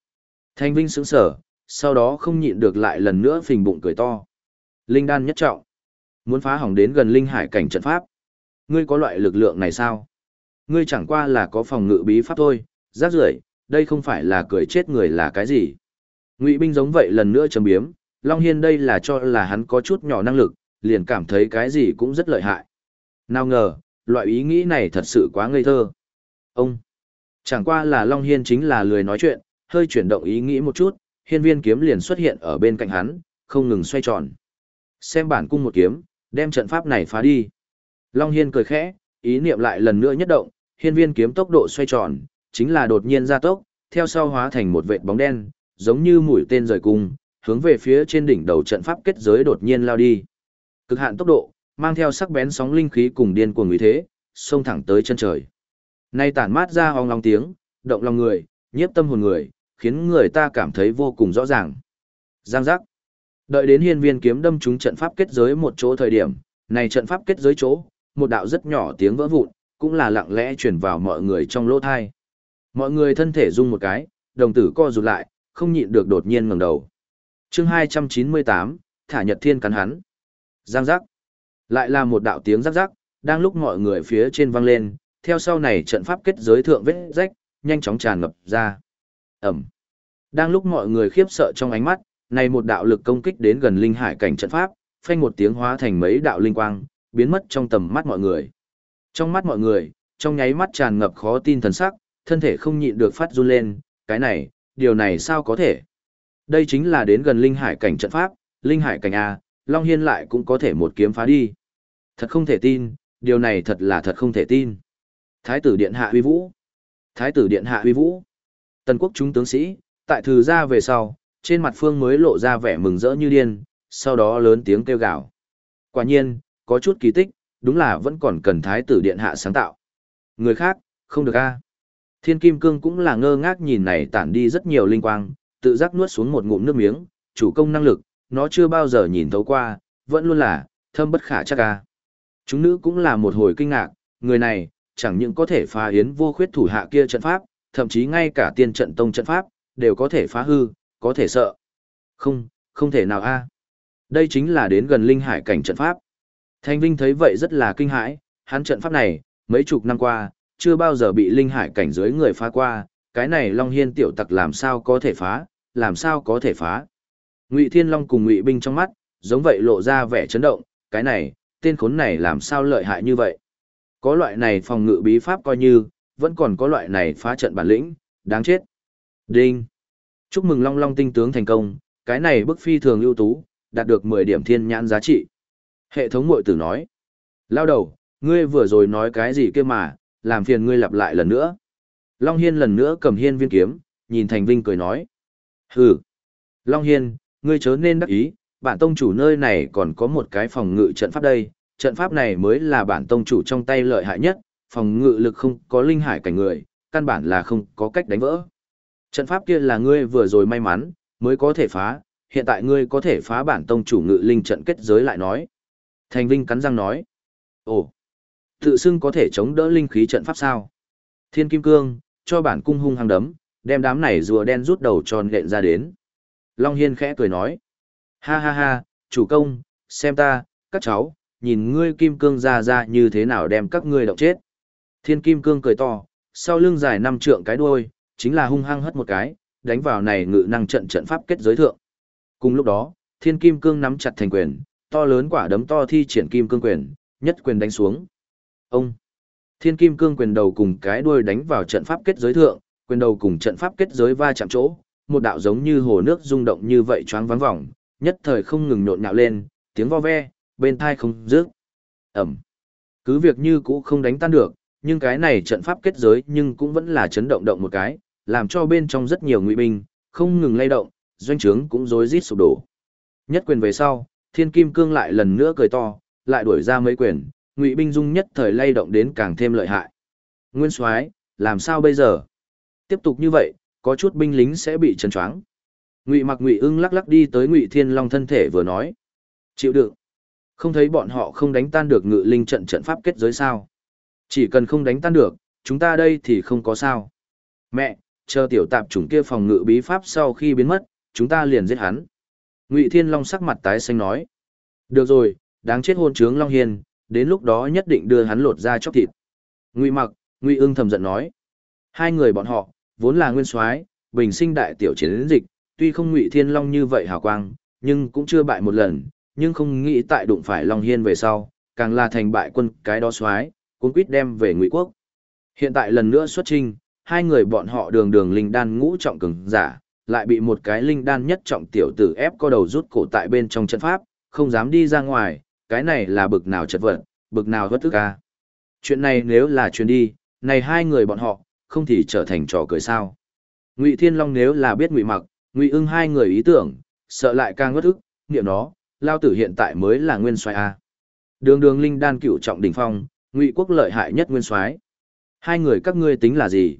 [SPEAKER 1] Thanh Vinh sững sở, sau đó không nhịn được lại lần nữa phình bụng cười to. Linh đan nhất trọng. Muốn phá hỏng đến gần linh hải cảnh trận pháp. Ngươi có loại lực lượng này sao? Ngươi chẳng qua là có phòng ngự bí pháp thôi, rác rưởi, đây không phải là cười chết người là cái gì. Ngụy binh giống vậy lần nữa chấm biếm, Long Hiên đây là cho là hắn có chút nhỏ năng lực, liền cảm thấy cái gì cũng rất lợi hại. Nào ngờ, loại ý nghĩ này thật sự quá ngây thơ. Ông, chẳng qua là Long Hiên chính là lười nói chuyện, hơi chuyển động ý nghĩ một chút, hiên viên kiếm liền xuất hiện ở bên cạnh hắn, không ngừng xoay tròn. Xem bản cung một kiếm, đem trận pháp này phá đi. Long Hiên cười khẽ, ý niệm lại lần nữa nhất động, hiên viên kiếm tốc độ xoay tròn, chính là đột nhiên gia tốc, theo sau hóa thành một vệt bóng đen, giống như mũi tên rời cung, hướng về phía trên đỉnh đầu trận pháp kết giới đột nhiên lao đi. Cực hạn tốc độ, mang theo sắc bén sóng linh khí cùng điên cuồng uy thế, xông thẳng tới chân trời. Nay tản mát ra ong long tiếng, động lòng người, nhiếp tâm hồn người, khiến người ta cảm thấy vô cùng rõ ràng. Giang giác. Đợi đến hiên viên kiếm đâm trúng trận pháp kết giới một chỗ thời điểm, này trận pháp kết giới chỗ, một đạo rất nhỏ tiếng vỡ vụn, cũng là lặng lẽ truyền vào mọi người trong lỗ thai. Mọi người thân thể rung một cái, đồng tử co rụt lại, không nhịn được đột nhiên ngẩng đầu. Chương 298, thả Nhật Thiên cắn hắn. Giang giác. Lại là một đạo tiếng rắc rắc, đang lúc mọi người phía trên vang lên, theo sau này trận pháp kết giới thượng vết rách, nhanh chóng tràn ngập ra. Ẩm. Đang lúc mọi người khiếp sợ trong ánh mắt, này một đạo lực công kích đến gần linh hải cảnh trận pháp, phanh một tiếng hóa thành mấy đạo linh quang, biến mất trong tầm mắt mọi người. Trong mắt mọi người, trong nháy mắt tràn ngập khó tin thần sắc, thân thể không nhịn được phát run lên, cái này, điều này sao có thể? Đây chính là đến gần linh hải cảnh trận pháp, linh hải cảnh A, Long Hiên lại cũng có thể một kiếm phá đi. Thật không thể tin, điều này thật là thật không thể tin. Thái tử điện hạ huy vũ. Thái tử điện hạ huy vũ. Tần quốc chúng tướng sĩ, tại thử ra về sau, trên mặt phương mới lộ ra vẻ mừng rỡ như điên, sau đó lớn tiếng kêu gào. Quả nhiên, có chút kỳ tích, đúng là vẫn còn cần thái tử điện hạ sáng tạo. Người khác, không được a. Thiên Kim Cương cũng là ngơ ngác nhìn này tản đi rất nhiều linh quang, tự giác nuốt xuống một ngụm nước miếng, chủ công năng lực, nó chưa bao giờ nhìn thấu qua, vẫn luôn là, thâm bất khả chắc a. Chúng nữ cũng là một hồi kinh ngạc, người này, chẳng những có thể phá yến vô khuyết thủ hạ kia trận pháp, thậm chí ngay cả tiên trận tông trận pháp, đều có thể phá hư, có thể sợ. Không, không thể nào a. Đây chính là đến gần linh hải cảnh trận pháp. Thanh Vinh thấy vậy rất là kinh hãi, hắn trận pháp này, mấy chục năm qua, chưa bao giờ bị linh hải cảnh dưới người phá qua, cái này Long Hiên tiểu tặc làm sao có thể phá, làm sao có thể phá. Ngụy Thiên Long cùng Ngụy Binh trong mắt, giống vậy lộ ra vẻ chấn động, cái này, tên khốn này làm sao lợi hại như vậy. Có loại này phòng ngự bí pháp coi như, vẫn còn có loại này phá trận bản lĩnh, đáng chết. Đinh. Chúc mừng Long Long tinh tướng thành công, cái này bức phi thường ưu tú, đạt được 10 điểm thiên nhãn giá trị. Hệ thống mội tử nói. Lao đầu, ngươi vừa rồi nói cái gì kia mà, làm phiền ngươi lặp lại lần nữa. Long Hiên lần nữa cầm hiên viên kiếm, nhìn Thành Vinh cười nói. Hừ. Long Hiên, ngươi chớ nên đắc ý, bản tông chủ nơi này còn có một cái phòng ngự trận pháp đây, trận pháp này mới là bản tông chủ trong tay lợi hại nhất, phòng ngự lực không có linh hải cảnh người, căn bản là không có cách đánh vỡ. Trận pháp kia là ngươi vừa rồi may mắn, mới có thể phá, hiện tại ngươi có thể phá bản tông chủ ngự linh trận kết giới lại nói. Thành Vinh cắn răng nói. Ồ, tự xưng có thể chống đỡ linh khí trận pháp sao? Thiên Kim Cương, cho bản cung hung hăng đấm, đem đám này rùa đen rút đầu tròn lện ra đến. Long Hiên khẽ cười nói. Ha ha ha, chủ công, xem ta, các cháu, nhìn ngươi Kim Cương ra ra như thế nào đem các ngươi động chết. Thiên Kim Cương cười to, sau lưng dài năm trượng cái đuôi, chính là hung hăng hất một cái, đánh vào này ngự năng trận trận pháp kết giới thượng. Cùng lúc đó, Thiên Kim Cương nắm chặt thành quyền, to lớn quả đấm to thi triển Kim Cương quyền, nhất quyền đánh xuống. Ông Thiên Kim Cương quyền đầu cùng cái đuôi đánh vào trận pháp kết giới thượng, quyền đầu cùng trận pháp kết giới va chạm chỗ, một đạo giống như hồ nước rung động như vậy choáng vắng vòng, nhất thời không ngừng nhộn nhạo lên, tiếng vo ve, bên thai không dứt. Ẩm. Cứ việc như cũ không đánh tan được, nhưng cái này trận pháp kết giới nhưng cũng vẫn là chấn động động một cái, làm cho bên trong rất nhiều ngụy binh, không ngừng lay động, doanh trướng cũng rối rít sụp đổ. Nhất quyền về sau, thiên kim cương lại lần nữa cười to, lại đuổi ra mấy quyền, ngụy binh dung nhất thời lay động đến càng thêm lợi hại. Nguyên soái làm sao bây giờ? Tiếp tục như vậy, có chút binh lính sẽ bị chấn choáng. Ngụy Mặc Ngụy Ưng lắc lắc đi tới Ngụy Thiên Long thân thể vừa nói, chịu đựng. Không thấy bọn họ không đánh tan được ngự linh trận trận pháp kết giới sao? Chỉ cần không đánh tan được, chúng ta đây thì không có sao. Mẹ, chờ tiểu tạp chủng kia phòng ngự bí pháp sau khi biến mất, chúng ta liền giết hắn. Ngụy Thiên Long sắc mặt tái xanh nói. Được rồi, đáng chết hôn trướng Long hiền đến lúc đó nhất định đưa hắn lột ra chóc thịt. Ngụy Mặc, Ngụy Ưng thầm giận nói. Hai người bọn họ, vốn là nguyên soái, bình sinh đại tiểu chiến dịch, tuy không Ngụy Thiên Long như vậy hào quang, nhưng cũng chưa bại một lần, nhưng không nghĩ tại đụng phải Long Hiên về sau, càng là thành bại quân cái đó xoái, cũng quyết đem về Ngụy quốc. Hiện tại lần nữa xuất trình, hai người bọn họ đường đường linh đan ngũ trọng cường giả, lại bị một cái linh đan nhất trọng tiểu tử ép co đầu rút cổ tại bên trong trận pháp, không dám đi ra ngoài, cái này là bực nào chật vật, bực nào vất tức ca. Chuyện này nếu là chuyện đi, này hai người bọn họ, không thì trở thành trò cười sao. Ngụy Thiên Long nếu là biết Ngụy Mặc, Ngụy Ưng hai người ý tưởng, sợ lại càng vất ức, niệm nó, lao tử hiện tại mới là nguyên soái a. Đường Đường Linh Đan cựu trọng đỉnh phong, Ngụy Quốc lợi hại nhất nguyên soái. Hai người các ngươi tính là gì?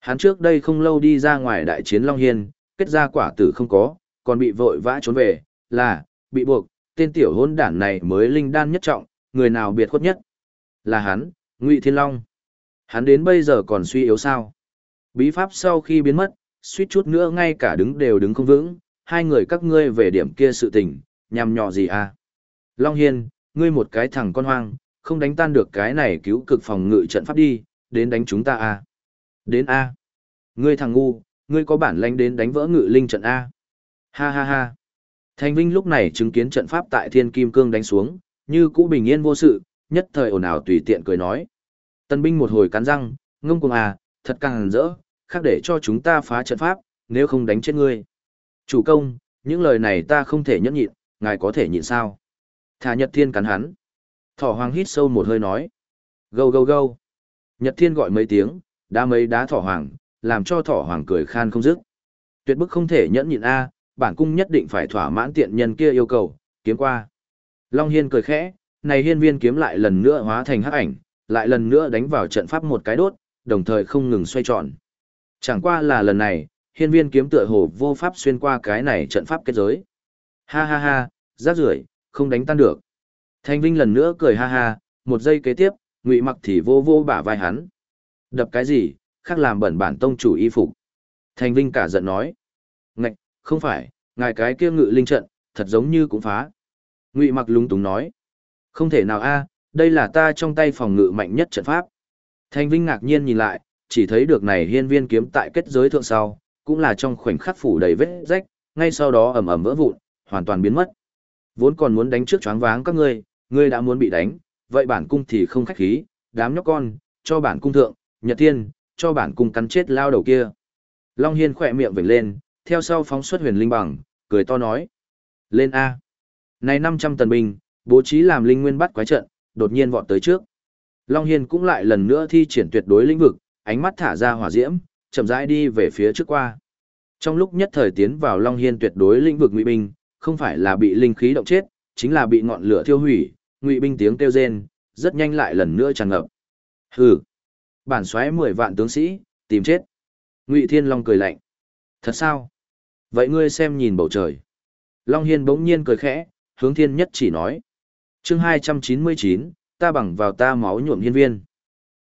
[SPEAKER 1] Hắn trước đây không lâu đi ra ngoài đại chiến Long Hiên, kết ra quả tử không có, còn bị vội vã trốn về, là, bị buộc, tên tiểu hôn đản này mới linh đan nhất trọng, người nào biệt khuất nhất? Là hắn, Ngụy Thiên Long. Hắn đến bây giờ còn suy yếu sao? Bí pháp sau khi biến mất, suýt chút nữa ngay cả đứng đều đứng không vững, hai người các ngươi về điểm kia sự tình, nhằm nhỏ gì à? Long Hiên, ngươi một cái thằng con hoang, không đánh tan được cái này cứu cực phòng ngự trận pháp đi, đến đánh chúng ta à? Đến A. Ngươi thằng ngu, ngươi có bản lãnh đến đánh vỡ ngự linh trận A. Ha ha ha. Thanh Vinh lúc này chứng kiến trận pháp tại Thiên Kim Cương đánh xuống, như cũ bình yên vô sự, nhất thời ồn ào tùy tiện cười nói. Tân binh một hồi cắn răng, ngông cuồng à, thật càng rỡ, khác để cho chúng ta phá trận pháp, nếu không đánh chết ngươi. Chủ công, những lời này ta không thể nhẫn nhịn, ngài có thể nhịn sao? Thả Nhật Thiên cắn hắn. Thỏ Hoàng hít sâu một hơi nói. Gâu gâu gâu. Nhật Thiên gọi mấy tiếng, đá mấy đá Thỏ Hoàng, làm cho Thỏ Hoàng cười khan không dứt. Tuyệt bức không thể nhẫn nhịn a, bản cung nhất định phải thỏa mãn tiện nhân kia yêu cầu, kiếm qua. Long Hiên cười khẽ, này hiên viên kiếm lại lần nữa hóa thành hắc ảnh, lại lần nữa đánh vào trận pháp một cái đốt, đồng thời không ngừng xoay tròn. Chẳng qua là lần này, hiên viên kiếm tựa hồ vô pháp xuyên qua cái này trận pháp kết giới. Ha ha ha, rác rưởi, không đánh tan được. Thanh Vinh lần nữa cười ha ha, một giây kế tiếp, Ngụy Mặc thì vô vô bả vai hắn. Đập cái gì, khác làm bẩn bản tông chủ y phục. Thanh Vinh cả giận nói. Ngạch, không phải, ngài cái kia ngự linh trận, thật giống như cũng phá. Ngụy mặc lúng túng nói. Không thể nào a, đây là ta trong tay phòng ngự mạnh nhất trận pháp. Thanh Vinh ngạc nhiên nhìn lại, chỉ thấy được này hiên viên kiếm tại kết giới thượng sau, cũng là trong khoảnh khắc phủ đầy vết rách, ngay sau đó ầm ầm vỡ vụn, hoàn toàn biến mất. Vốn còn muốn đánh trước choáng váng các ngươi, ngươi đã muốn bị đánh, vậy bản cung thì không khách khí, đám nhóc con, cho bản cung thượng, Nhật Thiên, cho bản cung cắn chết lao đầu kia. Long Hiên khỏe miệng vểnh lên, theo sau phóng xuất huyền linh bằng, cười to nói. Lên A. Này 500 tần binh, bố trí làm linh nguyên bắt quái trận, đột nhiên vọt tới trước. Long Hiên cũng lại lần nữa thi triển tuyệt đối lĩnh vực, ánh mắt thả ra hỏa diễm, chậm rãi đi về phía trước qua. Trong lúc nhất thời tiến vào Long Hiên tuyệt đối lĩnh vực ngụy binh, không phải là bị linh khí động chết, chính là bị ngọn lửa thiêu hủy, ngụy binh tiếng kêu rên, rất nhanh lại lần nữa tràn ngập. Hừ, bản xoáy 10 vạn tướng sĩ, tìm chết. Ngụy Thiên Long cười lạnh. Thật sao? Vậy ngươi xem nhìn bầu trời. Long Hiên bỗng nhiên cười khẽ, hướng thiên nhất chỉ nói. chương 299, ta bằng vào ta máu nhuộm hiên viên.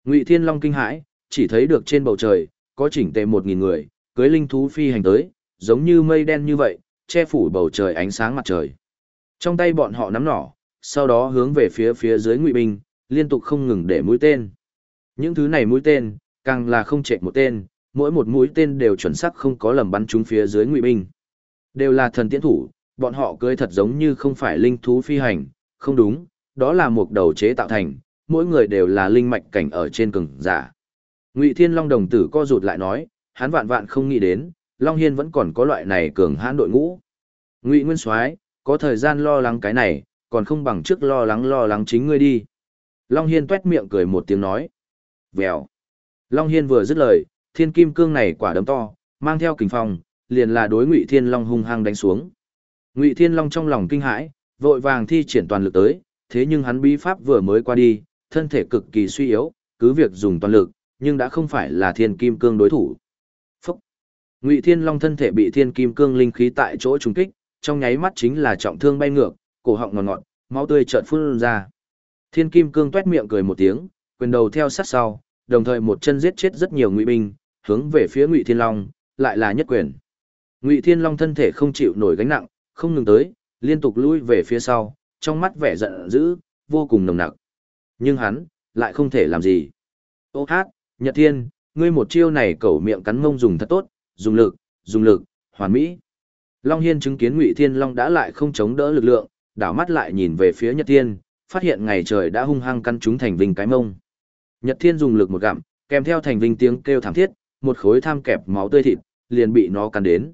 [SPEAKER 1] Ngụy Thiên Long kinh hãi, chỉ thấy được trên bầu trời, có chỉnh tề một nghìn người, cưới linh thú phi hành tới, giống như mây đen như vậy, che phủ bầu trời ánh sáng mặt trời. Trong tay bọn họ nắm nỏ, sau đó hướng về phía phía dưới ngụy binh, liên tục không ngừng để mũi tên. Những thứ này mũi tên, càng là không trệ một tên, mỗi một mũi tên đều chuẩn xác không có lầm bắn trúng phía dưới ngụy binh. Đều là thần tiễn thủ, bọn họ cưới thật giống như không phải linh thú phi hành, không đúng, đó là một đầu chế tạo thành, mỗi người đều là linh mạch cảnh ở trên cường giả. Ngụy Thiên Long đồng tử co rụt lại nói, hắn vạn vạn không nghĩ đến, Long Hiên vẫn còn có loại này cường hãn đội ngũ. Ngụy Nguyên Soái, có thời gian lo lắng cái này, còn không bằng trước lo lắng lo lắng chính ngươi đi. Long Hiên tuét miệng cười một tiếng nói. Vèo. Long Hiên vừa dứt lời, thiên kim cương này quả đấm to, mang theo kình phong, liền là đối Ngụy Thiên Long hung hăng đánh xuống. Ngụy Thiên Long trong lòng kinh hãi, vội vàng thi triển toàn lực tới, thế nhưng hắn bí pháp vừa mới qua đi, thân thể cực kỳ suy yếu, cứ việc dùng toàn lực, nhưng đã không phải là thiên kim cương đối thủ. Ngụy Thiên Long thân thể bị thiên kim cương linh khí tại chỗ trùng kích, trong nháy mắt chính là trọng thương bay ngược, cổ họng ngọt ngọt, máu tươi chợt phun ra. Thiên kim cương tuét miệng cười một tiếng, quyền đầu theo sát sau, đồng thời một chân giết chết rất nhiều ngụy binh, hướng về phía Ngụy Thiên Long, lại là nhất quyền. Ngụy Thiên Long thân thể không chịu nổi gánh nặng, không ngừng tới, liên tục lui về phía sau, trong mắt vẻ giận dữ, vô cùng nồng nặc. Nhưng hắn, lại không thể làm gì. Ô hát, Nhật Thiên, ngươi một chiêu này cẩu miệng cắn mông dùng thật tốt, dùng lực, dùng lực, hoàn mỹ. Long Hiên chứng kiến Ngụy Thiên Long đã lại không chống đỡ lực lượng, đảo mắt lại nhìn về phía Nhật Thiên, phát hiện ngày trời đã hung hăng căn chúng thành vinh cái mông. Nhật Thiên dùng lực một gặm, kèm theo thành vinh tiếng kêu thảm thiết, một khối tham kẹp máu tươi thịt, liền bị nó cắn đến.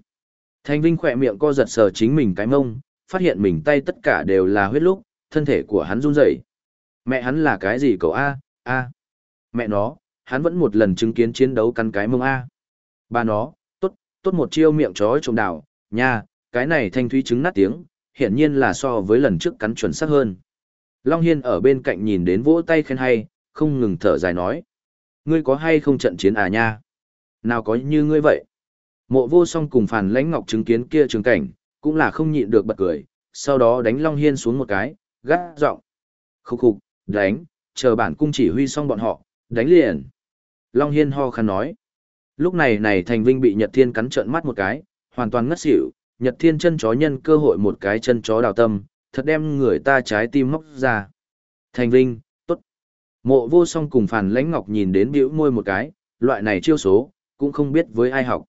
[SPEAKER 1] Thành vinh khỏe miệng co giật sờ chính mình cái mông, phát hiện mình tay tất cả đều là huyết lúc, thân thể của hắn run rẩy. Mẹ hắn là cái gì cậu A, A. Mẹ nó, hắn vẫn một lần chứng kiến chiến đấu cắn cái mông A. Ba nó, tốt, một chiêu miệng chó trộm đảo, nha, cái này thanh thúy trứng nát tiếng, hiển nhiên là so với lần trước cắn chuẩn xác hơn. Long Hiên ở bên cạnh nhìn đến vỗ tay khen hay, không ngừng thở dài nói. Ngươi có hay không trận chiến à nha? Nào có như ngươi vậy? Mộ vô song cùng phàn lãnh ngọc chứng kiến kia trường cảnh, cũng là không nhịn được bật cười, sau đó đánh Long Hiên xuống một cái, gắt giọng Khúc khục, đánh, chờ bản cung chỉ huy xong bọn họ, đánh liền. Long Hiên ho khăn nói. Lúc này này thành vinh bị Nhật Thiên cắn trợn mắt một cái, hoàn toàn ngất xỉu, Nhật Thiên chân chó nhân cơ hội một cái chân chó đào tâm, thật đem người ta trái tim móc ra. Thành vinh, tốt. Mộ vô song cùng phản lãnh ngọc nhìn đến biểu môi một cái, loại này chiêu số, cũng không biết với ai học.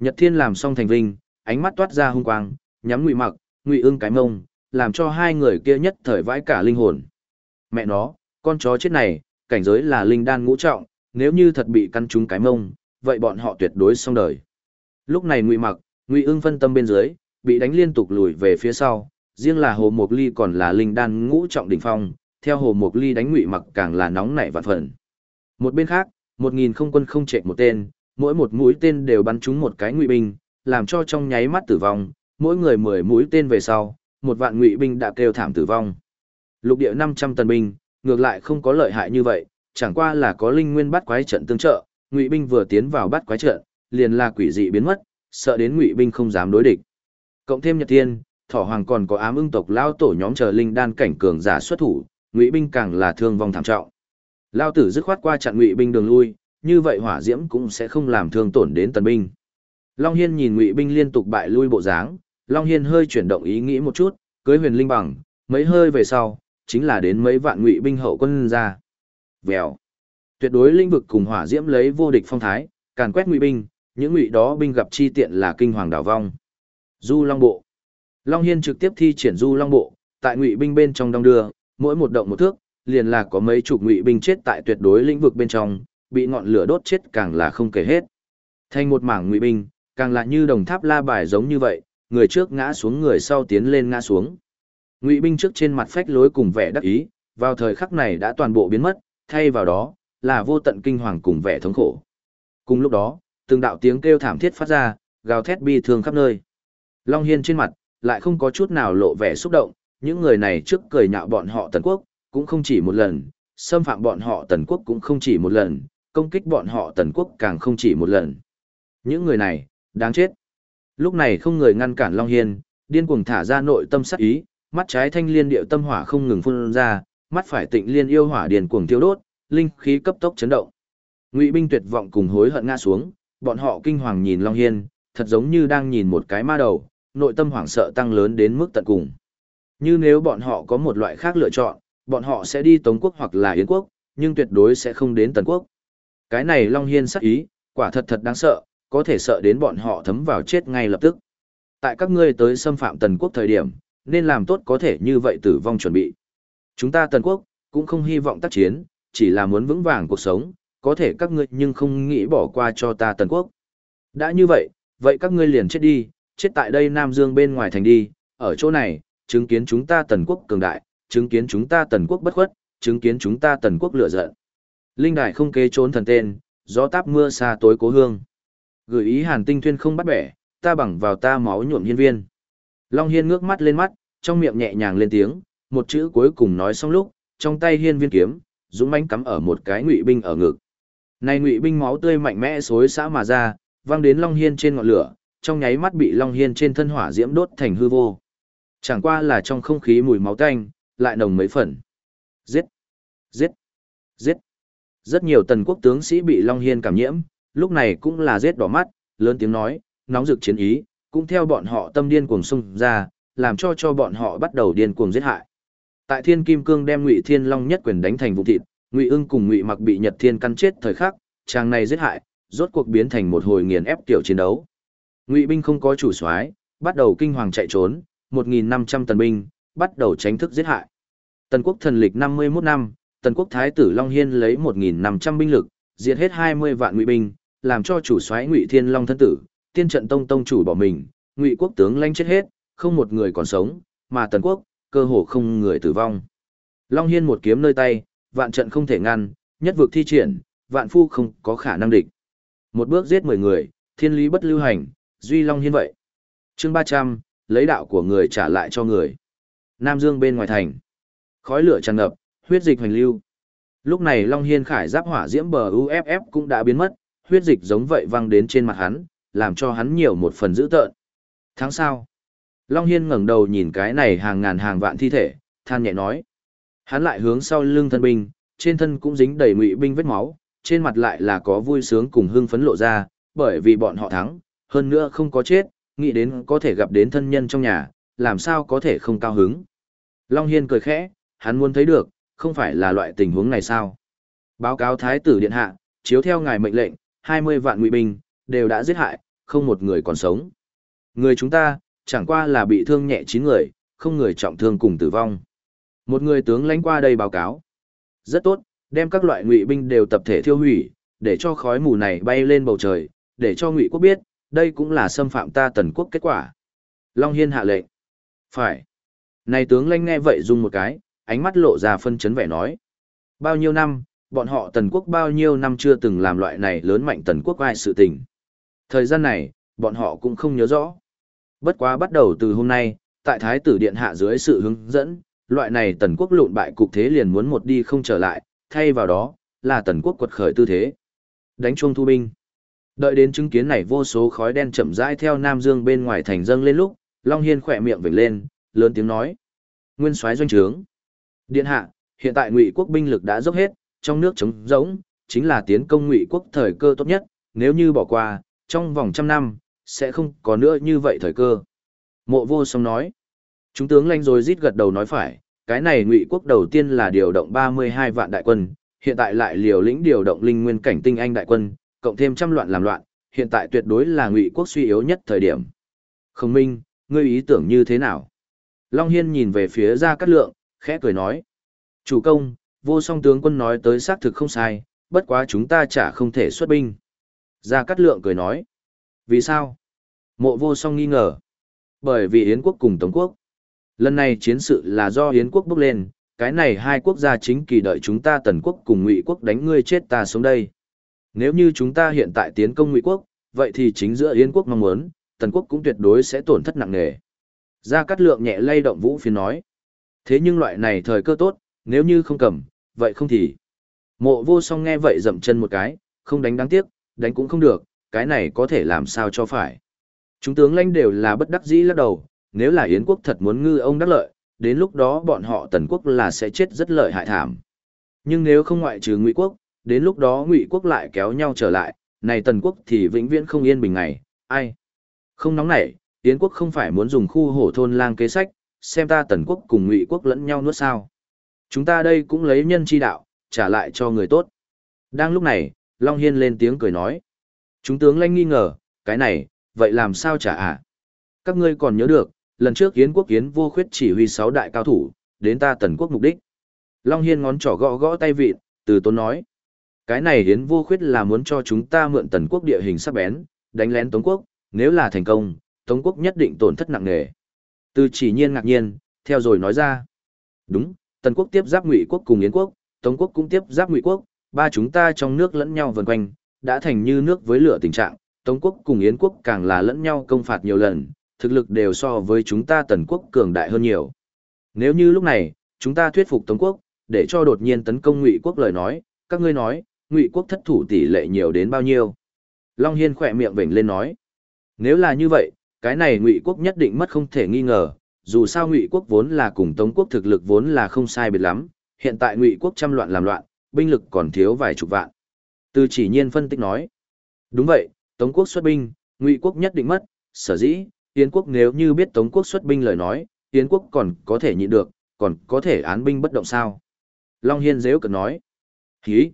[SPEAKER 1] Nhật Thiên làm xong thành vinh, ánh mắt toát ra hung quang, nhắm ngụy mặc, ngụy ưng cái mông, làm cho hai người kia nhất thời vãi cả linh hồn. Mẹ nó, con chó chết này, cảnh giới là linh đan ngũ trọng, nếu như thật bị căn trúng cái mông, vậy bọn họ tuyệt đối xong đời. Lúc này ngụy mặc, ngụy ưng phân tâm bên dưới, bị đánh liên tục lùi về phía sau, riêng là hồ mộc ly còn là linh đan ngũ trọng đỉnh phong, theo hồ mộc ly đánh ngụy mặc càng là nóng nảy vạn phần. Một bên khác, một nghìn không quân không chạy một tên, mỗi một mũi tên đều bắn trúng một cái ngụy binh, làm cho trong nháy mắt tử vong, mỗi người mười mũi tên về sau, một vạn ngụy binh đã kêu thảm tử vong. Lục địa 500 tần binh, ngược lại không có lợi hại như vậy, chẳng qua là có linh nguyên bắt quái trận tương trợ, ngụy binh vừa tiến vào bắt quái trận, liền là quỷ dị biến mất, sợ đến ngụy binh không dám đối địch. Cộng thêm Nhật Thiên, Thỏ Hoàng còn có ám ưng tộc lao tổ nhóm chờ linh đan cảnh cường giả xuất thủ, ngụy binh càng là thương vong thảm trọng. Lao tử dứt khoát qua chặn ngụy binh đường lui, như vậy hỏa diễm cũng sẽ không làm thương tổn đến tần binh. Long Hiên nhìn ngụy binh liên tục bại lui bộ dáng, Long Hiên hơi chuyển động ý nghĩ một chút, cưới huyền linh bằng, mấy hơi về sau, chính là đến mấy vạn ngụy binh hậu quân ra. Vèo. Tuyệt đối lĩnh vực cùng hỏa diễm lấy vô địch phong thái, càn quét ngụy binh, những ngụy đó binh gặp chi tiện là kinh hoàng đảo vong. Du Long Bộ. Long Hiên trực tiếp thi triển Du Long Bộ, tại ngụy binh bên trong đông đưa, mỗi một động một thước, liền là có mấy chục ngụy binh chết tại tuyệt đối lĩnh vực bên trong, bị ngọn lửa đốt chết càng là không kể hết. Thành một mảng ngụy binh, càng là như đồng tháp la bài giống như vậy, người trước ngã xuống người sau tiến lên ngã xuống. Ngụy binh trước trên mặt phách lối cùng vẻ đắc ý, vào thời khắc này đã toàn bộ biến mất, thay vào đó là vô tận kinh hoàng cùng vẻ thống khổ. Cùng lúc đó, từng đạo tiếng kêu thảm thiết phát ra, gào thét bi thương khắp nơi. Long Hiên trên mặt lại không có chút nào lộ vẻ xúc động, những người này trước cười nhạo bọn họ Tần Quốc, cũng không chỉ một lần, xâm phạm bọn họ Tần Quốc cũng không chỉ một lần, công kích bọn họ Tần Quốc càng không chỉ một lần. Những người này, đáng chết. Lúc này không người ngăn cản Long Hiên, điên cuồng thả ra nội tâm sắc ý, mắt trái thanh liên điệu tâm hỏa không ngừng phun ra, mắt phải tịnh liên yêu hỏa điền cuồng tiêu đốt, linh khí cấp tốc chấn động. Ngụy binh tuyệt vọng cùng hối hận ngã xuống, bọn họ kinh hoàng nhìn Long Hiên, thật giống như đang nhìn một cái ma đầu, nội tâm hoảng sợ tăng lớn đến mức tận cùng. Như nếu bọn họ có một loại khác lựa chọn, bọn họ sẽ đi Tống quốc hoặc là Yến quốc, nhưng tuyệt đối sẽ không đến Tần quốc. Cái này Long Hiên sắc ý, quả thật thật đáng sợ, có thể sợ đến bọn họ thấm vào chết ngay lập tức. Tại các ngươi tới xâm phạm Tần quốc thời điểm, nên làm tốt có thể như vậy tử vong chuẩn bị. Chúng ta Tần quốc, cũng không hy vọng tác chiến, chỉ là muốn vững vàng cuộc sống, có thể các ngươi nhưng không nghĩ bỏ qua cho ta Tần quốc. Đã như vậy, vậy các ngươi liền chết đi, chết tại đây Nam Dương bên ngoài thành đi, ở chỗ này, chứng kiến chúng ta Tần quốc cường đại, chứng kiến chúng ta Tần quốc bất khuất, chứng kiến chúng ta Tần quốc lựa giận. Linh đài không kế trốn thần tên, gió táp mưa xa tối cố hương. Gửi ý Hàn Tinh Thuyên không bắt bẻ, ta bằng vào ta máu nhuộm hiên viên. Long Hiên ngước mắt lên mắt, trong miệng nhẹ nhàng lên tiếng, một chữ cuối cùng nói xong lúc, trong tay hiên viên kiếm, dũng mãnh cắm ở một cái ngụy binh ở ngực. Này ngụy binh máu tươi mạnh mẽ xối xã mà ra, văng đến Long Hiên trên ngọn lửa, trong nháy mắt bị Long Hiên trên thân hỏa diễm đốt thành hư vô. Chẳng qua là trong không khí mùi máu tanh, lại nồng mấy phần. Giết! Giết! Giết! Rất nhiều tần quốc tướng sĩ bị Long Hiên cảm nhiễm, lúc này cũng là giết đỏ mắt, lớn tiếng nói, nóng rực chiến ý, cũng theo bọn họ tâm điên cuồng xung ra, làm cho cho bọn họ bắt đầu điên cuồng giết hại. Tại Thiên Kim Cương đem Ngụy Thiên Long nhất quyền đánh thành vụ thịt, Ngụy Ưng cùng Ngụy Mặc bị Nhật Thiên căn chết thời khắc, chàng này giết hại, rốt cuộc biến thành một hồi nghiền ép tiểu chiến đấu. Ngụy binh không có chủ soái, bắt đầu kinh hoàng chạy trốn, 1500 tần binh bắt đầu tránh thức giết hại. Tần quốc thần lịch 51 năm, Tần quốc thái tử Long Hiên lấy 1500 binh lực, diệt hết 20 vạn ngụy binh, làm cho chủ soái Ngụy Thiên Long thân tử, tiên trận tông tông chủ bỏ mình, Ngụy quốc tướng lãnh chết hết, không một người còn sống, mà Tần quốc cơ hồ không người tử vong. Long Hiên một kiếm nơi tay, vạn trận không thể ngăn, nhất vực thi triển, vạn phu không có khả năng địch. Một bước giết 10 người, thiên lý bất lưu hành, duy Long Hiên vậy. chương 300, lấy đạo của người trả lại cho người. Nam Dương bên ngoài thành. Khói lửa tràn ngập, huyết dịch hoành lưu. Lúc này Long Hiên khải giáp hỏa diễm bờ UFF cũng đã biến mất, huyết dịch giống vậy văng đến trên mặt hắn, làm cho hắn nhiều một phần dữ tợn. Tháng sau, Long Hiên ngẩng đầu nhìn cái này hàng ngàn hàng vạn thi thể, than nhẹ nói. Hắn lại hướng sau lưng thân binh, trên thân cũng dính đầy ngụy binh vết máu, trên mặt lại là có vui sướng cùng hưng phấn lộ ra, bởi vì bọn họ thắng, hơn nữa không có chết, nghĩ đến có thể gặp đến thân nhân trong nhà, làm sao có thể không cao hứng. Long Hiên cười khẽ, hắn muốn thấy được, không phải là loại tình huống này sao. Báo cáo Thái tử Điện Hạ, chiếu theo ngài mệnh lệnh, 20 vạn ngụy binh, đều đã giết hại, không một người còn sống. Người chúng ta, chẳng qua là bị thương nhẹ 9 người, không người trọng thương cùng tử vong. Một người tướng lãnh qua đây báo cáo. Rất tốt, đem các loại ngụy binh đều tập thể thiêu hủy, để cho khói mù này bay lên bầu trời, để cho ngụy quốc biết, đây cũng là xâm phạm ta tần quốc kết quả. Long Hiên hạ lệnh. Phải. Này tướng lãnh nghe vậy dùng một cái, ánh mắt lộ ra phân chấn vẻ nói. Bao nhiêu năm, bọn họ tần quốc bao nhiêu năm chưa từng làm loại này lớn mạnh tần quốc ai sự tình. Thời gian này, bọn họ cũng không nhớ rõ. Bất quá bắt đầu từ hôm nay, tại Thái tử Điện Hạ dưới sự hướng dẫn, loại này tần quốc lụn bại cục thế liền muốn một đi không trở lại, thay vào đó, là tần quốc quật khởi tư thế. Đánh chuông thu binh. Đợi đến chứng kiến này vô số khói đen chậm rãi theo Nam Dương bên ngoài thành dâng lên lúc, Long Hiên khỏe miệng vểnh lên, lớn tiếng nói. Nguyên soái doanh trướng. Điện hạ, hiện tại ngụy quốc binh lực đã dốc hết, trong nước trống rỗng, chính là tiến công ngụy quốc thời cơ tốt nhất, nếu như bỏ qua, trong vòng trăm năm, sẽ không có nữa như vậy thời cơ. Mộ vô song nói, chúng tướng Lanh rồi rít gật đầu nói phải, cái này ngụy quốc đầu tiên là điều động 32 vạn đại quân, hiện tại lại liều lĩnh điều động linh nguyên cảnh tinh anh đại quân, cộng thêm trăm loạn làm loạn, hiện tại tuyệt đối là ngụy quốc suy yếu nhất thời điểm. Khổng minh, ngươi ý tưởng như thế nào? Long Hiên nhìn về phía Gia Cát Lượng, khẽ cười nói. Chủ công, vô song tướng quân nói tới xác thực không sai, bất quá chúng ta chả không thể xuất binh. Gia Cát Lượng cười nói. Vì sao? Mộ vô song nghi ngờ. Bởi vì Yến quốc cùng Tống quốc. Lần này chiến sự là do Yến quốc bước lên, cái này hai quốc gia chính kỳ đợi chúng ta Tần quốc cùng Ngụy quốc đánh ngươi chết ta sống đây. Nếu như chúng ta hiện tại tiến công Ngụy quốc, vậy thì chính giữa Yến quốc mong muốn, Tần quốc cũng tuyệt đối sẽ tổn thất nặng nề. Gia Cát Lượng nhẹ lay động vũ phiến nói. Thế nhưng loại này thời cơ tốt, nếu như không cầm, vậy không thì. Mộ vô song nghe vậy dậm chân một cái, không đánh đáng tiếc, đánh cũng không được, cái này có thể làm sao cho phải. Chúng tướng lãnh đều là bất đắc dĩ lắc đầu, nếu là Yến quốc thật muốn ngư ông đắc lợi, đến lúc đó bọn họ tần quốc là sẽ chết rất lợi hại thảm. Nhưng nếu không ngoại trừ ngụy quốc, đến lúc đó ngụy quốc lại kéo nhau trở lại, này tần quốc thì vĩnh viễn không yên bình ngày, ai? Không nóng nảy, Yến quốc không phải muốn dùng khu hổ thôn lang kế sách, xem ta tần quốc cùng ngụy quốc lẫn nhau nuốt sao. Chúng ta đây cũng lấy nhân chi đạo, trả lại cho người tốt. Đang lúc này, Long Hiên lên tiếng cười nói. Chúng tướng lanh nghi ngờ, cái này, vậy làm sao trả ạ? À? Các ngươi còn nhớ được, lần trước Yến quốc Yến vô khuyết chỉ huy sáu đại cao thủ, đến ta tần quốc mục đích. Long Hiên ngón trỏ gõ gõ tay vịt, từ tốn nói. Cái này Yến vô khuyết là muốn cho chúng ta mượn tần quốc địa hình sắc bén, đánh lén Tống quốc, nếu là thành công, Tống quốc nhất định tổn thất nặng nề. Từ chỉ nhiên ngạc nhiên, theo rồi nói ra. Đúng, tần quốc tiếp giáp ngụy quốc cùng Yến quốc, Tống quốc cũng tiếp giáp ngụy quốc, ba chúng ta trong nước lẫn nhau vần quanh, đã thành như nước với lửa tình trạng, Tống quốc cùng Yến quốc càng là lẫn nhau công phạt nhiều lần, thực lực đều so với chúng ta tần quốc cường đại hơn nhiều. Nếu như lúc này, chúng ta thuyết phục Tống quốc, để cho đột nhiên tấn công Ngụy quốc lời nói, các ngươi nói, Ngụy quốc thất thủ tỷ lệ nhiều đến bao nhiêu? Long Hiên khỏe miệng vểnh lên nói, nếu là như vậy, cái này Ngụy quốc nhất định mất không thể nghi ngờ, dù sao Ngụy quốc vốn là cùng Tống quốc thực lực vốn là không sai biệt lắm, hiện tại Ngụy quốc trăm loạn làm loạn, binh lực còn thiếu vài chục vạn. Từ chỉ nhiên phân tích nói, đúng vậy, Tống quốc xuất binh, Ngụy quốc nhất định mất, sở dĩ, Yến quốc nếu như biết Tống quốc xuất binh lời nói, Yến quốc còn có thể nhịn được, còn có thể án binh bất động sao. Long Hiên dễ cực nói. Hí!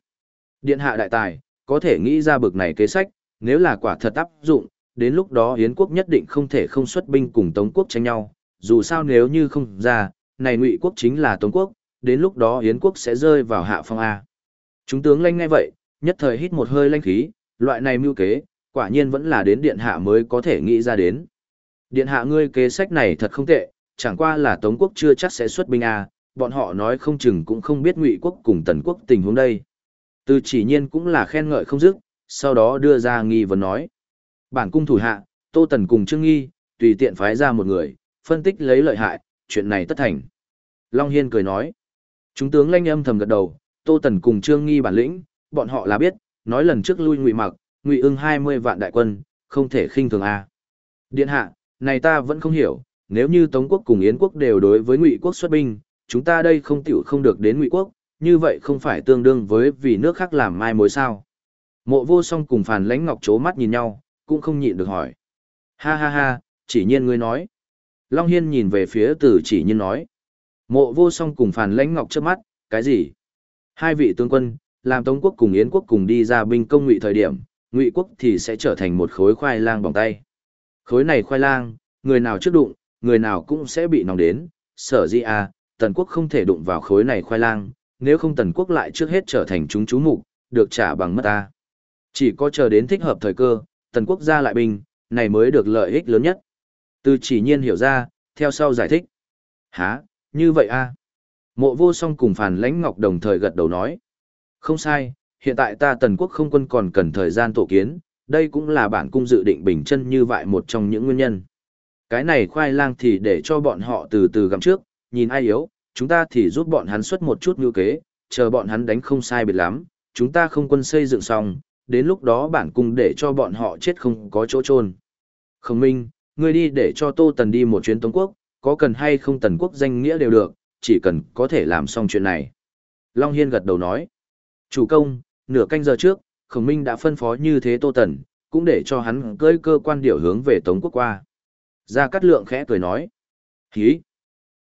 [SPEAKER 1] Điện hạ đại tài, có thể nghĩ ra bực này kế sách, nếu là quả thật áp dụng, đến lúc đó Yến quốc nhất định không thể không xuất binh cùng Tống quốc tranh nhau, dù sao nếu như không ra, này ngụy quốc chính là Tống quốc, đến lúc đó Yến quốc sẽ rơi vào hạ phong A. Chúng tướng lanh ngay vậy, nhất thời hít một hơi lanh khí, loại này mưu kế, quả nhiên vẫn là đến điện hạ mới có thể nghĩ ra đến. Điện hạ ngươi kế sách này thật không tệ, chẳng qua là Tống quốc chưa chắc sẽ xuất binh à, bọn họ nói không chừng cũng không biết Ngụy quốc cùng Tần quốc tình huống đây. Từ chỉ nhiên cũng là khen ngợi không dứt, sau đó đưa ra nghi vấn nói. Bản cung thủ hạ, Tô Tần cùng Trương Nghi, tùy tiện phái ra một người, phân tích lấy lợi hại, chuyện này tất thành. Long Hiên cười nói. Chúng tướng lanh âm thầm gật đầu, Tô Tần cùng Trương Nghi bản lĩnh, bọn họ là biết, nói lần trước lui Ngụy Mặc, Ngụy Ưng 20 vạn đại quân, không thể khinh thường a. À. Điện hạ, này ta vẫn không hiểu, nếu như Tống quốc cùng Yến quốc đều đối với Ngụy quốc xuất binh, chúng ta đây không tiểu không được đến Ngụy quốc, như vậy không phải tương đương với vì nước khác làm mai mối sao? Mộ Vô Song cùng Phàn Lãnh Ngọc chố mắt nhìn nhau, cũng không nhịn được hỏi. Ha ha ha, chỉ nhiên ngươi nói. Long Hiên nhìn về phía Tử Chỉ Nhiên nói. Mộ Vô Song cùng Phàn Lãnh Ngọc chớp mắt, cái gì? Hai vị tướng quân, làm Tống quốc cùng Yến quốc cùng đi ra binh công ngụy thời điểm, Ngụy quốc thì sẽ trở thành một khối khoai lang bằng tay. Khối này khoai lang, người nào trước đụng, người nào cũng sẽ bị nóng đến, sở di à, tần quốc không thể đụng vào khối này khoai lang, nếu không tần quốc lại trước hết trở thành chúng chú mục, được trả bằng mất ta. Chỉ có chờ đến thích hợp thời cơ, tần quốc ra lại binh, này mới được lợi ích lớn nhất. Từ chỉ nhiên hiểu ra, theo sau giải thích. Hả, như vậy a à? Mộ vô song cùng phàn lãnh ngọc đồng thời gật đầu nói. Không sai, hiện tại ta tần quốc không quân còn cần thời gian tổ kiến, đây cũng là bản cung dự định bình chân như vậy một trong những nguyên nhân. Cái này khoai lang thì để cho bọn họ từ từ gặm trước, nhìn ai yếu, chúng ta thì giúp bọn hắn xuất một chút ngư kế, chờ bọn hắn đánh không sai biệt lắm, chúng ta không quân xây dựng xong, đến lúc đó bản cung để cho bọn họ chết không có chỗ chôn. Khổng Minh, ngươi đi để cho Tô Tần đi một chuyến Tống Quốc, có cần hay không Tần Quốc danh nghĩa đều được, chỉ cần có thể làm xong chuyện này. Long Hiên gật đầu nói, chủ công, Nửa canh giờ trước, Khổng Minh đã phân phó như thế Tô Tần, cũng để cho hắn cưỡi cơ quan điều hướng về Tống quốc qua. Gia Cát Lượng khẽ cười nói. khí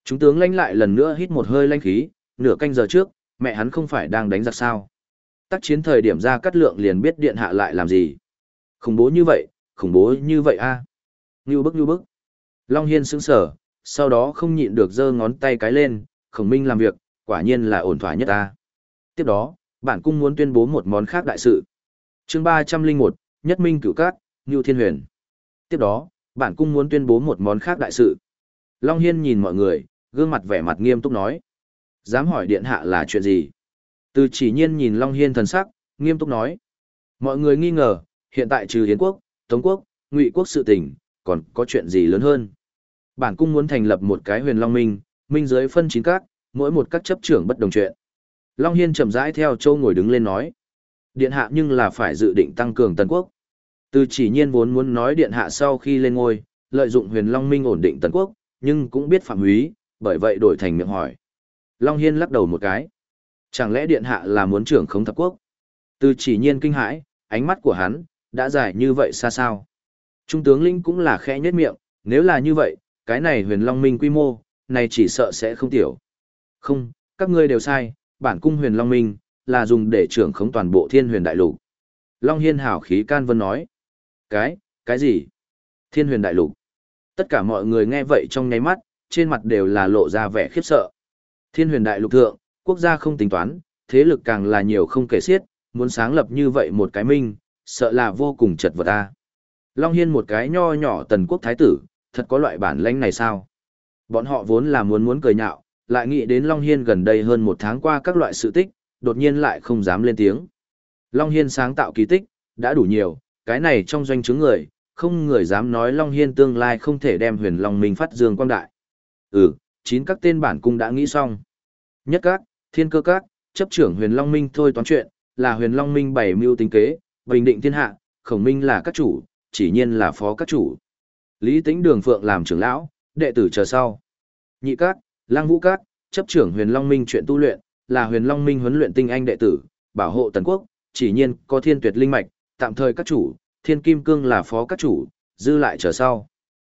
[SPEAKER 1] Chúng tướng lanh lại lần nữa hít một hơi lanh khí, nửa canh giờ trước, mẹ hắn không phải đang đánh giặc sao. Tác chiến thời điểm Gia Cát Lượng liền biết điện hạ lại làm gì. Khủng bố như vậy, khủng bố như vậy a à. Như bức như bức. Long Hiên sững sở, sau đó không nhịn được giơ ngón tay cái lên, khổng minh làm việc, quả nhiên là ổn thỏa nhất ta. Tiếp đó, bản cung muốn tuyên bố một món khác đại sự. chương ba trăm linh một Nhất Minh Cửu Cát, Ngưu Thiên Huyền. Tiếp đó, bản cung muốn tuyên bố một món khác đại sự. Long Hiên nhìn mọi người, gương mặt vẻ mặt nghiêm túc nói. Dám hỏi điện hạ là chuyện gì? Từ chỉ nhiên nhìn Long Hiên thần sắc, nghiêm túc nói. Mọi người nghi ngờ, hiện tại trừ Hiến quốc, Tống quốc, Ngụy quốc sự tình, còn có chuyện gì lớn hơn? Bản cung muốn thành lập một cái huyền Long Minh, minh giới phân chín các, mỗi một các chấp trưởng bất đồng chuyện. Long Hiên chậm rãi theo châu ngồi đứng lên nói. Điện hạ nhưng là phải dự định tăng cường tần quốc. Từ chỉ nhiên vốn muốn nói điện hạ sau khi lên ngôi, lợi dụng huyền Long Minh ổn định tần quốc, nhưng cũng biết phạm húy, bởi vậy đổi thành miệng hỏi. Long Hiên lắc đầu một cái. Chẳng lẽ điện hạ là muốn trưởng không thập quốc? Từ chỉ nhiên kinh hãi, ánh mắt của hắn, đã dài như vậy xa sao? Trung tướng Linh cũng là khẽ nhất miệng, nếu là như vậy, cái này huyền Long Minh quy mô, này chỉ sợ sẽ không tiểu. Không, các ngươi đều sai, bản cung huyền Long Minh, là dùng để trưởng khống toàn bộ thiên huyền đại lục. Long Hiên hảo khí can vân nói. Cái, cái gì? Thiên huyền đại lục. Tất cả mọi người nghe vậy trong nháy mắt, trên mặt đều là lộ ra vẻ khiếp sợ. Thiên huyền đại lục thượng, quốc gia không tính toán, thế lực càng là nhiều không kể xiết, muốn sáng lập như vậy một cái minh, sợ là vô cùng chật vật ta. Long Hiên một cái nho nhỏ tần quốc thái tử, thật có loại bản lãnh này sao? Bọn họ vốn là muốn muốn cười nhạo, lại nghĩ đến Long Hiên gần đây hơn một tháng qua các loại sự tích, đột nhiên lại không dám lên tiếng. Long Hiên sáng tạo kỳ tích, đã đủ nhiều, cái này trong doanh chứng người, không người dám nói Long Hiên tương lai không thể đem huyền Long Minh phát dương quang đại. Ừ, chín các tên bản cung đã nghĩ xong. Nhất các, thiên cơ các, chấp trưởng huyền Long Minh thôi toán chuyện, là huyền Long Minh bảy mưu tính kế, bình định thiên hạ, khổng minh là các chủ, chỉ nhiên là phó các chủ. Lý Tĩnh Đường Phượng làm trưởng lão, đệ tử chờ sau. Nhị các, Lang Vũ các, chấp trưởng Huyền Long Minh chuyện tu luyện, là Huyền Long Minh huấn luyện tinh anh đệ tử, bảo hộ tần quốc, chỉ nhiên có Thiên Tuyệt linh mạch, tạm thời các chủ, Thiên Kim Cương là phó các chủ, dư lại chờ sau.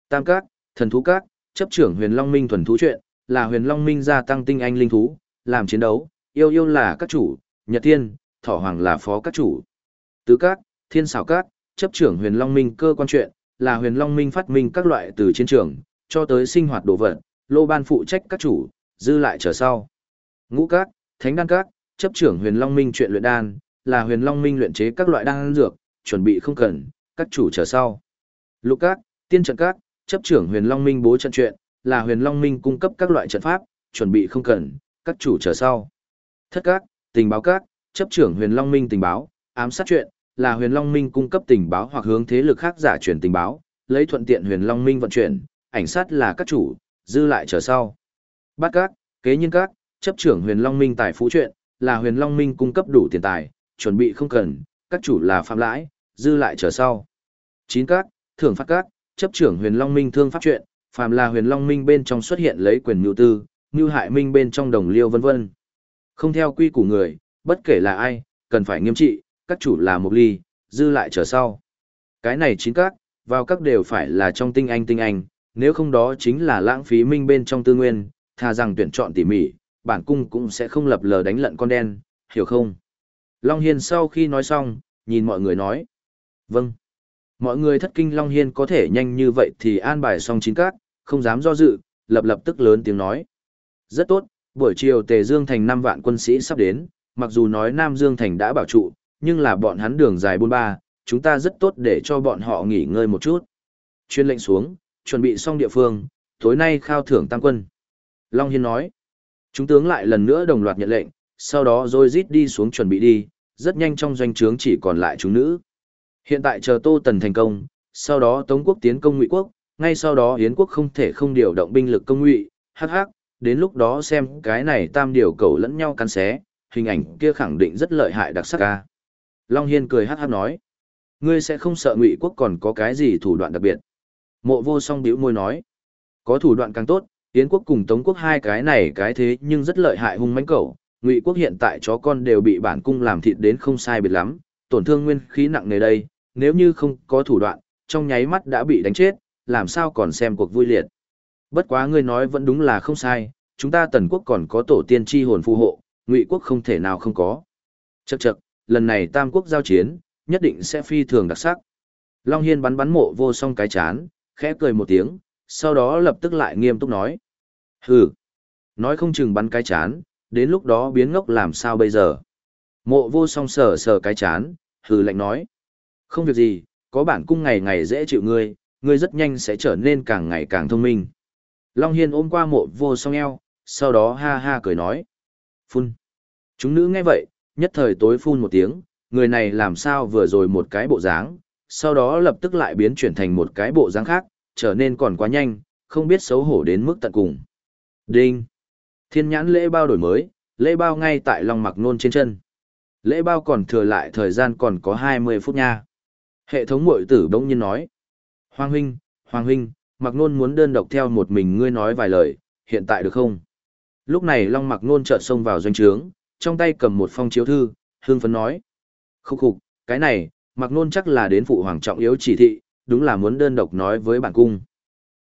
[SPEAKER 1] Tam các, Thần thú các, chấp trưởng Huyền Long Minh thuần thú chuyện, là Huyền Long Minh gia tăng tinh anh linh thú, làm chiến đấu, yêu yêu là các chủ, Nhật Thiên, Thỏ Hoàng là phó các chủ. Tứ các, Thiên Xảo các, chấp trưởng Huyền Long Minh cơ quan chuyện, là huyền long minh phát minh các loại từ chiến trường, cho tới sinh hoạt đồ vật, lô ban phụ trách các chủ, dư lại trở sau. Ngũ các, thánh đan các, chấp trưởng huyền long minh chuyện luyện đan, là huyền long minh luyện chế các loại đan dược, chuẩn bị không cần, các chủ trở sau. Lục các, tiên trận các, chấp trưởng huyền long minh bố trận chuyện, là huyền long minh cung cấp các loại trận pháp, chuẩn bị không cần, các chủ trở sau. Thất các, tình báo các, chấp trưởng huyền long minh tình báo, ám sát chuyện, là huyền long minh cung cấp tình báo hoặc hướng thế lực khác giả truyền tình báo, lấy thuận tiện huyền long minh vận chuyển, ảnh sát là các chủ, dư lại chờ sau. Bát các, kế nhân các, chấp trưởng huyền long minh tài phú chuyện, là huyền long minh cung cấp đủ tiền tài, chuẩn bị không cần, các chủ là phạm lãi, dư lại chờ sau. Chín các, thưởng phát các, chấp trưởng huyền long minh thương pháp chuyện, phàm là huyền long minh bên trong xuất hiện lấy quyền nhu tư, như hại minh bên trong đồng liêu vân vân. Không theo quy của người, bất kể là ai, cần phải nghiêm trị, các chủ là một ly, dư lại chờ sau. Cái này chín các, vào các đều phải là trong tinh anh tinh anh, nếu không đó chính là lãng phí minh bên trong tư nguyên, thà rằng tuyển chọn tỉ mỉ, bản cung cũng sẽ không lập lờ đánh lận con đen, hiểu không? Long Hiên sau khi nói xong, nhìn mọi người nói. Vâng. Mọi người thất kinh Long Hiên có thể nhanh như vậy thì an bài xong chín các, không dám do dự, lập lập tức lớn tiếng nói. Rất tốt, buổi chiều Tề Dương Thành 5 vạn quân sĩ sắp đến, mặc dù nói Nam Dương Thành đã bảo trụ, nhưng là bọn hắn đường dài buôn ba, chúng ta rất tốt để cho bọn họ nghỉ ngơi một chút. Chuyên lệnh xuống, chuẩn bị xong địa phương, tối nay khao thưởng tăng quân. Long Hiên nói, chúng tướng lại lần nữa đồng loạt nhận lệnh, sau đó rồi rít đi xuống chuẩn bị đi, rất nhanh trong doanh trướng chỉ còn lại chúng nữ. Hiện tại chờ Tô Tần thành công, sau đó Tống quốc tiến công Ngụy quốc, ngay sau đó Yến quốc không thể không điều động binh lực công ngụy, hắc hắc, đến lúc đó xem cái này tam điều cầu lẫn nhau cắn xé, hình ảnh kia khẳng định rất lợi hại đặc sắc ca. Long Hiên cười hát hát nói. Ngươi sẽ không sợ ngụy quốc còn có cái gì thủ đoạn đặc biệt. Mộ vô song biểu môi nói. Có thủ đoạn càng tốt, Yến quốc cùng Tống quốc hai cái này cái thế nhưng rất lợi hại hung mãnh cẩu, Ngụy quốc hiện tại chó con đều bị bản cung làm thịt đến không sai biệt lắm, tổn thương nguyên khí nặng nề đây, nếu như không có thủ đoạn, trong nháy mắt đã bị đánh chết, làm sao còn xem cuộc vui liệt. Bất quá ngươi nói vẫn đúng là không sai, chúng ta tần quốc còn có tổ tiên tri hồn phù hộ, ngụy quốc không thể nào không có. Chậc chậc, lần này tam quốc giao chiến, nhất định sẽ phi thường đặc sắc. Long Hiên bắn bắn mộ vô song cái chán, khẽ cười một tiếng, sau đó lập tức lại nghiêm túc nói. Hừ, nói không chừng bắn cái chán, đến lúc đó biến ngốc làm sao bây giờ. Mộ vô song sờ sờ cái chán, hừ lạnh nói. Không việc gì, có bản cung ngày ngày dễ chịu ngươi, ngươi rất nhanh sẽ trở nên càng ngày càng thông minh. Long Hiên ôm qua mộ vô song eo, sau đó ha ha cười nói. Phun. Chúng nữ nghe vậy, nhất thời tối phun một tiếng, người này làm sao vừa rồi một cái bộ dáng, sau đó lập tức lại biến chuyển thành một cái bộ dáng khác, trở nên còn quá nhanh, không biết xấu hổ đến mức tận cùng. Đinh. Thiên nhãn lễ bao đổi mới, lễ bao ngay tại lòng mặc nôn trên chân. Lễ bao còn thừa lại thời gian còn có 20 phút nha. Hệ thống mội tử bỗng nhiên nói. Hoàng huynh, Hoàng huynh, mặc nôn muốn đơn độc theo một mình ngươi nói vài lời, hiện tại được không? Lúc này Long mặc nôn chợt xông vào doanh trướng, trong tay cầm một phong chiếu thư, hương phấn nói. Khúc khục, cái này, mặc nôn chắc là đến phụ hoàng trọng yếu chỉ thị, đúng là muốn đơn độc nói với bản cung.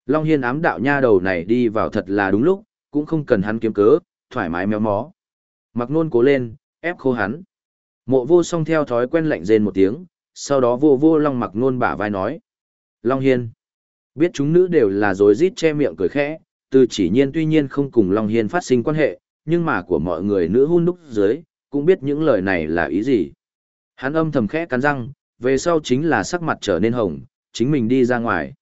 [SPEAKER 1] Long Hiên ám đạo nha đầu này đi vào thật là đúng lúc, cũng không cần hắn kiếm cớ, thoải mái méo mó. Mặc nôn cố lên, ép khô hắn. Mộ vô song theo thói quen lạnh rên một tiếng, sau đó vô vô Long mặc nôn bả vai nói. Long Hiên. Biết chúng nữ đều là dối rít che miệng cười khẽ, từ chỉ nhiên tuy nhiên không cùng Long Hiên phát sinh quan hệ, nhưng mà của mọi người nữ hôn đúc dưới, cũng biết những lời này là ý gì. Hắn âm thầm khẽ cắn răng, về sau chính là sắc mặt trở nên hồng, chính mình đi ra ngoài.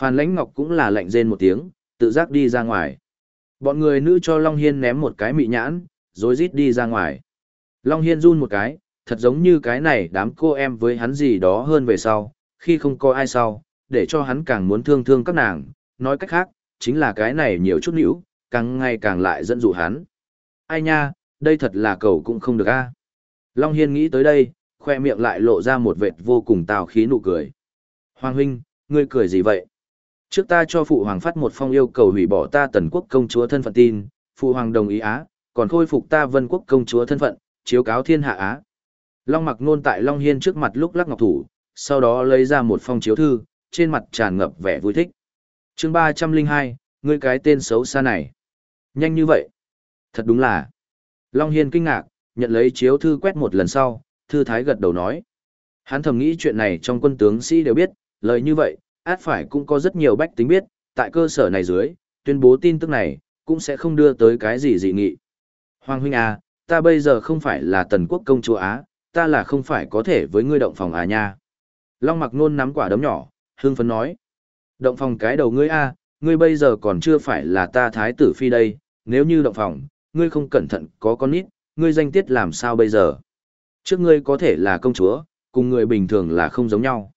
[SPEAKER 1] Phan Lãnh Ngọc cũng là lạnh rên một tiếng, tự giác đi ra ngoài. Bọn người nữ cho Long Hiên ném một cái mị nhãn, rồi rít đi ra ngoài. Long Hiên run một cái, thật giống như cái này đám cô em với hắn gì đó hơn về sau, khi không có ai sau, để cho hắn càng muốn thương thương các nàng, nói cách khác, chính là cái này nhiều chút nữ, càng ngày càng lại dẫn dụ hắn. Ai nha, đây thật là cầu cũng không được a Long Hiên nghĩ tới đây, khoe miệng lại lộ ra một vệt vô cùng tào khí nụ cười. Hoàng huynh, ngươi cười gì vậy? Trước ta cho phụ hoàng phát một phong yêu cầu hủy bỏ ta tần quốc công chúa thân phận tin, phụ hoàng đồng ý á, còn khôi phục ta vân quốc công chúa thân phận, chiếu cáo thiên hạ á. Long mặc nôn tại Long Hiên trước mặt lúc lắc ngọc thủ, sau đó lấy ra một phong chiếu thư, trên mặt tràn ngập vẻ vui thích. chương ba trăm linh hai, ngươi cái tên xấu xa này. Nhanh như vậy. Thật đúng là. Long Hiên kinh ngạc, nhận lấy chiếu thư quét một lần sau, thư thái gật đầu nói. Hắn thầm nghĩ chuyện này trong quân tướng sĩ đều biết, lời như vậy, át phải cũng có rất nhiều bách tính biết, tại cơ sở này dưới, tuyên bố tin tức này, cũng sẽ không đưa tới cái gì dị nghị. Hoàng huynh à, ta bây giờ không phải là tần quốc công chúa Á, ta là không phải có thể với ngươi động phòng à nha. Long mặc nôn nắm quả đấm nhỏ, hương phấn nói. Động phòng cái đầu ngươi a, ngươi bây giờ còn chưa phải là ta thái tử phi đây, nếu như động phòng, ngươi không cẩn thận có con nít, ngươi danh tiết làm sao bây giờ? Trước ngươi có thể là công chúa, cùng người bình thường là không giống nhau.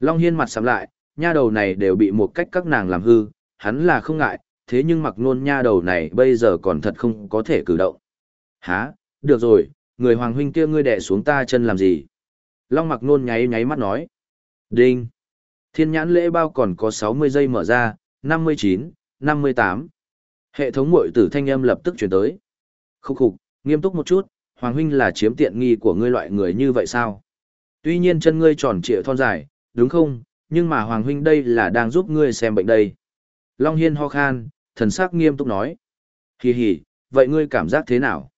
[SPEAKER 1] Long Hiên mặt sắm lại, nha đầu này đều bị một cách các nàng làm hư, hắn là không ngại, thế nhưng mặc nôn nha đầu này bây giờ còn thật không có thể cử động. Hả, được rồi, người hoàng huynh kia ngươi đẻ xuống ta chân làm gì? Long mặc nôn nháy nháy mắt nói. Đinh. Thiên nhãn lễ bao còn có 60 giây mở ra, 59, 58. Hệ thống mội tử thanh âm lập tức chuyển tới. Khúc khục, nghiêm túc một chút, Hoàng huynh là chiếm tiện nghi của ngươi loại người như vậy sao? Tuy nhiên chân ngươi tròn trịa thon dài, đúng không? Nhưng mà Hoàng huynh đây là đang giúp ngươi xem bệnh đây. Long Hiên ho khan, thần sắc nghiêm túc nói. Hì hì, vậy ngươi cảm giác thế nào?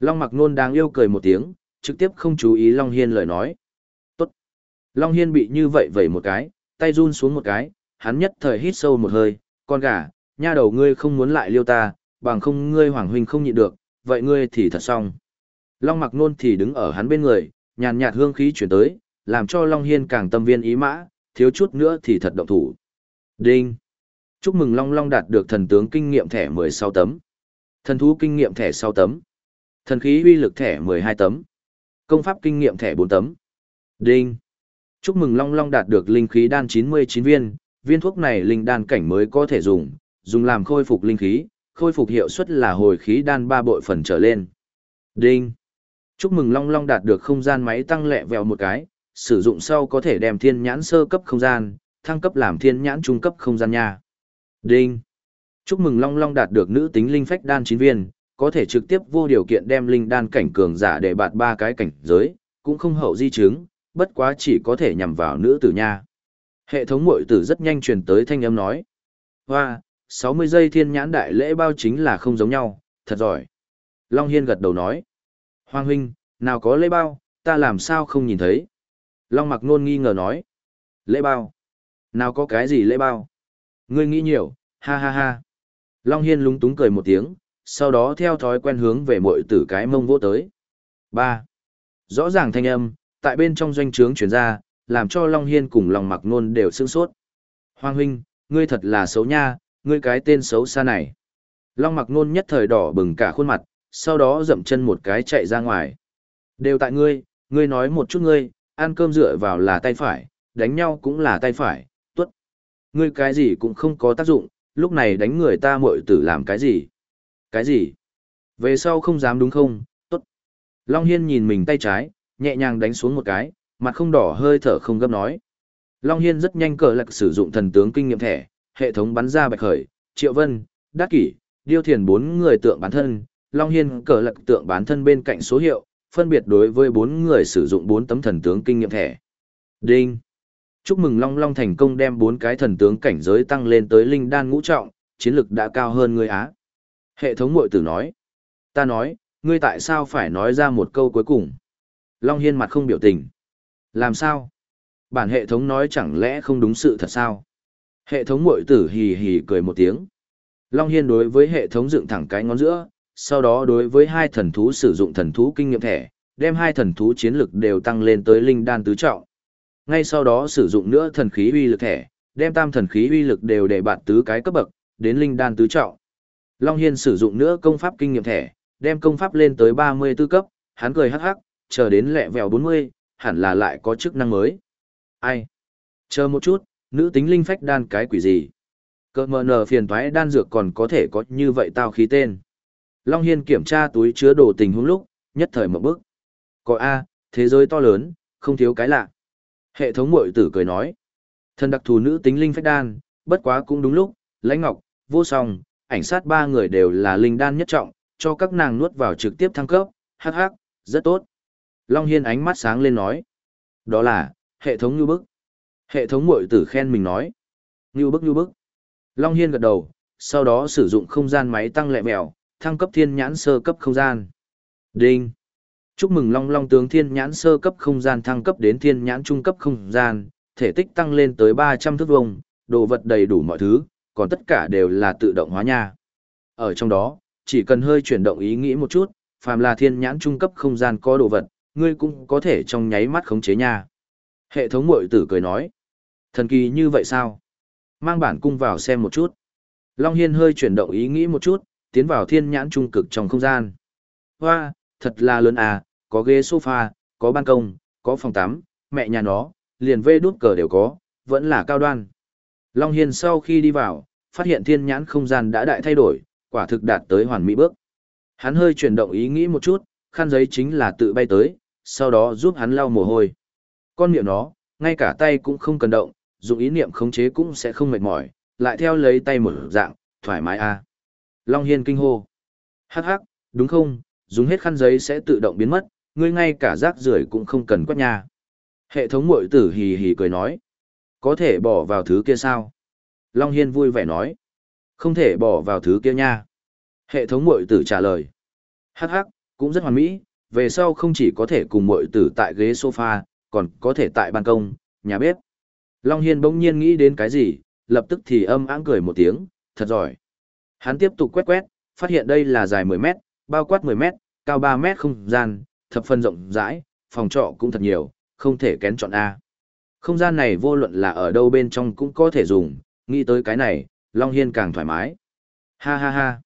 [SPEAKER 1] Long mặc nôn đang yêu cười một tiếng, trực tiếp không chú ý Long Hiên lời nói. Tốt. Long Hiên bị như vậy vẩy một cái, tay run xuống một cái, hắn nhất thời hít sâu một hơi, con gà, nha đầu ngươi không muốn lại liêu ta, bằng không ngươi hoàng huynh không nhịn được, vậy ngươi thì thật xong. Long mặc nôn thì đứng ở hắn bên người, nhàn nhạt hương khí chuyển tới, làm cho Long Hiên càng tâm viên ý mã, thiếu chút nữa thì thật động thủ. Đinh! Chúc mừng Long Long đạt được thần tướng kinh nghiệm thẻ 16 tấm. Thần thú kinh nghiệm thẻ 6 tấm. Thần khí uy lực thẻ 12 tấm. Công pháp kinh nghiệm thẻ 4 tấm. Đinh! Chúc mừng Long Long đạt được linh khí đan 99 viên, viên thuốc này linh đan cảnh mới có thể dùng, dùng làm khôi phục linh khí, khôi phục hiệu suất là hồi khí đan 3 bội phần trở lên. Đinh. Chúc mừng Long Long đạt được không gian máy tăng lẹ vèo một cái, sử dụng sau có thể đem thiên nhãn sơ cấp không gian, thăng cấp làm thiên nhãn trung cấp không gian nha. Đinh. Chúc mừng Long Long đạt được nữ tính linh phách đan 9 viên, có thể trực tiếp vô điều kiện đem linh đan cảnh cường giả để bạt ba cái cảnh giới, cũng không hậu di chứng, bất quá chỉ có thể nhằm vào nữ tử nha. Hệ thống mội tử rất nhanh truyền tới thanh âm nói. Hoa, 60 giây thiên nhãn đại lễ bao chính là không giống nhau, thật giỏi. Long Hiên gật đầu nói. Hoàng huynh, nào có lễ bao, ta làm sao không nhìn thấy. Long mặc nôn nghi ngờ nói. Lễ bao? Nào có cái gì lễ bao? Ngươi nghĩ nhiều, ha ha ha. Long Hiên lúng túng cười một tiếng, sau đó theo thói quen hướng về mội tử cái mông vô tới. 3. Rõ ràng thanh âm, tại bên trong doanh trướng chuyển ra, làm cho Long Hiên cùng Long mặc nôn đều sương sốt. Hoàng huynh, ngươi thật là xấu nha, ngươi cái tên xấu xa này. Long mặc nôn nhất thời đỏ bừng cả khuôn mặt, sau đó dậm chân một cái chạy ra ngoài. Đều tại ngươi, ngươi nói một chút ngươi, ăn cơm dựa vào là tay phải, đánh nhau cũng là tay phải, tuất. Ngươi cái gì cũng không có tác dụng, lúc này đánh người ta muội tử làm cái gì? Cái gì? Về sau không dám đúng không? tuất. Long Hiên nhìn mình tay trái, nhẹ nhàng đánh xuống một cái, mặt không đỏ hơi thở không gấp nói. Long Hiên rất nhanh cờ lạc sử dụng thần tướng kinh nghiệm thẻ, hệ thống bắn ra bạch khởi, triệu vân, đắc kỷ, điêu thiền bốn người tượng bản thân. Long Hiên cờ lạc tượng bản thân bên cạnh số hiệu, phân biệt đối với bốn người sử dụng bốn tấm thần tướng kinh nghiệm thẻ. Đinh! Chúc mừng Long Long thành công đem bốn cái thần tướng cảnh giới tăng lên tới linh đan ngũ trọng, chiến lực đã cao hơn người Á. Hệ thống mội tử nói. Ta nói, ngươi tại sao phải nói ra một câu cuối cùng? Long Hiên mặt không biểu tình. Làm sao? Bản hệ thống nói chẳng lẽ không đúng sự thật sao? Hệ thống mội tử hì hì cười một tiếng. Long Hiên đối với hệ thống dựng thẳng cái ngón giữa, sau đó đối với hai thần thú sử dụng thần thú kinh nghiệm thẻ, đem hai thần thú chiến lực đều tăng lên tới linh đan tứ trọng. Ngay sau đó sử dụng nữa thần khí uy lực thẻ, đem tam thần khí uy lực đều để bạn tứ cái cấp bậc, đến linh đan tứ trọng. Long Hiên sử dụng nữa công pháp kinh nghiệm thẻ, đem công pháp lên tới 34 cấp, hắn cười hắc hắc, chờ đến lẹ vèo 40, hẳn là lại có chức năng mới. Ai? Chờ một chút, nữ tính linh phách đan cái quỷ gì? Cơ mờ nở phiền thoái đan dược còn có thể có như vậy tao khí tên. Long Hiên kiểm tra túi chứa đồ tình huống lúc, nhất thời một bước. Có A, thế giới to lớn, không thiếu cái lạ. Hệ thống mội tử cười nói. Thân đặc thù nữ tính linh phách đan, bất quá cũng đúng lúc, lãnh ngọc, vô song, ảnh sát ba người đều là linh đan nhất trọng, cho các nàng nuốt vào trực tiếp thăng cấp, hắc hắc, rất tốt. Long Hiên ánh mắt sáng lên nói. Đó là, hệ thống như bức. Hệ thống mội tử khen mình nói. Như bức như bức. Long Hiên gật đầu, sau đó sử dụng không gian máy tăng lẹ mèo, thăng cấp thiên nhãn sơ cấp không gian. Đinh. Chúc mừng Long Long tướng thiên nhãn sơ cấp không gian thăng cấp đến thiên nhãn trung cấp không gian, thể tích tăng lên tới 300 thước vuông, đồ vật đầy đủ mọi thứ, còn tất cả đều là tự động hóa nha. Ở trong đó, chỉ cần hơi chuyển động ý nghĩ một chút, phàm là thiên nhãn trung cấp không gian có đồ vật, ngươi cũng có thể trong nháy mắt khống chế nha. Hệ thống muội tử cười nói. Thần kỳ như vậy sao? Mang bản cung vào xem một chút. Long Hiên hơi chuyển động ý nghĩ một chút, tiến vào thiên nhãn trung cực trong không gian. Hoa, thật là lớn à, có ghế sofa, có ban công, có phòng tắm, mẹ nhà nó, liền vê đút cờ đều có, vẫn là cao đoan. Long Hiên sau khi đi vào, phát hiện thiên nhãn không gian đã đại thay đổi, quả thực đạt tới hoàn mỹ bước. Hắn hơi chuyển động ý nghĩ một chút, khăn giấy chính là tự bay tới, sau đó giúp hắn lau mồ hôi. Con miệng nó, ngay cả tay cũng không cần động, dùng ý niệm khống chế cũng sẽ không mệt mỏi, lại theo lấy tay một dạng, thoải mái a. À. Long Hiên kinh hô. Hắc hắc, đúng không, dùng hết khăn giấy sẽ tự động biến mất, ngươi ngay cả rác rưởi cũng không cần quét nhà. Hệ thống mội tử hì hì cười nói. Có thể bỏ vào thứ kia sao? Long Hiên vui vẻ nói. Không thể bỏ vào thứ kia nha. Hệ thống mội tử trả lời. Hắc hắc, cũng rất hoàn mỹ, về sau không chỉ có thể cùng mội tử tại ghế sofa, còn có thể tại ban công, nhà bếp. Long Hiên bỗng nhiên nghĩ đến cái gì, lập tức thì âm áng cười một tiếng, thật giỏi. Hắn tiếp tục quét quét, phát hiện đây là dài 10 mét, bao quát 10 mét, cao 3 mét không gian, thập phân rộng rãi, phòng trọ cũng thật nhiều, không thể kén chọn A. Không gian này vô luận là ở đâu bên trong cũng có thể dùng, nghĩ tới cái này, Long Hiên càng thoải mái. Ha ha ha.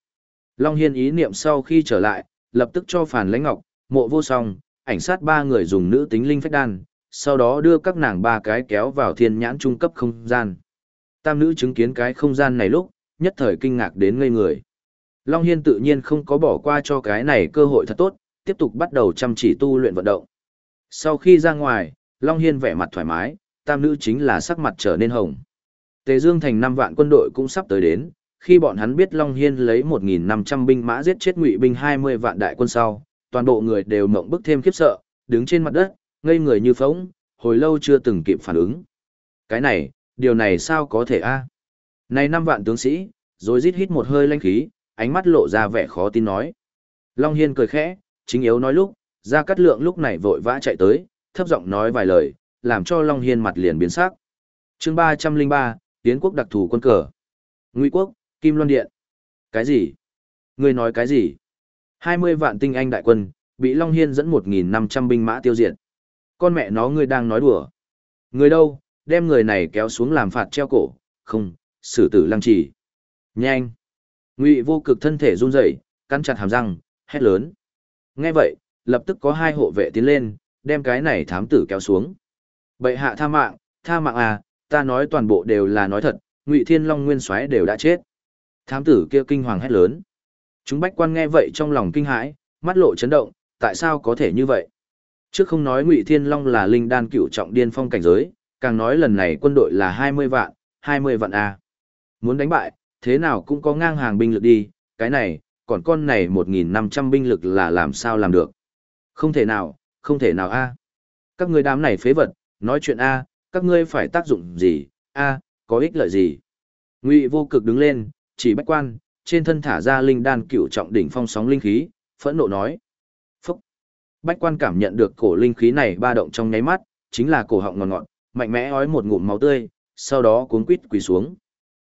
[SPEAKER 1] Long Hiên ý niệm sau khi trở lại, lập tức cho phản Lãnh Ngọc, Mộ Vô Song, ảnh sát ba người dùng nữ tính linh phách đan, sau đó đưa các nàng ba cái kéo vào thiên nhãn trung cấp không gian. Tam nữ chứng kiến cái không gian này lúc, nhất thời kinh ngạc đến ngây người. Long Hiên tự nhiên không có bỏ qua cho cái này cơ hội thật tốt, tiếp tục bắt đầu chăm chỉ tu luyện vận động. Sau khi ra ngoài, Long Hiên vẻ mặt thoải mái, tam nữ chính là sắc mặt trở nên hồng. Tề Dương thành năm vạn quân đội cũng sắp tới đến, khi bọn hắn biết Long Hiên lấy 1.500 binh mã giết chết ngụy binh 20 vạn đại quân sau, toàn bộ người đều mộng bức thêm khiếp sợ, đứng trên mặt đất, ngây người như phóng, hồi lâu chưa từng kịp phản ứng. Cái này, điều này sao có thể a này năm vạn tướng sĩ, rồi rít hít một hơi lanh khí, ánh mắt lộ ra vẻ khó tin nói. Long Hiên cười khẽ, chính yếu nói lúc, ra cắt lượng lúc này vội vã chạy tới, thấp giọng nói vài lời, làm cho Long Hiên mặt liền biến sắc. chương 303, Tiến quốc đặc thù quân cờ. Ngụy quốc, Kim Loan Điện. Cái gì? Người nói cái gì? 20 vạn tinh anh đại quân, bị Long Hiên dẫn 1.500 binh mã tiêu diệt. Con mẹ nó ngươi đang nói đùa. Người đâu, đem người này kéo xuống làm phạt treo cổ, không, xử tử lăng trì. Nhanh! Ngụy vô cực thân thể run rẩy, cắn chặt hàm răng, hét lớn. Nghe vậy, lập tức có hai hộ vệ tiến lên, đem cái này thám tử kéo xuống. Bệ hạ tha mạng, tha mạng à, ta nói toàn bộ đều là nói thật, Ngụy Thiên Long Nguyên Soái đều đã chết. Thám tử kia kinh hoàng hét lớn. Chúng bách quan nghe vậy trong lòng kinh hãi, mắt lộ chấn động, tại sao có thể như vậy? Trước không nói Ngụy Thiên Long là linh đan cựu trọng điên phong cảnh giới, càng nói lần này quân đội là 20 vạn, 20 vạn A. Muốn đánh bại, thế nào cũng có ngang hàng binh lực đi, cái này, còn con này 1.500 binh lực là làm sao làm được. Không thể nào, không thể nào A. Các ngươi đám này phế vật, nói chuyện A, các ngươi phải tác dụng gì, A, có ích lợi gì. Ngụy vô cực đứng lên, chỉ bách quan, trên thân thả ra linh đan cựu trọng đỉnh phong sóng linh khí, phẫn nộ nói. Phúc! Bách quan cảm nhận được cổ linh khí này ba động trong nháy mắt, chính là cổ họng ngọt ngọt, mạnh mẽ ói một ngụm máu tươi, sau đó cuốn quít quỳ xuống.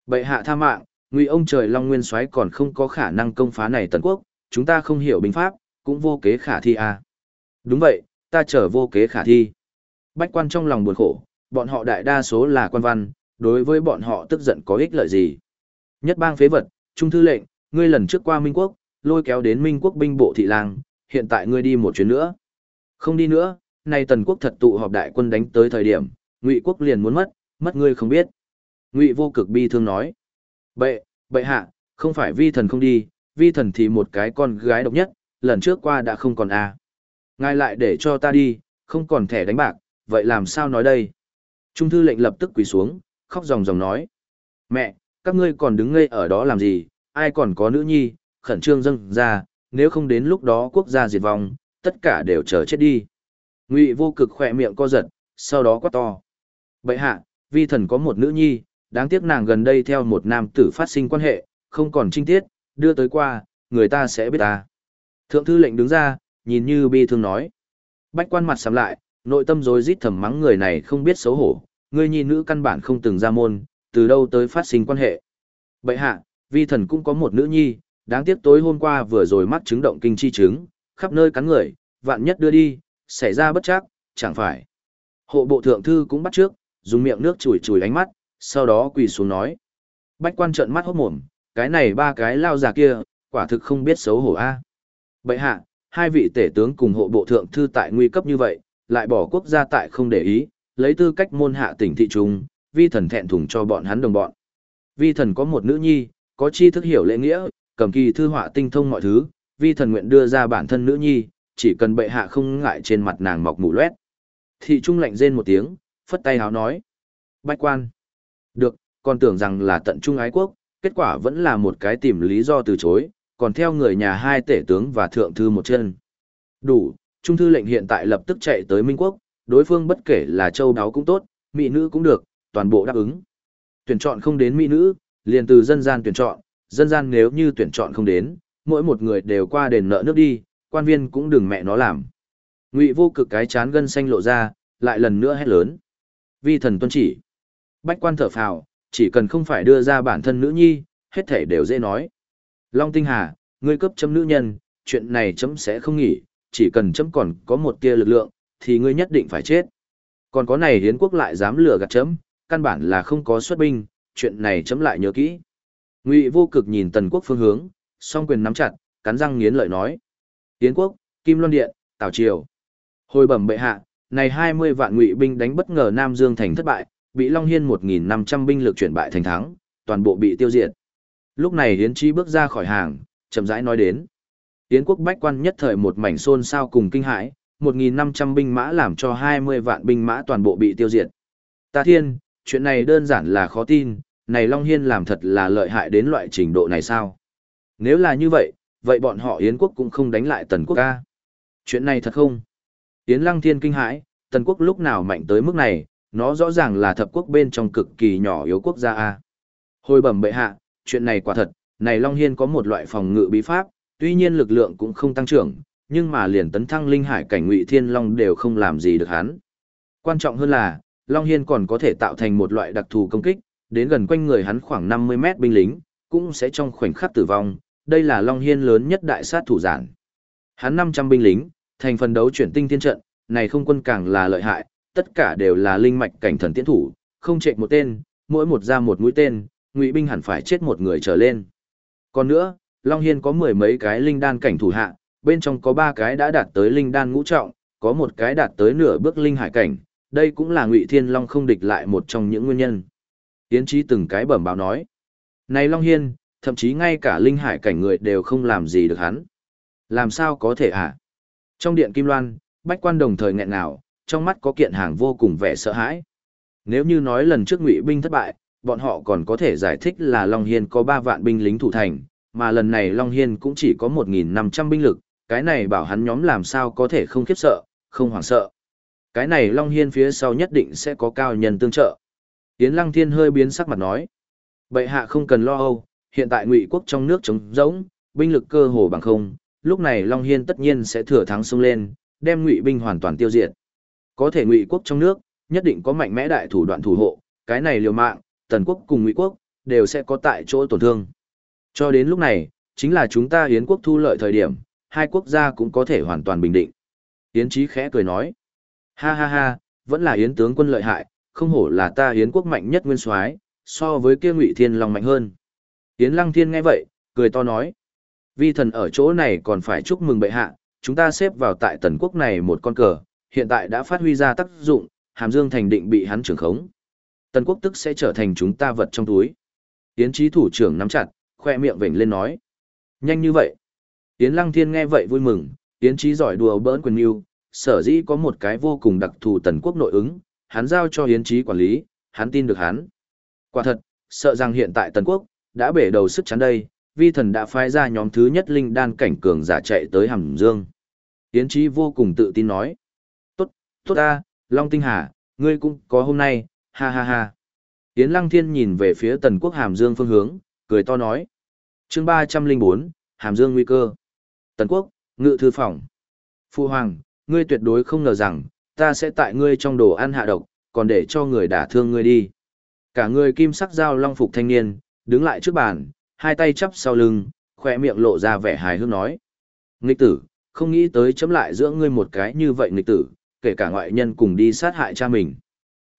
[SPEAKER 1] Bệ hạ tha mạng, ngụy ông trời Long Nguyên Soái còn không có khả năng công phá này tần quốc, chúng ta không hiểu binh pháp, cũng vô kế khả thi à. Đúng vậy, ta trở vô kế khả thi. Bách quan trong lòng buồn khổ, bọn họ đại đa số là quan văn, đối với bọn họ tức giận có ích lợi gì. Nhất bang phế vật, trung thư lệnh, ngươi lần trước qua Minh Quốc, lôi kéo đến Minh Quốc binh bộ thị lang, hiện tại ngươi đi một chuyến nữa. Không đi nữa, nay tần quốc thật tụ họp đại quân đánh tới thời điểm, ngụy quốc liền muốn mất, mất ngươi không biết. Ngụy vô cực bi thương nói. Bệ, bệ hạ, không phải vi thần không đi, vi thần thì một cái con gái độc nhất, lần trước qua đã không còn a. À. Ngài lại để cho ta đi, không còn thẻ đánh bạc, vậy làm sao nói đây? Trung thư lệnh lập tức quỳ xuống, khóc ròng ròng nói. Mẹ, các ngươi còn đứng ngây ở đó làm gì, ai còn có nữ nhi, khẩn trương dâng ra, nếu không đến lúc đó quốc gia diệt vong, tất cả đều chờ chết đi. Ngụy vô cực khỏe miệng co giật, sau đó quát to. Bậy hạ, vi thần có một nữ nhi, đáng tiếc nàng gần đây theo một nam tử phát sinh quan hệ, không còn trinh tiết, đưa tới qua, người ta sẽ biết ta. Thượng thư lệnh đứng ra, nhìn như bi thương nói. Bách quan mặt sắm lại, nội tâm rối rít thầm mắng người này không biết xấu hổ, người nhi nữ căn bản không từng ra môn, từ đâu tới phát sinh quan hệ. Bậy hạ, vi thần cũng có một nữ nhi, đáng tiếc tối hôm qua vừa rồi mắc chứng động kinh chi chứng, khắp nơi cắn người, vạn nhất đưa đi, xảy ra bất chắc, chẳng phải. Hộ bộ thượng thư cũng bắt trước, dùng miệng nước chùi chùi ánh mắt, sau đó quỳ xuống nói. Bách quan trợn mắt hốt mồm, cái này ba cái lao già kia, quả thực không biết xấu hổ a. Bậy hạ, hai vị tể tướng cùng hộ bộ thượng thư tại nguy cấp như vậy, lại bỏ quốc gia tại không để ý, lấy tư cách môn hạ tỉnh thị trung, vi thần thẹn thùng cho bọn hắn đồng bọn. Vi thần có một nữ nhi, có chi thức hiểu lễ nghĩa, cầm kỳ thư họa tinh thông mọi thứ, vi thần nguyện đưa ra bản thân nữ nhi, chỉ cần bệ hạ không ngại trên mặt nàng mọc mù loét. Thị trung lạnh rên một tiếng, phất tay háo nói. Bách quan. Được, còn tưởng rằng là tận trung ái quốc, kết quả vẫn là một cái tìm lý do từ chối, còn theo người nhà hai tể tướng và thượng thư một chân. Đủ, trung thư lệnh hiện tại lập tức chạy tới Minh Quốc, đối phương bất kể là châu đáo cũng tốt, mỹ nữ cũng được, toàn bộ đáp ứng. Tuyển chọn không đến mỹ nữ, liền từ dân gian tuyển chọn, dân gian nếu như tuyển chọn không đến, mỗi một người đều qua đền nợ nước đi, quan viên cũng đừng mẹ nó làm. Ngụy vô cực cái chán gân xanh lộ ra, lại lần nữa hét lớn. Vi thần tuân chỉ. Bách quan thở phào, chỉ cần không phải đưa ra bản thân nữ nhi, hết thể đều dễ nói. Long Tinh Hà, ngươi cấp chấm nữ nhân, chuyện này chấm sẽ không nghỉ, chỉ cần chấm còn có một tia lực lượng, thì ngươi nhất định phải chết. Còn có này hiến quốc lại dám lừa gạt chấm, căn bản là không có xuất binh, chuyện này chấm lại nhớ kỹ. Ngụy vô cực nhìn tần quốc phương hướng, song quyền nắm chặt, cắn răng nghiến lợi nói. Hiến quốc, Kim Loan Điện, Tào Triều. Hồi bẩm bệ hạ, này 20 vạn ngụy binh đánh bất ngờ Nam Dương thành thất bại, bị Long Hiên 1.500 binh lực chuyển bại thành thắng, toàn bộ bị tiêu diệt. Lúc này Hiến Chi bước ra khỏi hàng, chậm rãi nói đến. Hiến quốc bách quan nhất thời một mảnh xôn xao cùng kinh hãi, 1.500 binh mã làm cho 20 vạn binh mã toàn bộ bị tiêu diệt. Ta thiên, chuyện này đơn giản là khó tin, này Long Hiên làm thật là lợi hại đến loại trình độ này sao? Nếu là như vậy, vậy bọn họ Yến quốc cũng không đánh lại Tần quốc ca. Chuyện này thật không? Yến Lăng Thiên kinh hãi, Tần quốc lúc nào mạnh tới mức này, nó rõ ràng là thập quốc bên trong cực kỳ nhỏ yếu quốc gia a. Hồi bẩm bệ hạ, chuyện này quả thật, này Long Hiên có một loại phòng ngự bí pháp, tuy nhiên lực lượng cũng không tăng trưởng, nhưng mà liền tấn thăng linh hải cảnh ngụy thiên long đều không làm gì được hắn. Quan trọng hơn là, Long Hiên còn có thể tạo thành một loại đặc thù công kích, đến gần quanh người hắn khoảng 50 mét binh lính, cũng sẽ trong khoảnh khắc tử vong, đây là Long Hiên lớn nhất đại sát thủ giản. Hắn 500 binh lính, thành phần đấu chuyển tinh thiên trận, này không quân càng là lợi hại, tất cả đều là linh mạch cảnh thần tiến thủ, không chạy một tên, mỗi một ra một mũi tên, ngụy binh hẳn phải chết một người trở lên. Còn nữa, Long Hiên có mười mấy cái linh đan cảnh thủ hạ, bên trong có ba cái đã đạt tới linh đan ngũ trọng, có một cái đạt tới nửa bước linh hải cảnh, đây cũng là Ngụy Thiên Long không địch lại một trong những nguyên nhân. Yến Chí từng cái bẩm báo nói. Này Long Hiên, thậm chí ngay cả linh hải cảnh người đều không làm gì được hắn. Làm sao có thể hả? Trong điện Kim Loan, Bách Quan đồng thời nghẹn ngào, trong mắt có kiện hàng vô cùng vẻ sợ hãi. Nếu như nói lần trước Ngụy binh thất bại, bọn họ còn có thể giải thích là Long Hiên có 3 vạn binh lính thủ thành, mà lần này Long Hiên cũng chỉ có 1.500 binh lực, cái này bảo hắn nhóm làm sao có thể không khiếp sợ, không hoảng sợ. Cái này Long Hiên phía sau nhất định sẽ có cao nhân tương trợ. Yến Lăng Thiên hơi biến sắc mặt nói. Bệ hạ không cần lo âu, hiện tại ngụy quốc trong nước trống rỗng, binh lực cơ hồ bằng không, lúc này Long Hiên tất nhiên sẽ thừa thắng xông lên, đem ngụy binh hoàn toàn tiêu diệt. Có thể ngụy quốc trong nước, nhất định có mạnh mẽ đại thủ đoạn thủ hộ, cái này liều mạng, tần quốc cùng ngụy quốc, đều sẽ có tại chỗ tổn thương. Cho đến lúc này, chính là chúng ta hiến quốc thu lợi thời điểm, hai quốc gia cũng có thể hoàn toàn bình định. Yến Chí khẽ cười nói, ha ha ha, vẫn là Yến tướng quân lợi hại, không hổ là ta Yến quốc mạnh nhất nguyên soái, so với kia Ngụy Thiên Long mạnh hơn. Yến Lăng Thiên nghe vậy, cười to nói, vi thần ở chỗ này còn phải chúc mừng bệ hạ, chúng ta xếp vào tại tần quốc này một con cờ, hiện tại đã phát huy ra tác dụng, Hàm Dương thành định bị hắn trưởng khống. Tần quốc tức sẽ trở thành chúng ta vật trong túi. Yến Chí thủ trưởng nắm chặt, khoe miệng vểnh lên nói. Nhanh như vậy. Yến Lăng Thiên nghe vậy vui mừng, Yến Chí giỏi đùa bỡn quyền yêu, sở dĩ có một cái vô cùng đặc thù tần quốc nội ứng, hắn giao cho Yến Chí quản lý, hắn tin được hắn. Quả thật, sợ rằng hiện tại tần quốc, đã bể đầu sức chắn đây, vi thần đã phái ra nhóm thứ nhất linh đan cảnh cường giả chạy tới Hàm Dương. Yến Chí vô cùng tự tin nói. Tốt, ta, Long Tinh Hà, ngươi cũng có hôm nay, ha ha ha. Yến Lăng Thiên nhìn về phía tần quốc Hàm Dương phương hướng, cười to nói. Chương ba trăm linh bốn hàm dương nguy cơ. Tần quốc ngự thư phòng. Phu hoàng ngươi tuyệt đối không ngờ rằng ta sẽ tại ngươi trong đồ ăn hạ độc còn để cho người đả thương ngươi đi. Cả người kim sắc dao long phục thanh niên đứng lại trước bàn hai tay chắp sau lưng khoe miệng lộ ra vẻ hài hước nói. Nghịch tử không nghĩ tới chấm lại giữa ngươi một cái như vậy nghịch tử kể cả ngoại nhân cùng đi sát hại cha mình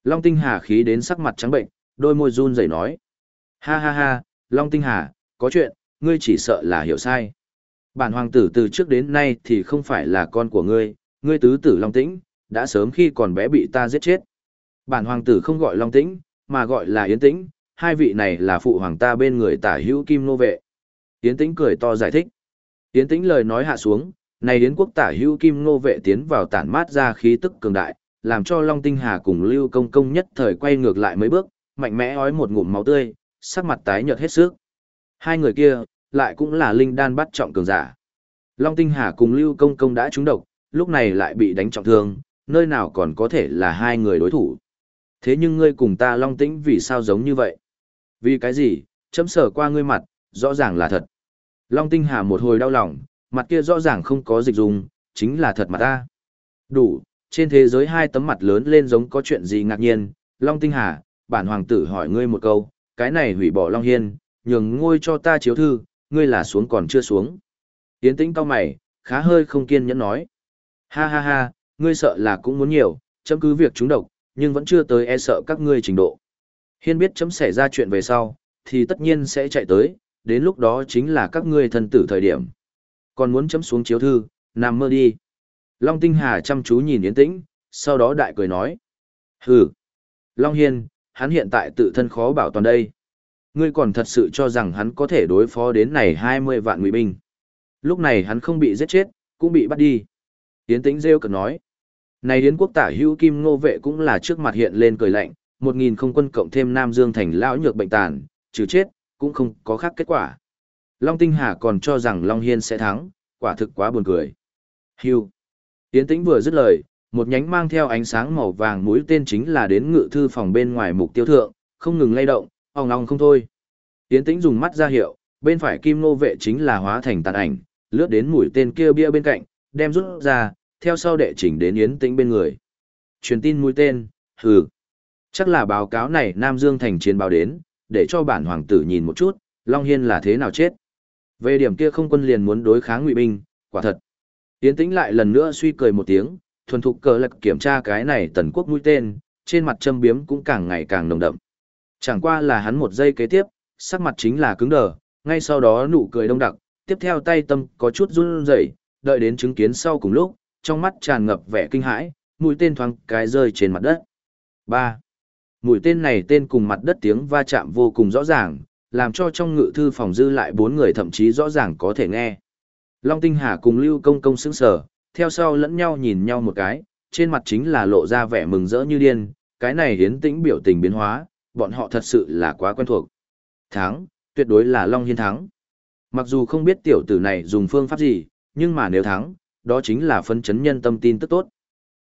[SPEAKER 1] long tinh hà khí đến sắc mặt trắng bệnh đôi môi run rẩy nói ha ha ha long tinh hà có chuyện ngươi chỉ sợ là hiểu sai. Bản hoàng tử từ trước đến nay thì không phải là con của ngươi, ngươi tứ tử Long Tĩnh, đã sớm khi còn bé bị ta giết chết. Bản hoàng tử không gọi Long Tĩnh, mà gọi là Yến Tĩnh, hai vị này là phụ hoàng ta bên người tả hữu kim nô vệ. Yến Tĩnh cười to giải thích. Yến Tĩnh lời nói hạ xuống, này đến quốc tả hữu kim nô vệ tiến vào tản mát ra khí tức cường đại, làm cho Long Tinh Hà cùng Lưu Công Công nhất thời quay ngược lại mấy bước, mạnh mẽ ói một ngụm máu tươi, sắc mặt tái nhợt hết sức. Hai người kia, lại cũng là linh đan bắt trọng cường giả. Long Tinh Hà cùng Lưu Công Công đã trúng độc, lúc này lại bị đánh trọng thương, nơi nào còn có thể là hai người đối thủ. Thế nhưng ngươi cùng ta Long Tĩnh vì sao giống như vậy? Vì cái gì, chấm sở qua ngươi mặt, rõ ràng là thật. Long Tinh Hà một hồi đau lòng, mặt kia rõ ràng không có dịch dùng, chính là thật mặt ta. Đủ, trên thế giới hai tấm mặt lớn lên giống có chuyện gì ngạc nhiên. Long Tinh Hà, bản hoàng tử hỏi ngươi một câu, cái này hủy bỏ Long Hiên, nhường ngôi cho ta chiếu thư, ngươi là xuống còn chưa xuống. Yến tĩnh cao mày, khá hơi không kiên nhẫn nói. Ha ha ha, ngươi sợ là cũng muốn nhiều, chấm cứ việc chúng độc, nhưng vẫn chưa tới e sợ các ngươi trình độ. Hiên biết chấm xảy ra chuyện về sau, thì tất nhiên sẽ chạy tới, đến lúc đó chính là các ngươi thân tử thời điểm. Còn muốn chấm xuống chiếu thư, nằm mơ đi. Long Tinh Hà chăm chú nhìn Yến Tĩnh, sau đó đại cười nói. Hừ. Long Hiên, hắn hiện tại tự thân khó bảo toàn đây ngươi còn thật sự cho rằng hắn có thể đối phó đến này 20 vạn ngụy binh. Lúc này hắn không bị giết chết, cũng bị bắt đi. Yến tĩnh rêu cực nói. Này Yến quốc tả hữu kim ngô vệ cũng là trước mặt hiện lên cười lạnh, một nghìn không quân cộng thêm Nam Dương thành lão nhược bệnh tàn, trừ chết, cũng không có khác kết quả. Long Tinh Hà còn cho rằng Long Hiên sẽ thắng, quả thực quá buồn cười. Hưu. Yến Tĩnh vừa dứt lời, một nhánh mang theo ánh sáng màu vàng mũi tên chính là đến ngự thư phòng bên ngoài mục tiêu thượng, không ngừng lay động, ong ong không thôi. Yến Tĩnh dùng mắt ra hiệu, bên phải kim nô vệ chính là hóa thành tàn ảnh, lướt đến mũi tên kia bia bên cạnh, đem rút ra, theo sau đệ chỉnh đến Yến Tĩnh bên người. Truyền tin mũi tên, hừ. Chắc là báo cáo này Nam Dương thành chiến báo đến, để cho bản hoàng tử nhìn một chút, Long Hiên là thế nào chết. Về điểm kia không quân liền muốn đối kháng ngụy binh, quả thật. Yến Tĩnh lại lần nữa suy cười một tiếng, thuần thục cờ lạc kiểm tra cái này tần quốc mũi tên, trên mặt châm biếm cũng càng ngày càng nồng đậm. Chẳng qua là hắn một giây kế tiếp, sắc mặt chính là cứng đờ, ngay sau đó nụ cười đông đặc, tiếp theo tay tâm có chút run rẩy, đợi đến chứng kiến sau cùng lúc, trong mắt tràn ngập vẻ kinh hãi, mũi tên thoáng cái rơi trên mặt đất. 3. Mũi tên này tên cùng mặt đất tiếng va chạm vô cùng rõ ràng, làm cho trong ngự thư phòng dư lại bốn người thậm chí rõ ràng có thể nghe. Long Tinh Hà cùng Lưu Công Công sững sờ, theo sau lẫn nhau nhìn nhau một cái, trên mặt chính là lộ ra vẻ mừng rỡ như điên, cái này hiến tĩnh biểu tình biến hóa, bọn họ thật sự là quá quen thuộc. Thắng, tuyệt đối là Long Hiên thắng. Mặc dù không biết tiểu tử này dùng phương pháp gì, nhưng mà nếu thắng, đó chính là phân chấn nhân tâm tin tức tốt.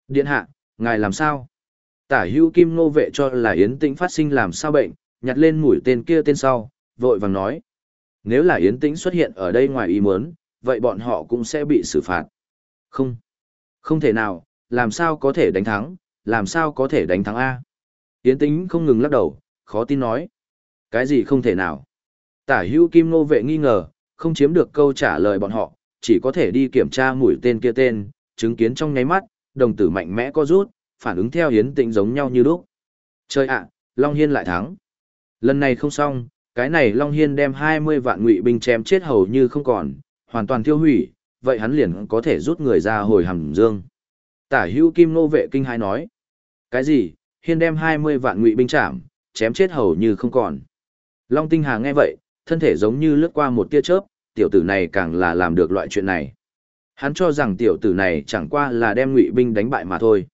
[SPEAKER 1] Điện hạ, ngài làm sao? Tả hữu kim nô vệ cho là Yến Tĩnh phát sinh làm sao bệnh, nhặt lên mũi tên kia tên sau, vội vàng nói. Nếu là Yến Tĩnh xuất hiện ở đây ngoài ý muốn, vậy bọn họ cũng sẽ bị xử phạt. Không, không thể nào, làm sao có thể đánh thắng, làm sao có thể đánh thắng A. Yến Tĩnh không ngừng lắc đầu, khó tin nói. Cái gì không thể nào? Tả hữu kim nô vệ nghi ngờ, không chiếm được câu trả lời bọn họ, chỉ có thể đi kiểm tra mũi tên kia tên, chứng kiến trong nháy mắt, đồng tử mạnh mẽ có rút, phản ứng theo Yến tĩnh giống nhau như lúc. Chơi ạ, Long Hiên lại thắng. Lần này không xong, cái này Long Hiên đem 20 vạn ngụy binh chém chết hầu như không còn, hoàn toàn tiêu hủy, vậy hắn liền có thể rút người ra hồi hầm dương. Tả hữu kim nô vệ kinh hãi nói. Cái gì, Hiên đem 20 vạn ngụy binh chạm, chém chết hầu như không còn. Long Tinh Hà nghe vậy, thân thể giống như lướt qua một tia chớp, tiểu tử này càng là làm được loại chuyện này. Hắn cho rằng tiểu tử này chẳng qua là đem ngụy binh đánh bại mà thôi.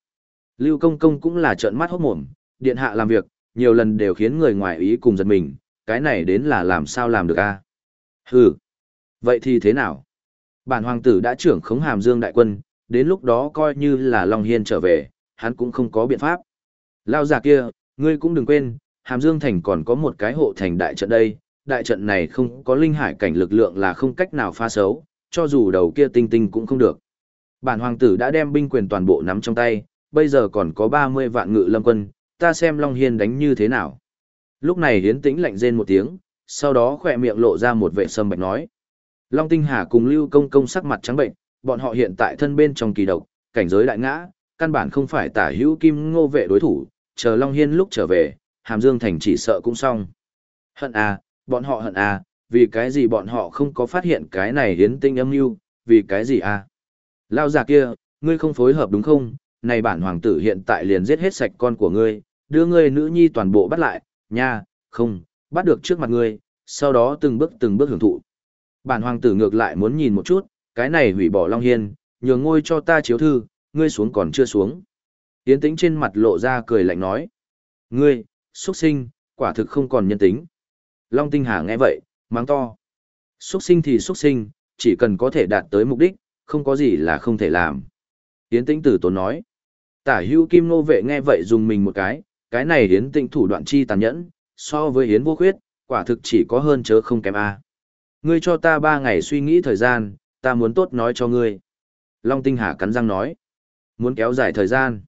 [SPEAKER 1] Lưu Công Công cũng là trợn mắt hốt mồm, điện hạ làm việc, nhiều lần đều khiến người ngoài ý cùng giật mình, cái này đến là làm sao làm được a? Hừ. Vậy thì thế nào? Bản hoàng tử đã trưởng khống hàm dương đại quân, đến lúc đó coi như là Long Hiên trở về, hắn cũng không có biện pháp. Lao già kia, ngươi cũng đừng quên, hàm dương thành còn có một cái hộ thành đại trận đây, đại trận này không có linh hải cảnh lực lượng là không cách nào pha xấu, cho dù đầu kia tinh tinh cũng không được. Bản hoàng tử đã đem binh quyền toàn bộ nắm trong tay, bây giờ còn có 30 vạn ngự lâm quân, ta xem Long Hiên đánh như thế nào. Lúc này hiến tĩnh lạnh rên một tiếng, sau đó khỏe miệng lộ ra một vệ sâm bạch nói. Long Tinh Hà cùng Lưu Công Công sắc mặt trắng bệnh, bọn họ hiện tại thân bên trong kỳ độc, cảnh giới đại ngã, căn bản không phải tả hữu kim ngô vệ đối thủ, chờ Long Hiên lúc trở về, Hàm Dương Thành chỉ sợ cũng xong. Hận à, bọn họ hận à, vì cái gì bọn họ không có phát hiện cái này hiến tinh âm mưu vì cái gì à? Lao già kia, ngươi không phối hợp đúng không? Này bản hoàng tử hiện tại liền giết hết sạch con của ngươi, đưa ngươi nữ nhi toàn bộ bắt lại, nha, không, bắt được trước mặt ngươi, sau đó từng bước từng bước hưởng thụ. Bản hoàng tử ngược lại muốn nhìn một chút, cái này hủy bỏ Long Hiên, nhường ngôi cho ta chiếu thư, ngươi xuống còn chưa xuống. Yến tĩnh trên mặt lộ ra cười lạnh nói. Ngươi, xuất sinh, quả thực không còn nhân tính. Long Tinh Hà nghe vậy, mang to. Xuất sinh thì xuất sinh, chỉ cần có thể đạt tới mục đích, không có gì là không thể làm. Yến tĩnh tử tốn nói. Tả Hưu kim nô vệ nghe vậy dùng mình một cái, cái này hiến tịnh thủ đoạn chi tàn nhẫn, so với hiến vô khuyết, quả thực chỉ có hơn chớ không kém A. Ngươi cho ta ba ngày suy nghĩ thời gian, ta muốn tốt nói cho ngươi. Long Tinh Hà cắn răng nói. Muốn kéo dài thời gian.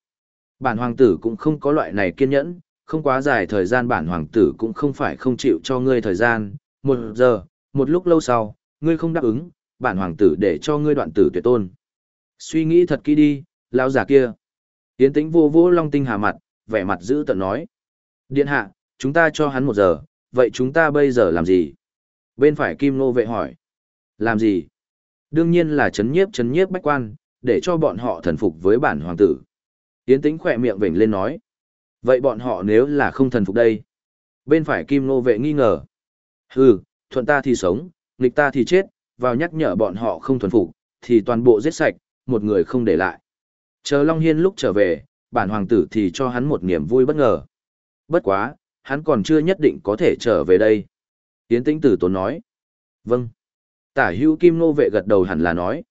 [SPEAKER 1] Bản hoàng tử cũng không có loại này kiên nhẫn, không quá dài thời gian bản hoàng tử cũng không phải không chịu cho ngươi thời gian. Một giờ, một lúc lâu sau, ngươi không đáp ứng, bản hoàng tử để cho ngươi đoạn tử tuyệt tôn. Suy nghĩ thật kỹ đi, lão già kia. Yến tĩnh vô vô Long Tinh Hà mặt, vẻ mặt giữ tận nói. Điện hạ, chúng ta cho hắn một giờ, vậy chúng ta bây giờ làm gì? Bên phải Kim Nô vệ hỏi. Làm gì? Đương nhiên là chấn nhiếp chấn nhiếp bách quan, để cho bọn họ thần phục với bản hoàng tử. Yến tĩnh khỏe miệng vểnh lên nói. Vậy bọn họ nếu là không thần phục đây? Bên phải Kim Nô vệ nghi ngờ. Hừ, thuận ta thì sống, nghịch ta thì chết, vào nhắc nhở bọn họ không thuần phục, thì toàn bộ giết sạch, một người không để lại. Chờ Long Hiên lúc trở về, bản hoàng tử thì cho hắn một niềm vui bất ngờ. Bất quá, hắn còn chưa nhất định có thể trở về đây. Yến tĩnh tử tốn nói. Vâng. Tả hữu kim nô vệ gật đầu hẳn là nói.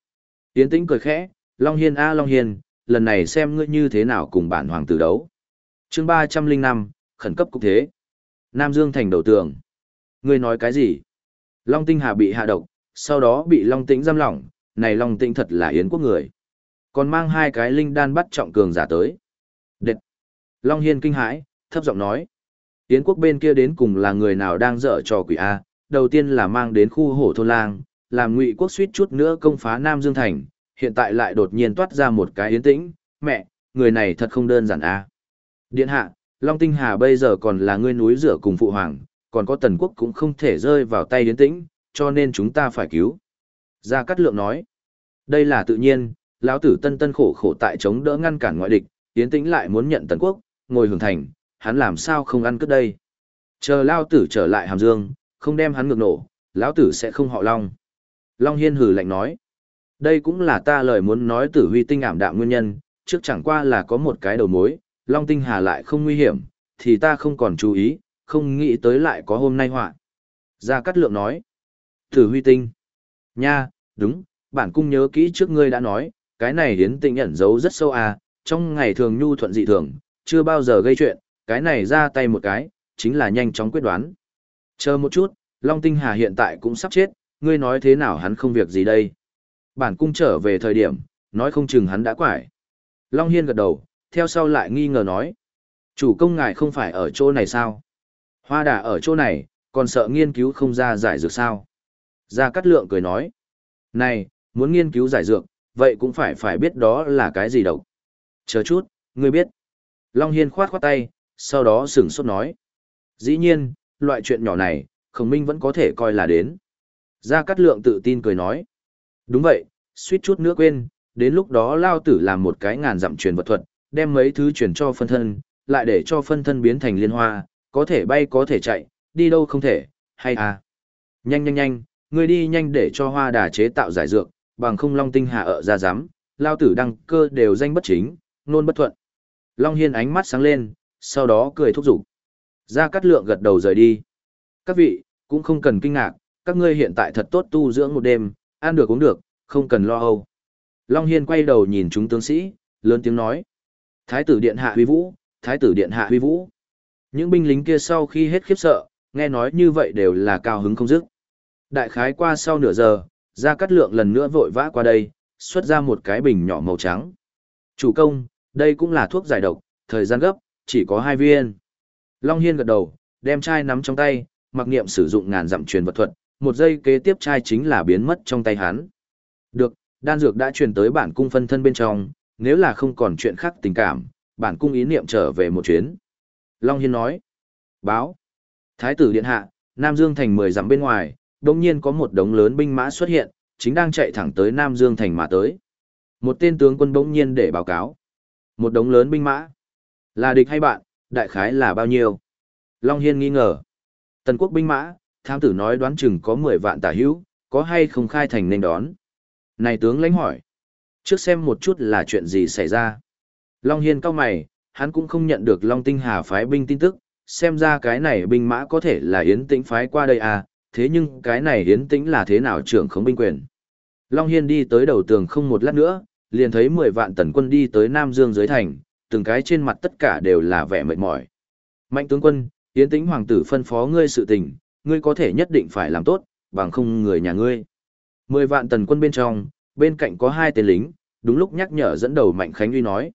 [SPEAKER 1] Yến tĩnh cười khẽ, Long Hiên a Long Hiên, lần này xem ngươi như thế nào cùng bản hoàng tử đấu. chương ba trăm linh năm khẩn cấp cục thế. Nam Dương thành đầu tường. Ngươi nói cái gì? Long Tinh Hà bị hạ độc, sau đó bị Long Tĩnh giam lỏng, này Long Tĩnh thật là yến quốc người. Còn mang hai cái linh đan bắt trọng cường giả tới. Long Hiên kinh hãi, thấp giọng nói. Yến quốc bên kia đến cùng là người nào đang dở trò quỷ A, đầu tiên là mang đến khu hổ thôn lang, làm ngụy quốc suýt chút nữa công phá Nam Dương Thành, hiện tại lại đột nhiên toát ra một cái yến tĩnh, mẹ, người này thật không đơn giản A. Điện hạ, Long Tinh Hà bây giờ còn là ngươi núi rửa cùng phụ hoàng, còn có tần quốc cũng không thể rơi vào tay yến tĩnh, cho nên chúng ta phải cứu. Gia Cát Lượng nói, đây là tự nhiên, lão tử tân tân khổ khổ tại chống đỡ ngăn cản ngoại địch, yến tĩnh lại muốn nhận tần quốc, ngồi hưởng thành, hắn làm sao không ăn cướp đây. Chờ lao tử trở lại hàm dương, không đem hắn ngược nổ, lão tử sẽ không họ Long. Long Hiên hử lạnh nói, đây cũng là ta lời muốn nói tử huy tinh ảm đạm nguyên nhân, trước chẳng qua là có một cái đầu mối, Long Tinh Hà lại không nguy hiểm, thì ta không còn chú ý, không nghĩ tới lại có hôm nay họa. Gia Cát Lượng nói, tử huy tinh. Nha, đúng, bản cung nhớ kỹ trước ngươi đã nói, cái này hiến tinh ẩn giấu rất sâu à, trong ngày thường nhu thuận dị thường, chưa bao giờ gây chuyện, cái này ra tay một cái, chính là nhanh chóng quyết đoán. Chờ một chút, Long Tinh Hà hiện tại cũng sắp chết, ngươi nói thế nào hắn không việc gì đây? Bản cung trở về thời điểm, nói không chừng hắn đã quải. Long Hiên gật đầu, theo sau lại nghi ngờ nói. Chủ công ngài không phải ở chỗ này sao? Hoa đà ở chỗ này, còn sợ nghiên cứu không ra giải dược sao? Gia Cát Lượng cười nói. Này, muốn nghiên cứu giải dược, vậy cũng phải phải biết đó là cái gì độc. Chờ chút, ngươi biết. Long Hiên khoát khoát tay, sau đó sửng sốt nói. Dĩ nhiên, loại chuyện nhỏ này, khổng minh vẫn có thể coi là đến. Gia Cát Lượng tự tin cười nói. Đúng vậy, suýt chút nữa quên, đến lúc đó lao tử làm một cái ngàn dặm truyền vật thuật, đem mấy thứ truyền cho phân thân, lại để cho phân thân biến thành liên hoa, có thể bay có thể chạy, đi đâu không thể, hay à. Nhanh nhanh nhanh, ngươi đi nhanh để cho hoa đà chế tạo giải dược, bằng không long tinh hạ ở ra giám, lao tử đăng cơ đều danh bất chính, nôn bất thuận. Long Hiên ánh mắt sáng lên, sau đó cười thúc giục. Gia Cát Lượng gật đầu rời đi. Các vị, cũng không cần kinh ngạc, các ngươi hiện tại thật tốt tu dưỡng một đêm, ăn được uống được, không cần lo âu. Long Hiên quay đầu nhìn chúng tướng sĩ, lớn tiếng nói. Thái tử điện hạ huy vũ, thái tử điện hạ huy vũ. Những binh lính kia sau khi hết khiếp sợ, nghe nói như vậy đều là cao hứng không dứt. Đại khái qua sau nửa giờ, Gia Cát Lượng lần nữa vội vã qua đây, xuất ra một cái bình nhỏ màu trắng. Chủ công, đây cũng là thuốc giải độc, thời gian gấp, chỉ có hai viên. Long Hiên gật đầu, đem chai nắm trong tay, mặc niệm sử dụng ngàn dặm truyền vật thuật, một giây kế tiếp chai chính là biến mất trong tay hắn. Được, đan dược đã truyền tới bản cung phân thân bên trong, nếu là không còn chuyện khác tình cảm, bản cung ý niệm trở về một chuyến. Long Hiên nói. Báo. Thái tử điện hạ, Nam Dương thành 10 dặm bên ngoài, đồng nhiên có một đống lớn binh mã xuất hiện, chính đang chạy thẳng tới Nam Dương thành mà tới. Một tên tướng quân bỗng nhiên để báo cáo. Một đống lớn binh mã. Là địch hay bạn, đại khái là bao nhiêu? Long Hiên nghi ngờ. Tần quốc binh mã, tham tử nói đoán chừng có 10 vạn tả hữu, có hay không khai thành nên đón. Này tướng lãnh hỏi. Trước xem một chút là chuyện gì xảy ra. Long Hiên cao mày, hắn cũng không nhận được Long Tinh Hà phái binh tin tức, xem ra cái này binh mã có thể là Yến Tĩnh phái qua đây à, thế nhưng cái này Yến Tĩnh là thế nào trưởng khống binh quyền. Long Hiên đi tới đầu tường không một lát nữa, liền thấy 10 vạn tần quân đi tới Nam Dương dưới thành, từng cái trên mặt tất cả đều là vẻ mệt mỏi. Mạnh tướng quân, Yến Tĩnh hoàng tử phân phó ngươi sự tình, ngươi có thể nhất định phải làm tốt, bằng không người nhà ngươi. 10 vạn tần quân bên trong, bên cạnh có hai tên lính, đúng lúc nhắc nhở dẫn đầu Mạnh Khánh Uy nói.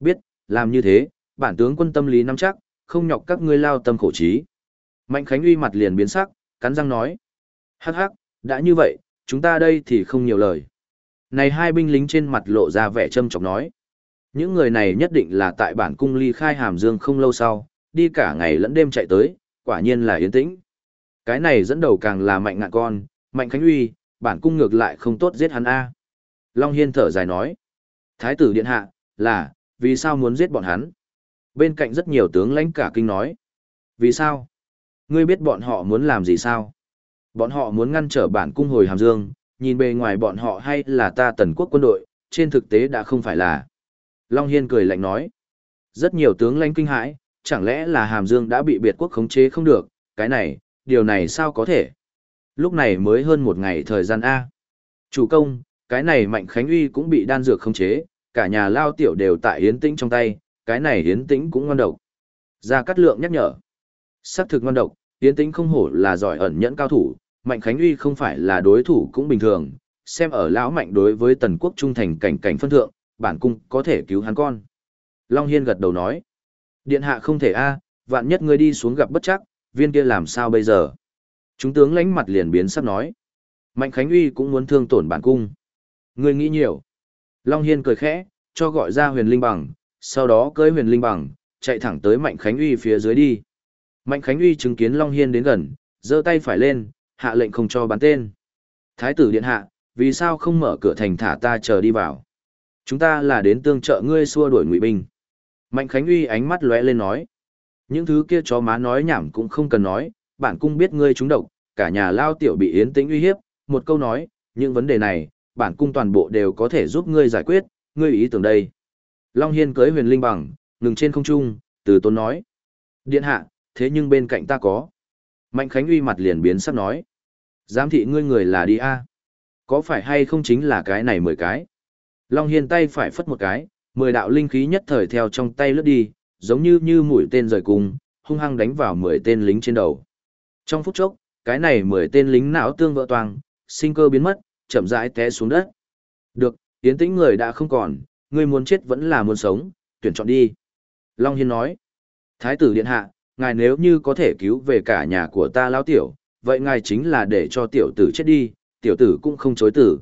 [SPEAKER 1] Biết, làm như thế, bản tướng quân tâm lý nắm chắc, không nhọc các ngươi lao tâm khổ trí. Mạnh Khánh Uy mặt liền biến sắc, cắn răng nói. Hắc hắc, đã như vậy, chúng ta đây thì không nhiều lời. Này hai binh lính trên mặt lộ ra vẻ châm chọc nói. Những người này nhất định là tại bản cung ly khai hàm dương không lâu sau, đi cả ngày lẫn đêm chạy tới, quả nhiên là yên tĩnh. Cái này dẫn đầu càng là mạnh ngạn con, mạnh khánh uy, bản cung ngược lại không tốt giết hắn A. Long Hiên thở dài nói. Thái tử điện hạ, là, vì sao muốn giết bọn hắn? Bên cạnh rất nhiều tướng lãnh cả kinh nói. Vì sao? Ngươi biết bọn họ muốn làm gì sao? Bọn họ muốn ngăn trở bản cung hồi hàm dương, nhìn bề ngoài bọn họ hay là ta tần quốc quân đội, trên thực tế đã không phải là. Long Hiên cười lạnh nói. Rất nhiều tướng lãnh kinh hãi, chẳng lẽ là Hàm Dương đã bị biệt quốc khống chế không được, cái này, điều này sao có thể? Lúc này mới hơn một ngày thời gian A. Chủ công, cái này Mạnh Khánh Uy cũng bị đan dược khống chế, cả nhà lao tiểu đều tại hiến tĩnh trong tay, cái này hiến tĩnh cũng ngon độc. Gia Cát Lượng nhắc nhở. Sắc thực ngon độc, hiến tĩnh không hổ là giỏi ẩn nhẫn cao thủ, Mạnh Khánh Uy không phải là đối thủ cũng bình thường, xem ở lão mạnh đối với tần quốc trung thành cảnh cảnh phân thượng, bản cung có thể cứu hắn con. Long Hiên gật đầu nói. Điện hạ không thể a à, vạn nhất ngươi đi xuống gặp bất chắc, viên kia làm sao bây giờ? Chúng tướng lánh mặt liền biến sắp nói. Mạnh Khánh Uy cũng muốn thương tổn bản cung. Ngươi nghĩ nhiều. Long Hiên cười khẽ, cho gọi ra huyền linh bằng, sau đó cưới huyền linh bằng, chạy thẳng tới Mạnh Khánh Uy phía dưới đi. Mạnh Khánh Uy chứng kiến Long Hiên đến gần, giơ tay phải lên, hạ lệnh không cho bắn tên. Thái tử điện hạ, vì sao không mở cửa thành thả ta chờ đi vào? Chúng ta là đến tương trợ ngươi xua đuổi ngụy binh. Mạnh Khánh Uy ánh mắt lóe lên nói. Những thứ kia chó má nói nhảm cũng không cần nói, bản cung biết ngươi trúng độc, cả nhà lao tiểu bị yến tĩnh uy hiếp, một câu nói, những vấn đề này, bản cung toàn bộ đều có thể giúp ngươi giải quyết, ngươi ý tưởng đây. Long Hiên cưới huyền linh bằng, ngừng trên không trung, từ tôn nói. Điện hạ, thế nhưng bên cạnh ta có. Mạnh Khánh Uy mặt liền biến sắp nói. Giám thị ngươi người là đi a Có phải hay không chính là cái này mười cái? Long Hiên tay phải phất một cái, mười đạo linh khí nhất thời theo trong tay lướt đi, giống như như mũi tên rời cung, hung hăng đánh vào mười tên lính trên đầu. Trong phút chốc, cái này mười tên lính não tương vỡ toang, sinh cơ biến mất, chậm rãi té xuống đất. Được, tiến tĩnh người đã không còn, người muốn chết vẫn là muốn sống, tuyển chọn đi. Long Hiên nói, Thái tử Điện Hạ, ngài nếu như có thể cứu về cả nhà của ta lão tiểu, vậy ngài chính là để cho tiểu tử chết đi, tiểu tử cũng không chối tử.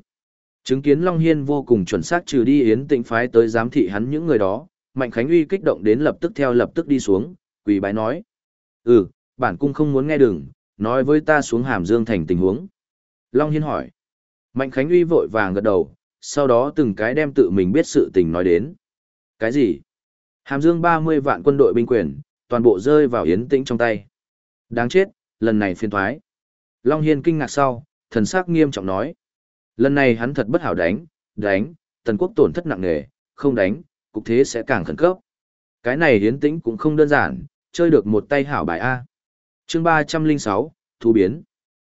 [SPEAKER 1] Chứng kiến Long Hiên vô cùng chuẩn xác trừ đi yến tĩnh phái tới giám thị hắn những người đó, Mạnh Khánh Uy kích động đến lập tức theo lập tức đi xuống, quỳ bái nói. Ừ, bản cung không muốn nghe đừng, nói với ta xuống hàm dương thành tình huống. Long Hiên hỏi. Mạnh Khánh Uy vội vàng gật đầu, sau đó từng cái đem tự mình biết sự tình nói đến. Cái gì? Hàm dương 30 vạn quân đội binh quyền, toàn bộ rơi vào yến tĩnh trong tay. Đáng chết, lần này phiên thoái. Long Hiên kinh ngạc sau, thần sắc nghiêm trọng nói. Lần này hắn thật bất hảo đánh, đánh, tần quốc tổn thất nặng nề, không đánh, cục thế sẽ càng khẩn cấp. Cái này hiến tĩnh cũng không đơn giản, chơi được một tay hảo bài A. chương 306, Thu Biến.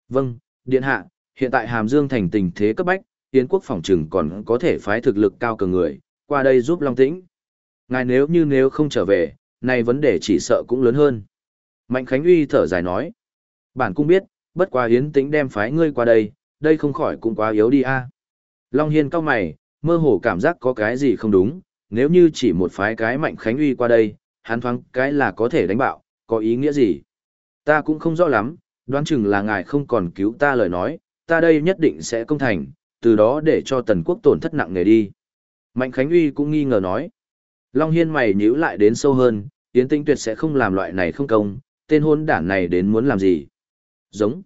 [SPEAKER 1] Vâng, Điện Hạ, hiện tại Hàm Dương thành tình thế cấp bách, Yến quốc phòng trừng còn có thể phái thực lực cao cường người, qua đây giúp Long Tĩnh. Ngài nếu như nếu không trở về, này vấn đề chỉ sợ cũng lớn hơn. Mạnh Khánh Uy thở dài nói. Bản cũng biết, bất quá Yến Tĩnh đem phái ngươi qua đây, đây không khỏi cũng quá yếu đi a. Long Hiên cao mày, mơ hồ cảm giác có cái gì không đúng, nếu như chỉ một phái cái Mạnh Khánh Uy qua đây, hắn thoáng cái là có thể đánh bạo, có ý nghĩa gì? Ta cũng không rõ lắm, đoán chừng là ngài không còn cứu ta lời nói, ta đây nhất định sẽ công thành, từ đó để cho tần quốc tổn thất nặng nề đi. Mạnh Khánh Uy cũng nghi ngờ nói. Long Hiên mày nhíu lại đến sâu hơn, Yến Tinh Tuyệt sẽ không làm loại này không công, tên hôn đản này đến muốn làm gì? Giống.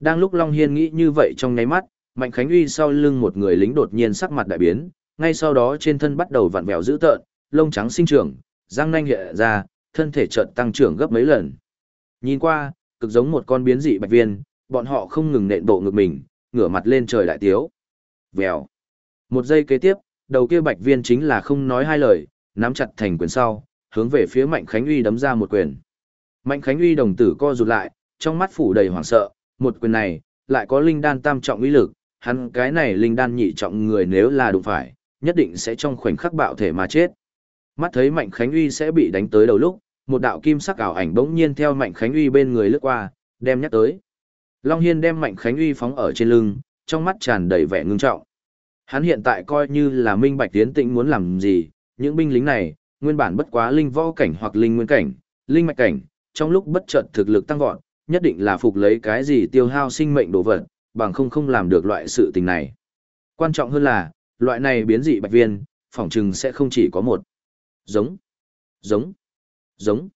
[SPEAKER 1] Đang lúc Long Hiên nghĩ như vậy trong nháy mắt, Mạnh Khánh Uy sau lưng một người lính đột nhiên sắc mặt đại biến, ngay sau đó trên thân bắt đầu vặn vẹo dữ tợn, lông trắng sinh trưởng, răng nanh hiện ra, thân thể chợt tăng trưởng gấp mấy lần. Nhìn qua, cực giống một con biến dị bạch viên, bọn họ không ngừng nện bộ ngực mình, ngửa mặt lên trời đại tiếu. Vèo. Một giây kế tiếp, đầu kia bạch viên chính là không nói hai lời, nắm chặt thành quyền sau, hướng về phía Mạnh Khánh Uy đấm ra một quyền. Mạnh Khánh Uy đồng tử co rụt lại, trong mắt phủ đầy hoảng sợ, một quyền này, lại có linh đan tam trọng uy lực, hắn cái này linh đan nhị trọng người nếu là đụng phải, nhất định sẽ trong khoảnh khắc bạo thể mà chết. Mắt thấy Mạnh Khánh Uy sẽ bị đánh tới đầu lúc, một đạo kim sắc ảo ảnh bỗng nhiên theo Mạnh Khánh Uy bên người lướt qua, đem nhắc tới. Long Hiên đem Mạnh Khánh Uy phóng ở trên lưng, trong mắt tràn đầy vẻ ngưng trọng. Hắn hiện tại coi như là minh bạch tiến tĩnh muốn làm gì, những binh lính này, nguyên bản bất quá linh võ cảnh hoặc linh nguyên cảnh, linh mạch cảnh, trong lúc bất chợt thực lực tăng vọt, nhất định là phục lấy cái gì tiêu hao sinh mệnh đồ vật, bằng không không làm được loại sự tình này. Quan trọng hơn là, loại này biến dị bạch viên, phỏng chừng sẽ không chỉ có một. Giống, giống, giống.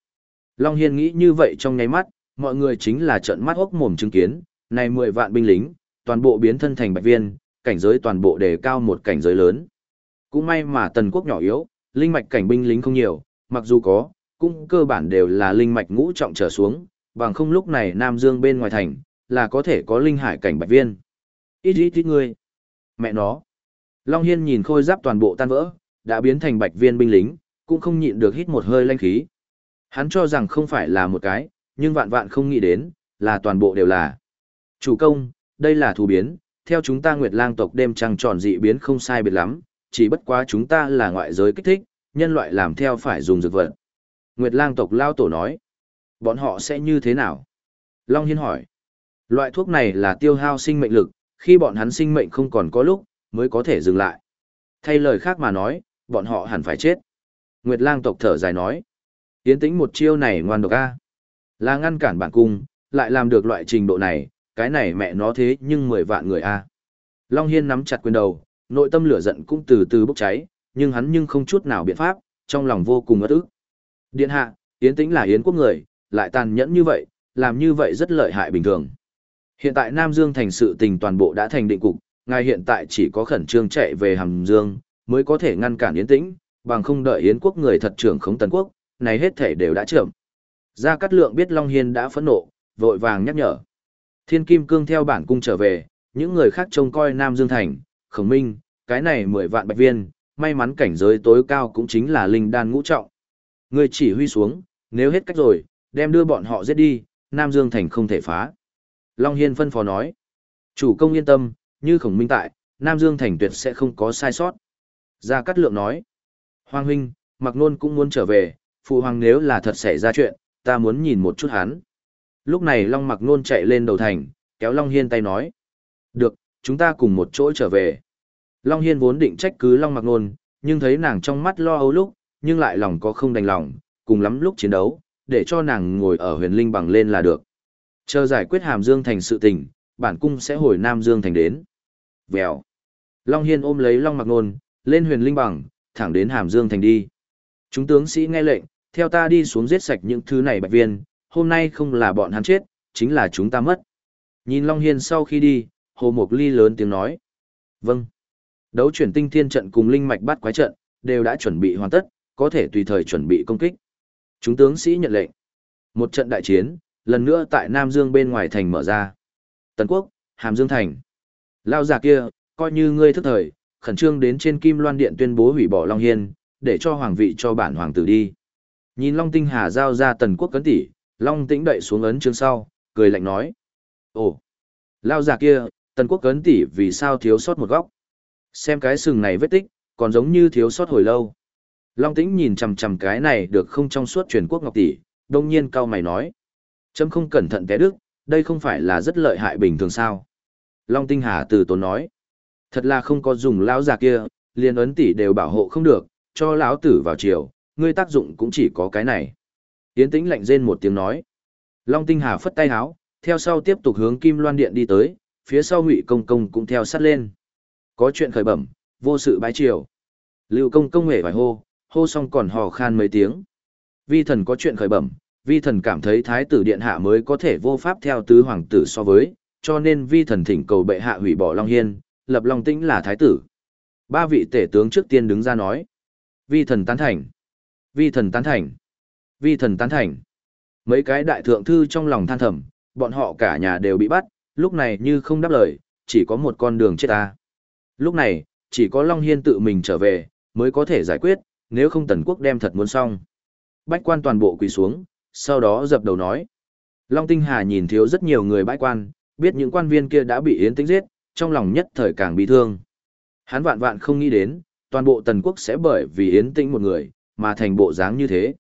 [SPEAKER 1] Long Hiên nghĩ như vậy trong nháy mắt, mọi người chính là trận mắt hốc mồm chứng kiến, này 10 vạn binh lính, toàn bộ biến thân thành bạch viên, cảnh giới toàn bộ đề cao một cảnh giới lớn. Cũng may mà tần quốc nhỏ yếu, linh mạch cảnh binh lính không nhiều, mặc dù có, cũng cơ bản đều là linh mạch ngũ trọng trở xuống, bằng không lúc này Nam Dương bên ngoài thành, là có thể có linh hải cảnh bạch viên. Ít ít ít người. Mẹ nó. Long Hiên nhìn khôi giáp toàn bộ tan vỡ, đã biến thành bạch viên binh lính, cũng không nhịn được hít một hơi lanh khí. Hắn cho rằng không phải là một cái, nhưng vạn vạn không nghĩ đến, là toàn bộ đều là. Chủ công, đây là thú biến, theo chúng ta Nguyệt Lang tộc đêm trăng tròn dị biến không sai biệt lắm, chỉ bất quá chúng ta là ngoại giới kích thích, nhân loại làm theo phải dùng dược vật. Nguyệt Lang tộc lao tổ nói, bọn họ sẽ như thế nào? Long Hiên hỏi, loại thuốc này là tiêu hao sinh mệnh lực, khi bọn hắn sinh mệnh không còn có lúc, mới có thể dừng lại. Thay lời khác mà nói, bọn họ hẳn phải chết. Nguyệt Lang tộc thở dài nói, Yến tĩnh một chiêu này ngoan độc a Là ngăn cản bản cung, lại làm được loại trình độ này, cái này mẹ nó thế nhưng mười vạn người a Long Hiên nắm chặt quyền đầu, nội tâm lửa giận cũng từ từ bốc cháy, nhưng hắn nhưng không chút nào biện pháp, trong lòng vô cùng ớt ức. Điện hạ, Yến tĩnh là Yến quốc người, lại tàn nhẫn như vậy, làm như vậy rất lợi hại bình thường. Hiện tại Nam Dương thành sự tình toàn bộ đã thành định cục, ngài hiện tại chỉ có khẩn trương chạy về Hàm Dương, mới có thể ngăn cản Yến tĩnh, bằng không đợi Yến quốc người thật trưởng khống tần quốc, này hết thể đều đã chậm. Gia Cát Lượng biết Long Hiên đã phẫn nộ, vội vàng nhắc nhở. Thiên Kim Cương theo bản cung trở về, những người khác trông coi Nam Dương Thành, khổng minh, cái này mười vạn bạch viên, may mắn cảnh giới tối cao cũng chính là linh đan ngũ trọng. Người chỉ huy xuống, nếu hết cách rồi, đem đưa bọn họ giết đi, Nam Dương Thành không thể phá. Long Hiên phân phó nói. Chủ công yên tâm, như khổng minh tại, Nam Dương Thành tuyệt sẽ không có sai sót. Gia Cát Lượng nói. Hoàng huynh, Mặc Nôn cũng muốn trở về, phụ hoàng nếu là thật xảy ra chuyện, ta muốn nhìn một chút hắn. Lúc này Long Mặc Nôn chạy lên đầu thành, kéo Long Hiên tay nói. Được, chúng ta cùng một chỗ trở về. Long Hiên vốn định trách cứ Long Mặc Nôn, nhưng thấy nàng trong mắt lo âu lúc, nhưng lại lòng có không đành lòng, cùng lắm lúc chiến đấu, để cho nàng ngồi ở huyền linh bằng lên là được. Chờ giải quyết hàm dương thành sự tình, bản cung sẽ hồi Nam Dương thành đến. Vèo. Long Hiên ôm lấy Long Mặc Nôn, lên huyền linh bằng, thẳng đến hàm dương thành đi. Chúng tướng sĩ nghe lệnh, theo ta đi xuống giết sạch những thứ này bạch viên, hôm nay không là bọn hắn chết, chính là chúng ta mất. Nhìn Long Hiên sau khi đi, Hồ Mộc Ly lớn tiếng nói. Vâng. Đấu chuyển tinh thiên trận cùng linh mạch bắt quái trận, đều đã chuẩn bị hoàn tất, có thể tùy thời chuẩn bị công kích. Chúng tướng sĩ nhận lệnh. Một trận đại chiến, lần nữa tại Nam Dương bên ngoài thành mở ra. Tần Quốc, Hàm Dương Thành. Lao giả kia, coi như ngươi thức thời, khẩn trương đến trên Kim Loan Điện tuyên bố hủy bỏ Long Hiên, để cho hoàng vị cho bản hoàng tử đi. Nhìn Long Tinh Hà giao ra tần quốc cấn tỷ, Long Tĩnh đậy xuống ấn chương sau, cười lạnh nói. Ồ, lao giả kia, tần quốc cấn tỷ vì sao thiếu sót một góc? Xem cái sừng này vết tích, còn giống như thiếu sót hồi lâu. Long Tĩnh nhìn chằm chằm cái này được không trong suốt truyền quốc ngọc tỷ, đông nhiên cao mày nói. Chấm không cẩn thận té đức, đây không phải là rất lợi hại bình thường sao? Long Tinh Hà từ tốn nói. Thật là không có dùng lão già kia, liền ấn tỷ đều bảo hộ không được, cho lão tử vào chiều, ngươi tác dụng cũng chỉ có cái này. Yến tĩnh lạnh rên một tiếng nói. Long tinh hà phất tay háo, theo sau tiếp tục hướng Kim Loan Điện đi tới, phía sau Ngụy Công Công cũng theo sát lên. Có chuyện khởi bẩm, vô sự bái triều. Lưu Công Công hề phải hô, hô xong còn hò khan mấy tiếng. Vi thần có chuyện khởi bẩm, vi thần cảm thấy thái tử điện hạ mới có thể vô pháp theo tứ hoàng tử so với, cho nên vi thần thỉnh cầu bệ hạ hủy bỏ Long Hiên, lập Long Tĩnh là thái tử. Ba vị tể tướng trước tiên đứng ra nói. Vi thần tán thành. Vi thần tán thành. Vi thần tán thành. Mấy cái đại thượng thư trong lòng than thầm, bọn họ cả nhà đều bị bắt, lúc này như không đáp lời, chỉ có một con đường chết ta. Lúc này, chỉ có Long Hiên tự mình trở về, mới có thể giải quyết, nếu không tần quốc đem thật muốn xong. Bách quan toàn bộ quỳ xuống, sau đó dập đầu nói. Long Tinh Hà nhìn thiếu rất nhiều người bãi quan, biết những quan viên kia đã bị Yến Tĩnh giết, trong lòng nhất thời càng bị thương. Hắn vạn vạn không nghĩ đến, toàn bộ tần quốc sẽ bởi vì Yến Tĩnh một người, mà thành bộ dáng như thế.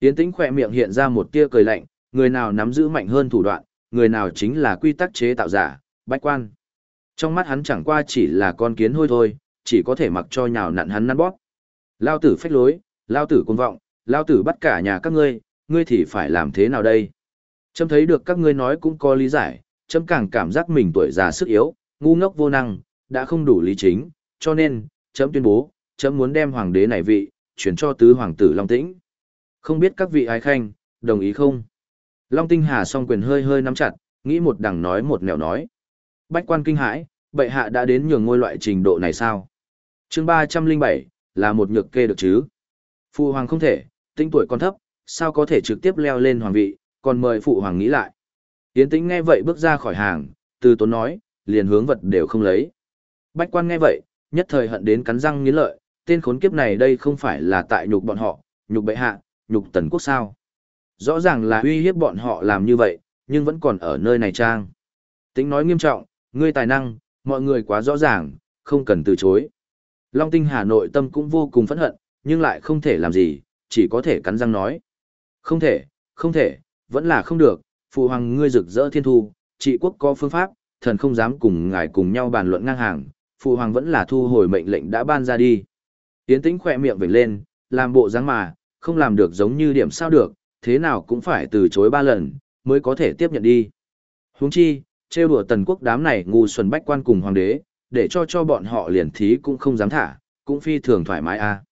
[SPEAKER 1] Yến Tĩnh khỏe miệng hiện ra một tia cười lạnh, người nào nắm giữ mạnh hơn thủ đoạn, người nào chính là quy tắc chế tạo giả, bách quan. Trong mắt hắn chẳng qua chỉ là con kiến hôi thôi, chỉ có thể mặc cho nhào nặn hắn năn bóp. Lao tử phách lối, lao tử côn vọng, lao tử bắt cả nhà các ngươi, ngươi thì phải làm thế nào đây? Trâm thấy được các ngươi nói cũng có lý giải, trâm càng cảm giác mình tuổi già sức yếu, ngu ngốc vô năng, đã không đủ lý chính, cho nên, chấm tuyên bố, chấm muốn đem hoàng đế này vị, chuyển cho tứ hoàng tử Long Tĩnh. Không biết các vị ái khanh, đồng ý không? Long Tinh Hà song quyền hơi hơi nắm chặt, nghĩ một đằng nói một nẻo nói. Bách quan kinh hãi, bệ hạ đã đến nhường ngôi loại trình độ này sao? chương ba trăm linh bảy là một nhược kê được chứ? Phụ hoàng không thể, tinh tuổi còn thấp, sao có thể trực tiếp leo lên hoàng vị, còn mời phụ hoàng nghĩ lại. Yến tĩnh nghe vậy bước ra khỏi hàng, từ tốn nói, liền hướng vật đều không lấy. Bách quan nghe vậy, nhất thời hận đến cắn răng nghiến lợi, tên khốn kiếp này đây không phải là tại nhục bọn họ, nhục bệ hạ, nhục tần quốc sao. rõ ràng là uy hiếp bọn họ làm như vậy, nhưng vẫn còn ở nơi này trang. Tính nói nghiêm trọng, ngươi tài năng, mọi người quá rõ ràng, không cần từ chối. Long Tinh Hà nội tâm cũng vô cùng phẫn hận, nhưng lại không thể làm gì, chỉ có thể cắn răng nói. Không thể, không thể, vẫn là không được, phụ hoàng ngươi rực rỡ thiên thu, trị quốc có phương pháp, thần không dám cùng ngài cùng nhau bàn luận ngang hàng, phụ hoàng vẫn là thu hồi mệnh lệnh đã ban ra đi. Yến tĩnh khỏe miệng vểnh lên, làm bộ dáng mà, không làm được giống như điểm sao được, thế nào cũng phải từ chối ba lần, mới có thể tiếp nhận đi. Huống chi, trêu đùa tần quốc đám này ngu xuẩn bách quan cùng hoàng đế, để cho cho bọn họ liền thí cũng không dám thả, cũng phi thường thoải mái a. À.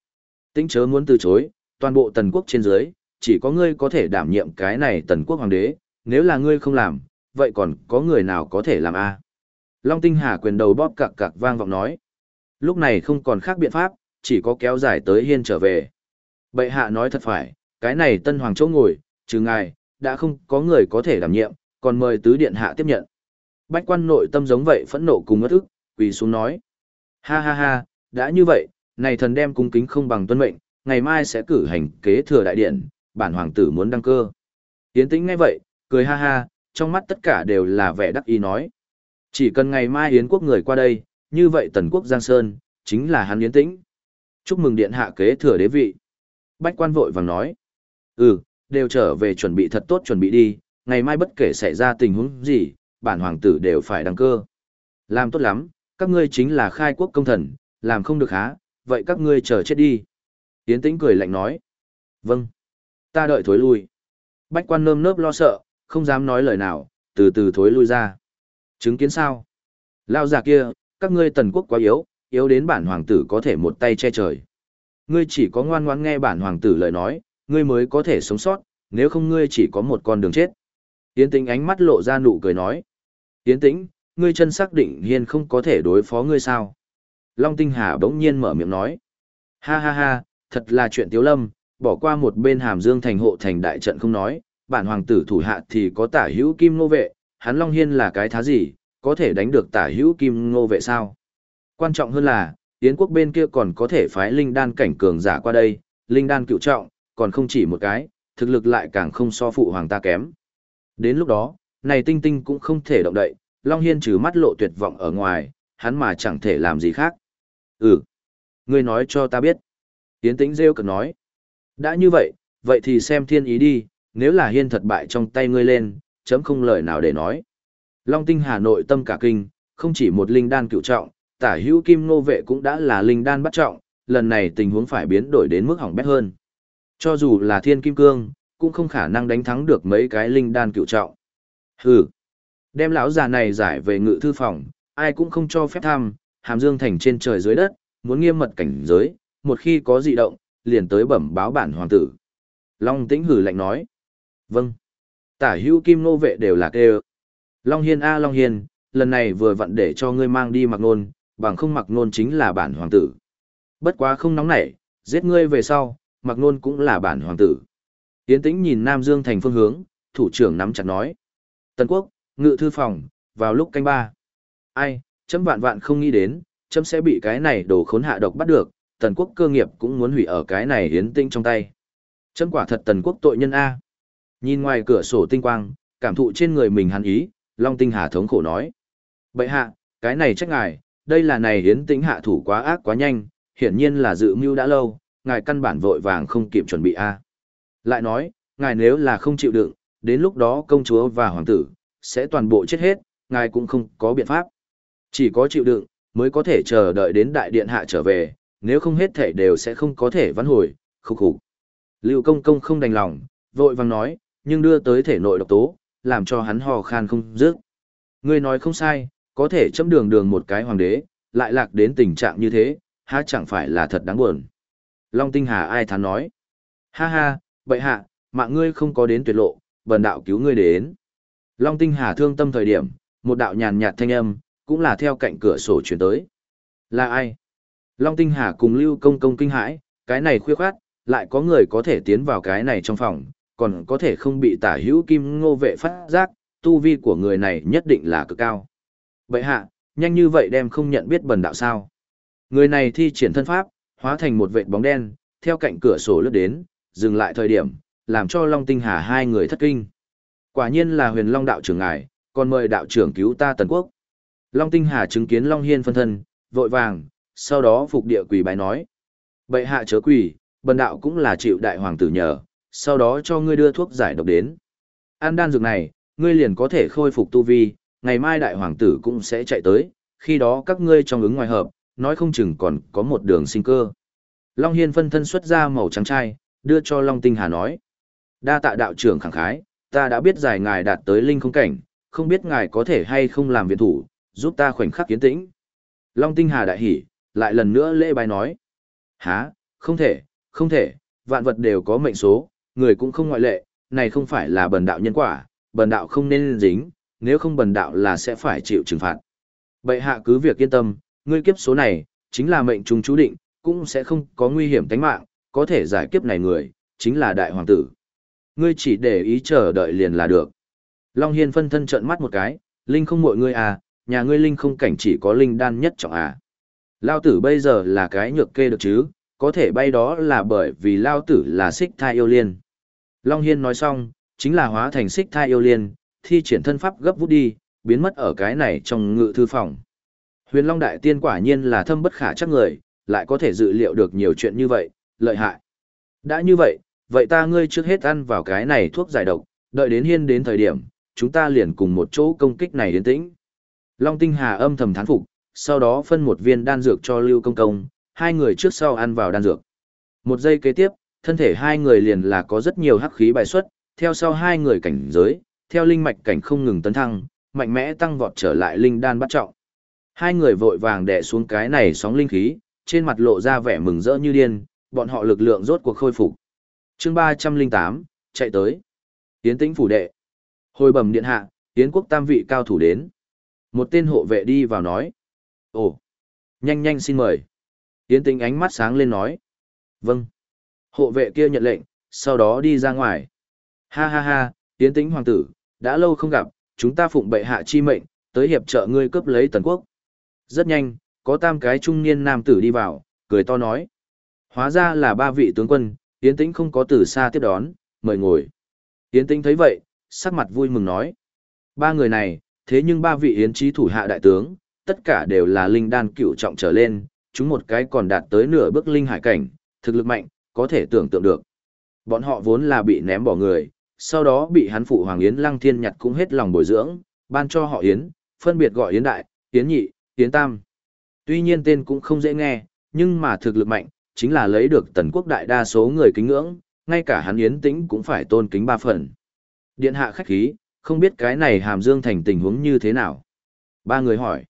[SPEAKER 1] Tĩnh chớ muốn từ chối, toàn bộ tần quốc trên dưới, chỉ có ngươi có thể đảm nhiệm cái này tần quốc hoàng đế, nếu là ngươi không làm, vậy còn có người nào có thể làm a? Long Tinh Hà quyền đầu bóp cặc cặc vang vọng nói. Lúc này không còn khác biện pháp, chỉ có kéo dài tới hiên trở về. Bệ hạ nói thật phải, cái này tân hoàng chỗ ngồi, trừ ngài, đã không có người có thể đảm nhiệm, còn mời tứ điện hạ tiếp nhận. Bách quan nội tâm giống vậy phẫn nộ cùng ngất ức, quỳ xuống nói. Ha ha ha, đã như vậy, này thần đem cung kính không bằng tuân mệnh, ngày mai sẽ cử hành kế thừa đại điện, bản hoàng tử muốn đăng cơ. Yến tĩnh ngay vậy, cười ha ha, trong mắt tất cả đều là vẻ đắc ý nói. Chỉ cần ngày mai Yến quốc người qua đây, như vậy tần quốc Giang Sơn, chính là hắn Yến tĩnh. Chúc mừng điện hạ kế thừa đế vị. Bách quan vội vàng nói. Ừ, đều trở về chuẩn bị thật tốt chuẩn bị đi, ngày mai bất kể xảy ra tình huống gì, bản hoàng tử đều phải đăng cơ. Làm tốt lắm, các ngươi chính là khai quốc công thần, làm không được há, vậy các ngươi chờ chết đi. Yến tĩnh cười lạnh nói. Vâng. Ta đợi thối lui. Bách quan nơm nớp lo sợ, không dám nói lời nào, từ từ thối lui ra. Chứng kiến sao? Lao già kia, các ngươi tần quốc quá yếu, yếu đến bản hoàng tử có thể một tay che trời. Ngươi chỉ có ngoan ngoãn nghe bản hoàng tử lời nói, ngươi mới có thể sống sót, nếu không ngươi chỉ có một con đường chết. Yến tĩnh ánh mắt lộ ra nụ cười nói. Yến tĩnh, ngươi chân xác định hiên không có thể đối phó ngươi sao? Long Tinh Hà bỗng nhiên mở miệng nói. Ha ha ha, thật là chuyện tiếu lâm, bỏ qua một bên hàm dương thành hộ thành đại trận không nói, bản hoàng tử thủ hạ thì có tả hữu kim ngô vệ, hắn Long Hiên là cái thá gì, có thể đánh được tả hữu kim ngô vệ sao? Quan trọng hơn là, Yến quốc bên kia còn có thể phái linh đan cảnh cường giả qua đây, linh đan cựu trọng, còn không chỉ một cái, thực lực lại càng không so phụ hoàng ta kém. Đến lúc đó, này tinh tinh cũng không thể động đậy, Long Hiên trừ mắt lộ tuyệt vọng ở ngoài, hắn mà chẳng thể làm gì khác. Ừ, ngươi nói cho ta biết. Yến tĩnh rêu cực nói. Đã như vậy, vậy thì xem thiên ý đi, nếu là hiên thật bại trong tay ngươi lên, chấm không lời nào để nói. Long tinh Hà Nội tâm cả kinh, không chỉ một linh đan cựu trọng, tả hữu kim nô vệ cũng đã là linh đan bắt trọng, lần này tình huống phải biến đổi đến mức hỏng bét hơn. Cho dù là thiên kim cương, cũng không khả năng đánh thắng được mấy cái linh đan cựu trọng. Hừ, đem lão già này giải về ngự thư phòng, ai cũng không cho phép thăm, hàm dương thành trên trời dưới đất, muốn nghiêm mật cảnh giới, một khi có dị động, liền tới bẩm báo bản hoàng tử. Long tĩnh hử lạnh nói. Vâng. Tả hữu kim nô vệ đều là kêu. Long hiên a Long hiên, lần này vừa vặn để cho ngươi mang đi mặc nôn, bằng không mặc nôn chính là bản hoàng tử. Bất quá không nóng nảy, giết ngươi về sau, mặc nôn cũng là bản hoàng tử. Tiến tĩnh nhìn Nam Dương thành phương hướng, thủ trưởng nắm chặt nói. Tần quốc, ngự thư phòng, vào lúc canh ba. Ai, chấm vạn vạn không nghĩ đến, chấm sẽ bị cái này đồ khốn hạ độc bắt được, tần quốc cơ nghiệp cũng muốn hủy ở cái này hiến tinh trong tay. Chấm quả thật tần quốc tội nhân A. Nhìn ngoài cửa sổ tinh quang, cảm thụ trên người mình hắn ý, Long Tinh Hà thống khổ nói. Bậy hạ, cái này trách ngài, đây là này hiến tĩnh hạ thủ quá ác quá nhanh, hiển nhiên là dự mưu đã lâu, ngài căn bản vội vàng không kịp chuẩn bị A. Lại nói, ngài nếu là không chịu đựng, đến lúc đó công chúa và hoàng tử, sẽ toàn bộ chết hết, ngài cũng không có biện pháp. Chỉ có chịu đựng, mới có thể chờ đợi đến đại điện hạ trở về, nếu không hết thể đều sẽ không có thể vãn hồi, khúc khục. Lưu công công không đành lòng, vội vàng nói, nhưng đưa tới thể nội độc tố, làm cho hắn hò khan không dứt. Ngươi nói không sai, có thể chấm đường đường một cái hoàng đế, lại lạc đến tình trạng như thế, há chẳng phải là thật đáng buồn. Long Tinh Hà ai thán nói, ha ha, bậy hạ, mạng ngươi không có đến tuyệt lộ, bần đạo cứu ngươi đến. Long Tinh Hà thương tâm thời điểm, một đạo nhàn nhạt thanh âm, cũng là theo cạnh cửa sổ chuyển tới. Là ai? Long Tinh Hà cùng Lưu Công Công kinh hãi, cái này khuya khoát, lại có người có thể tiến vào cái này trong phòng, còn có thể không bị tả hữu kim ngô vệ phát giác, tu vi của người này nhất định là cực cao. Vậy hạ, nhanh như vậy đem không nhận biết bần đạo sao. Người này thi triển thân pháp, hóa thành một vệt bóng đen, theo cạnh cửa sổ lướt đến, dừng lại thời điểm, làm cho Long Tinh Hà hai người thất kinh. Quả nhiên là huyền Long đạo trưởng ngài, còn mời đạo trưởng cứu ta Tần Quốc. Long Tinh Hà chứng kiến Long Hiên phân thân, vội vàng, sau đó phục địa quỳ bái nói. Bệ hạ chớ quỳ, bần đạo cũng là chịu đại hoàng tử nhờ, sau đó cho ngươi đưa thuốc giải độc đến. An đan dược này, ngươi liền có thể khôi phục tu vi, ngày mai đại hoàng tử cũng sẽ chạy tới, khi đó các ngươi trong ứng ngoài hợp, nói không chừng còn có một đường sinh cơ. Long Hiên phân thân xuất ra màu trắng trai, đưa cho Long Tinh Hà nói. Đa tạ đạo trưởng khẳng khái, ta đã biết giải ngài đạt tới linh không cảnh, không biết ngài có thể hay không làm viện thủ, giúp ta khoảnh khắc kiến tĩnh. Long Tinh Hà đại hỉ, lại lần nữa lễ bài nói. Hả, không thể, không thể, vạn vật đều có mệnh số, người cũng không ngoại lệ, này không phải là bần đạo nhân quả, bần đạo không nên dính, nếu không bần đạo là sẽ phải chịu trừng phạt. Bệ hạ cứ việc yên tâm, ngươi kiếp số này, chính là mệnh trùng chú định, cũng sẽ không có nguy hiểm tính mạng, có thể giải kiếp này người, chính là đại hoàng tử. Ngươi chỉ để ý chờ đợi liền là được. Long Hiên phân thân trợn mắt một cái, Linh không muội ngươi à, nhà ngươi Linh không cảnh chỉ có Linh đan nhất trọng à. Lao tử bây giờ là cái nhược kê được chứ, có thể bay đó là bởi vì Lao tử là xích thai yêu liên. Long Hiên nói xong, chính là hóa thành xích thai yêu liên, thi triển thân pháp gấp vút đi, biến mất ở cái này trong ngự thư phòng. Huyền Long Đại Tiên quả nhiên là thâm bất khả chắc người, lại có thể dự liệu được nhiều chuyện như vậy, lợi hại. Đã như vậy, vậy ta ngươi trước hết ăn vào cái này thuốc giải độc, đợi đến hiên đến thời điểm, chúng ta liền cùng một chỗ công kích này đến tĩnh. Long Tinh Hà âm thầm thán phục, sau đó phân một viên đan dược cho Lưu Công Công, hai người trước sau ăn vào đan dược. Một giây kế tiếp, thân thể hai người liền là có rất nhiều hắc khí bài xuất, theo sau hai người cảnh giới, theo linh mạch cảnh không ngừng tấn thăng, mạnh mẽ tăng vọt trở lại linh đan bắt trọng. Hai người vội vàng đè xuống cái này sóng linh khí, trên mặt lộ ra vẻ mừng rỡ như điên, bọn họ lực lượng rốt cuộc khôi phục. Chương 308, chạy tới. Tiến tĩnh phủ đệ. Hồi bẩm điện hạ, tiến quốc tam vị cao thủ đến. Một tên hộ vệ đi vào nói. Ồ, nhanh nhanh xin mời. Tiến tĩnh ánh mắt sáng lên nói. Vâng. Hộ vệ kia nhận lệnh, sau đó đi ra ngoài. Ha ha ha, tiến tĩnh hoàng tử, đã lâu không gặp, chúng ta phụng bệ hạ chi mệnh, tới hiệp trợ ngươi cướp lấy tần quốc. Rất nhanh, có tam cái trung niên nam tử đi vào, cười to nói. Hóa ra là ba vị tướng quân, Yến Tĩnh không có từ xa tiếp đón, mời ngồi. Yến Tĩnh thấy vậy, sắc mặt vui mừng nói. Ba người này, thế nhưng ba vị Yến trí thủ hạ đại tướng, tất cả đều là linh đan cựu trọng trở lên, chúng một cái còn đạt tới nửa bước linh hải cảnh, thực lực mạnh, có thể tưởng tượng được. Bọn họ vốn là bị ném bỏ người, sau đó bị hắn phụ Hoàng Yến Lăng Thiên nhặt cũng hết lòng bồi dưỡng, ban cho họ Yến, phân biệt gọi Yến Đại, Yến Nhị, Yến Tam. Tuy nhiên tên cũng không dễ nghe, nhưng mà thực lực mạnh, chính là lấy được tần quốc đại đa số người kính ngưỡng, ngay cả hắn Yến Tĩnh cũng phải tôn kính ba phần. Điện hạ khách khí, không biết cái này hàm dương thành tình huống như thế nào. Ba người hỏi.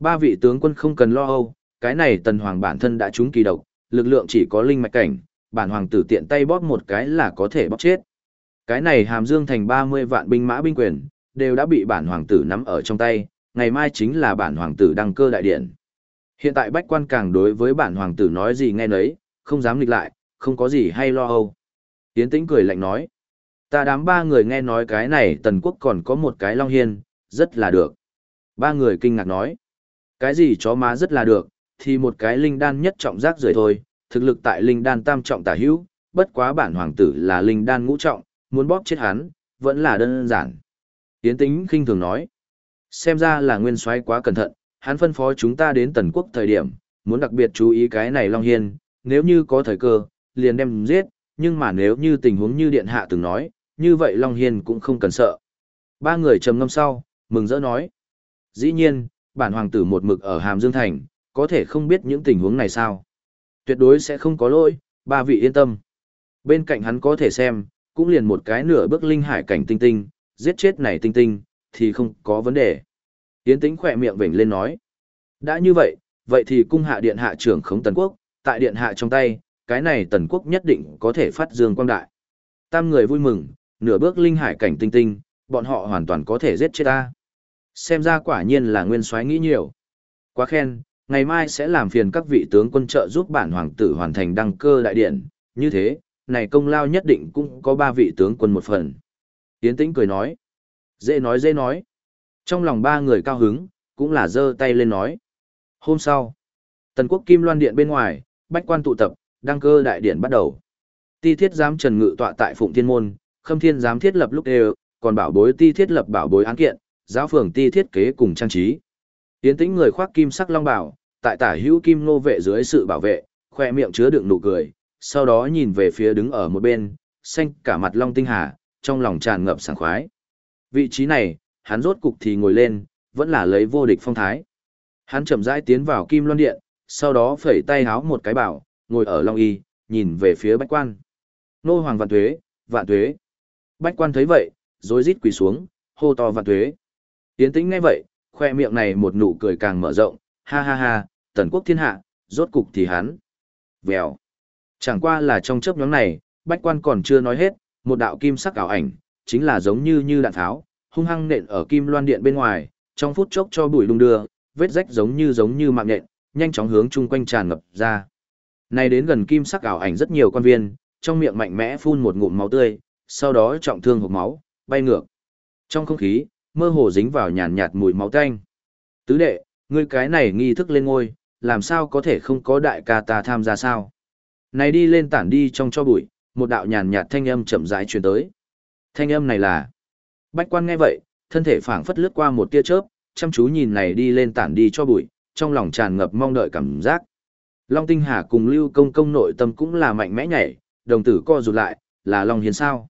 [SPEAKER 1] Ba vị tướng quân không cần lo âu, cái này tần hoàng bản thân đã trúng kỳ độc, lực lượng chỉ có linh mạch cảnh, bản hoàng tử tiện tay bóp một cái là có thể bóp chết. Cái này hàm dương thành 30 vạn binh mã binh quyền, đều đã bị bản hoàng tử nắm ở trong tay, ngày mai chính là bản hoàng tử đăng cơ đại điện. Hiện tại bách quan càng đối với bản hoàng tử nói gì nghe nấy, không dám nghịch lại, không có gì hay lo âu. Tiến tĩnh cười lạnh nói. Ta đám ba người nghe nói cái này tần quốc còn có một cái long hiên, rất là được. Ba người kinh ngạc nói. Cái gì chó má rất là được, thì một cái linh đan nhất trọng rác rưởi thôi, thực lực tại linh đan tam trọng tả hữu, bất quá bản hoàng tử là linh đan ngũ trọng, muốn bóp chết hắn, vẫn là đơn giản. Tiến tĩnh khinh thường nói. Xem ra là nguyên soái quá cẩn thận, hắn phân phó chúng ta đến tần quốc thời điểm, muốn đặc biệt chú ý cái này Long Hiên, nếu như có thời cơ, liền đem giết, nhưng mà nếu như tình huống như điện hạ từng nói, như vậy Long Hiên cũng không cần sợ. Ba người trầm ngâm sau, mừng rỡ nói. Dĩ nhiên, bản hoàng tử một mực ở Hàm Dương Thành, có thể không biết những tình huống này sao. Tuyệt đối sẽ không có lỗi, ba vị yên tâm. Bên cạnh hắn có thể xem, cũng liền một cái nửa bước linh hải cảnh tinh tinh, giết chết này tinh tinh, thì không có vấn đề. Yến tĩnh khỏe miệng vểnh lên nói. Đã như vậy, vậy thì cung hạ điện hạ trưởng khống tần quốc, tại điện hạ trong tay, cái này tần quốc nhất định có thể phát dương quang đại. Tam người vui mừng, nửa bước linh hải cảnh tinh tinh, bọn họ hoàn toàn có thể giết chết ta. Xem ra quả nhiên là nguyên soái nghĩ nhiều. Quá khen, ngày mai sẽ làm phiền các vị tướng quân trợ giúp bản hoàng tử hoàn thành đăng cơ đại điện, như thế, này công lao nhất định cũng có ba vị tướng quân một phần. Yến tĩnh cười nói. Dễ nói dễ nói. Trong lòng ba người cao hứng, cũng là giơ tay lên nói. Hôm sau, Tần quốc Kim Loan Điện bên ngoài, bách quan tụ tập, đăng cơ đại điện bắt đầu. Ti thiết giám trần ngự tọa tại Phụng Thiên Môn, Khâm Thiên giám thiết lập lúc đều, còn bảo bối ti thiết lập bảo bối án kiện, giáo phường ti thiết kế cùng trang trí. Yến tĩnh người khoác kim sắc long bảo, tại tả hữu kim nô vệ dưới sự bảo vệ, khoe miệng chứa đựng nụ cười, sau đó nhìn về phía đứng ở một bên, xanh cả mặt long tinh hà, trong lòng tràn ngập sảng khoái. Vị trí này, hắn rốt cục thì ngồi lên, vẫn là lấy vô địch phong thái. Hắn chậm rãi tiến vào kim loan điện, sau đó phẩy tay háo một cái bảo, ngồi ở long y, nhìn về phía bách quan. Nô hoàng vạn tuế, vạn tuế. Bách quan thấy vậy, rối rít quỳ xuống, hô to vạn tuế. Tiến tĩnh ngay vậy, khoe miệng này một nụ cười càng mở rộng, ha ha ha, tần quốc thiên hạ, rốt cục thì hắn. Vèo. Chẳng qua là trong chớp nhóm này, bách quan còn chưa nói hết, một đạo kim sắc ảo ảnh, chính là giống như như đạn tháo, hung hăng nện ở kim loan điện bên ngoài, trong phút chốc cho bụi lung đưa, vết rách giống như giống như mạng nện, nhanh chóng hướng chung quanh tràn ngập ra. Này đến gần kim sắc ảo ảnh rất nhiều quan viên, trong miệng mạnh mẽ phun một ngụm máu tươi, sau đó trọng thương hộc máu, bay ngược. Trong không khí, mơ hồ dính vào nhàn nhạt mùi máu tanh. Tứ đệ, ngươi cái này nghi thức lên ngôi, làm sao có thể không có đại ca ta tham gia sao? Này đi lên tản đi trong cho bụi, một đạo nhàn nhạt thanh âm chậm rãi truyền tới. Thanh âm này là Bách quan nghe vậy, thân thể phảng phất lướt qua một tia chớp, chăm chú nhìn này đi lên tản đi cho bụi, trong lòng tràn ngập mong đợi cảm giác. Long Tinh Hà cùng Lưu Công Công nội tâm cũng là mạnh mẽ nhảy, đồng tử co rụt lại, là Long Hiến sao.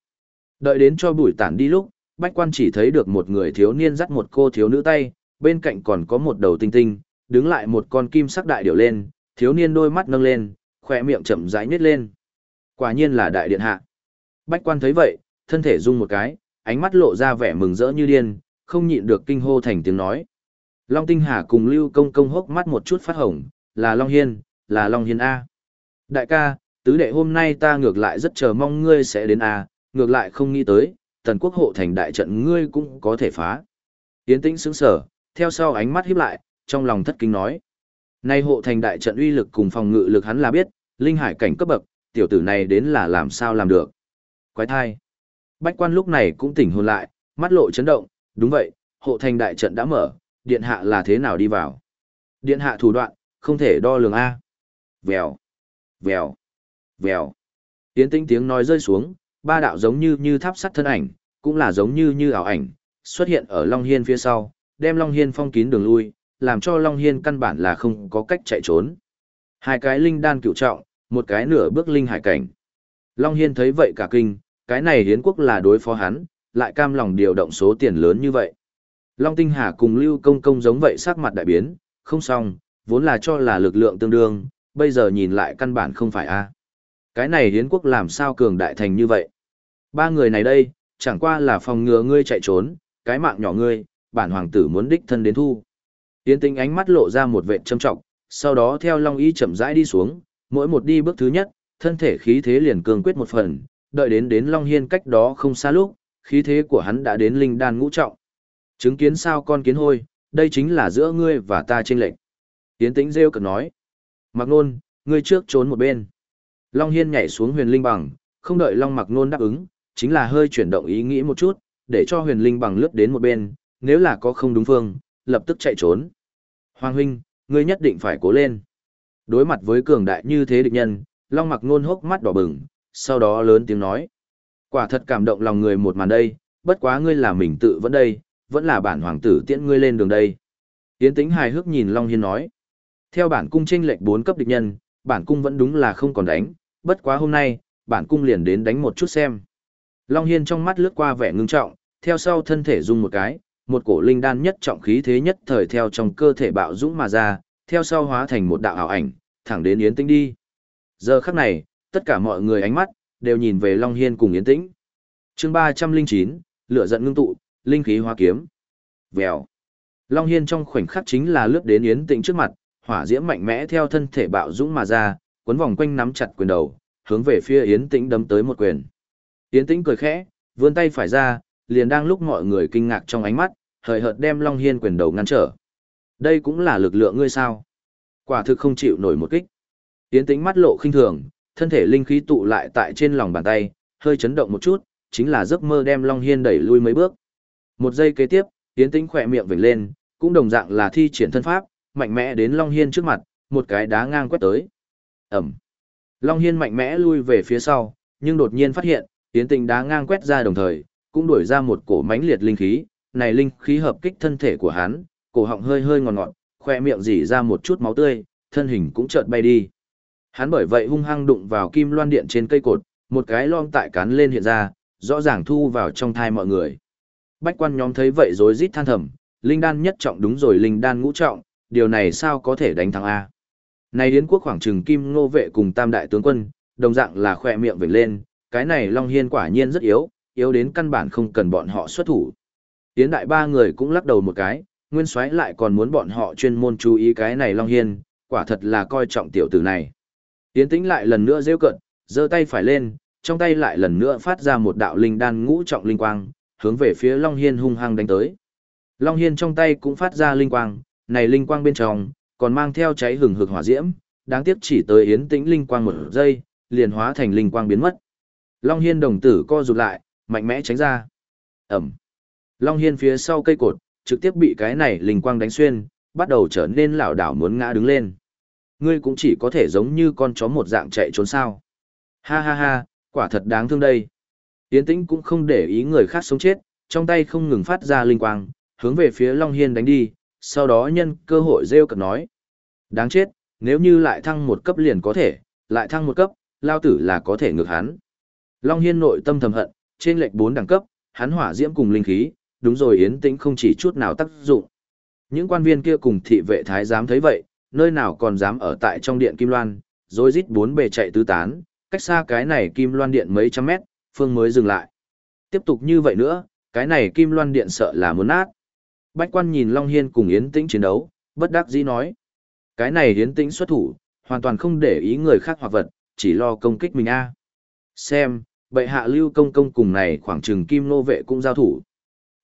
[SPEAKER 1] Đợi đến cho bụi tản đi lúc, Bách quan chỉ thấy được một người thiếu niên dắt một cô thiếu nữ tay, bên cạnh còn có một đầu tinh tinh, đứng lại một con kim sắc đại điểu lên, thiếu niên đôi mắt nâng lên, khỏe miệng chậm rãi nhếch lên. Quả nhiên là đại điện hạ. Bách quan thấy vậy, thân thể rung một cái, ánh mắt lộ ra vẻ mừng rỡ như điên, không nhịn được kinh hô thành tiếng nói. Long Tinh Hà cùng Lưu Công Công hốc mắt một chút phát hồng, là Long Hiên, là Long Hiên A. Đại ca, tứ đệ hôm nay ta ngược lại rất chờ mong ngươi sẽ đến A, ngược lại không nghĩ tới, tần quốc hộ thành đại trận ngươi cũng có thể phá. Yến tĩnh sững sở, theo sau ánh mắt híp lại, trong lòng thất kinh nói. Nay hộ thành đại trận uy lực cùng phòng ngự lực hắn là biết, linh hải cảnh cấp bậc, tiểu tử này đến là làm sao làm được. Quái thai. Bách quan lúc này cũng tỉnh hồn lại, mắt lộ chấn động, đúng vậy, hộ thành đại trận đã mở, điện hạ là thế nào đi vào. Điện hạ thủ đoạn, không thể đo lường A. Vèo, vèo, vèo. Tiến tinh tiếng nói rơi xuống, ba đạo giống như như tháp sắt thân ảnh, cũng là giống như như ảo ảnh, xuất hiện ở Long Hiên phía sau, đem Long Hiên phong kín đường lui, làm cho Long Hiên căn bản là không có cách chạy trốn. Hai cái linh đan cựu trọng, một cái nửa bước linh hải cảnh. Long Hiên thấy vậy cả kinh, cái này hiến quốc là đối phó hắn, lại cam lòng điều động số tiền lớn như vậy. Long Tinh Hà cùng Lưu Công Công giống vậy sắc mặt đại biến, không xong, vốn là cho là lực lượng tương đương, bây giờ nhìn lại căn bản không phải a. Cái này hiến quốc làm sao cường đại thành như vậy? Ba người này đây, chẳng qua là phòng ngừa ngươi chạy trốn, cái mạng nhỏ ngươi, bản hoàng tử muốn đích thân đến thu. Tiến tinh ánh mắt lộ ra một vệ châm trọng, sau đó theo Long Y chậm rãi đi xuống, mỗi một đi bước thứ nhất, thân thể khí thế liền cường quyết một phần, đợi đến đến Long Hiên cách đó không xa lúc, khí thế của hắn đã đến linh đan ngũ trọng. Chứng kiến sao con kiến hôi, đây chính là giữa ngươi và ta trên lệch Tiến tĩnh rêu cực nói. Mặc nôn, ngươi trước trốn một bên. Long Hiên nhảy xuống huyền linh bằng, không đợi Long Mặc nôn đáp ứng, chính là hơi chuyển động ý nghĩ một chút, để cho huyền linh bằng lướt đến một bên, nếu là có không đúng phương, lập tức chạy trốn. Hoàng huynh, ngươi nhất định phải cố lên. Đối mặt với cường đại như thế địch nhân, Long Mặc nôn hốc mắt đỏ bừng, sau đó lớn tiếng nói. Quả thật cảm động lòng người một màn đây, bất quá ngươi là mình tự vẫn đây, vẫn là bản hoàng tử tiễn ngươi lên đường đây. Yến tính hài hước nhìn Long Hiên nói. Theo bản cung chênh lệch 4 cấp địch nhân, bản cung vẫn đúng là không còn đánh, bất quá hôm nay, bản cung liền đến đánh một chút xem. Long Hiên trong mắt lướt qua vẻ ngưng trọng, theo sau thân thể rung một cái, một cổ linh đan nhất trọng khí thế nhất thời theo trong cơ thể bạo dũng mà ra, theo sau hóa thành một đạo ảo ảnh, thẳng đến Yến Tĩnh đi. Giờ khắc này, tất cả mọi người ánh mắt đều nhìn về Long Hiên cùng Yến Tĩnh. Chương 309, lửa giận ngưng tụ, linh khí hóa kiếm. Vèo. Long Hiên trong khoảnh khắc chính là lướt đến Yến Tĩnh trước mặt, hỏa diễm mạnh mẽ theo thân thể bạo dũng mà ra, cuốn vòng quanh nắm chặt quyền đầu, hướng về phía Yến Tĩnh đấm tới một quyền. Yến Tĩnh cười khẽ, vươn tay phải ra, liền đang lúc mọi người kinh ngạc trong ánh mắt, hời hợt đem Long Hiên quyền đầu ngăn trở. Đây cũng là lực lượng ngươi sao? Quả thực không chịu nổi một kích. Yến Tĩnh mắt lộ khinh thường, thân thể linh khí tụ lại tại trên lòng bàn tay, hơi chấn động một chút, chính là giấc mơ đem Long Hiên đẩy lui mấy bước. Một giây kế tiếp, Yến Tĩnh khỏe miệng vểnh lên, cũng đồng dạng là thi triển thân pháp, mạnh mẽ đến Long Hiên trước mặt, một cái đá ngang quét tới. Ẩm. Long Hiên mạnh mẽ lui về phía sau, nhưng đột nhiên phát hiện, Yến Tĩnh đá ngang quét ra đồng thời, cũng đuổi ra một cổ mãnh liệt linh khí, này linh khí hợp kích thân thể của hắn, cổ họng hơi hơi ngọt ngọt, khoe miệng rỉ ra một chút máu tươi, thân hình cũng chợt bay đi. Hắn bởi vậy hung hăng đụng vào kim loan điện trên cây cột, một cái lom tại cán lên hiện ra, rõ ràng thu vào trong thai mọi người. Bách quan nhóm thấy vậy rối rít than thầm, linh đan nhất trọng đúng rồi linh đan ngũ trọng, điều này sao có thể đánh thắng A. Này đến quốc khoảng trừng kim ngô vệ cùng tam đại tướng quân, đồng dạng là khoe miệng vểnh lên, cái này Long Hiên quả nhiên rất yếu, yếu đến căn bản không cần bọn họ xuất thủ. tiến đại ba người cũng lắc đầu một cái, nguyên soái lại còn muốn bọn họ chuyên môn chú ý cái này Long Hiên, quả thật là coi trọng tiểu tử này. Yến tĩnh lại lần nữa rêu cận, giơ tay phải lên, trong tay lại lần nữa phát ra một đạo linh đan ngũ trọng linh quang, hướng về phía Long Hiên hung hăng đánh tới. Long Hiên trong tay cũng phát ra linh quang, này linh quang bên trong, còn mang theo cháy hừng hực hỏa diễm, đáng tiếc chỉ tới yến tĩnh linh quang một giây, liền hóa thành linh quang biến mất. Long Hiên đồng tử co rụt lại, mạnh mẽ tránh ra. Ẩm. Long Hiên phía sau cây cột, trực tiếp bị cái này linh quang đánh xuyên, bắt đầu trở nên lảo đảo muốn ngã đứng lên. Ngươi cũng chỉ có thể giống như con chó một dạng chạy trốn sao. Ha ha ha, quả thật đáng thương đây. Yến tĩnh cũng không để ý người khác sống chết, trong tay không ngừng phát ra linh quang, hướng về phía Long Hiên đánh đi, sau đó nhân cơ hội rêu cật nói. Đáng chết, nếu như lại thăng một cấp liền có thể, lại thăng một cấp, lao tử là có thể ngược hắn. Long Hiên nội tâm thầm hận, trên lệch 4 đẳng cấp, hắn hỏa diễm cùng linh khí, đúng rồi yến tĩnh không chỉ chút nào tác dụng. Những quan viên kia cùng thị vệ thái giám thấy vậy, nơi nào còn dám ở tại trong điện Kim Loan, rồi rít bốn bề chạy tứ tán, cách xa cái này Kim Loan điện mấy trăm mét, phương mới dừng lại. Tiếp tục như vậy nữa, cái này Kim Loan điện sợ là muốn nát. Bách quan nhìn Long Hiên cùng Yến Tĩnh chiến đấu, bất đắc dĩ nói. Cái này Yến Tĩnh xuất thủ, hoàn toàn không để ý người khác hoặc vật, chỉ lo công kích mình a Xem, bệ hạ lưu công công cùng này khoảng chừng kim nô vệ cũng giao thủ.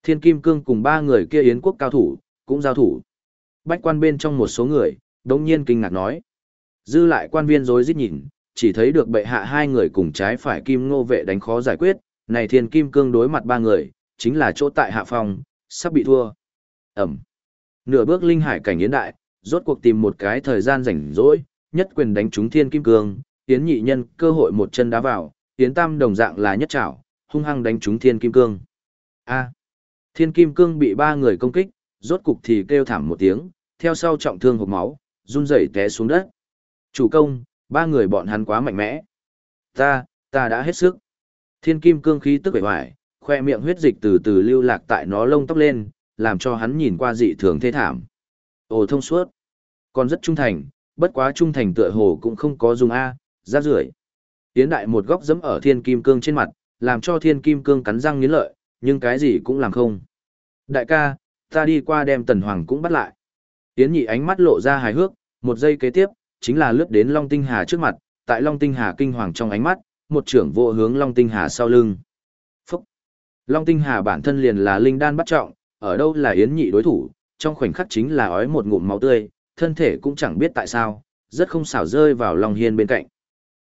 [SPEAKER 1] Thiên kim cương cùng ba người kia yến quốc cao thủ, cũng giao thủ. Bách quan bên trong một số người, đống nhiên kinh ngạc nói. Dư lại quan viên rối rít nhìn, chỉ thấy được bệ hạ hai người cùng trái phải kim ngô vệ đánh khó giải quyết, này thiên kim cương đối mặt ba người, chính là chỗ tại hạ phòng, sắp bị thua. Ẩm. Nửa bước linh hải cảnh yến đại, rốt cuộc tìm một cái thời gian rảnh rỗi, nhất quyền đánh trúng thiên kim cương, tiến nhị nhân cơ hội một chân đá vào, tiến tam đồng dạng là nhất trảo, hung hăng đánh trúng thiên kim cương. A. Thiên kim cương bị ba người công kích, rốt cục thì kêu thảm một tiếng, theo sau trọng thương hộp máu, run rẩy té xuống đất. Chủ công, ba người bọn hắn quá mạnh mẽ. Ta, ta đã hết sức. Thiên kim cương khí tức vẻ hoài, khoe miệng huyết dịch từ từ lưu lạc tại nó lông tóc lên, làm cho hắn nhìn qua dị thường thê thảm. Ồ thông suốt. Còn rất trung thành, bất quá trung thành tựa hồ cũng không có dùng A, ra rưởi. Tiến đại một góc dẫm ở thiên kim cương trên mặt, làm cho thiên kim cương cắn răng nghiến lợi, nhưng cái gì cũng làm không. Đại ca, ta đi qua đem tần hoàng cũng bắt lại. Tiến nhị ánh mắt lộ ra hài hước, một giây kế tiếp, chính là lướt đến Long Tinh Hà trước mặt, tại Long Tinh Hà kinh hoàng trong ánh mắt, một trưởng vô hướng Long Tinh Hà sau lưng. Phúc! Long Tinh Hà bản thân liền là linh đan bắt trọng, ở đâu là Yến nhị đối thủ, trong khoảnh khắc chính là ói một ngụm máu tươi, thân thể cũng chẳng biết tại sao, rất không xảo rơi vào Long Hiên bên cạnh.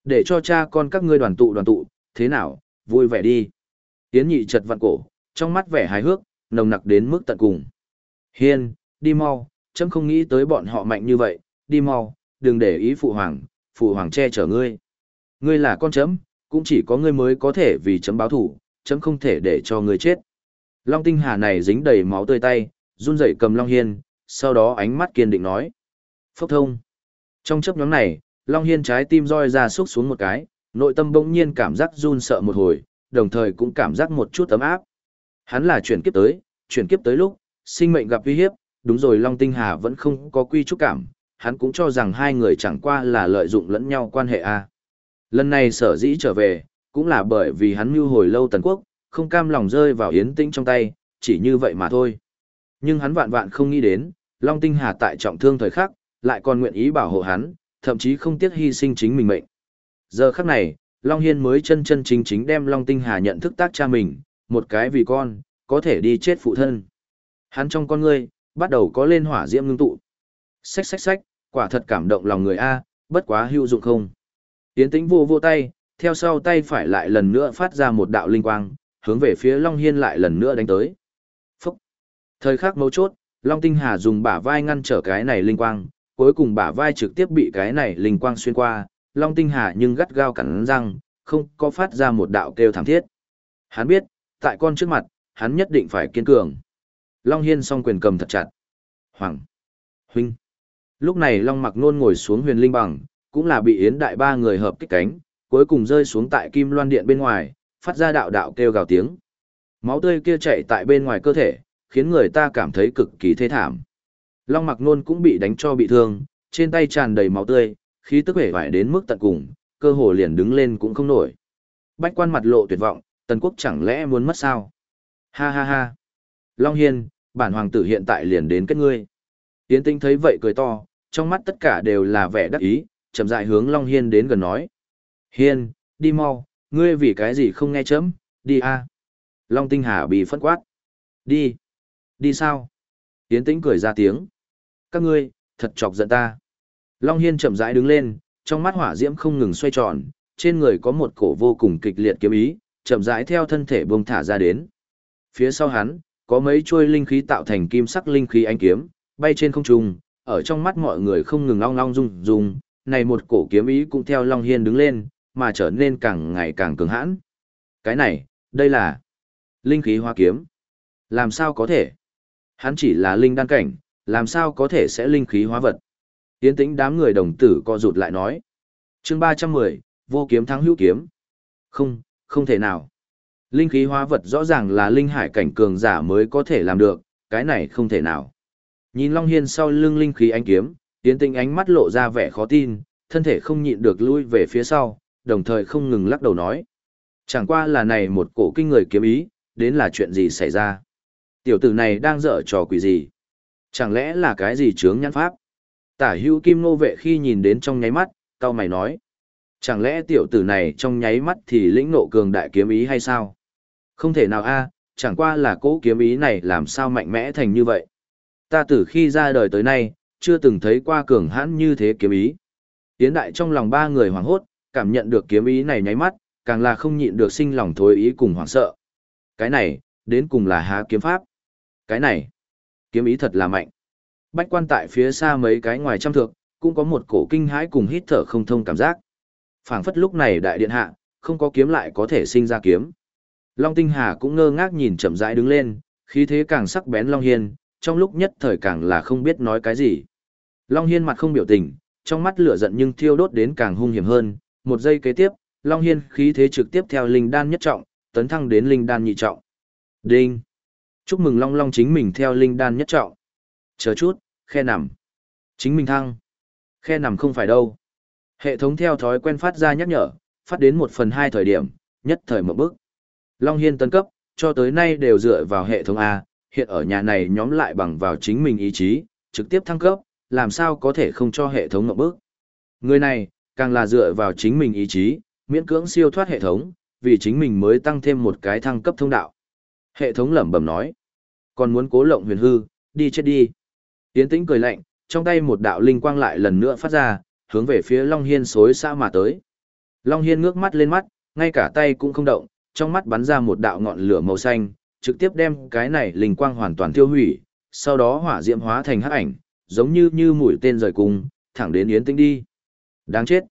[SPEAKER 1] Để cho cha con các ngươi đoàn tụ đoàn tụ, thế nào, vui vẻ đi. Yến nhị chật vặn cổ, trong mắt vẻ hài hước, nồng nặc đến mức tận cùng. Hiên, đi mau, chấm không nghĩ tới bọn họ mạnh như vậy, đi mau, đừng để ý phụ hoàng, phụ hoàng che chở ngươi. Ngươi là con chấm, cũng chỉ có ngươi mới có thể vì chấm báo thủ, chấm không thể để cho ngươi chết. Long tinh hà này dính đầy máu tươi tay, run rẩy cầm Long Hiên, sau đó ánh mắt kiên định nói. Phốc thông. Trong chấp nhóm này, Long Hiên trái tim roi ra xúc xuống một cái, nội tâm bỗng nhiên cảm giác run sợ một hồi, đồng thời cũng cảm giác một chút ấm áp. Hắn là chuyển kiếp tới, chuyển kiếp tới lúc, sinh mệnh gặp uy hiếp, đúng rồi Long Tinh Hà vẫn không có quy trúc cảm, hắn cũng cho rằng hai người chẳng qua là lợi dụng lẫn nhau quan hệ a. Lần này sở dĩ trở về, cũng là bởi vì hắn mưu hồi lâu tần quốc, không cam lòng rơi vào yến tĩnh trong tay, chỉ như vậy mà thôi. Nhưng hắn vạn vạn không nghĩ đến, Long Tinh Hà tại trọng thương thời khắc, lại còn nguyện ý bảo hộ hắn, thậm chí không tiếc hy sinh chính mình mệnh. Giờ khắc này, Long Hiên mới chân chân chính chính đem Long Tinh Hà nhận thức tác cha mình, một cái vì con, có thể đi chết phụ thân. Hắn trong con ngươi, bắt đầu có lên hỏa diễm ngưng tụ. Xách xách xách, quả thật cảm động lòng người A, bất quá hữu dụng không. Tiến tĩnh vô vô tay, theo sau tay phải lại lần nữa phát ra một đạo linh quang, hướng về phía Long Hiên lại lần nữa đánh tới. Phúc! Thời khắc mấu chốt, Long Tinh Hà dùng bả vai ngăn trở cái này linh quang, cuối cùng bả vai trực tiếp bị cái này linh quang xuyên qua, Long Tinh Hà nhưng gắt gao cắn răng, không có phát ra một đạo kêu thảm thiết. Hắn biết, tại con trước mặt, hắn nhất định phải kiên cường. Long Hiên song quyền cầm thật chặt. Hoàng! Huynh! Lúc này Long mặc nôn ngồi xuống huyền linh bằng, cũng là bị Yến đại ba người hợp kích cánh, cuối cùng rơi xuống tại kim loan điện bên ngoài, phát ra đạo đạo kêu gào tiếng. Máu tươi kia chạy tại bên ngoài cơ thể, khiến người ta cảm thấy cực kỳ thê thảm. Long mặc nôn cũng bị đánh cho bị thương, trên tay tràn đầy máu tươi, khí tức vẻ vải đến mức tận cùng, cơ hồ liền đứng lên cũng không nổi. Bách quan mặt lộ tuyệt vọng, tần quốc chẳng lẽ muốn mất sao? Ha ha ha! Long Hiên, bản hoàng tử hiện tại liền đến kết ngươi. Tiến tinh thấy vậy cười to, trong mắt tất cả đều là vẻ đắc ý, chậm rãi hướng Long Hiên đến gần nói. Hiên, đi mau, ngươi vì cái gì không nghe chấm, đi a Long Tinh Hà bị phân quát. Đi. Đi sao? Tiến tĩnh cười ra tiếng. Các ngươi, thật chọc giận ta. Long Hiên chậm rãi đứng lên, trong mắt hỏa diễm không ngừng xoay tròn, trên người có một cổ vô cùng kịch liệt kiếm ý, chậm rãi theo thân thể bông thả ra đến. Phía sau hắn, có mấy chuôi linh khí tạo thành kim sắc linh khí ánh kiếm, bay trên không trung, ở trong mắt mọi người không ngừng long long rung rung, này một cổ kiếm ý cũng theo Long Hiên đứng lên, mà trở nên càng ngày càng cường hãn. Cái này, đây là linh khí hoa kiếm. Làm sao có thể? Hắn chỉ là linh đan cảnh, làm sao có thể sẽ linh khí hóa vật? Tiến tĩnh đám người đồng tử co rụt lại nói. chương 310, vô kiếm thắng hữu kiếm. Không, không thể nào. Linh khí hóa vật rõ ràng là linh hải cảnh cường giả mới có thể làm được, cái này không thể nào. Nhìn Long Hiên sau lưng linh khí ánh kiếm, Yến Tĩnh ánh mắt lộ ra vẻ khó tin, thân thể không nhịn được lui về phía sau, đồng thời không ngừng lắc đầu nói. Chẳng qua là này một cổ kinh người kiếm ý, đến là chuyện gì xảy ra. Tiểu tử này đang dở trò quỷ gì? Chẳng lẽ là cái gì chướng nhãn pháp? Tả hữu kim nô vệ khi nhìn đến trong nháy mắt, cao mày nói. Chẳng lẽ tiểu tử này trong nháy mắt thì lĩnh nộ cường đại kiếm ý hay sao? Không thể nào a à, chẳng qua là cỗ kiếm ý này làm sao mạnh mẽ thành như vậy. Ta từ khi ra đời tới nay, chưa từng thấy qua cường hãn như thế kiếm ý. Tiến đại trong lòng ba người hoảng hốt, cảm nhận được kiếm ý này nháy mắt, càng là không nhịn được sinh lòng thối ý cùng hoảng sợ. Cái này, đến cùng là há kiếm pháp. Cái này, kiếm ý thật là mạnh. Bách quan tại phía xa mấy cái ngoài trăm thước, cũng có một cổ kinh hãi cùng hít thở không thông cảm giác phảng phất lúc này đại điện hạ, không có kiếm lại có thể sinh ra kiếm. Long Tinh Hà cũng ngơ ngác nhìn chậm rãi đứng lên, khí thế càng sắc bén Long Hiên, trong lúc nhất thời càng là không biết nói cái gì. Long Hiên mặt không biểu tình, trong mắt lửa giận nhưng thiêu đốt đến càng hung hiểm hơn, một giây kế tiếp, Long Hiên khí thế trực tiếp theo linh đan nhất trọng, tấn thăng đến linh đan nhị trọng. Đinh! Chúc mừng Long Long chính mình theo linh đan nhất trọng. Chờ chút, khe nằm. Chính mình thăng. Khe nằm không phải đâu. Hệ thống theo thói quen phát ra nhắc nhở, phát đến một phần hai thời điểm, nhất thời một bước. Long Hiên tấn cấp, cho tới nay đều dựa vào hệ thống A, hiện ở nhà này nhóm lại bằng vào chính mình ý chí, trực tiếp thăng cấp, làm sao có thể không cho hệ thống một bước. Người này, càng là dựa vào chính mình ý chí, miễn cưỡng siêu thoát hệ thống, vì chính mình mới tăng thêm một cái thăng cấp thông đạo. Hệ thống lẩm bẩm nói, còn muốn cố lộng huyền hư, đi chết đi. Yến tĩnh cười lạnh, trong tay một đạo linh quang lại lần nữa phát ra, hướng về phía Long Hiên xối xã mà tới. Long Hiên ngước mắt lên mắt, ngay cả tay cũng không động, trong mắt bắn ra một đạo ngọn lửa màu xanh, trực tiếp đem cái này linh quang hoàn toàn tiêu hủy, sau đó hỏa diễm hóa thành hắc ảnh, giống như như mũi tên rời cung, thẳng đến Yến Tĩnh đi. Đáng chết.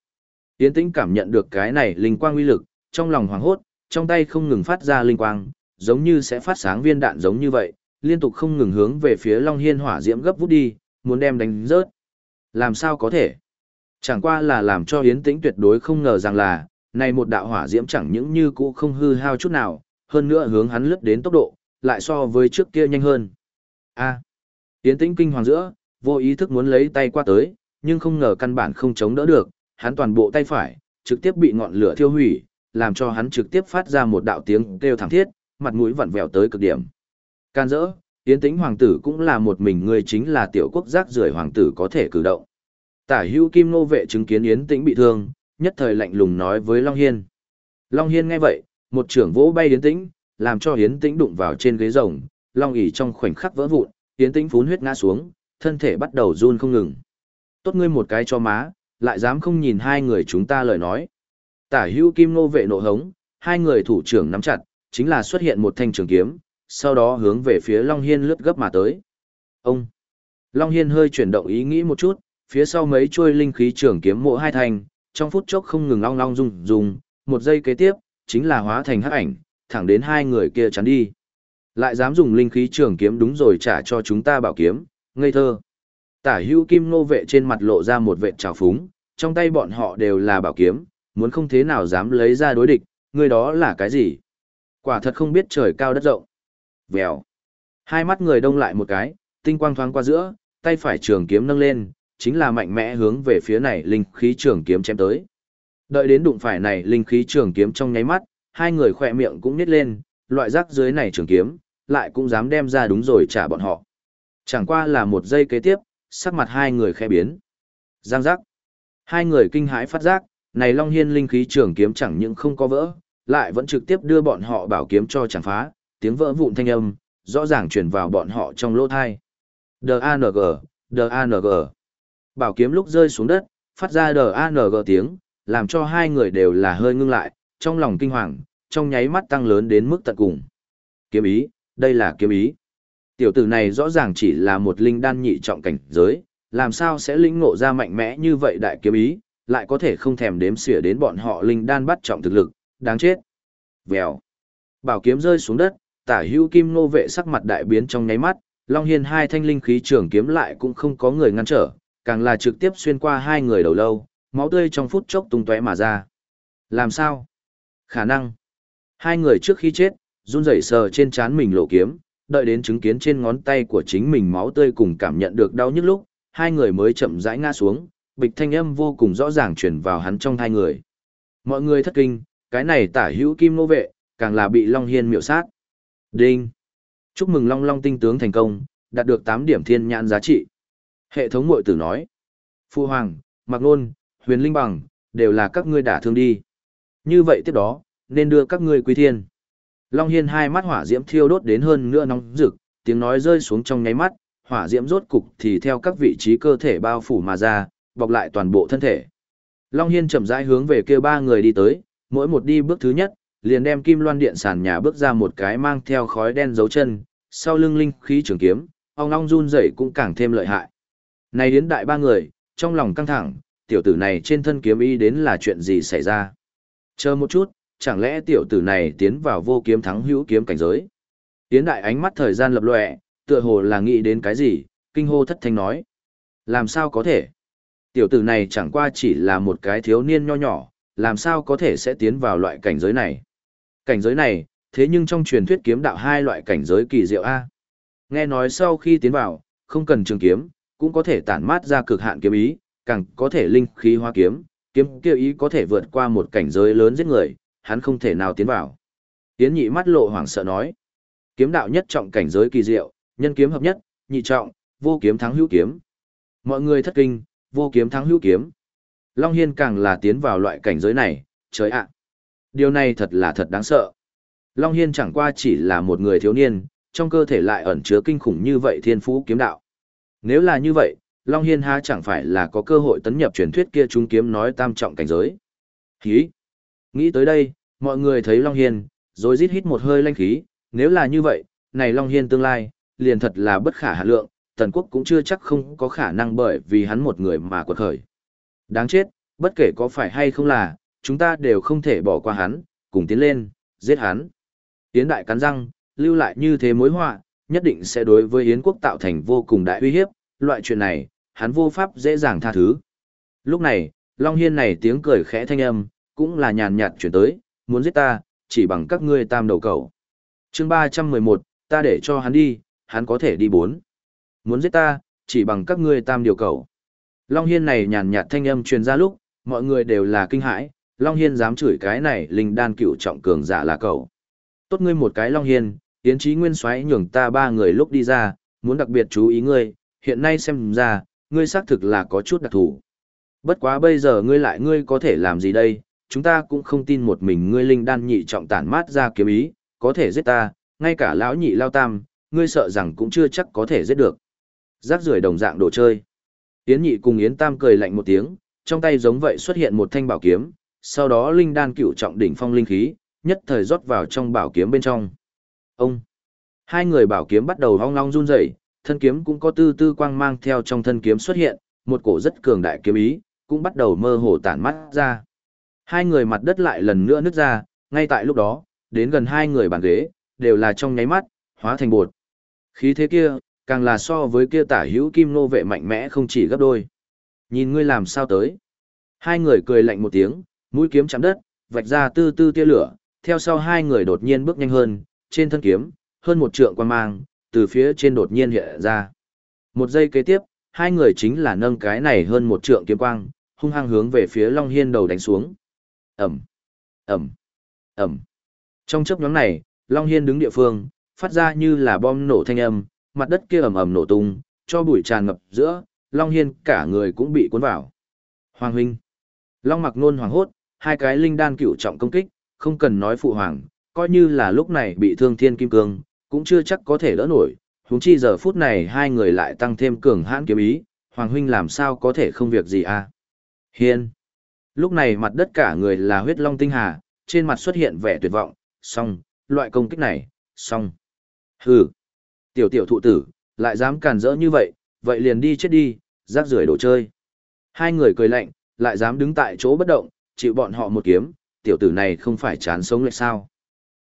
[SPEAKER 1] Yến Tĩnh cảm nhận được cái này linh quang uy lực, trong lòng hoảng hốt, trong tay không ngừng phát ra linh quang, giống như sẽ phát sáng viên đạn giống như vậy, liên tục không ngừng hướng về phía Long Hiên hỏa diễm gấp vút đi, muốn đem đánh rớt. Làm sao có thể? Chẳng qua là làm cho Yến Tĩnh tuyệt đối không ngờ rằng là, này một đạo hỏa diễm chẳng những như cũ không hư hao chút nào, hơn nữa hướng hắn lướt đến tốc độ, lại so với trước kia nhanh hơn. A. Yến Tĩnh kinh hoàng giữa, vô ý thức muốn lấy tay qua tới, nhưng không ngờ căn bản không chống đỡ được, hắn toàn bộ tay phải, trực tiếp bị ngọn lửa thiêu hủy, làm cho hắn trực tiếp phát ra một đạo tiếng kêu thảm thiết, mặt mũi vặn vẹo tới cực điểm. Can dỡ, Yến Tĩnh hoàng tử cũng là một mình người chính là tiểu quốc giác rưởi hoàng tử có thể cử động. Tả Hữu Kim nô vệ chứng kiến Yến Tĩnh bị thương, nhất thời lạnh lùng nói với Long Hiên. Long Hiên nghe vậy, một trưởng vỗ bay Yến Tĩnh, làm cho Yến Tĩnh đụng vào trên ghế rồng, Long ỉ trong khoảnh khắc vỡ vụn, Yến Tĩnh phún huyết ngã xuống, thân thể bắt đầu run không ngừng. Tốt ngươi một cái cho má, lại dám không nhìn hai người chúng ta lời nói. Tả Hữu Kim nô vệ nộ hống, hai người thủ trưởng nắm chặt, chính là xuất hiện một thanh trường kiếm, sau đó hướng về phía Long Hiên lướt gấp mà tới. Ông! Long Hiên hơi chuyển động ý nghĩ một chút, phía sau mấy chuôi linh khí trường kiếm mộ hai thành, trong phút chốc không ngừng long long rung rung, một giây kế tiếp, chính là hóa thành hắc ảnh, thẳng đến hai người kia chắn đi. Lại dám dùng linh khí trường kiếm đúng rồi trả cho chúng ta bảo kiếm, ngây thơ. Tả hữu kim nô vệ trên mặt lộ ra một vệ trào phúng, trong tay bọn họ đều là bảo kiếm, muốn không thế nào dám lấy ra đối địch, người đó là cái gì? Quả thật không biết trời cao đất rộng. Vèo. Hai mắt người đông lại một cái, tinh quang thoáng qua giữa, tay phải trường kiếm nâng lên, chính là mạnh mẽ hướng về phía này linh khí trường kiếm chém tới. Đợi đến đụng phải này linh khí trường kiếm trong nháy mắt, hai người khỏe miệng cũng nít lên, loại rác dưới này trường kiếm, lại cũng dám đem ra đúng rồi trả bọn họ. Chẳng qua là một giây kế tiếp, sắc mặt hai người khẽ biến. Giang giác. Hai người kinh hãi phát giác, này Long Hiên linh khí trường kiếm chẳng những không có vỡ, lại vẫn trực tiếp đưa bọn họ bảo kiếm cho chẳng phá, tiếng vỡ vụn thanh âm, rõ ràng truyền vào bọn họ trong lỗ thai. D-A-N-G, D-A-N-G. Bảo kiếm lúc rơi xuống đất, phát ra D-A-N-G tiếng, làm cho hai người đều là hơi ngưng lại, trong lòng kinh hoàng, trong nháy mắt tăng lớn đến mức tận cùng. Kiếm ý, đây là kiếm ý. Tiểu tử này rõ ràng chỉ là một linh đan nhị trọng cảnh giới, làm sao sẽ lĩnh ngộ ra mạnh mẽ như vậy đại kiếm ý, lại có thể không thèm đếm xỉa đến bọn họ linh đan bắt trọng thực lực, đáng chết. Vèo. Bảo kiếm rơi xuống đất, tả hữu kim nô vệ sắc mặt đại biến trong nháy mắt, Long Hiên hai thanh linh khí trường kiếm lại cũng không có người ngăn trở, càng là trực tiếp xuyên qua hai người đầu lâu, máu tươi trong phút chốc tung tóe mà ra. Làm sao? Khả năng. Hai người trước khi chết, run rẩy sờ trên trán mình lộ kiếm, đợi đến chứng kiến trên ngón tay của chính mình máu tươi cùng cảm nhận được đau nhức lúc, hai người mới chậm rãi ngã xuống, bịch thanh âm vô cùng rõ ràng truyền vào hắn trong hai người. Mọi người thất kinh, cái này tả hữu kim nô vệ, càng là bị Long Hiên miệu sát. Đinh! Chúc mừng Long Long tinh tướng thành công, đạt được 8 điểm thiên nhãn giá trị. Hệ thống mội tử nói. Phu Hoàng, Mạc Nôn, Huyền Linh Bằng, đều là các ngươi đả thương đi. Như vậy tiếp đó, nên đưa các ngươi quy thiên. Long Hiên hai mắt hỏa diễm thiêu đốt đến hơn nữa nóng rực, tiếng nói rơi xuống trong nháy mắt, hỏa diễm rốt cục thì theo các vị trí cơ thể bao phủ mà ra, bọc lại toàn bộ thân thể. Long Hiên chậm rãi hướng về kia ba người đi tới, mỗi một đi bước thứ nhất, liền đem kim loan điện sàn nhà bước ra một cái mang theo khói đen dấu chân, sau lưng linh khí trường kiếm, ong ong run rẩy cũng càng thêm lợi hại. Này đến đại ba người, trong lòng căng thẳng, tiểu tử này trên thân kiếm y đến là chuyện gì xảy ra. Chờ một chút, chẳng lẽ tiểu tử này tiến vào vô kiếm thắng hữu kiếm cảnh giới. Tiến đại ánh mắt thời gian lập lòe, tựa hồ là nghĩ đến cái gì, kinh hô thất thanh nói. Làm sao có thể? Tiểu tử này chẳng qua chỉ là một cái thiếu niên nho nhỏ, làm sao có thể sẽ tiến vào loại cảnh giới này? Cảnh giới này, thế nhưng trong truyền thuyết kiếm đạo hai loại cảnh giới kỳ diệu A. Nghe nói sau khi tiến vào, không cần trường kiếm, cũng có thể tản mát ra cực hạn kiếm ý, càng có thể linh khí hóa kiếm, kiếm kia ý có thể vượt qua một cảnh giới lớn giết người, hắn không thể nào tiến vào. Tiến nhị mắt lộ hoảng sợ nói, kiếm đạo nhất trọng cảnh giới kỳ diệu, nhân kiếm hợp nhất, nhị trọng, vô kiếm thắng hữu kiếm. Mọi người thất kinh, vô kiếm thắng hữu kiếm. Long Hiên càng là tiến vào loại cảnh giới này, trời ạ. Điều này thật là thật đáng sợ. Long Hiên chẳng qua chỉ là một người thiếu niên, trong cơ thể lại ẩn chứa kinh khủng như vậy thiên phú kiếm đạo. Nếu là như vậy, Long Hiên ha chẳng phải là có cơ hội tấn nhập truyền thuyết kia chúng kiếm nói tam trọng cảnh giới. Hí! Nghĩ tới đây, mọi người thấy Long Hiên, rồi rít hít một hơi lanh khí, nếu là như vậy, này Long Hiên tương lai, liền thật là bất khả hạ lượng, tần quốc cũng chưa chắc không có khả năng bởi vì hắn một người mà quật khởi. Đáng chết, bất kể có phải hay không là, chúng ta đều không thể bỏ qua hắn, cùng tiến lên, giết hắn. Tiến đại cắn răng, lưu lại như thế mối họa, nhất định sẽ đối với Yến quốc tạo thành vô cùng đại uy hiếp, loại chuyện này, hắn vô pháp dễ dàng tha thứ. Lúc này, Long Hiên này tiếng cười khẽ thanh âm, cũng là nhàn nhạt chuyển tới, muốn giết ta, chỉ bằng các ngươi tam đầu cầu. chương 311, ta để cho hắn đi, hắn có thể đi bốn. Muốn giết ta, chỉ bằng các ngươi tam điều cầu. Long Hiên này nhàn nhạt thanh âm truyền ra lúc, mọi người đều là kinh hãi, Long Hiên dám chửi cái này linh đan cựu trọng cường giả là cậu. Tốt ngươi một cái Long Hiên, tiến Chí nguyên xoáy nhường ta ba người lúc đi ra, muốn đặc biệt chú ý ngươi, hiện nay xem ra, ngươi xác thực là có chút đặc thù. Bất quá bây giờ ngươi lại ngươi có thể làm gì đây, chúng ta cũng không tin một mình ngươi linh đan nhị trọng tản mát ra kiếm ý, có thể giết ta, ngay cả lão nhị lao tam, ngươi sợ rằng cũng chưa chắc có thể giết được. Rác rưởi đồng dạng đồ chơi. Yến nhị cùng Yến tam cười lạnh một tiếng, trong tay giống vậy xuất hiện một thanh bảo kiếm, sau đó linh đan cựu trọng đỉnh phong linh khí, nhất thời rót vào trong bảo kiếm bên trong. Ông! Hai người bảo kiếm bắt đầu hong long run rẩy, thân kiếm cũng có tư tư quang mang theo trong thân kiếm xuất hiện, một cổ rất cường đại kiếm ý, cũng bắt đầu mơ hồ tản mắt ra. Hai người mặt đất lại lần nữa nứt ra, ngay tại lúc đó, đến gần hai người bàn ghế, đều là trong nháy mắt, hóa thành bột. Khí thế kia, càng là so với kia tả hữu kim nô vệ mạnh mẽ không chỉ gấp đôi. Nhìn ngươi làm sao tới. Hai người cười lạnh một tiếng, mũi kiếm chạm đất, vạch ra tư tư tia lửa, theo sau hai người đột nhiên bước nhanh hơn, trên thân kiếm, hơn một trượng quan mang, từ phía trên đột nhiên hiện ra. Một giây kế tiếp, hai người chính là nâng cái này hơn một trượng kiếm quang, hung hăng hướng về phía Long Hiên đầu đánh xuống. Ẩm, Ẩm, Ẩm. Trong chấp nhóm này, Long Hiên đứng địa phương, phát ra như là bom nổ thanh âm, mặt đất kia ầm ầm nổ tung, cho bụi tràn ngập giữa, Long Hiên cả người cũng bị cuốn vào. Hoàng huynh. Long mặc nôn hoàng hốt, hai cái linh đan cựu trọng công kích, không cần nói phụ hoàng, coi như là lúc này bị thương thiên kim cương, cũng chưa chắc có thể đỡ nổi, huống chi giờ phút này hai người lại tăng thêm cường hãn kiếm ý, hoàng huynh làm sao có thể không việc gì à. Hiên. Lúc này mặt đất cả người là huyết long tinh hà, trên mặt xuất hiện vẻ tuyệt vọng, song, loại công kích này, song. Hừ. Tiểu tiểu thụ tử, lại dám càn rỡ như vậy, vậy liền đi chết đi, rác rưởi đồ chơi. Hai người cười lạnh, lại dám đứng tại chỗ bất động, chịu bọn họ một kiếm, tiểu tử này không phải chán sống lại sao.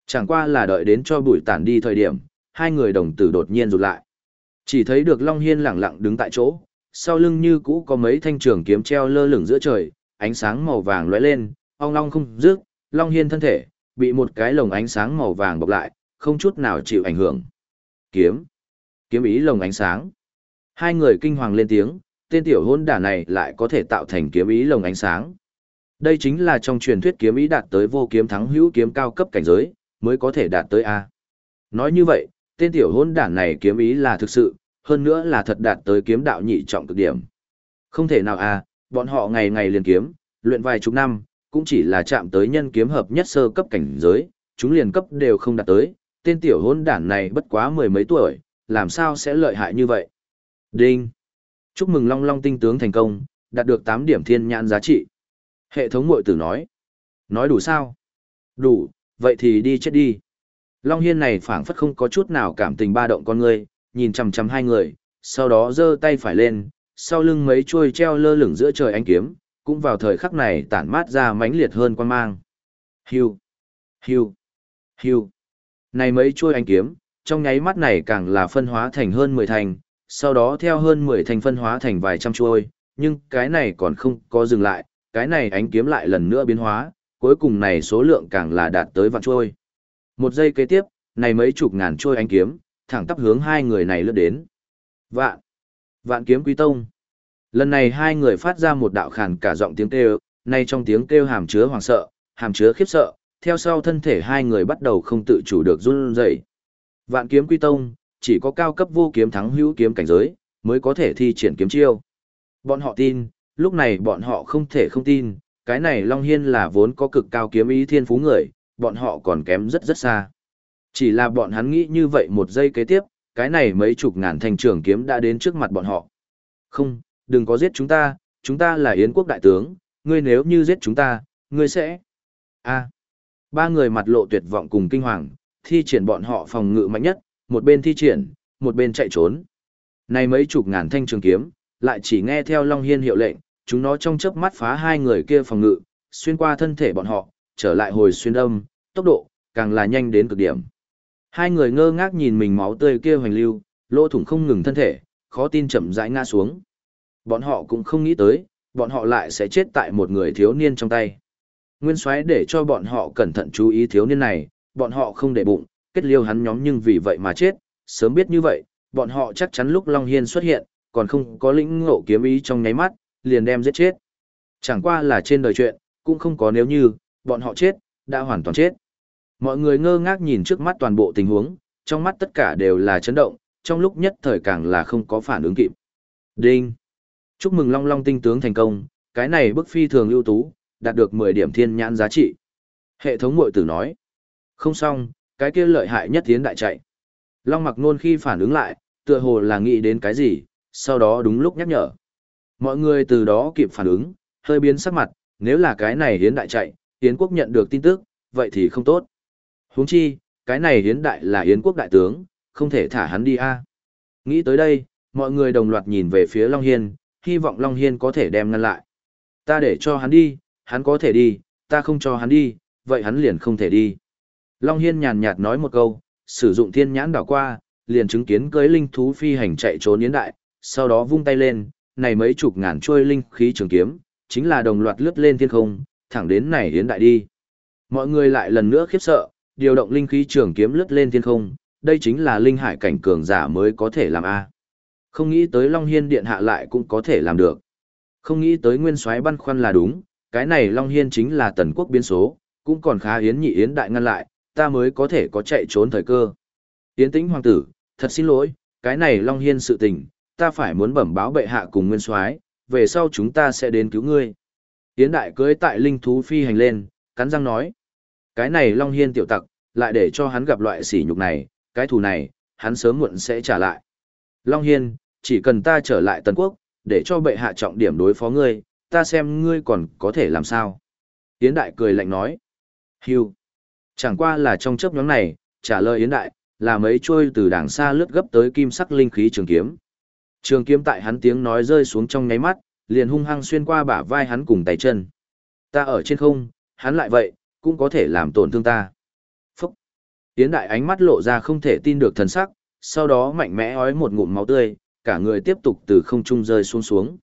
[SPEAKER 1] Chẳng qua là đợi đến cho bụi tản đi thời điểm, hai người đồng tử đột nhiên rụt lại. Chỉ thấy được Long Hiên lẳng lặng đứng tại chỗ, sau lưng như cũ có mấy thanh trường kiếm treo lơ lửng giữa trời, ánh sáng màu vàng lóe lên, ong long không rước, Long Hiên thân thể, bị một cái lồng ánh sáng màu vàng bọc lại, không chút nào chịu ảnh hưởng. Kiếm. Kiếm ý lồng ánh sáng. Hai người kinh hoàng lên tiếng, tên tiểu hôn đả này lại có thể tạo thành kiếm ý lồng ánh sáng. Đây chính là trong truyền thuyết kiếm ý đạt tới vô kiếm thắng hữu kiếm cao cấp cảnh giới, mới có thể đạt tới A. Nói như vậy, tên tiểu hôn đản này kiếm ý là thực sự, hơn nữa là thật đạt tới kiếm đạo nhị trọng cực điểm. Không thể nào A, bọn họ ngày ngày liền kiếm, luyện vài chục năm, cũng chỉ là chạm tới nhân kiếm hợp nhất sơ cấp cảnh giới, chúng liền cấp đều không đạt tới, tên tiểu hôn đản này bất quá mười mấy tuổi, làm sao sẽ lợi hại như vậy. Đinh! Chúc mừng Long Long tinh tướng thành công, đạt được 8 điểm thiên nhãn giá trị. Hệ thống mội tử nói. Nói đủ sao? Đủ, vậy thì đi chết đi. Long Hiên này phảng phất không có chút nào cảm tình ba động con người, nhìn chằm chằm hai người, sau đó giơ tay phải lên, sau lưng mấy chuôi treo lơ lửng giữa trời ánh kiếm, cũng vào thời khắc này tản mát ra mãnh liệt hơn quan mang. Hiu, hiu, hiu. Này mấy chuôi ánh kiếm, trong nháy mắt này càng là phân hóa thành hơn 10 thành, sau đó theo hơn 10 thành phân hóa thành vài trăm chuôi, nhưng cái này còn không có dừng lại, cái này ánh kiếm lại lần nữa biến hóa, cuối cùng này số lượng càng là đạt tới vạn trôi. Một giây kế tiếp, này mấy chục ngàn trôi ánh kiếm, thẳng tắp hướng hai người này lướt đến. Vạn! Vạn kiếm quý tông! Lần này hai người phát ra một đạo khàn cả giọng tiếng kêu, nay trong tiếng kêu hàm chứa hoàng sợ, hàm chứa khiếp sợ, theo sau thân thể hai người bắt đầu không tự chủ được run rẩy. Vạn kiếm quy tông, chỉ có cao cấp vô kiếm thắng hữu kiếm cảnh giới, mới có thể thi triển kiếm chiêu. Bọn họ tin, lúc này bọn họ không thể không tin, cái này Long Hiên là vốn có cực cao kiếm ý thiên phú người, bọn họ còn kém rất rất xa. Chỉ là bọn hắn nghĩ như vậy một giây kế tiếp, cái này mấy chục ngàn thanh trường kiếm đã đến trước mặt bọn họ. Không, đừng có giết chúng ta, chúng ta là Yến quốc đại tướng, ngươi nếu như giết chúng ta, ngươi sẽ... a ba người mặt lộ tuyệt vọng cùng kinh hoàng, thi triển bọn họ phòng ngự mạnh nhất, một bên thi triển, một bên chạy trốn. Này mấy chục ngàn thanh trường kiếm, lại chỉ nghe theo Long Hiên hiệu lệnh, chúng nó trong chớp mắt phá hai người kia phòng ngự, xuyên qua thân thể bọn họ, trở lại hồi xuyên âm, tốc độ, càng là nhanh đến cực điểm. Hai người ngơ ngác nhìn mình máu tươi kia hoành lưu, lỗ thủng không ngừng thân thể, khó tin chậm rãi ngã xuống. Bọn họ cũng không nghĩ tới, bọn họ lại sẽ chết tại một người thiếu niên trong tay. Nguyên soái để cho bọn họ cẩn thận chú ý thiếu niên này, bọn họ không để bụng, kết liêu hắn nhóm nhưng vì vậy mà chết, sớm biết như vậy, bọn họ chắc chắn lúc Long Hiên xuất hiện, còn không có lĩnh ngộ kiếm ý trong nháy mắt, liền đem giết chết. Chẳng qua là trên đời chuyện, cũng không có nếu như, bọn họ chết, đã hoàn toàn chết. Mọi người ngơ ngác nhìn trước mắt toàn bộ tình huống, trong mắt tất cả đều là chấn động, trong lúc nhất thời càng là không có phản ứng kịp. Đinh! Chúc mừng Long Long tinh tướng thành công, cái này bức phi thường ưu tú, đạt được 10 điểm thiên nhãn giá trị. Hệ thống mội tử nói. Không xong, cái kia lợi hại nhất tiến đại chạy. Long mặc nôn khi phản ứng lại, tựa hồ là nghĩ đến cái gì, sau đó đúng lúc nhắc nhở. Mọi người từ đó kịp phản ứng, hơi biến sắc mặt, nếu là cái này hiến đại chạy, hiến quốc nhận được tin tức, vậy thì không tốt. huống chi, cái này hiến đại là hiến quốc đại tướng, không thể thả hắn đi a. Nghĩ tới đây, mọi người đồng loạt nhìn về phía Long Hiên, hy vọng Long Hiên có thể đem ngăn lại. Ta để cho hắn đi, hắn có thể đi, ta không cho hắn đi, vậy hắn liền không thể đi. Long Hiên nhàn nhạt nói một câu, sử dụng thiên nhãn đảo qua, liền chứng kiến cưới linh thú phi hành chạy trốn yến đại, sau đó vung tay lên, này mấy chục ngàn trôi linh khí trường kiếm, chính là đồng loạt lướt lên thiên không, thẳng đến này yến đại đi. Mọi người lại lần nữa khiếp sợ, điều động linh khí trường kiếm lướt lên thiên không, đây chính là linh hải cảnh cường giả mới có thể làm a. Không nghĩ tới Long Hiên điện hạ lại cũng có thể làm được. Không nghĩ tới nguyên soái băn khoăn là đúng, cái này Long Hiên chính là tần quốc biến số, cũng còn khá yến nhị yến đại ngăn lại, ta mới có thể có chạy trốn thời cơ. Yến tĩnh hoàng tử, thật xin lỗi, cái này Long Hiên sự tình, ta phải muốn bẩm báo bệ hạ cùng nguyên soái về sau chúng ta sẽ đến cứu ngươi. Yến đại cưới tại linh thú phi hành lên, cắn răng nói. Cái này Long Hiên tiểu tặc, lại để cho hắn gặp loại sỉ nhục này, cái thù này, hắn sớm muộn sẽ trả lại. Long Hiên, chỉ cần ta trở lại Tần Quốc, để cho bệ hạ trọng điểm đối phó ngươi, ta xem ngươi còn có thể làm sao. Yến Đại cười lạnh nói. Hưu. Chẳng qua là trong chấp nhóm này, trả lời Yến Đại, là mấy trôi từ đàng xa lướt gấp tới kim sắc linh khí trường kiếm. Trường kiếm tại hắn tiếng nói rơi xuống trong nháy mắt, liền hung hăng xuyên qua bả vai hắn cùng tay chân. Ta ở trên không, hắn lại vậy, cũng có thể làm tổn thương ta. Phúc! Tiến Đại ánh mắt lộ ra không thể tin được thần sắc, sau đó mạnh mẽ ói một ngụm máu tươi, cả người tiếp tục từ không trung rơi xuống xuống.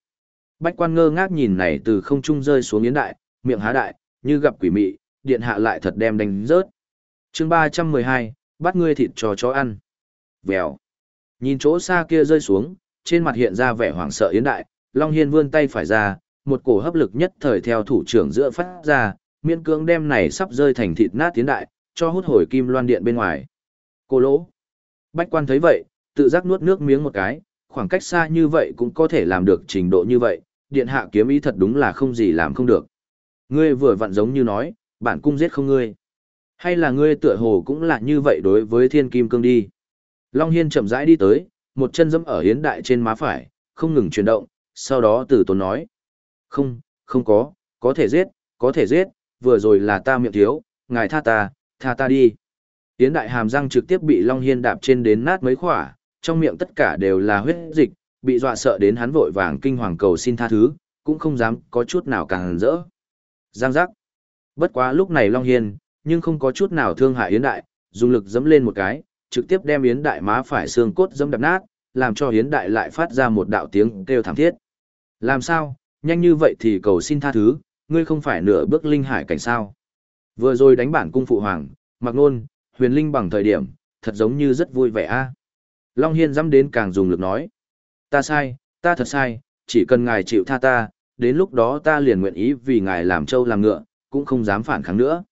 [SPEAKER 1] Bách quan ngơ ngác nhìn này từ không trung rơi xuống Yến Đại, miệng há đại, như gặp quỷ mị, điện hạ lại thật đem đánh rớt. chương 312, bắt ngươi thịt cho chó ăn. Vèo. Nhìn chỗ xa kia rơi xuống, trên mặt hiện ra vẻ hoảng sợ Yến Đại, Long Hiên vươn tay phải ra, một cổ hấp lực nhất thời theo thủ trưởng giữa phát ra, miễn cưỡng đem này sắp rơi thành thịt nát Yến Đại, cho hút hồi kim loan điện bên ngoài. Cô lỗ. Bách quan thấy vậy, tự giác nuốt nước miếng một cái, khoảng cách xa như vậy cũng có thể làm được trình độ như vậy, điện hạ kiếm ý thật đúng là không gì làm không được. Ngươi vừa vặn giống như nói, bản cung giết không ngươi. Hay là ngươi tựa hồ cũng là như vậy đối với thiên kim cương đi. Long Hiên chậm rãi đi tới, một chân dẫm ở hiến đại trên má phải, không ngừng chuyển động, sau đó tử tốn nói. Không, không có, có thể giết, có thể giết, vừa rồi là ta miệng thiếu, ngài tha ta, tha ta đi. Hiến đại hàm răng trực tiếp bị Long Hiên đạp trên đến nát mấy khỏa, trong miệng tất cả đều là huyết dịch, bị dọa sợ đến hắn vội vàng kinh hoàng cầu xin tha thứ, cũng không dám có chút nào càng rỡ. Giang giác. Bất quá lúc này Long Hiên, nhưng không có chút nào thương hại Yến Đại, dùng lực dẫm lên một cái, trực tiếp đem Yến Đại má phải xương cốt dẫm đập nát, làm cho Yến Đại lại phát ra một đạo tiếng kêu thảm thiết. Làm sao, nhanh như vậy thì cầu xin tha thứ, ngươi không phải nửa bước linh hải cảnh sao. Vừa rồi đánh bản cung phụ hoàng, mặc nôn, huyền linh bằng thời điểm, thật giống như rất vui vẻ a Long Hiên dám đến càng dùng lực nói. Ta sai, ta thật sai, chỉ cần ngài chịu tha ta, đến lúc đó ta liền nguyện ý vì ngài làm trâu làm ngựa, cũng không dám phản kháng nữa.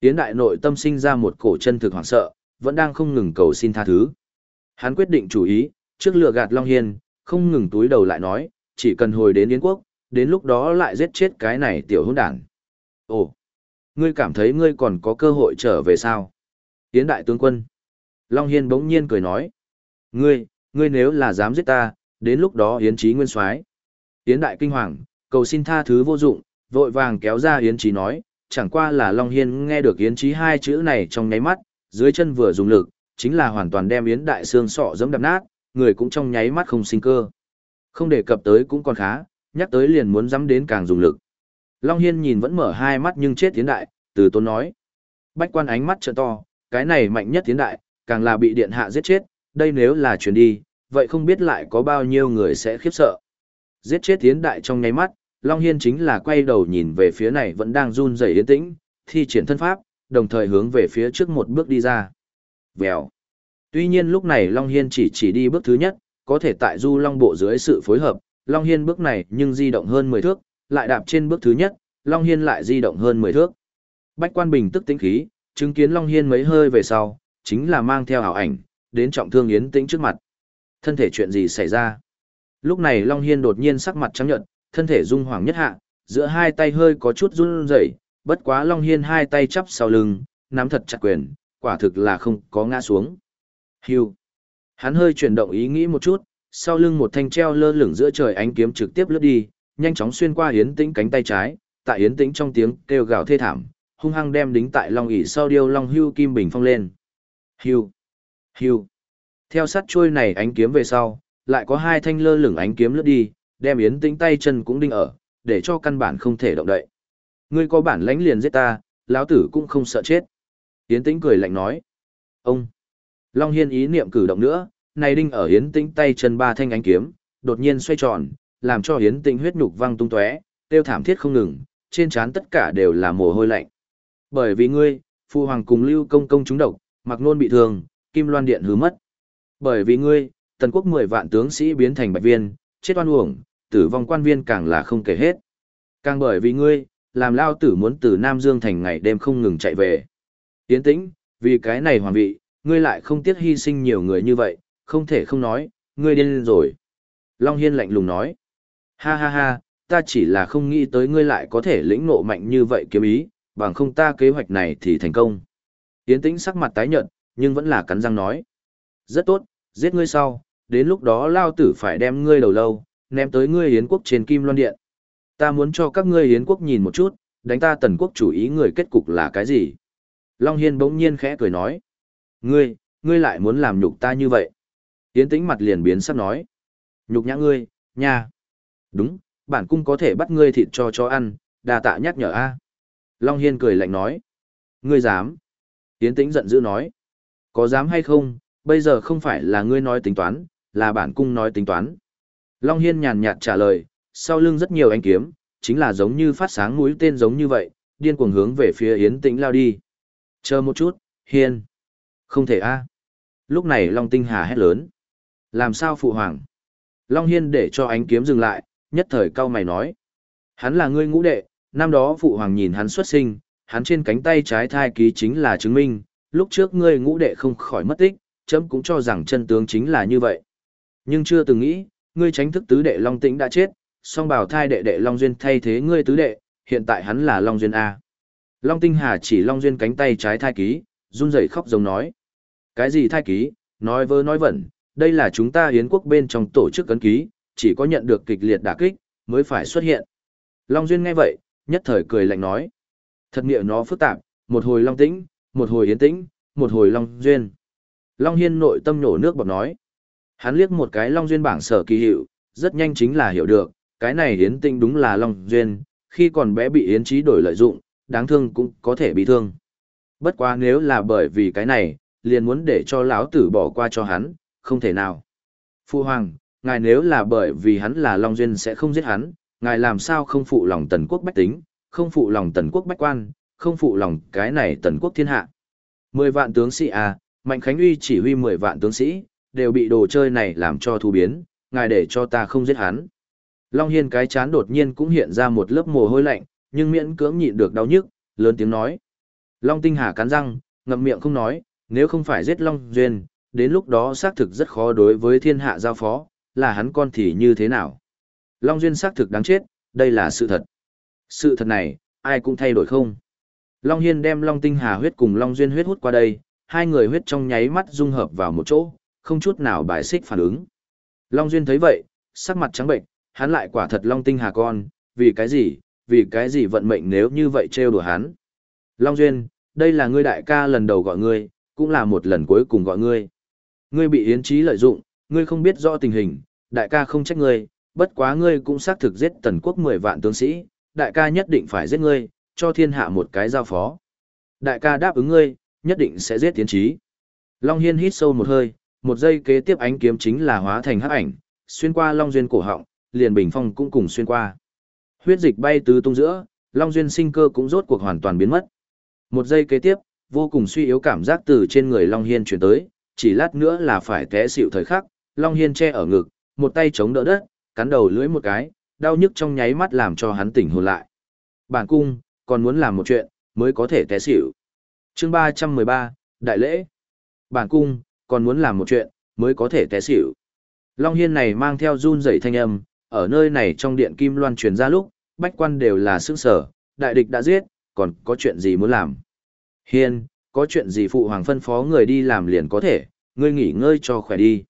[SPEAKER 1] Yến đại nội tâm sinh ra một cổ chân thực hoảng sợ, vẫn đang không ngừng cầu xin tha thứ. Hắn quyết định chủ ý, trước lừa gạt Long Hiên, không ngừng túi đầu lại nói, chỉ cần hồi đến Yến quốc, đến lúc đó lại giết chết cái này tiểu hôn đảng. Ồ, ngươi cảm thấy ngươi còn có cơ hội trở về sao? Yến đại tướng quân. Long Hiên bỗng nhiên cười nói. Ngươi, ngươi nếu là dám giết ta, đến lúc đó Yến Chí nguyên soái Yến đại kinh hoàng, cầu xin tha thứ vô dụng, vội vàng kéo ra Yến Chí nói, chẳng qua là Long Hiên nghe được Yến Chí hai chữ này trong nháy mắt, dưới chân vừa dùng lực, chính là hoàn toàn đem Yến đại xương sọ giẫm đập nát, người cũng trong nháy mắt không sinh cơ. Không đề cập tới cũng còn khá, nhắc tới liền muốn dám đến càng dùng lực. Long Hiên nhìn vẫn mở hai mắt nhưng chết tiến đại, từ tôn nói. Bách quan ánh mắt trợ to, cái này mạnh nhất tiến đại, càng là bị điện hạ giết chết, đây nếu là chuyển đi, vậy không biết lại có bao nhiêu người sẽ khiếp sợ. Giết chết tiến đại trong nháy mắt, Long Hiên chính là quay đầu nhìn về phía này vẫn đang run rẩy yên tĩnh, thi triển thân pháp, đồng thời hướng về phía trước một bước đi ra. Vèo. Tuy nhiên lúc này Long Hiên chỉ chỉ đi bước thứ nhất, có thể tại du Long bộ dưới sự phối hợp, Long Hiên bước này nhưng di động hơn 10 thước, lại đạp trên bước thứ nhất, Long Hiên lại di động hơn 10 thước. Bách quan bình tức tĩnh khí, chứng kiến Long Hiên mấy hơi về sau, chính là mang theo ảo ảnh, đến trọng thương yến tĩnh trước mặt. Thân thể chuyện gì xảy ra? Lúc này Long Hiên đột nhiên sắc mặt trắng nhợt, thân thể rung hoàng nhất hạ, giữa hai tay hơi có chút run rẩy, bất quá Long Hiên hai tay chắp sau lưng, nắm thật chặt quyền, quả thực là không có ngã xuống. Hưu. Hắn hơi chuyển động ý nghĩ một chút, sau lưng một thanh treo lơ lửng giữa trời ánh kiếm trực tiếp lướt đi, nhanh chóng xuyên qua Yến Tĩnh cánh tay trái, tại Yến Tĩnh trong tiếng kêu gào thê thảm, hung hăng đem đính tại Long ỷ sau điêu Long Hưu kim bình phong lên. Hưu. Hưu. Theo sát chuôi này ánh kiếm về sau, lại có hai thanh lơ lửng ánh kiếm lướt đi, đem Yến Tĩnh tay chân cũng đinh ở, để cho căn bản không thể động đậy. Ngươi có bản lãnh liền giết ta, lão tử cũng không sợ chết. Yến Tĩnh cười lạnh nói. Ông! Long Hiên ý niệm cử động nữa, này đinh ở Yến Tĩnh tay chân ba thanh ánh kiếm, đột nhiên xoay tròn, làm cho Yến Tĩnh huyết nhục văng tung tóe, tiêu thảm thiết không ngừng, trên trán tất cả đều là mồ hôi lạnh. Bởi vì ngươi, Phu Hoàng cùng Lưu Công Công chúng độc, mặc nôn bị thương, Kim Loan Điện hứa mất. Bởi vì ngươi, tần quốc 10 vạn tướng sĩ biến thành bạch viên, chết oan uổng, tử vong quan viên càng là không kể hết. Càng bởi vì ngươi, làm lao tử muốn từ Nam Dương thành ngày đêm không ngừng chạy về. Tiến tĩnh, vì cái này hoàng vị, ngươi lại không tiếc hy sinh nhiều người như vậy, không thể không nói, ngươi điên rồi. Long Hiên lạnh lùng nói, ha ha ha, ta chỉ là không nghĩ tới ngươi lại có thể lĩnh ngộ mạnh như vậy kiếm ý, bằng không ta kế hoạch này thì thành công. Tiến tĩnh sắc mặt tái nhợt, nhưng vẫn là cắn răng nói. Rất tốt, giết ngươi sau, đến lúc đó lao tử phải đem ngươi đầu lâu, ném tới ngươi Yến quốc trên kim loan điện. Ta muốn cho các ngươi Yến quốc nhìn một chút, đánh ta tần quốc chủ ý người kết cục là cái gì. Long Hiên bỗng nhiên khẽ cười nói. Ngươi, ngươi lại muốn làm nhục ta như vậy. Yến tĩnh mặt liền biến sắp nói. Nhục nhã ngươi, nha. Đúng, bản cung có thể bắt ngươi thịt cho cho ăn, đà tạ nhắc nhở a. Long Hiên cười lạnh nói. Ngươi dám. Yến tĩnh giận dữ nói. Có dám hay không, bây giờ không phải là ngươi nói tính toán, là bản cung nói tính toán. Long Hiên nhàn nhạt trả lời, sau lưng rất nhiều ánh kiếm, chính là giống như phát sáng mũi tên giống như vậy, điên cuồng hướng về phía Yến Tĩnh lao đi. Chờ một chút, Hiên. Không thể a. Lúc này Long Tinh Hà hét lớn. Làm sao phụ hoàng? Long Hiên để cho ánh kiếm dừng lại, nhất thời cao mày nói. Hắn là ngươi ngũ đệ, năm đó phụ hoàng nhìn hắn xuất sinh, hắn trên cánh tay trái thai ký chính là chứng minh, lúc trước ngươi ngũ đệ không khỏi mất tích, chấm cũng cho rằng chân tướng chính là như vậy. Nhưng chưa từng nghĩ, ngươi tránh thức tứ đệ Long Tĩnh đã chết, song bảo thai đệ đệ Long Duyên thay thế ngươi tứ đệ, hiện tại hắn là Long Duyên A. Long Tinh Hà chỉ Long Duyên cánh tay trái thai ký, run rẩy khóc giống nói. Cái gì thai ký, nói vơ nói vẩn, đây là chúng ta hiến quốc bên trong tổ chức cấn ký, chỉ có nhận được kịch liệt đả kích, mới phải xuất hiện. Long Duyên nghe vậy, nhất thời cười lạnh nói. Thật nghĩa nó phức tạp, một hồi Long Tĩnh, một hồi Yến Tĩnh, một hồi Long Duyên. Long Hiên nội tâm nổ nước bọt nói. Hắn liếc một cái Long Duyên bảng sở kỳ hiệu, rất nhanh chính là hiểu được, cái này Yến Tĩnh đúng là Long Duyên, khi còn bé bị Yến Trí đổi lợi dụng, đáng thương cũng có thể bị thương. Bất quá nếu là bởi vì cái này, liền muốn để cho lão tử bỏ qua cho hắn, không thể nào. Phu Hoàng, ngài nếu là bởi vì hắn là Long Duyên sẽ không giết hắn, ngài làm sao không phụ lòng tần quốc bách tính, không phụ lòng tần quốc bách quan, không phụ lòng cái này tần quốc thiên hạ. Mười vạn tướng sĩ à, Mạnh Khánh Uy chỉ huy mười vạn tướng sĩ, đều bị đồ chơi này làm cho thu biến, ngài để cho ta không giết hắn. Long Hiên cái chán đột nhiên cũng hiện ra một lớp mồ hôi lạnh, nhưng miễn cưỡng nhịn được đau nhức, lớn tiếng nói. Long Tinh Hà cắn răng, ngậm miệng không nói, nếu không phải giết Long Duyên, đến lúc đó xác thực rất khó đối với thiên hạ giao phó, là hắn con thì như thế nào. Long Duyên xác thực đáng chết, đây là sự thật. Sự thật này, ai cũng thay đổi không. Long Hiên đem Long Tinh Hà huyết cùng Long Duyên huyết hút qua đây, hai người huyết trong nháy mắt dung hợp vào một chỗ, không chút nào bài xích phản ứng. Long Duyên thấy vậy, sắc mặt trắng bệnh, hắn lại quả thật Long Tinh Hà con, vì cái gì, vì cái gì vận mệnh nếu như vậy trêu đùa hắn. Long Duyên, đây là ngươi đại ca lần đầu gọi ngươi, cũng là một lần cuối cùng gọi ngươi. Ngươi bị yến trí lợi dụng, ngươi không biết rõ tình hình, đại ca không trách ngươi, bất quá ngươi cũng xác thực giết tần quốc 10 vạn tướng sĩ, đại ca nhất định phải giết ngươi, cho thiên hạ một cái giao phó. Đại ca đáp ứng ngươi, nhất định sẽ giết tiến trí. Long Hiên hít sâu một hơi, một giây kế tiếp ánh kiếm chính là hóa thành hắc ảnh, xuyên qua Long Duyên cổ họng, liền bình phong cũng cùng xuyên qua. Huyết dịch bay tứ tung giữa, Long Duyên sinh cơ cũng rốt cuộc hoàn toàn biến mất. Một giây kế tiếp, vô cùng suy yếu cảm giác từ trên người Long Hiên chuyển tới, chỉ lát nữa là phải té xịu thời khắc, Long Hiên che ở ngực, một tay chống đỡ đất, cắn đầu lưỡi một cái, đau nhức trong nháy mắt làm cho hắn tỉnh hồn lại. Bản cung, còn muốn làm một chuyện, mới có thể té xỉu. chương 313, Đại lễ. Bản cung, còn muốn làm một chuyện, mới có thể té xỉu. Long Hiên này mang theo run rẩy thanh âm, ở nơi này trong điện kim loan truyền ra lúc, bách quan đều là sức sở, đại địch đã giết, còn có chuyện gì muốn làm. Hiên, có chuyện gì phụ hoàng phân phó người đi làm liền có thể, ngươi nghỉ ngơi cho khỏe đi.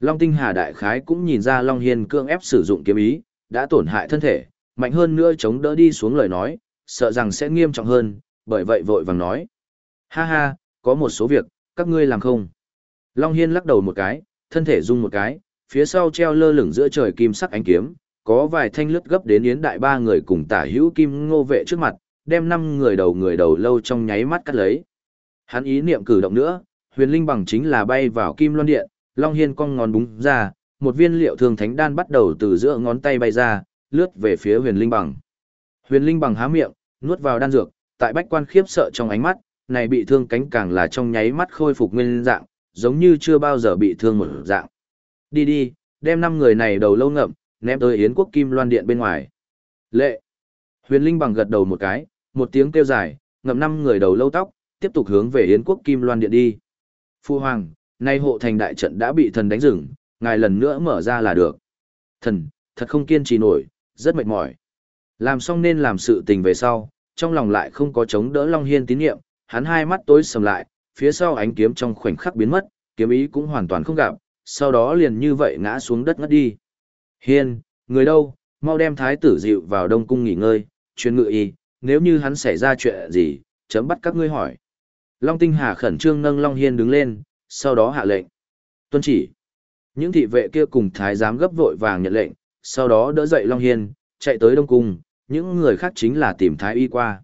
[SPEAKER 1] Long Tinh Hà Đại Khái cũng nhìn ra Long Hiên cương ép sử dụng kiếm ý, đã tổn hại thân thể, mạnh hơn nữa chống đỡ đi xuống lời nói, sợ rằng sẽ nghiêm trọng hơn, bởi vậy vội vàng nói. Ha ha, có một số việc, các ngươi làm không? Long Hiên lắc đầu một cái, thân thể rung một cái, phía sau treo lơ lửng giữa trời kim sắc ánh kiếm, có vài thanh lướt gấp đến yến đại ba người cùng tả hữu kim ngô vệ trước mặt, đem năm người đầu người đầu lâu trong nháy mắt cắt lấy. Hắn ý niệm cử động nữa, huyền linh bằng chính là bay vào kim loan điện, Long Hiên cong ngón búng ra, một viên liệu thường thánh đan bắt đầu từ giữa ngón tay bay ra, lướt về phía huyền linh bằng. Huyền linh bằng há miệng, nuốt vào đan dược, tại bách quan khiếp sợ trong ánh mắt, này bị thương cánh càng là trong nháy mắt khôi phục nguyên dạng, giống như chưa bao giờ bị thương một dạng. Đi đi, đem năm người này đầu lâu ngậm, ném tới Yến quốc Kim Loan Điện bên ngoài. Lệ. Huyền Linh bằng gật đầu một cái, một tiếng kêu dài, ngậm năm người đầu lâu tóc, tiếp tục hướng về Yến quốc Kim Loan Điện đi. Phu Hoàng, nay hộ thành đại trận đã bị thần đánh rừng, ngài lần nữa mở ra là được. Thần, thật không kiên trì nổi, rất mệt mỏi. Làm xong nên làm sự tình về sau, trong lòng lại không có chống đỡ Long Hiên tín nhiệm, hắn hai mắt tối sầm lại, phía sau ánh kiếm trong khoảnh khắc biến mất, kiếm ý cũng hoàn toàn không gặp, sau đó liền như vậy ngã xuống đất ngất đi. Hiên, người đâu, mau đem thái tử dịu vào đông cung nghỉ ngơi, chuyên ngự y, nếu như hắn xảy ra chuyện gì, chấm bắt các ngươi hỏi. Long Tinh Hà khẩn trương nâng Long Hiên đứng lên, sau đó hạ lệnh. Tuân chỉ. Những thị vệ kia cùng thái giám gấp vội vàng nhận lệnh, sau đó đỡ dậy Long Hiên, chạy tới Đông Cung, những người khác chính là tìm thái y qua.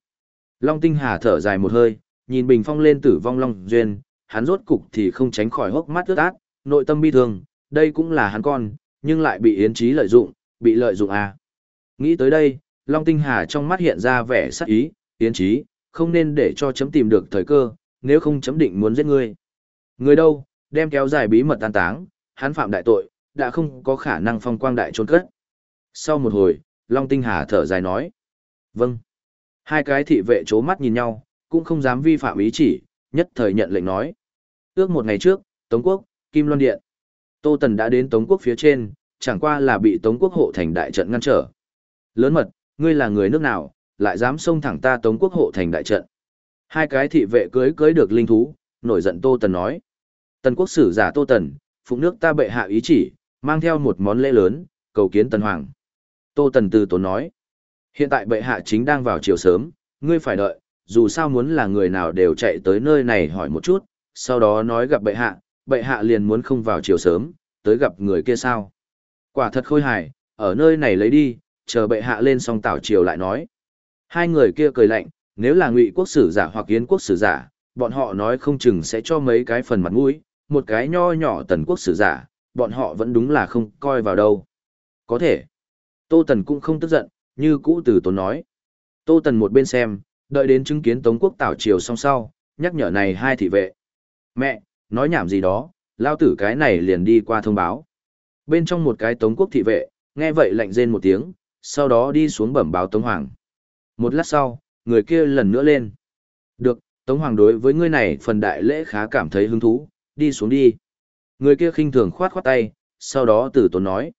[SPEAKER 1] Long Tinh Hà thở dài một hơi, nhìn bình phong lên tử vong Long Duyên, hắn rốt cục thì không tránh khỏi hốc mắt ướt át, nội tâm bi thương, đây cũng là hắn con, nhưng lại bị Yến Chí lợi dụng, bị lợi dụng à. Nghĩ tới đây, Long Tinh Hà trong mắt hiện ra vẻ sắc ý, Yến Chí, không nên để cho chấm tìm được thời cơ, nếu không chấm định muốn giết ngươi. Người đâu, đem kéo dài bí mật tan táng, hắn phạm đại tội, đã không có khả năng phong quang đại trốn cất. Sau một hồi, Long Tinh Hà thở dài nói. Vâng. Hai cái thị vệ chố mắt nhìn nhau, cũng không dám vi phạm ý chỉ, nhất thời nhận lệnh nói. Ước một ngày trước, Tống Quốc, Kim Loan Điện. Tô Tần đã đến Tống Quốc phía trên, chẳng qua là bị Tống Quốc hộ thành đại trận ngăn trở. Lớn mật, ngươi là người nước nào, lại dám xông thẳng ta Tống Quốc hộ thành đại trận. Hai cái thị vệ cưới cưới được linh thú, nổi giận Tô Tần nói. Tần quốc sử giả Tô Tần, phụng nước ta bệ hạ ý chỉ, mang theo một món lễ lớn, cầu kiến Tần Hoàng. Tô Tần từ tốn nói. Hiện tại bệ hạ chính đang vào chiều sớm, ngươi phải đợi, dù sao muốn là người nào đều chạy tới nơi này hỏi một chút, sau đó nói gặp bệ hạ, bệ hạ liền muốn không vào chiều sớm, tới gặp người kia sao. Quả thật khôi hài, ở nơi này lấy đi, chờ bệ hạ lên xong tảo chiều lại nói. Hai người kia cười lạnh, nếu là ngụy quốc sử giả hoặc yến quốc sử giả, bọn họ nói không chừng sẽ cho mấy cái phần mặt mũi, một cái nho nhỏ tần quốc sử giả, bọn họ vẫn đúng là không coi vào đâu. Có thể. Tô Tần cũng không tức giận, như cũ từ tốn nói. Tô Tần một bên xem, đợi đến chứng kiến Tống quốc tảo triều xong sau, nhắc nhở này hai thị vệ. Mẹ, nói nhảm gì đó, lao tử cái này liền đi qua thông báo. Bên trong một cái Tống quốc thị vệ, nghe vậy lạnh rên một tiếng, sau đó đi xuống bẩm báo Tống Hoàng. Một lát sau, người kia lần nữa lên. Được, Tống Hoàng đối với ngươi này phần đại lễ khá cảm thấy hứng thú, đi xuống đi. Người kia khinh thường khoát khoát tay, sau đó tử tốn nói.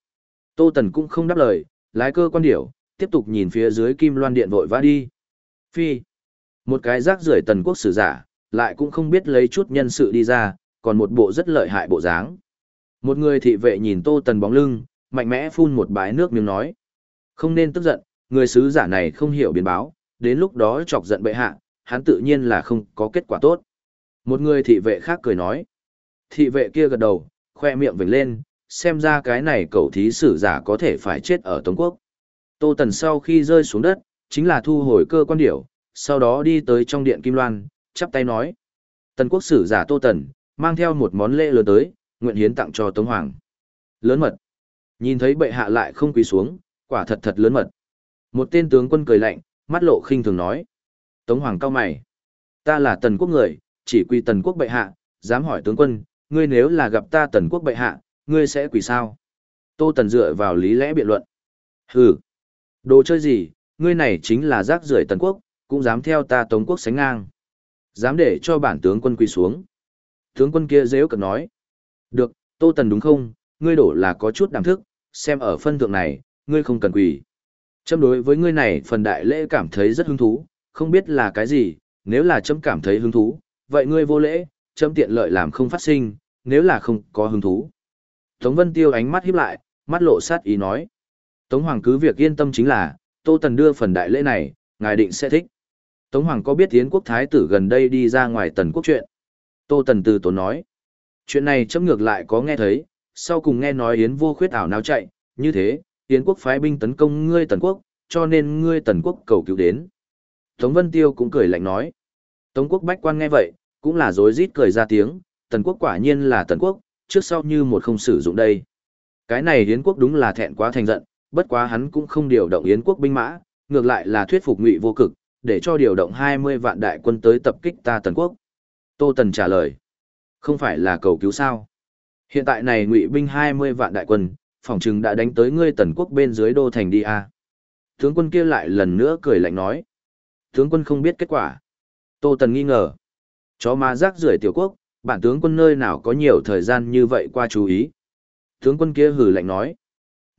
[SPEAKER 1] Tô Tần cũng không đáp lời, lái cơ quan điểu, tiếp tục nhìn phía dưới kim loan điện vội vã đi. Phi. Một cái rác rưởi tần quốc sử giả, lại cũng không biết lấy chút nhân sự đi ra, còn một bộ rất lợi hại bộ dáng. Một người thị vệ nhìn Tô Tần bóng lưng, mạnh mẽ phun một bãi nước miếng nói. Không nên tức giận, người sứ giả này không hiểu biến báo, đến lúc đó chọc giận bệ hạ, hắn tự nhiên là không có kết quả tốt. Một người thị vệ khác cười nói. Thị vệ kia gật đầu, khoe miệng vểnh lên, xem ra cái này cậu thí sử giả có thể phải chết ở Tống Quốc. Tô Tần sau khi rơi xuống đất, chính là thu hồi cơ quan điểu, sau đó đi tới trong điện Kim Loan, chắp tay nói. Tần quốc sử giả Tô Tần, mang theo một món lễ lớn tới, nguyện hiến tặng cho Tống Hoàng. Lớn mật. Nhìn thấy bệ hạ lại không quỳ xuống, quả thật thật lớn mật. Một tên tướng quân cười lạnh, mắt lộ khinh thường nói. Tống Hoàng cao mày. Ta là tần quốc người, chỉ quỳ tần quốc bệ hạ, dám hỏi tướng quân, ngươi nếu là gặp ta tần quốc bệ hạ, ngươi sẽ quỳ sao? Tô Tần dựa vào lý lẽ biện luận. Hừ, đồ chơi gì, ngươi này chính là rác rưởi tần quốc, cũng dám theo ta tống quốc sánh ngang. Dám để cho bản tướng quân quỳ xuống. Tướng quân kia dễ cật nói. Được, Tô Tần đúng không, ngươi đổ là có chút đảm thức, xem ở phân thượng này, ngươi không cần quỳ. Châm đối với ngươi này phần đại lễ cảm thấy rất hứng thú, không biết là cái gì, nếu là châm cảm thấy hứng thú, vậy ngươi vô lễ, châm tiện lợi làm không phát sinh, nếu là không có hứng thú. Tống Vân Tiêu ánh mắt híp lại, mắt lộ sát ý nói. Tống Hoàng cứ việc yên tâm chính là, Tô Tần đưa phần đại lễ này, ngài định sẽ thích. Tống Hoàng có biết Yến quốc thái tử gần đây đi ra ngoài tần quốc chuyện? Tô Tần từ tốn nói. Chuyện này chấm ngược lại có nghe thấy, sau cùng nghe nói Yến vô khuyết ảo nào chạy, như thế, Yến quốc phái binh tấn công ngươi tần quốc, cho nên ngươi tần quốc cầu cứu đến. Tống Vân Tiêu cũng cười lạnh nói. Tống quốc bách quan nghe vậy, cũng là rối rít cười ra tiếng, tần quốc quả nhiên là tần quốc, trước sau như một không sử dụng đây. Cái này Yến quốc đúng là thẹn quá thành giận, bất quá hắn cũng không điều động Yến quốc binh mã, ngược lại là thuyết phục ngụy vô cực, để cho điều động 20 vạn đại quân tới tập kích ta tần quốc. Tô Tần trả lời, không phải là cầu cứu sao. Hiện tại này ngụy binh 20 vạn đại quân, phòng trừng đã đánh tới ngươi tần quốc bên dưới đô thành đi à. Tướng quân kia lại lần nữa cười lạnh nói. Tướng quân không biết kết quả. Tô Tần nghi ngờ. Chó ma rác rưởi tiểu quốc, bản tướng quân nơi nào có nhiều thời gian như vậy qua chú ý. Tướng quân kia hừ lạnh nói.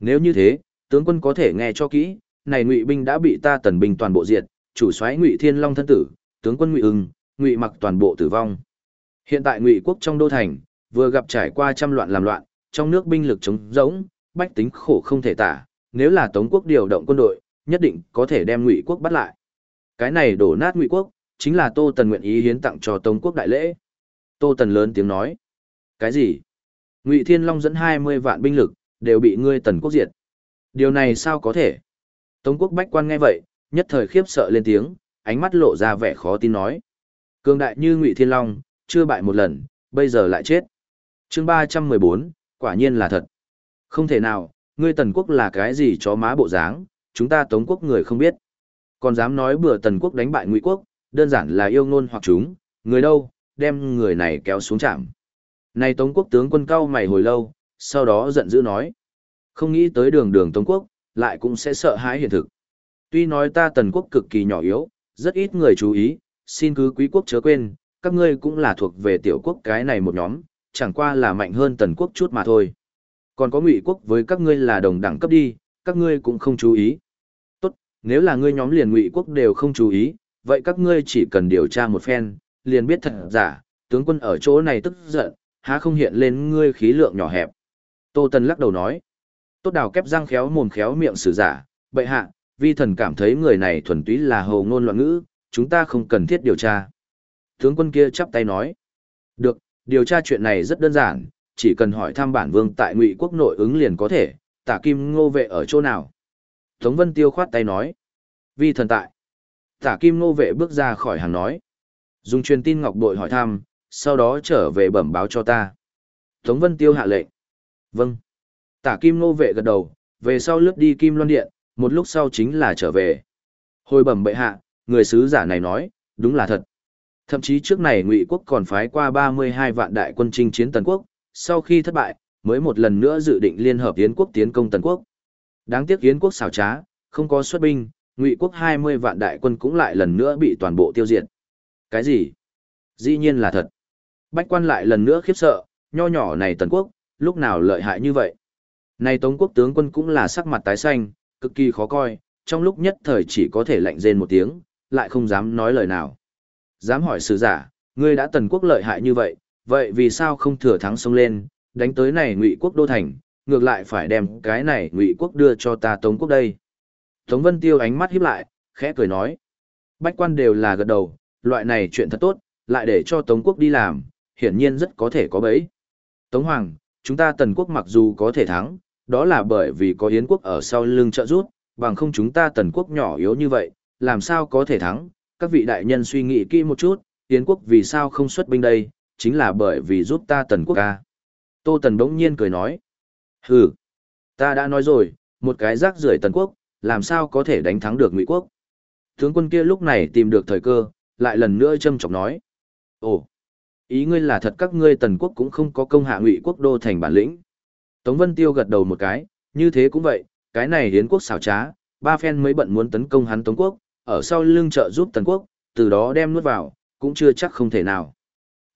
[SPEAKER 1] Nếu như thế, tướng quân có thể nghe cho kỹ, này ngụy binh đã bị ta tần binh toàn bộ diệt, chủ soái ngụy thiên long thân tử, tướng quân ngụy ưng, ngụy mặc toàn bộ tử vong. Hiện tại ngụy quốc trong đô thành, vừa gặp trải qua trăm loạn làm loạn, trong nước binh lực chống rỗng, bách tính khổ không thể tả, nếu là Tống quốc điều động quân đội, nhất định có thể đem Ngụy quốc bắt lại. Cái này đổ nát Ngụy quốc, chính là Tô Tần nguyện ý hiến tặng cho Tống quốc đại lễ. Tô Tần lớn tiếng nói. Cái gì? Ngụy Thiên Long dẫn 20 vạn binh lực, đều bị ngươi Tần quốc diệt. Điều này sao có thể? Tống quốc bách quan nghe vậy, nhất thời khiếp sợ lên tiếng, ánh mắt lộ ra vẻ khó tin nói. Cường đại như Ngụy Thiên Long, chưa bại một lần, bây giờ lại chết. chương 314, quả nhiên là thật. Không thể nào, ngươi tần quốc là cái gì chó má bộ dáng, chúng ta tống quốc người không biết. Còn dám nói bừa tần quốc đánh bại ngụy quốc, đơn giản là yêu ngôn hoặc chúng, người đâu, đem người này kéo xuống trạm Này tống quốc tướng quân cao mày hồi lâu, sau đó giận dữ nói. Không nghĩ tới đường đường tống quốc, lại cũng sẽ sợ hãi hiện thực. Tuy nói ta tần quốc cực kỳ nhỏ yếu, rất ít người chú ý, xin cứ quý quốc chớ quên, các ngươi cũng là thuộc về tiểu quốc cái này một nhóm, chẳng qua là mạnh hơn tần quốc chút mà thôi. Còn có ngụy quốc với các ngươi là đồng đẳng cấp đi, các ngươi cũng không chú ý. Tốt, nếu là ngươi nhóm liền ngụy quốc đều không chú ý, vậy các ngươi chỉ cần điều tra một phen, liền biết thật giả, tướng quân ở chỗ này tức giận, há không hiện lên ngươi khí lượng nhỏ hẹp. Tô Tần lắc đầu nói, tốt đào kép răng khéo mồm khéo miệng sử giả, bệ hạ, vi thần cảm thấy người này thuần túy là hồ ngôn loạn ngữ, chúng ta không cần thiết điều tra. Tướng quân kia chắp tay nói, được, điều tra chuyện này rất đơn giản, chỉ cần hỏi thăm bản vương tại ngụy quốc nội ứng liền có thể, tả kim ngô vệ ở chỗ nào. Tống Vân Tiêu khoát tay nói. Vi thần tại. Tả kim ngô vệ bước ra khỏi hàng nói. Dùng truyền tin ngọc bội hỏi thăm, sau đó trở về bẩm báo cho ta. Tống Vân Tiêu hạ lệnh. Vâng. Tả kim ngô vệ gật đầu, về sau lướt đi kim loan điện, một lúc sau chính là trở về. Hồi bẩm bệ hạ, người sứ giả này nói, đúng là thật. Thậm chí trước này Ngụy quốc còn phái qua 32 vạn đại quân chinh chiến Tần quốc, sau khi thất bại, mới một lần nữa dự định liên hợp Yến quốc tiến công Tần quốc. Đáng tiếc Yến quốc xảo trá, không có xuất binh, Ngụy quốc 20 vạn đại quân cũng lại lần nữa bị toàn bộ tiêu diệt. Cái gì? Dĩ nhiên là thật. Bách quan lại lần nữa khiếp sợ, nho nhỏ này Tần quốc, lúc nào lợi hại như vậy? Này Tống quốc tướng quân cũng là sắc mặt tái xanh, cực kỳ khó coi, trong lúc nhất thời chỉ có thể lạnh rên một tiếng, lại không dám nói lời nào. Dám hỏi sứ giả, ngươi đã Tần quốc lợi hại như vậy, vậy vì sao không thừa thắng xông lên, đánh tới này ngụy quốc đô thành, ngược lại phải đem cái này ngụy quốc đưa cho ta Tống quốc đây. Tống Vân Tiêu ánh mắt híp lại, khẽ cười nói. Bách quan đều là gật đầu, loại này chuyện thật tốt, lại để cho Tống quốc đi làm, hiển nhiên rất có thể có bẫy. Tống Hoàng, chúng ta Tần quốc mặc dù có thể thắng, đó là bởi vì có Yến quốc ở sau lưng trợ giúp, bằng không chúng ta Tần quốc nhỏ yếu như vậy, làm sao có thể thắng, các vị đại nhân suy nghĩ kỹ một chút, Yến quốc vì sao không xuất binh đây, chính là bởi vì giúp ta tần quốc ca. Tô Tần đống nhiên cười nói. Hừ, ta đã nói rồi, một cái rác rưởi tần quốc, làm sao có thể đánh thắng được ngụy quốc. Tướng quân kia lúc này tìm được thời cơ, lại lần nữa châm chọc nói. Ồ, ý ngươi là thật các ngươi tần quốc cũng không có công hạ ngụy quốc đô thành bản lĩnh. Tống Vân Tiêu gật đầu một cái, như thế cũng vậy, cái này hiến quốc xảo trá, ba phen mới bận muốn tấn công hắn Tống quốc, ở sau lưng trợ giúp tần quốc, từ đó đem nuốt vào, cũng chưa chắc không thể nào.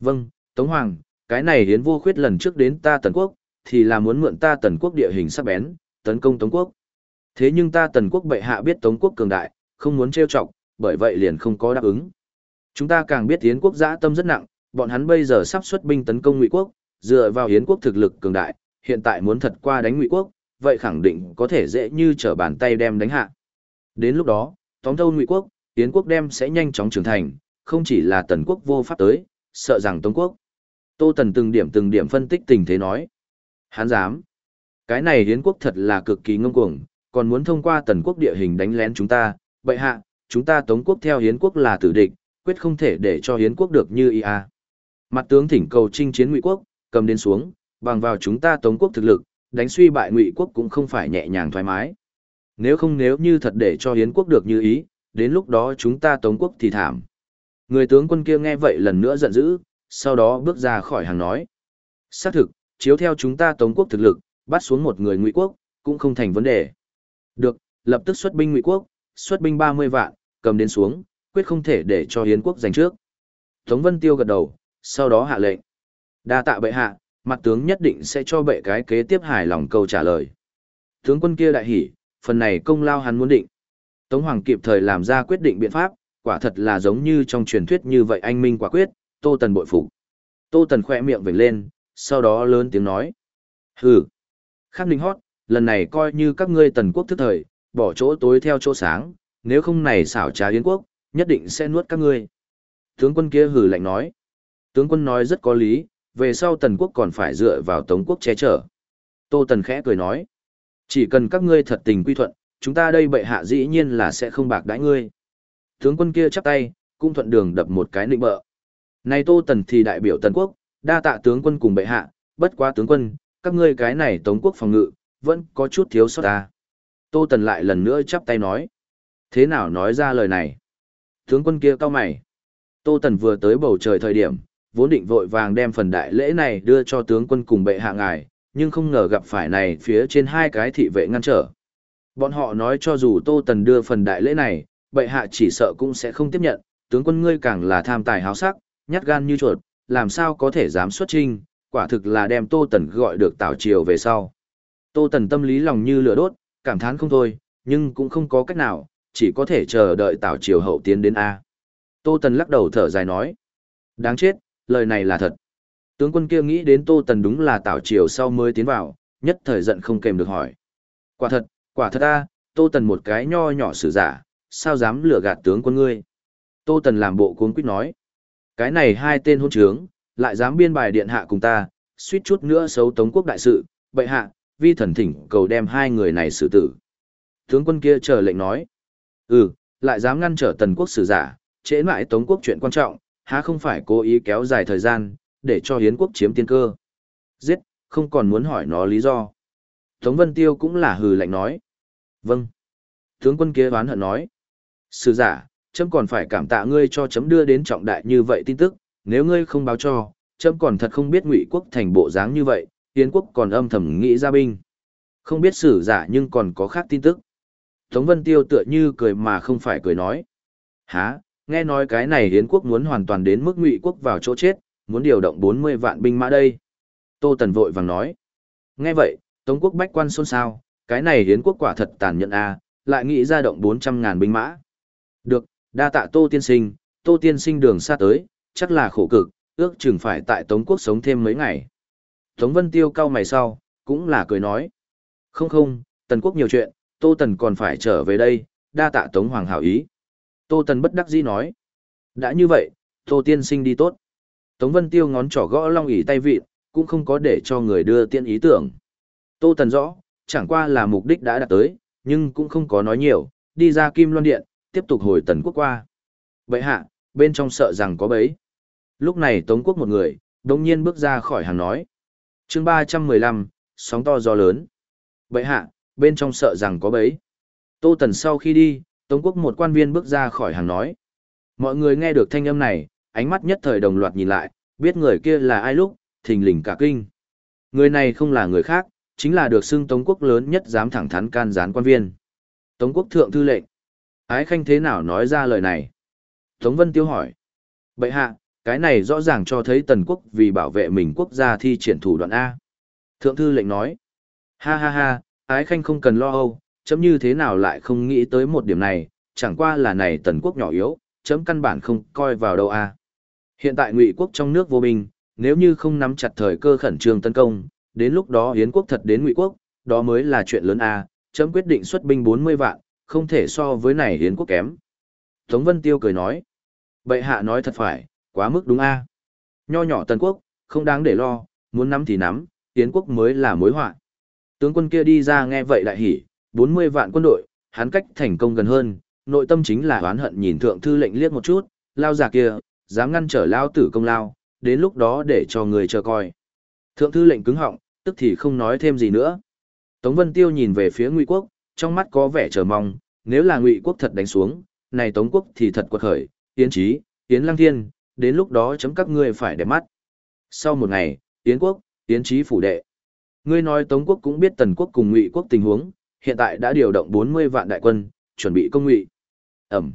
[SPEAKER 1] Vâng, Tống Hoàng, cái này hiến vô khuyết lần trước đến ta Tần Quốc, thì là muốn mượn ta Tần Quốc địa hình sắc bén, tấn công Tống Quốc. Thế nhưng ta Tần Quốc bệ hạ biết Tống Quốc cường đại, không muốn trêu chọc, bởi vậy liền không có đáp ứng. Chúng ta càng biết Hiến quốc dã tâm rất nặng, bọn hắn bây giờ sắp xuất binh tấn công Ngụy quốc, dựa vào Hiến quốc thực lực cường đại, hiện tại muốn thật qua đánh Ngụy quốc, vậy khẳng định có thể dễ như trở bàn tay đem đánh hạ. Đến lúc đó, tóm thâu Ngụy quốc, Hiến quốc đem sẽ nhanh chóng trưởng thành, không chỉ là Tần quốc vô pháp tới, sợ rằng Tống quốc. Tô Tần từng điểm từng điểm phân tích tình thế nói. Hắn dám. Cái này hiến quốc thật là cực kỳ ngông cuồng, còn muốn thông qua Tần quốc địa hình đánh lén chúng ta, bậy hạ, chúng ta Tống quốc theo Hiến quốc là tử địch, quyết không thể để cho Hiến quốc được như ý a. Mặt tướng thỉnh cầu chinh chiến Ngụy quốc, cầm đến xuống, bằng vào chúng ta Tống quốc thực lực, đánh suy bại Ngụy quốc cũng không phải nhẹ nhàng thoải mái. Nếu không nếu như thật để cho Hiến quốc được như ý, đến lúc đó chúng ta Tống quốc thì thảm. Người tướng quân kia nghe vậy lần nữa giận dữ, sau đó bước ra khỏi hàng nói. Xác thực, chiếu theo chúng ta Tống quốc thực lực, bắt xuống một người Ngụy quốc, cũng không thành vấn đề. Được, lập tức xuất binh Ngụy quốc, xuất binh 30 vạn, cầm đến xuống, quyết không thể để cho Hiến quốc giành trước. Tống Vân Tiêu gật đầu, sau đó hạ lệnh. Đa tạ bệ hạ, mặt tướng nhất định sẽ cho bệ cái kế tiếp hài lòng câu trả lời. Tướng quân kia đại hỉ, phần này công lao hắn muốn định. Tống Hoàng kịp thời làm ra quyết định biện pháp, quả thật là giống như trong truyền thuyết như vậy anh minh quả quyết, Tô Tần bội phục. Tô Tần khẽ miệng vểnh lên, sau đó lớn tiếng nói. Hừ. Khắc ninh hót, lần này coi như các ngươi tần quốc thức thời, bỏ chỗ tối theo chỗ sáng, nếu không này xảo trá yến quốc, nhất định sẽ nuốt các ngươi. Tướng quân kia hừ lạnh nói. Tướng quân nói rất có lý, về sau tần quốc còn phải dựa vào tống quốc che chở. Tô Tần khẽ cười nói. Chỉ cần các ngươi thật tình quy thuận, chúng ta đây bệ hạ dĩ nhiên là sẽ không bạc đãi ngươi. Tướng quân kia chắp tay, cũng thuận đường đập một cái nịnh bợ. Này Tô Tần thì đại biểu Tần quốc, đa tạ tướng quân cùng bệ hạ, bất quá tướng quân, các ngươi cái này tống quốc phòng ngự, vẫn có chút thiếu sót ta. Tô Tần lại lần nữa chắp tay nói. Thế nào nói ra lời này? Tướng quân kia cao mày. Tô Tần vừa tới bầu trời thời điểm, vốn định vội vàng đem phần đại lễ này đưa cho tướng quân cùng bệ hạ ngài, nhưng không ngờ gặp phải này phía trên hai cái thị vệ ngăn trở. Bọn họ nói cho dù Tô Tần đưa phần đại lễ này, bệ hạ chỉ sợ cũng sẽ không tiếp nhận, tướng quân ngươi càng là tham tài háo sắc, nhát gan như chuột, làm sao có thể dám xuất trinh, quả thực là đem Tô Tần gọi được tảo triều về sau. Tô Tần tâm lý lòng như lửa đốt, cảm thán không thôi, nhưng cũng không có cách nào, chỉ có thể chờ đợi tảo triều hậu tiến đến A. Tô Tần lắc đầu thở dài nói. Đáng chết, lời này là thật. Tướng quân kia nghĩ đến Tô Tần đúng là tảo triều sau mới tiến vào, nhất thời giận không kèm được hỏi. Quả thật, quả thật a, Tô Tần một cái nho nhỏ sử giả, sao dám lừa gạt tướng quân ngươi. Tô Tần làm bộ cuống quýt nói. Cái này hai tên hôn trướng, lại dám biên bài điện hạ cùng ta, suýt chút nữa xấu tống quốc đại sự, bệ hạ, vi thần thỉnh cầu đem hai người này xử tử. Tướng quân kia chờ lệnh nói. Ừ, lại dám ngăn trở tần quốc sử giả, trễ mãi tống quốc chuyện quan trọng, há không phải cố ý kéo dài thời gian, để cho hiến quốc chiếm tiên cơ. Giết, không còn muốn hỏi nó lý do. Tống Vân Tiêu cũng là hừ lạnh nói. Vâng. Tướng quân kia oán hận nói. Sử giả, chấm còn phải cảm tạ ngươi cho chấm đưa đến trọng đại như vậy tin tức, nếu ngươi không báo cho, chấm còn thật không biết ngụy quốc thành bộ dáng như vậy, hiến quốc còn âm thầm nghĩ ra binh. Không biết sử giả nhưng còn có khác tin tức. Tống Vân Tiêu tựa như cười mà không phải cười nói. Hả, nghe nói cái này hiến quốc muốn hoàn toàn đến mức ngụy quốc vào chỗ chết, muốn điều động 40 vạn binh mã đây. Tô Tần vội vàng nói. Nghe vậy, Tống quốc bách quan xôn xao, cái này hiến quốc quả thật tàn nhẫn a, lại nghĩ ra động 400 ngàn binh mã. Được, đa tạ Tô tiên sinh, Tô tiên sinh đường xa tới, chắc là khổ cực, ước chừng phải tại Tống quốc sống thêm mấy ngày. Tống Vân Tiêu cao mày sau, cũng là cười nói. Không không, Tần quốc nhiều chuyện, Tô Tần còn phải trở về đây, đa tạ Tống Hoàng hảo ý. Tô Tần bất đắc dĩ nói. Đã như vậy, Tô tiên sinh đi tốt. Tống Vân Tiêu ngón trỏ gõ long ỉ tay vịn, cũng không có để cho người đưa tiên ý tưởng. Tô Tần rõ, chẳng qua là mục đích đã đạt tới, nhưng cũng không có nói nhiều, đi ra Kim Loan Điện, tiếp tục hồi tần quốc qua. Vậy hạ, bên trong sợ rằng có bấy. Lúc này Tống quốc một người, đồng nhiên bước ra khỏi hàng nói. chương 315, sóng to gió lớn. Vậy hạ, bên trong sợ rằng có bấy. Tô Tần sau khi đi, Tống quốc một quan viên bước ra khỏi hàng nói. Mọi người nghe được thanh âm này, ánh mắt nhất thời đồng loạt nhìn lại, biết người kia là ai lúc, thình lình cả kinh. Người này không là người khác, chính là được xưng Tống quốc lớn nhất dám thẳng thắn can gián quan viên. Tống quốc thượng thư lệnh. Ái khanh thế nào nói ra lời này? Tống Vân Tiêu hỏi. Bệ hạ, cái này rõ ràng cho thấy tần quốc vì bảo vệ mình quốc gia thi triển thủ đoạn A. Thượng thư lệnh nói. Ha ha ha, ái khanh không cần lo âu, chấm như thế nào lại không nghĩ tới một điểm này, chẳng qua là này tần quốc nhỏ yếu, chấm căn bản không coi vào đâu A. Hiện tại ngụy quốc trong nước vô binh, nếu như không nắm chặt thời cơ khẩn trương tấn công, đến lúc đó yến quốc thật đến ngụy quốc, đó mới là chuyện lớn A, chấm quyết định xuất binh 40 vạn, không thể so với này yến quốc kém. Tống Vân Tiêu cười nói, bệ hạ nói thật phải, quá mức đúng A. Nho nhỏ tần quốc, không đáng để lo, muốn nắm thì nắm, yến quốc mới là mối họa. Tướng quân kia đi ra nghe vậy đại hỉ, 40 vạn quân đội, hắn cách thành công gần hơn, nội tâm chính là oán hận nhìn thượng thư lệnh liếc một chút, lao già kia, dám ngăn trở lao tử công lao, đến lúc đó để cho người chờ coi. Thượng thư lệnh cứng họng, tức thì không nói thêm gì nữa. Tống Vân Tiêu nhìn về phía Ngụy Quốc, trong mắt có vẻ chờ mong, nếu là Ngụy Quốc thật đánh xuống, này Tống Quốc thì thật quật khởi, Yến Chí, Yến Lăng Thiên, đến lúc đó chấm các ngươi phải để mắt. Sau một ngày, Yến Quốc, Yến Chí phủ đệ. Ngươi nói Tống Quốc cũng biết Tần Quốc cùng Ngụy Quốc tình huống, hiện tại đã điều động 40 vạn đại quân, chuẩn bị công ngụy. Ẩm.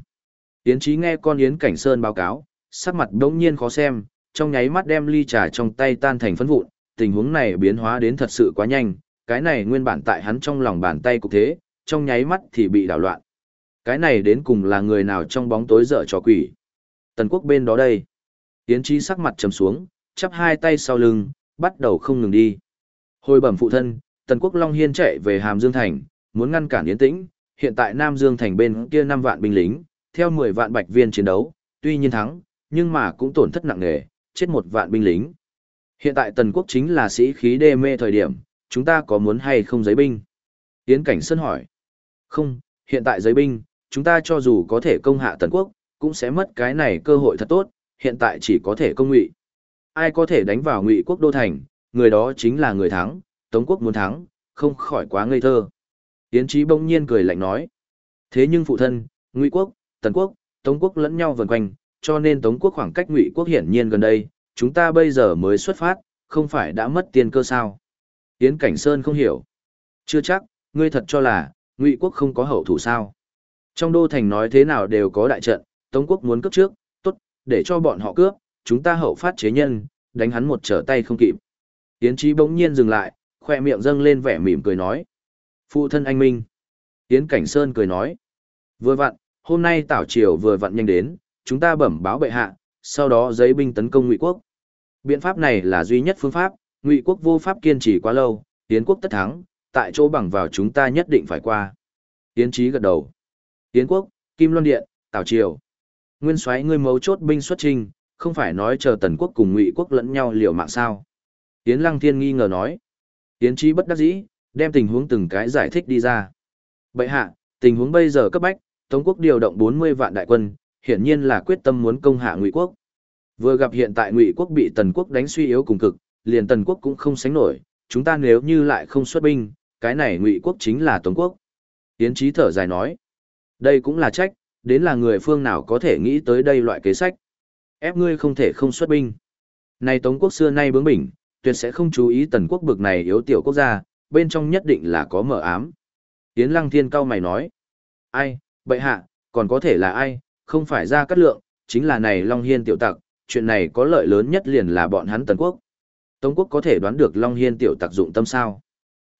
[SPEAKER 1] Yến Chí nghe con Yến Cảnh Sơn báo cáo, sắc mặt đống nhiên khó xem, trong nháy mắt đem ly trà trong tay tan thành phấn vụn, tình huống này biến hóa đến thật sự quá nhanh, cái này nguyên bản tại hắn trong lòng bàn tay cục thế, trong nháy mắt thì bị đảo loạn. Cái này đến cùng là người nào trong bóng tối dở trò quỷ. Tần quốc bên đó đây. Yến trí sắc mặt trầm xuống, chắp hai tay sau lưng, bắt đầu không ngừng đi. Hồi bẩm phụ thân, Tần quốc Long Hiên chạy về Hàm Dương Thành, muốn ngăn cản Yến Tĩnh, hiện tại Nam Dương Thành bên kia 5 vạn binh lính, theo 10 vạn bạch viên chiến đấu, tuy nhiên thắng, nhưng mà cũng tổn thất nặng nề, chết một vạn binh lính. Hiện tại Tần quốc chính là sĩ khí đê mê thời điểm, chúng ta có muốn hay không giấy binh? Yến Cảnh Sơn hỏi. Không, hiện tại giấy binh, chúng ta cho dù có thể công hạ Tần quốc, cũng sẽ mất cái này cơ hội thật tốt, hiện tại chỉ có thể công ngụy. Ai có thể đánh vào ngụy quốc đô thành, người đó chính là người thắng, Tống quốc muốn thắng, không khỏi quá ngây thơ. Yến Chí bỗng nhiên cười lạnh nói. Thế nhưng phụ thân, Ngụy quốc, Tần quốc, Tống quốc lẫn nhau vần quanh, cho nên Tống quốc khoảng cách Ngụy quốc hiển nhiên gần đây, chúng ta bây giờ mới xuất phát, không phải đã mất tiền cơ sao? Yến Cảnh Sơn không hiểu. Chưa chắc, ngươi thật cho là, Ngụy quốc không có hậu thủ sao? Trong đô thành nói thế nào đều có đại trận, Tống quốc muốn cướp trước, tốt, để cho bọn họ cướp, chúng ta hậu phát chế nhân, đánh hắn một trở tay không kịp. Yến Chí bỗng nhiên dừng lại, khoe miệng dâng lên vẻ mỉm cười nói. Phụ thân anh Minh. Yến Cảnh Sơn cười nói. Vừa vặn, hôm nay tảo triều vừa vặn nhanh đến, chúng ta bẩm báo bệ hạ, sau đó giấy binh tấn công ngụy quốc. Biện pháp này là duy nhất phương pháp, ngụy quốc vô pháp kiên trì quá lâu, Yến quốc tất thắng, tại chỗ bằng vào chúng ta nhất định phải qua. Yến Chí gật đầu. Yến quốc, Kim Loan Điện, Tảo Triều. Nguyên soái ngươi mấu chốt binh xuất trình, không phải nói chờ Tần quốc cùng Ngụy quốc lẫn nhau liều mạng sao? Yến Lăng Thiên nghi ngờ nói. Yến Chí bất đắc dĩ, đem tình huống từng cái giải thích đi ra. Bệ hạ, tình huống bây giờ cấp bách, Tống quốc điều động 40 vạn đại quân, hiển nhiên là quyết tâm muốn công hạ Ngụy quốc. Vừa gặp hiện tại Ngụy quốc bị Tần quốc đánh suy yếu cùng cực, liền Tần quốc cũng không sánh nổi, chúng ta nếu như lại không xuất binh, cái này Ngụy quốc chính là Tống quốc. Tiến trí thở dài nói, đây cũng là trách, đến là người phương nào có thể nghĩ tới đây loại kế sách. Ép ngươi không thể không xuất binh. Nay Tống quốc xưa nay bướng bỉnh, tuyệt sẽ không chú ý Tần quốc bực này yếu tiểu quốc gia, bên trong nhất định là có mở ám. tiến Lăng Thiên cao mày nói, ai, bệ hạ, còn có thể là ai, không phải ra cắt lượng, chính là này Long Hiên tiểu tặc, chuyện này có lợi lớn nhất liền là bọn hắn Tần Quốc. Tống Quốc có thể đoán được Long Hiên tiểu tặc dụng tâm sao?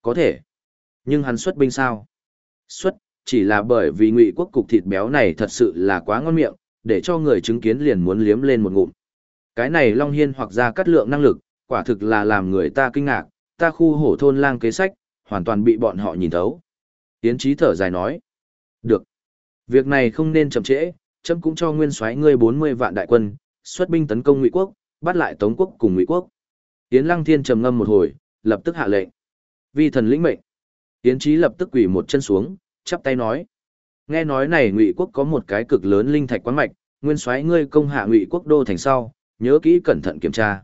[SPEAKER 1] Có thể. Nhưng hắn xuất binh sao? Xuất, chỉ là bởi vì ngụy quốc cục thịt béo này thật sự là quá ngon miệng, để cho người chứng kiến liền muốn liếm lên một ngụm. Cái này Long Hiên hoặc ra cắt lượng năng lực, quả thực là làm người ta kinh ngạc, ta khu hổ thôn lang kế sách, hoàn toàn bị bọn họ nhìn thấu. Yến trí thở dài nói. Được. Việc này không nên chậm trễ, chấm cũng cho nguyên soái ngươi 40 vạn đại quân, xuất binh tấn công Ngụy quốc, bắt lại Tống quốc cùng Ngụy quốc. Yến Lăng Thiên trầm ngâm một hồi, lập tức hạ lệnh. Vi thần lĩnh mệnh. Yến Chí lập tức quỳ một chân xuống, chắp tay nói: Nghe nói này Ngụy quốc có một cái cực lớn linh thạch quán mạch, nguyên soái ngươi công hạ Ngụy quốc đô thành sau, nhớ kỹ cẩn thận kiểm tra.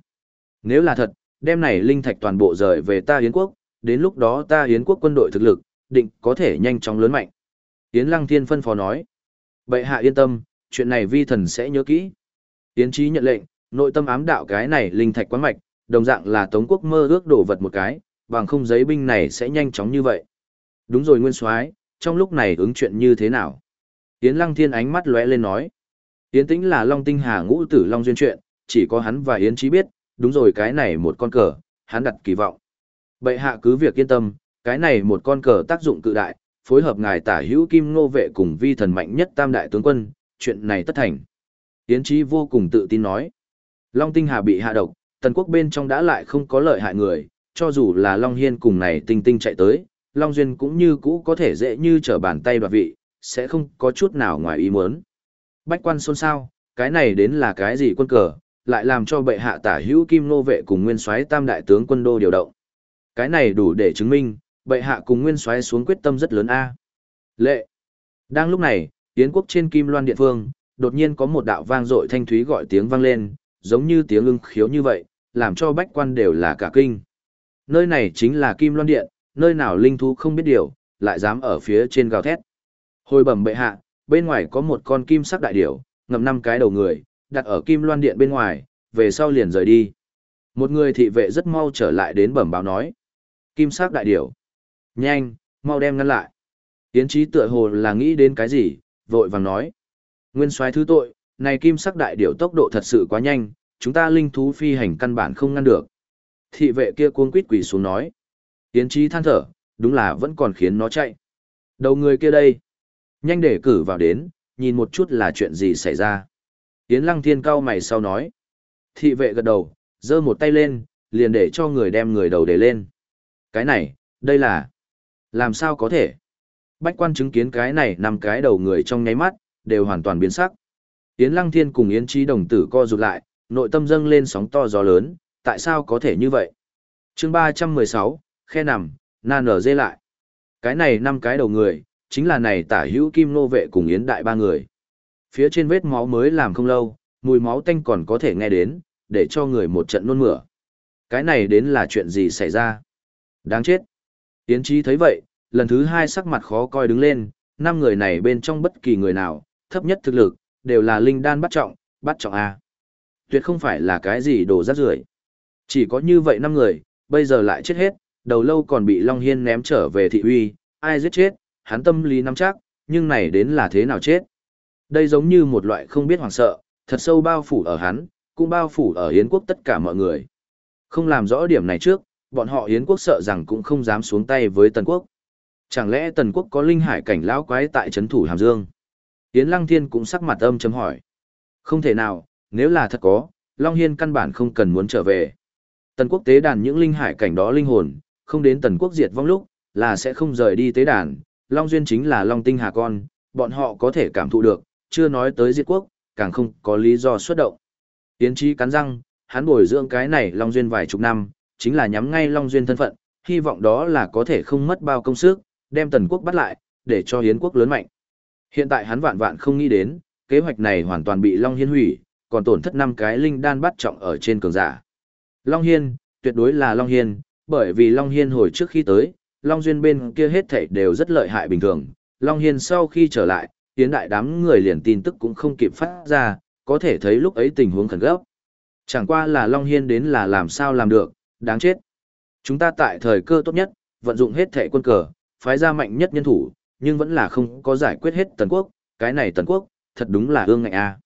[SPEAKER 1] Nếu là thật, đem này linh thạch toàn bộ rời về ta Yến quốc, đến lúc đó ta Yến quốc quân đội thực lực, định có thể nhanh chóng lớn mạnh. Yến Lăng Thiên phân phó nói. Bệ hạ yên tâm, chuyện này vi thần sẽ nhớ kỹ. Yến Chí nhận lệnh, nội tâm ám đạo cái này linh thạch quán mạch, đồng dạng là Tống quốc mơ ước đổ vật một cái, bằng không giấy binh này sẽ nhanh chóng như vậy. Đúng rồi Nguyên Soái, trong lúc này ứng chuyện như thế nào? Yến Lăng Thiên ánh mắt lóe lên nói. Yến Tĩnh là Long Tinh Hà ngũ tử Long duyên chuyện, chỉ có hắn và Yến Chí biết, đúng rồi cái này một con cờ, hắn đặt kỳ vọng. Bệ hạ cứ việc yên tâm, cái này một con cờ tác dụng cự đại, phối hợp ngài tả hữu kim ngô vệ cùng vi thần mạnh nhất tam đại tướng quân, chuyện này tất thành. Yến Chí vô cùng tự tin nói. Long Tinh Hà bị hạ độc, tần quốc bên trong đã lại không có lợi hại người, cho dù là Long Hiên cùng này tinh tinh chạy tới, Long Duyên cũng như cũ có thể dễ như trở bàn tay đoạt vị, sẽ không có chút nào ngoài ý muốn. Bách quan xôn xao, cái này đến là cái gì quân cờ, lại làm cho bệ hạ tả hữu kim nô vệ cùng nguyên soái tam đại tướng quân đô điều động. Cái này đủ để chứng minh, bệ hạ cùng nguyên soái xuống quyết tâm rất lớn a. Lệ. Đang lúc này, Yến quốc trên kim loan điện phương, đột nhiên có một đạo vang dội thanh thúy gọi tiếng vang lên, giống như tiếng ưng khiếu như vậy, làm cho bách quan đều là cả kinh. Nơi này chính là kim loan điện, nơi nào linh thú không biết điều, lại dám ở phía trên gào thét. Hồi bẩm bệ hạ, bên ngoài có một con kim sắc đại điểu, ngậm năm cái đầu người, đặt ở kim loan điện bên ngoài, về sau liền rời đi. Một người thị vệ rất mau trở lại đến bẩm báo nói. Kim sắc đại điểu. Nhanh, mau đem ngăn lại. Tiến trí tựa hồ là nghĩ đến cái gì, vội vàng nói. Nguyên soái thứ tội, này kim sắc đại điểu tốc độ thật sự quá nhanh, chúng ta linh thú phi hành căn bản không ngăn được. Thị vệ kia cuống quýt quỳ xuống nói. Tiến trí than thở, đúng là vẫn còn khiến nó chạy. Đầu người kia đây. Nhanh để cử vào đến, nhìn một chút là chuyện gì xảy ra. Yến Lăng Thiên cao mày sau nói. Thị vệ gật đầu, giơ một tay lên, liền để cho người đem người đầu để lên. Cái này, đây là... Làm sao có thể? Bách quan chứng kiến cái này nằm cái đầu người trong nháy mắt, đều hoàn toàn biến sắc. Yến Lăng Thiên cùng Yến Trí đồng tử co rụt lại, nội tâm dâng lên sóng to gió lớn, tại sao có thể như vậy? chương 316, khe nằm, na nở dê lại. Cái này năm cái đầu người, chính là này tả hữu kim nô vệ cùng Yến Đại ba người. Phía trên vết máu mới làm không lâu, mùi máu tanh còn có thể nghe đến, để cho người một trận nôn mửa. Cái này đến là chuyện gì xảy ra? Đáng chết. Yến Trí thấy vậy, lần thứ hai sắc mặt khó coi đứng lên, năm người này bên trong bất kỳ người nào, thấp nhất thực lực, đều là linh đan bắt trọng, bắt trọng A. Tuyệt không phải là cái gì đồ rác rưởi Chỉ có như vậy năm người, bây giờ lại chết hết, đầu lâu còn bị Long Hiên ném trở về thị uy, ai giết chết, hắn tâm lý nắm chắc, nhưng này đến là thế nào chết. Đây giống như một loại không biết hoảng sợ, thật sâu bao phủ ở hắn, cũng bao phủ ở Yến quốc tất cả mọi người. Không làm rõ điểm này trước, bọn họ Yến quốc sợ rằng cũng không dám xuống tay với Tần quốc. Chẳng lẽ Tần quốc có linh hải cảnh lão quái tại trấn thủ Hàm Dương? Yến Lăng Thiên cũng sắc mặt âm chấm hỏi. Không thể nào, nếu là thật có, Long Hiên căn bản không cần muốn trở về. Tần quốc tế đàn những linh hải cảnh đó linh hồn, không đến tần quốc diệt vong lúc, là sẽ không rời đi tế đàn. Long Duyên chính là Long Tinh Hà Con, bọn họ có thể cảm thụ được, chưa nói tới diệt quốc, càng không có lý do xuất động. Yến trí cắn răng, hắn bồi dưỡng cái này Long Duyên vài chục năm, chính là nhắm ngay Long Duyên thân phận, hy vọng đó là có thể không mất bao công sức, đem tần quốc bắt lại, để cho hiến quốc lớn mạnh. Hiện tại hắn vạn vạn không nghĩ đến, kế hoạch này hoàn toàn bị Long Hiên hủy, còn tổn thất năm cái linh đan bắt trọng ở trên cường giả. Long Hiên, tuyệt đối là Long Hiên, bởi vì Long Hiên hồi trước khi tới, Long Duyên bên kia hết thảy đều rất lợi hại bình thường. Long Hiên sau khi trở lại, tiến đại đám người liền tin tức cũng không kịp phát ra, có thể thấy lúc ấy tình huống khẩn cấp. Chẳng qua là Long Hiên đến là làm sao làm được, đáng chết. Chúng ta tại thời cơ tốt nhất, vận dụng hết thẻ quân cờ, phái ra mạnh nhất nhân thủ, nhưng vẫn là không có giải quyết hết Tần Quốc, cái này Tần Quốc, thật đúng là ương ngạnh a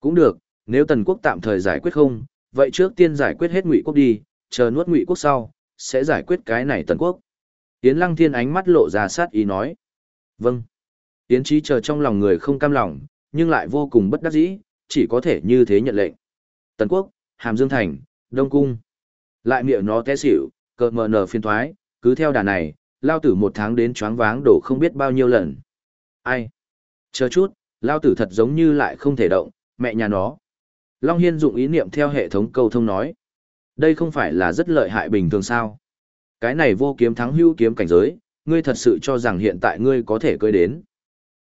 [SPEAKER 1] Cũng được, nếu Tần Quốc tạm thời giải quyết không, vậy trước tiên giải quyết hết Ngụy Quốc đi, chờ nuốt Ngụy Quốc sau, sẽ giải quyết cái này Tần Quốc. Yến Lăng Thiên ánh mắt lộ ra sát ý nói. Vâng. Yến Chí chờ trong lòng người không cam lòng, nhưng lại vô cùng bất đắc dĩ, chỉ có thể như thế nhận lệnh. Tần Quốc, Hàm Dương Thành, Đông Cung. Lại miệng nó té xỉu, cờ mờ nở phiên thoái, cứ theo đà này, lao tử một tháng đến choáng váng đổ không biết bao nhiêu lần. Ai? Chờ chút, lao tử thật giống như lại không thể động, mẹ nhà nó. Long Hiên dụng ý niệm theo hệ thống câu thông nói. Đây không phải là rất lợi hại bình thường sao? Cái này vô kiếm thắng hưu kiếm cảnh giới, ngươi thật sự cho rằng hiện tại ngươi có thể cưới đến.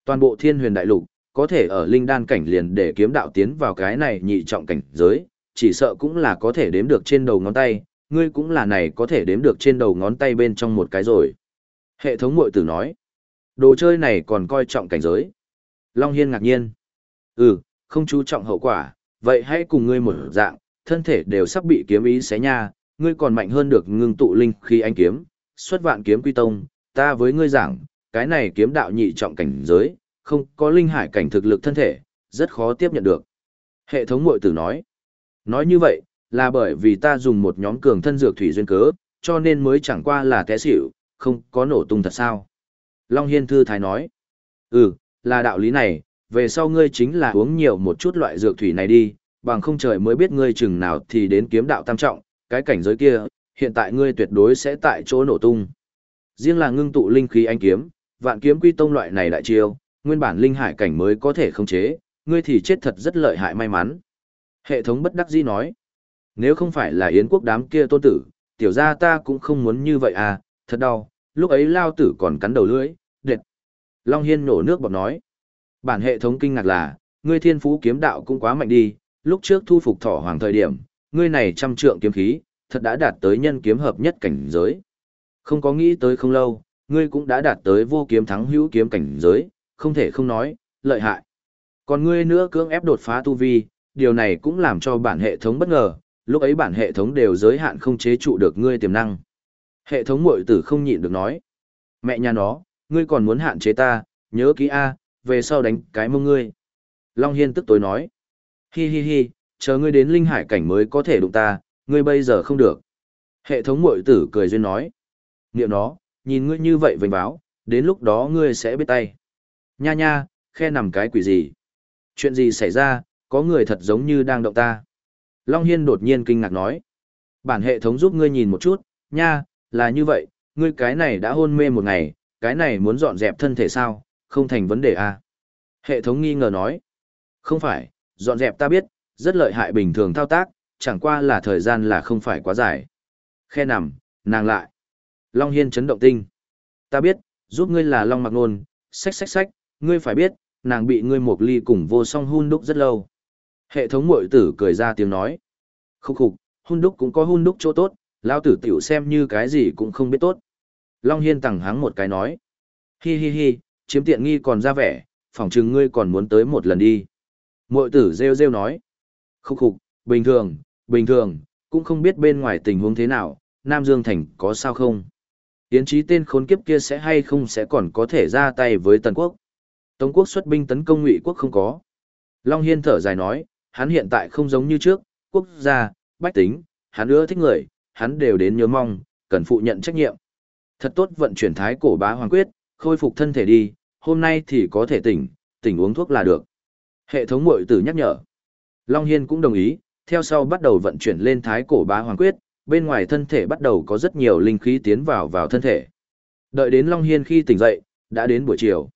[SPEAKER 1] Toàn bộ thiên huyền đại lục, có thể ở linh đan cảnh liền để kiếm đạo tiến vào cái này nhị trọng cảnh giới, chỉ sợ cũng là có thể đếm được trên đầu ngón tay, ngươi cũng là này có thể đếm được trên đầu ngón tay bên trong một cái rồi. Hệ thống mội tử nói, đồ chơi này còn coi trọng cảnh giới. Long Hiên ngạc nhiên. Ừ, không chú trọng hậu quả, vậy hãy cùng ngươi một dạng, thân thể đều sắp bị kiếm ý xé nha, ngươi còn mạnh hơn được ngưng tụ linh khi anh kiếm, xuất vạn kiếm quy tông, ta với ngươi giảng, cái này kiếm đạo nhị trọng cảnh giới, không có linh hải cảnh thực lực thân thể, rất khó tiếp nhận được. Hệ thống mội tử nói, nói như vậy, là bởi vì ta dùng một nhóm cường thân dược thủy duyên cớ, cho nên mới chẳng qua là té xỉu, không có nổ tung thật sao. Long Hiên Thư Thái nói, ừ, là đạo lý này, về sau ngươi chính là uống nhiều một chút loại dược thủy này đi, bằng không trời mới biết ngươi chừng nào thì đến kiếm đạo tam trọng, cái cảnh giới kia, hiện tại ngươi tuyệt đối sẽ tại chỗ nổ tung. Riêng là ngưng tụ linh khí anh kiếm, vạn kiếm quy tông loại này đại chiêu, nguyên bản linh hải cảnh mới có thể khống chế, ngươi thì chết thật rất lợi hại may mắn. Hệ thống bất đắc dĩ nói, nếu không phải là yến quốc đám kia tôn tử, tiểu gia ta cũng không muốn như vậy à, thật đau, lúc ấy lao tử còn cắn đầu lưỡi, đệt. Long Hiên nổ nước bọt nói, Bản hệ thống kinh ngạc là, ngươi thiên phú kiếm đạo cũng quá mạnh đi, lúc trước thu phục thỏ hoàng thời điểm, ngươi này trăm trượng kiếm khí, thật đã đạt tới nhân kiếm hợp nhất cảnh giới. Không có nghĩ tới không lâu, ngươi cũng đã đạt tới vô kiếm thắng hữu kiếm cảnh giới, không thể không nói, lợi hại. Còn ngươi nữa cưỡng ép đột phá tu vi, điều này cũng làm cho bản hệ thống bất ngờ, lúc ấy bản hệ thống đều giới hạn không chế trụ được ngươi tiềm năng. Hệ thống muội tử không nhịn được nói. Mẹ nhà nó, ngươi còn muốn hạn chế ta, nhớ kỹ A, về sau đánh cái mông ngươi. Long Hiên tức tối nói. Hi hi hi, chờ ngươi đến linh hải cảnh mới có thể đụng ta, ngươi bây giờ không được. Hệ thống muội tử cười duyên nói. Niệm nó, nhìn ngươi như vậy vênh báo, đến lúc đó ngươi sẽ biết tay. Nha nha, khe nằm cái quỷ gì? Chuyện gì xảy ra, có người thật giống như đang động ta. Long Hiên đột nhiên kinh ngạc nói. Bản hệ thống giúp ngươi nhìn một chút, nha, là như vậy, ngươi cái này đã hôn mê một ngày, cái này muốn dọn dẹp thân thể sao, không thành vấn đề à. Hệ thống nghi ngờ nói. Không phải, dọn dẹp ta biết, rất lợi hại bình thường thao tác, chẳng qua là thời gian là không phải quá dài. Khe nằm, nàng lại. Long Hiên chấn động tinh. Ta biết, giúp ngươi là Long Mặc Nôn, xách xách xách, ngươi phải biết, nàng bị ngươi một ly cùng vô song hun đúc rất lâu. Hệ thống mội tử cười ra tiếng nói. Khúc khục, hun đúc cũng có hun đúc chỗ tốt, lao tử tiểu xem như cái gì cũng không biết tốt. Long Hiên tẳng hắng một cái nói. Hi hi hi, chiếm tiện nghi còn ra vẻ, phỏng chừng ngươi còn muốn tới một lần đi. Mội tử rêu rêu nói. Khúc khục, bình thường, bình thường, cũng không biết bên ngoài tình huống thế nào, Nam Dương Thành có sao không. Yến trí tên khốn kiếp kia sẽ hay không sẽ còn có thể ra tay với Tần Quốc. Tống quốc xuất binh tấn công Ngụy quốc không có. Long Hiên thở dài nói, hắn hiện tại không giống như trước, quốc gia, bách tính, hắn ưa thích người, hắn đều đến nhớ mong, cần phụ nhận trách nhiệm. Thật tốt vận chuyển thái cổ bá hoàng quyết, khôi phục thân thể đi, hôm nay thì có thể tỉnh, tỉnh uống thuốc là được. Hệ thống mội tử nhắc nhở. Long Hiên cũng đồng ý, theo sau bắt đầu vận chuyển lên thái cổ bá hoàng quyết, bên ngoài thân thể bắt đầu có rất nhiều linh khí tiến vào vào thân thể. Đợi đến Long Hiên khi tỉnh dậy, đã đến buổi chiều.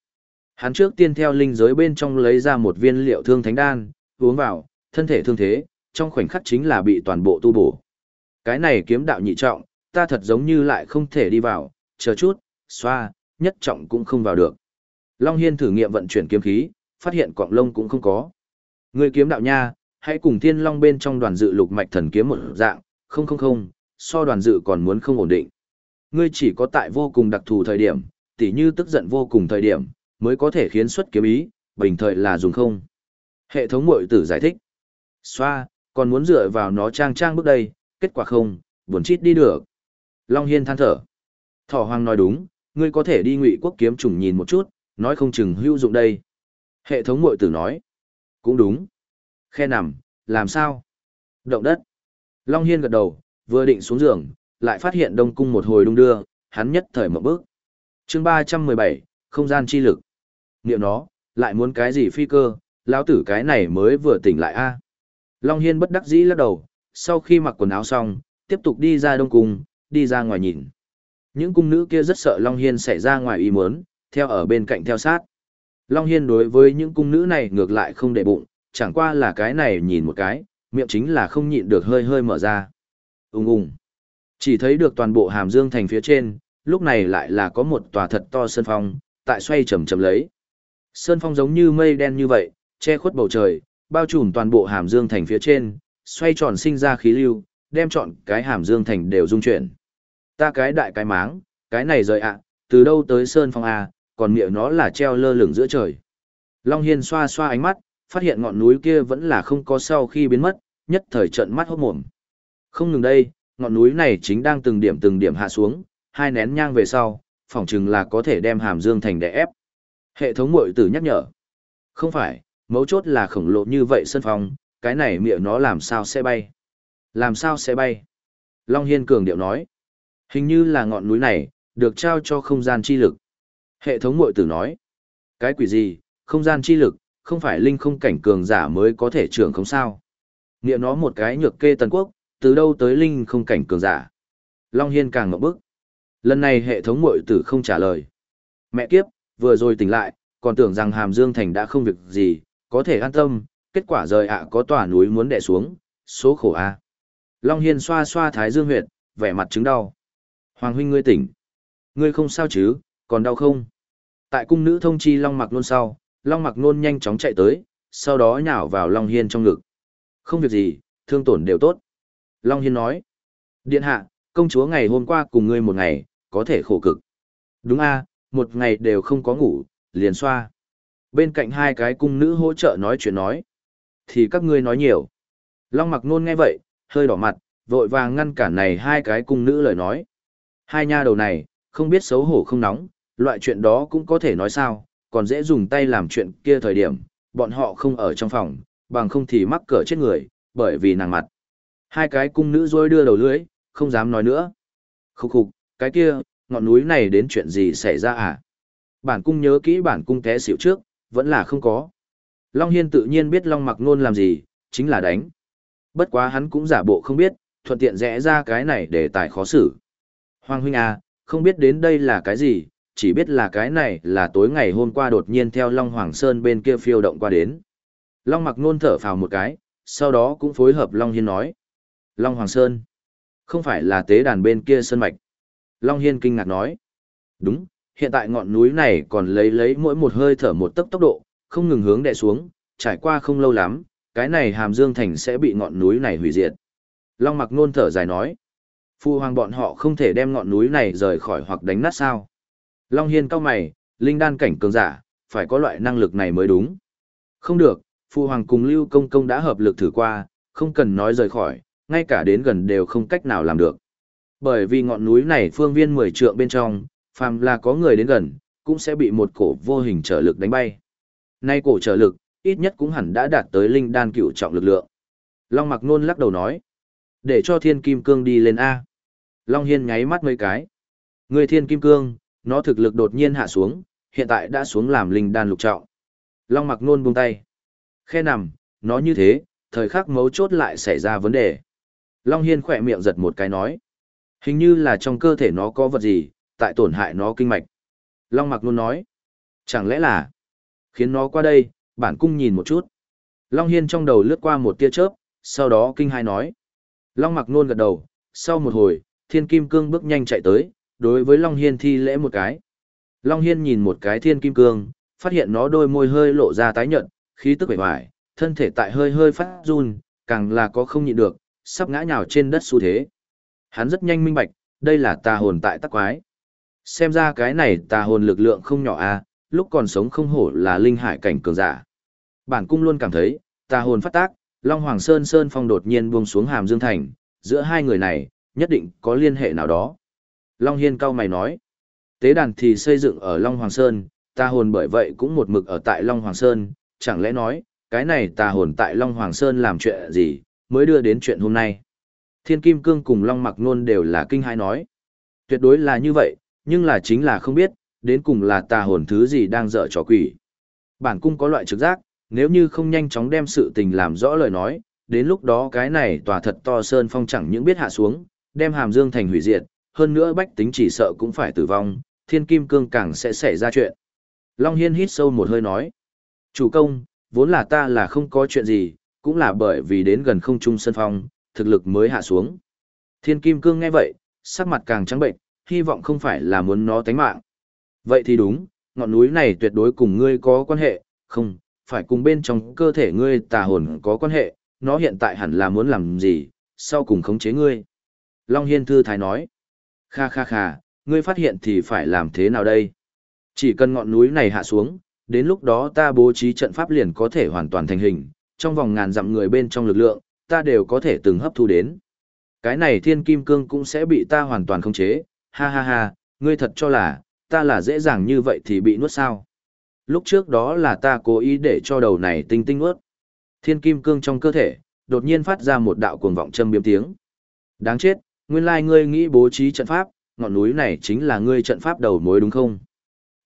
[SPEAKER 1] Hắn trước tiên theo linh giới bên trong lấy ra một viên liệu thương thánh đan, uống vào, thân thể thương thế, trong khoảnh khắc chính là bị toàn bộ tu bổ. Cái này kiếm đạo nhị trọng, ta thật giống như lại không thể đi vào, chờ chút, xoa, nhất trọng cũng không vào được. Long Hiên thử nghiệm vận chuyển kiếm khí, phát hiện quạng lông cũng không có. Người kiếm đạo nha, hãy cùng thiên long bên trong đoàn dự lục mạch thần kiếm một dạng, không không không, so đoàn dự còn muốn không ổn định. Ngươi chỉ có tại vô cùng đặc thù thời điểm, tỉ như tức giận vô cùng thời điểm, mới có thể khiến xuất kiếm ý, bình thời là dùng không. Hệ thống mội tử giải thích. Xoa, còn muốn dựa vào nó trang trang bước đây, kết quả không, buồn chít đi được. Long Hiên than thở. Thỏ Hoàng nói đúng, ngươi có thể đi ngụy quốc kiếm trùng nhìn một chút, nói không chừng hữu dụng đây. Hệ thống mội tử nói. Cũng đúng. Khe nằm, làm sao? Động đất. Long Hiên gật đầu, vừa định xuống giường, lại phát hiện Đông Cung một hồi đung đưa, hắn nhất thời một bước. chương 317, không gian chi lực. Niệm nó, lại muốn cái gì phi cơ, lão tử cái này mới vừa tỉnh lại a Long Hiên bất đắc dĩ lắc đầu, sau khi mặc quần áo xong, tiếp tục đi ra Đông Cung, đi ra ngoài nhìn. Những cung nữ kia rất sợ Long Hiên xảy ra ngoài ý muốn, theo ở bên cạnh theo sát. Long Hiên đối với những cung nữ này ngược lại không để bụng, chẳng qua là cái này nhìn một cái, miệng chính là không nhịn được hơi hơi mở ra. Ung ung. Chỉ thấy được toàn bộ hàm dương thành phía trên, lúc này lại là có một tòa thật to sơn phong, tại xoay chầm chầm lấy. Sơn phong giống như mây đen như vậy, che khuất bầu trời, bao trùm toàn bộ hàm dương thành phía trên, xoay tròn sinh ra khí lưu, đem trọn cái hàm dương thành đều dung chuyển. Ta cái đại cái máng, cái này rời ạ, từ đâu tới sơn phong à, còn miệng nó là treo lơ lửng giữa trời. Long Hiên xoa xoa ánh mắt, phát hiện ngọn núi kia vẫn là không có sau khi biến mất, nhất thời trận mắt hốt mồm. Không ngừng đây, ngọn núi này chính đang từng điểm từng điểm hạ xuống, hai nén nhang về sau, phỏng chừng là có thể đem hàm dương thành đè ép. Hệ thống mội tử nhắc nhở. Không phải, mấu chốt là khổng lồ như vậy sân phong, cái này miệng nó làm sao sẽ bay. Làm sao sẽ bay? Long Hiên cường điệu nói. Hình như là ngọn núi này, được trao cho không gian chi lực. Hệ thống mội tử nói. Cái quỷ gì, không gian chi lực, không phải linh không cảnh cường giả mới có thể trưởng không sao. miệng nó một cái nhược kê tần quốc, từ đâu tới linh không cảnh cường giả. Long Hiên càng ngậm bức. Lần này hệ thống mội tử không trả lời. Mẹ kiếp, vừa rồi tỉnh lại, còn tưởng rằng Hàm Dương Thành đã không việc gì, có thể an tâm, kết quả rời ạ có tòa núi muốn đè xuống, số khổ a. Long Hiên xoa xoa thái dương huyệt, vẻ mặt chứng đau. Hoàng huynh ngươi tỉnh. Ngươi không sao chứ, còn đau không? Tại cung nữ thông chi Long mặc luôn sau, Long Mặc Nôn nhanh chóng chạy tới, sau đó nhào vào Long Hiên trong ngực. Không việc gì, thương tổn đều tốt. Long Hiên nói. Điện hạ, công chúa ngày hôm qua cùng ngươi một ngày, có thể khổ cực. Đúng a một ngày đều không có ngủ, liền xoa. Bên cạnh hai cái cung nữ hỗ trợ nói chuyện nói. Thì các ngươi nói nhiều. Long mặc nôn nghe vậy, hơi đỏ mặt, vội vàng ngăn cản này hai cái cung nữ lời nói. Hai nha đầu này, không biết xấu hổ không nóng, loại chuyện đó cũng có thể nói sao, còn dễ dùng tay làm chuyện kia thời điểm, bọn họ không ở trong phòng, bằng không thì mắc cỡ chết người, bởi vì nàng mặt. Hai cái cung nữ rôi đưa đầu lưới, không dám nói nữa. Khúc khục, cái kia, ngọn núi này đến chuyện gì xảy ra à? Bản cung nhớ kỹ bản cung té xỉu trước, vẫn là không có. Long Hiên tự nhiên biết Long Mặc Nôn làm gì, chính là đánh. Bất quá hắn cũng giả bộ không biết, thuận tiện rẽ ra cái này để tài khó xử. Hoàng huynh à, không biết đến đây là cái gì, chỉ biết là cái này là tối ngày hôm qua đột nhiên theo Long Hoàng Sơn bên kia phiêu động qua đến. Long Mặc Nôn thở phào một cái, sau đó cũng phối hợp Long Hiên nói. Long Hoàng Sơn, không phải là tế đàn bên kia sơn mạch. Long Hiên kinh ngạc nói. Đúng, hiện tại ngọn núi này còn lấy lấy mỗi một hơi thở một tốc tốc độ, không ngừng hướng đè xuống, trải qua không lâu lắm, cái này Hàm Dương Thành sẽ bị ngọn núi này hủy diệt. Long Mặc Nôn thở dài nói. Phu hoàng bọn họ không thể đem ngọn núi này rời khỏi hoặc đánh nát sao. Long Hiên cao mày, linh đan cảnh cường giả, phải có loại năng lực này mới đúng. Không được, Phu hoàng cùng Lưu Công Công đã hợp lực thử qua, không cần nói rời khỏi, ngay cả đến gần đều không cách nào làm được. Bởi vì ngọn núi này phương viên 10 trượng bên trong, phàm là có người đến gần, cũng sẽ bị một cổ vô hình trở lực đánh bay. Nay cổ trở lực, ít nhất cũng hẳn đã đạt tới linh đan cựu trọng lực lượng. Long Mặc Nôn lắc đầu nói, để cho Thiên Kim Cương đi lên A. Long Hiên nháy mắt mấy cái. Người Thiên Kim Cương, nó thực lực đột nhiên hạ xuống, hiện tại đã xuống làm linh đan lục trọng. Long Mặc Nôn buông tay. Khe nằm, nó như thế, thời khắc mấu chốt lại xảy ra vấn đề. Long Hiên khỏe miệng giật một cái nói. Hình như là trong cơ thể nó có vật gì, tại tổn hại nó kinh mạch. Long Mặc nôn nói. Chẳng lẽ là, khiến nó qua đây, bản cung nhìn một chút. Long Hiên trong đầu lướt qua một tia chớp, sau đó kinh hai nói. Long Mặc nôn gật đầu, sau một hồi, Thiên Kim Cương bước nhanh chạy tới, đối với Long Hiên thi lễ một cái. Long Hiên nhìn một cái Thiên Kim Cương, phát hiện nó đôi môi hơi lộ ra tái nhợt, khí tức bể vải, thân thể tại hơi hơi phát run, càng là có không nhịn được, sắp ngã nhào trên đất xu thế. Hắn rất nhanh minh bạch, đây là tà hồn tại tắc quái. Xem ra cái này tà hồn lực lượng không nhỏ a, lúc còn sống không hổ là linh hải cảnh cường giả. Bản cung luôn cảm thấy, tà hồn phát tác, Long Hoàng Sơn Sơn Phong đột nhiên buông xuống Hàm Dương Thành, giữa hai người này, nhất định có liên hệ nào đó. Long Hiên cao mày nói, tế đàn thì xây dựng ở Long Hoàng Sơn, tà hồn bởi vậy cũng một mực ở tại Long Hoàng Sơn, chẳng lẽ nói, cái này tà hồn tại Long Hoàng Sơn làm chuyện gì, mới đưa đến chuyện hôm nay. Thiên Kim Cương cùng Long Mặc Nôn đều là kinh hai nói. Tuyệt đối là như vậy, nhưng là chính là không biết, đến cùng là tà hồn thứ gì đang dở trò quỷ. Bản cung có loại trực giác, nếu như không nhanh chóng đem sự tình làm rõ lời nói, đến lúc đó cái này tòa thật to sơn phong chẳng những biết hạ xuống, đem hàm dương thành hủy diệt, hơn nữa bách tính chỉ sợ cũng phải tử vong, thiên kim cương càng sẽ xảy ra chuyện. Long Hiên hít sâu một hơi nói, chủ công, vốn là ta là không có chuyện gì, cũng là bởi vì đến gần không trung sơn phong, thực lực mới hạ xuống. Thiên kim cương nghe vậy, sắc mặt càng trắng bệnh, hy vọng không phải là muốn nó tánh mạng. Vậy thì đúng, ngọn núi này tuyệt đối cùng ngươi có quan hệ, không, phải cùng bên trong cơ thể ngươi tà hồn có quan hệ, nó hiện tại hẳn là muốn làm gì, sau cùng khống chế ngươi. Long Hiên Thư Thái nói, kha kha kha, ngươi phát hiện thì phải làm thế nào đây? Chỉ cần ngọn núi này hạ xuống, đến lúc đó ta bố trí trận pháp liền có thể hoàn toàn thành hình, trong vòng ngàn dặm người bên trong lực lượng, ta đều có thể từng hấp thu đến. Cái này thiên kim cương cũng sẽ bị ta hoàn toàn khống chế, ha ha ha, ngươi thật cho là, ta là dễ dàng như vậy thì bị nuốt sao. Lúc trước đó là ta cố ý để cho đầu này tinh tinh nuốt. Thiên kim cương trong cơ thể, đột nhiên phát ra một đạo cuồng vọng châm biếm tiếng. Đáng chết, nguyên lai ngươi nghĩ bố trí trận pháp, ngọn núi này chính là ngươi trận pháp đầu mối đúng không?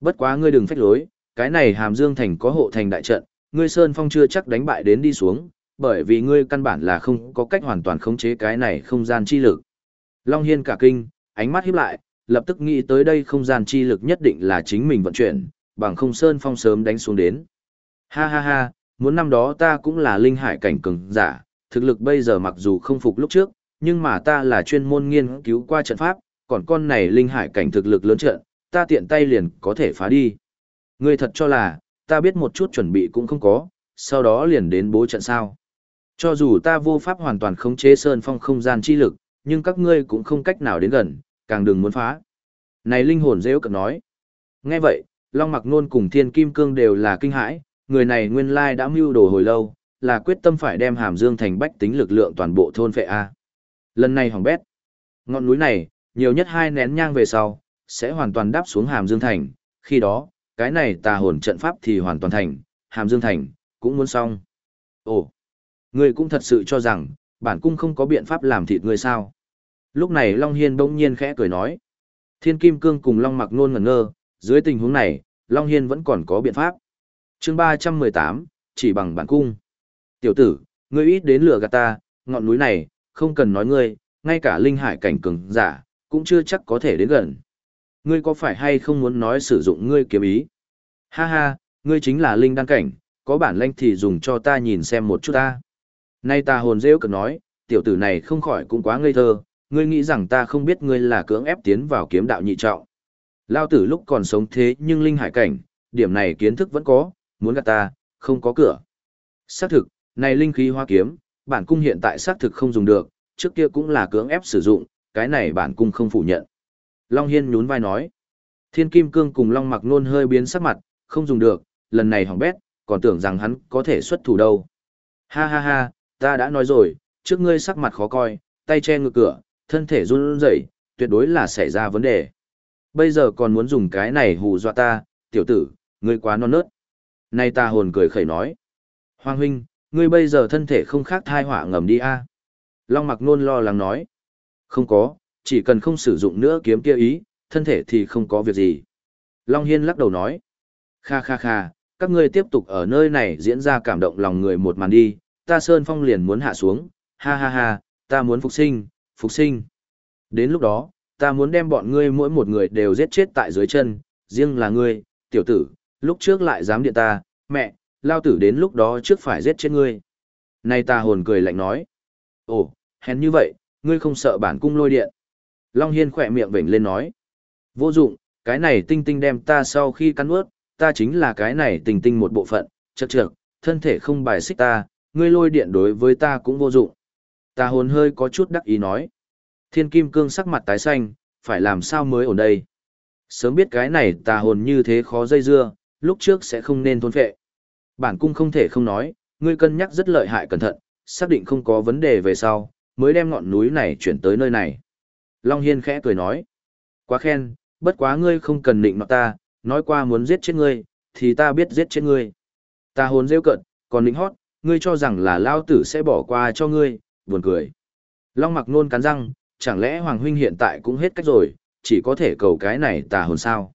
[SPEAKER 1] Bất quá ngươi đừng phách lối, cái này hàm dương thành có hộ thành đại trận, ngươi Sơn Phong chưa chắc đánh bại đến đi xuống, bởi vì ngươi căn bản là không có cách hoàn toàn khống chế cái này không gian chi lực. Long Hiên cả kinh, ánh mắt híp lại, lập tức nghĩ tới đây không gian chi lực nhất định là chính mình vận chuyển, bằng không Sơn Phong sớm đánh xuống đến. Ha ha ha, muốn năm đó ta cũng là linh hải cảnh cường giả, thực lực bây giờ mặc dù không phục lúc trước, nhưng mà ta là chuyên môn nghiên cứu qua trận pháp, còn con này linh hải cảnh thực lực lớn trận, ta tiện tay liền có thể phá đi. Ngươi thật cho là, ta biết một chút chuẩn bị cũng không có, sau đó liền đến bố trận sao. Cho dù ta vô pháp hoàn toàn khống chế sơn phong không gian chi lực, nhưng các ngươi cũng không cách nào đến gần, càng đừng muốn phá. Này linh hồn dễ cận nói. Nghe vậy, Long Mặc Nôn cùng Thiên Kim Cương đều là kinh hãi, người này nguyên lai đã mưu đồ hồi lâu, là quyết tâm phải đem Hàm Dương thành bách tính lực lượng toàn bộ thôn phệ A. Lần này hỏng bét. Ngọn núi này, nhiều nhất hai nén nhang về sau, sẽ hoàn toàn đáp xuống Hàm Dương thành, khi đó, cái này tà hồn trận pháp thì hoàn toàn thành, Hàm Dương thành, cũng muốn xong. Ồ, ngươi cũng thật sự cho rằng, bản cung không có biện pháp làm thịt ngươi sao? Lúc này Long Hiên bỗng nhiên khẽ cười nói. Thiên Kim Cương cùng Long Mặc Nôn ngẩn ngơ, dưới tình huống này, Long Hiên vẫn còn có biện pháp. chương 318, chỉ bằng bản cung. Tiểu tử, ngươi ít đến lửa gạt ta, ngọn núi này, không cần nói ngươi, ngay cả linh hải cảnh cường giả, cũng chưa chắc có thể đến gần. Ngươi có phải hay không muốn nói sử dụng ngươi kiếm ý? Ha ha, ngươi chính là linh đăng cảnh, có bản lanh thì dùng cho ta nhìn xem một chút ta. Nay ta hồn rêu cực nói, tiểu tử này không khỏi cũng quá ngây thơ, ngươi nghĩ rằng ta không biết ngươi là cưỡng ép tiến vào kiếm đạo nhị trọng. Lao tử lúc còn sống thế nhưng linh hải cảnh, điểm này kiến thức vẫn có, muốn gạt ta, không có cửa. Xác thực, này linh khí hoa kiếm, bản cung hiện tại xác thực không dùng được, trước kia cũng là cưỡng ép sử dụng, cái này bản cung không phủ nhận. Long Hiên nhún vai nói. Thiên Kim Cương cùng Long Mặc Nôn hơi biến sắc mặt, không dùng được, lần này hỏng bét, còn tưởng rằng hắn có thể xuất thủ đâu. Ha ha ha, ta đã nói rồi, trước ngươi sắc mặt khó coi, tay che ngực cửa, thân thể run rẩy, tuyệt đối là xảy ra vấn đề. Bây giờ còn muốn dùng cái này hù dọa ta, tiểu tử, ngươi quá non nớt. Này ta hồn cười khẩy nói. Hoàng huynh, ngươi bây giờ thân thể không khác thai họa ngầm đi a Long mặc nôn lo lắng nói. Không có, chỉ cần không sử dụng nữa kiếm kia ý, thân thể thì không có việc gì. Long Hiên lắc đầu nói. Kha kha kha, các ngươi tiếp tục ở nơi này diễn ra cảm động lòng người một màn đi, ta Sơn Phong liền muốn hạ xuống, ha ha ha, ta muốn phục sinh, phục sinh. Đến lúc đó, ta muốn đem bọn ngươi mỗi một người đều giết chết tại dưới chân, riêng là ngươi, tiểu tử, lúc trước lại dám điện ta, mẹ, lao tử đến lúc đó trước phải giết chết ngươi. Này ta hồn cười lạnh nói. Ồ, hèn như vậy, ngươi không sợ bản cung lôi điện. Long Hiên khỏe miệng vểnh lên nói. Vô dụng, cái này tinh tinh đem ta sau khi cắn ướt, ta chính là cái này tinh tinh một bộ phận, chật trược, thân thể không bài xích ta, ngươi lôi điện đối với ta cũng vô dụng. Ta hồn hơi có chút đắc ý nói. Thiên kim cương sắc mặt tái xanh, phải làm sao mới ổn đây. Sớm biết cái này tà hồn như thế khó dây dưa, lúc trước sẽ không nên thôn phệ. Bản cung không thể không nói, ngươi cân nhắc rất lợi hại cẩn thận, xác định không có vấn đề về sau, mới đem ngọn núi này chuyển tới nơi này. Long Hiên khẽ cười nói. Quá khen, bất quá ngươi không cần định nọ ta, nói qua muốn giết chết ngươi, thì ta biết giết chết ngươi. Ta hồn rêu cận, còn định hót, ngươi cho rằng là lao tử sẽ bỏ qua cho ngươi, buồn cười. Long mặc nôn cắn răng, chẳng lẽ Hoàng Huynh hiện tại cũng hết cách rồi, chỉ có thể cầu cái này tà hồn sao.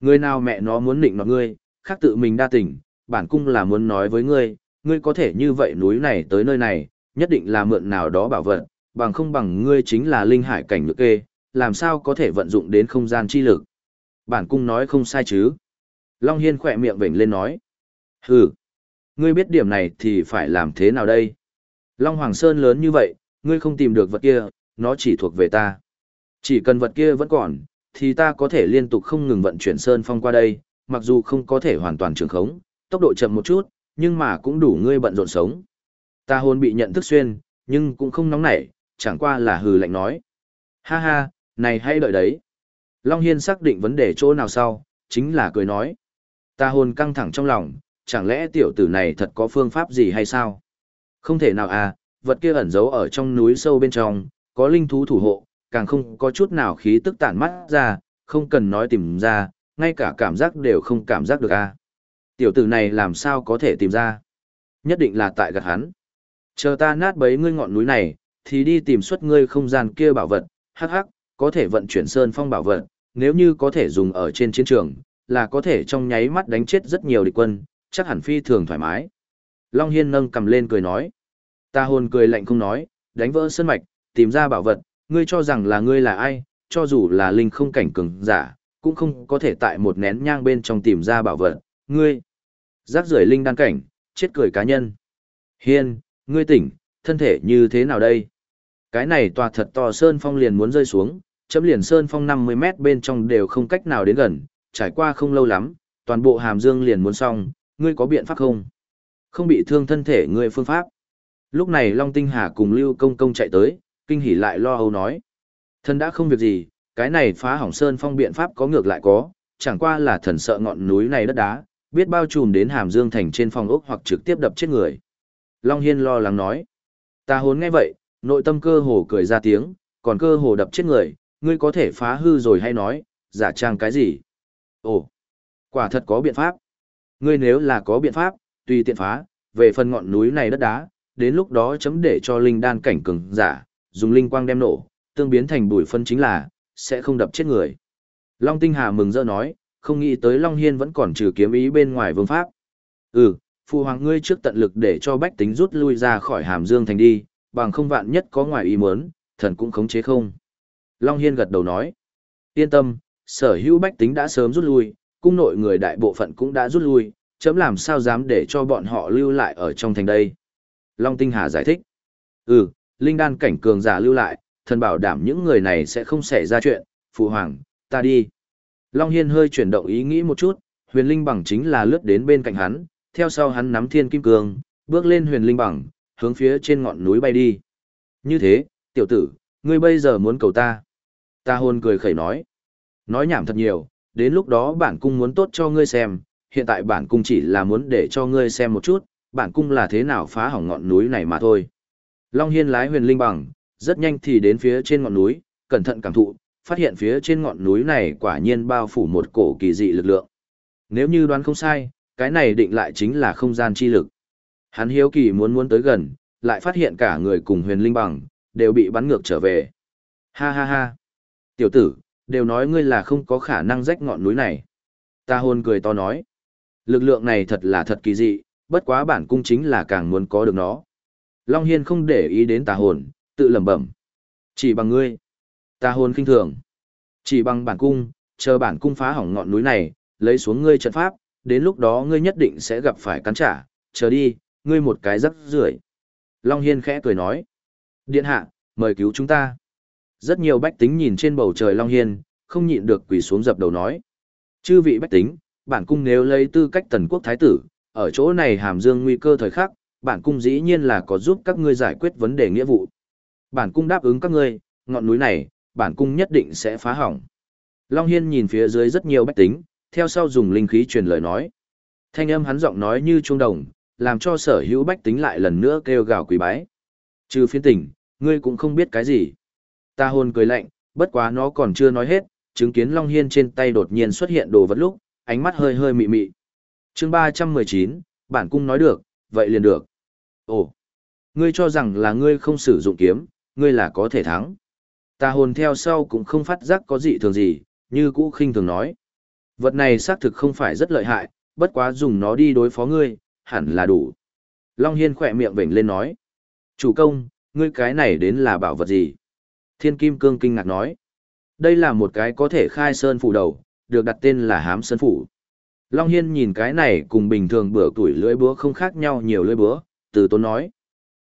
[SPEAKER 1] Người nào mẹ nó muốn định nọt ngươi, khác tự mình đa tình, bản cung là muốn nói với ngươi, ngươi có thể như vậy núi này tới nơi này, nhất định là mượn nào đó bảo vật, bằng không bằng ngươi chính là linh hải cảnh nhược kê, làm sao có thể vận dụng đến không gian chi lực. Bản cung nói không sai chứ. Long Hiên khỏe miệng vểnh lên nói. Hừ, ngươi biết điểm này thì phải làm thế nào đây? Long Hoàng Sơn lớn như vậy, ngươi không tìm được vật kia, nó chỉ thuộc về ta. Chỉ cần vật kia vẫn còn, thì ta có thể liên tục không ngừng vận chuyển Sơn Phong qua đây, mặc dù không có thể hoàn toàn trường khống, tốc độ chậm một chút, nhưng mà cũng đủ ngươi bận rộn sống. Ta hồn bị nhận thức xuyên, nhưng cũng không nóng nảy, chẳng qua là hừ lạnh nói. Ha ha, này hay đợi đấy. Long Hiên xác định vấn đề chỗ nào sau, chính là cười nói. Ta hồn căng thẳng trong lòng, chẳng lẽ tiểu tử này thật có phương pháp gì hay sao? Không thể nào à, vật kia ẩn giấu ở trong núi sâu bên trong, có linh thú thủ hộ, càng không có chút nào khí tức tản mắt ra, không cần nói tìm ra, ngay cả cảm giác đều không cảm giác được à. Tiểu tử này làm sao có thể tìm ra? Nhất định là tại gạt hắn. Chờ ta nát bấy ngươi ngọn núi này, thì đi tìm xuất ngươi không gian kia bảo vật, hắc hắc, có thể vận chuyển sơn phong bảo vật, nếu như có thể dùng ở trên chiến trường, là có thể trong nháy mắt đánh chết rất nhiều địch quân, chắc hẳn phi thường thoải mái. Long Hiên nâng cầm lên cười nói. Ta hồn cười lạnh không nói, đánh vỡ sơn mạch, tìm ra bảo vật, ngươi cho rằng là ngươi là ai, cho dù là linh không cảnh cường giả, cũng không có thể tại một nén nhang bên trong tìm ra bảo vật, ngươi. Giác rưởi linh đăng cảnh, chết cười cá nhân. Hiên, ngươi tỉnh, thân thể như thế nào đây? Cái này tòa thật to sơn phong liền muốn rơi xuống, chấm liền sơn phong 50 mét bên trong đều không cách nào đến gần, trải qua không lâu lắm, toàn bộ hàm dương liền muốn xong, ngươi có biện pháp không? Không bị thương thân thể ngươi phương pháp. Lúc này Long Tinh Hà cùng Lưu Công Công chạy tới, kinh hỉ lại lo âu nói. Thần đã không việc gì, cái này phá hỏng sơn phong biện pháp có ngược lại có, chẳng qua là thần sợ ngọn núi này đất đá, biết bao trùm đến hàm dương thành trên phòng ốc hoặc trực tiếp đập chết người. Long Hiên lo lắng nói. Ta hốn nghe vậy, nội tâm cơ hồ cười ra tiếng, còn cơ hồ đập chết người, ngươi có thể phá hư rồi hay nói, giả trang cái gì? Ồ, quả thật có biện pháp. Ngươi nếu là có biện pháp, tùy tiện phá, về phần ngọn núi này đất đá, đến lúc đó chấm để cho linh đan cảnh cường giả, dùng linh quang đem nổ, tương biến thành bụi phân chính là, sẽ không đập chết người. Long Tinh Hà mừng rỡ nói, không nghĩ tới Long Hiên vẫn còn trừ kiếm ý bên ngoài vương pháp. Ừ, phụ hoàng ngươi trước tận lực để cho bách tính rút lui ra khỏi hàm dương thành đi, bằng không vạn nhất có ngoài ý muốn, thần cũng khống chế không. Long Hiên gật đầu nói, yên tâm, sở hữu bách tính đã sớm rút lui, cung nội người đại bộ phận cũng đã rút lui, chấm làm sao dám để cho bọn họ lưu lại ở trong thành đây. Long Tinh Hà giải thích, ừ, linh đan cảnh cường giả lưu lại, thần bảo đảm những người này sẽ không xảy ra chuyện, phụ hoàng, ta đi. Long Hiên hơi chuyển động ý nghĩ một chút, huyền linh bằng chính là lướt đến bên cạnh hắn, theo sau hắn nắm thiên kim cương, bước lên huyền linh bằng, hướng phía trên ngọn núi bay đi. Như thế, tiểu tử, ngươi bây giờ muốn cầu ta. Ta hôn cười khẩy nói. Nói nhảm thật nhiều, đến lúc đó bản cung muốn tốt cho ngươi xem, hiện tại bản cung chỉ là muốn để cho ngươi xem một chút, bản cung là thế nào phá hỏng ngọn núi này mà thôi. Long Hiên lái huyền linh bằng, rất nhanh thì đến phía trên ngọn núi, cẩn thận cảm thụ, phát hiện phía trên ngọn núi này quả nhiên bao phủ một cổ kỳ dị lực lượng. Nếu như đoán không sai, cái này định lại chính là không gian chi lực. Hắn hiếu kỳ muốn muốn tới gần, lại phát hiện cả người cùng huyền linh bằng, đều bị bắn ngược trở về. Ha ha ha. Tiểu tử, đều nói ngươi là không có khả năng rách ngọn núi này. Ta hôn cười to nói. Lực lượng này thật là thật kỳ dị, bất quá bản cung chính là càng muốn có được nó. Long Hiên không để ý đến tà hồn, tự lẩm bẩm. Chỉ bằng ngươi. Tà hồn kinh thường. Chỉ bằng bản cung, chờ bản cung phá hỏng ngọn núi này, lấy xuống ngươi trận pháp, đến lúc đó ngươi nhất định sẽ gặp phải cắn trả, chờ đi, ngươi một cái rắc rưởi. Long Hiên khẽ cười nói. Điện hạ, mời cứu chúng ta. Rất nhiều bách tính nhìn trên bầu trời Long Hiên, không nhịn được quỳ xuống dập đầu nói. Chư vị bách tính, bản cung nếu lấy tư cách tần quốc thái tử, ở chỗ này hàm dương nguy cơ thời khắc, bản cung dĩ nhiên là có giúp các ngươi giải quyết vấn đề nghĩa vụ. Bản cung đáp ứng các ngươi, ngọn núi này, bản cung nhất định sẽ phá hỏng. Long Hiên nhìn phía dưới rất nhiều bách tính, theo sau dùng linh khí truyền lời nói. Thanh âm hắn giọng nói như trung đồng, làm cho sở hữu bách tính lại lần nữa kêu gào quỳ bái. Trừ phiên tỉnh, ngươi cũng không biết cái gì. Ta hồn cười lạnh, bất quá nó còn chưa nói hết, chứng kiến Long Hiên trên tay đột nhiên xuất hiện đồ vật lúc, ánh mắt hơi hơi mị mị. chương 319, bản cung nói được, vậy liền được. Ồ, ngươi cho rằng là ngươi không sử dụng kiếm, ngươi là có thể thắng. Ta hồn theo sau cũng không phát giác có gì thường gì, như cũ khinh thường nói. Vật này xác thực không phải rất lợi hại, bất quá dùng nó đi đối phó ngươi, hẳn là đủ. Long Hiên khỏe miệng vểnh lên nói. Chủ công, ngươi cái này đến là bảo vật gì? Thiên Kim Cương kinh ngạc nói. Đây là một cái có thể khai sơn phủ đầu, được đặt tên là hám sơn phủ. Long Hiên nhìn cái này cùng bình thường bữa tuổi lưỡi búa không khác nhau nhiều lưỡi búa, từ tốn nói.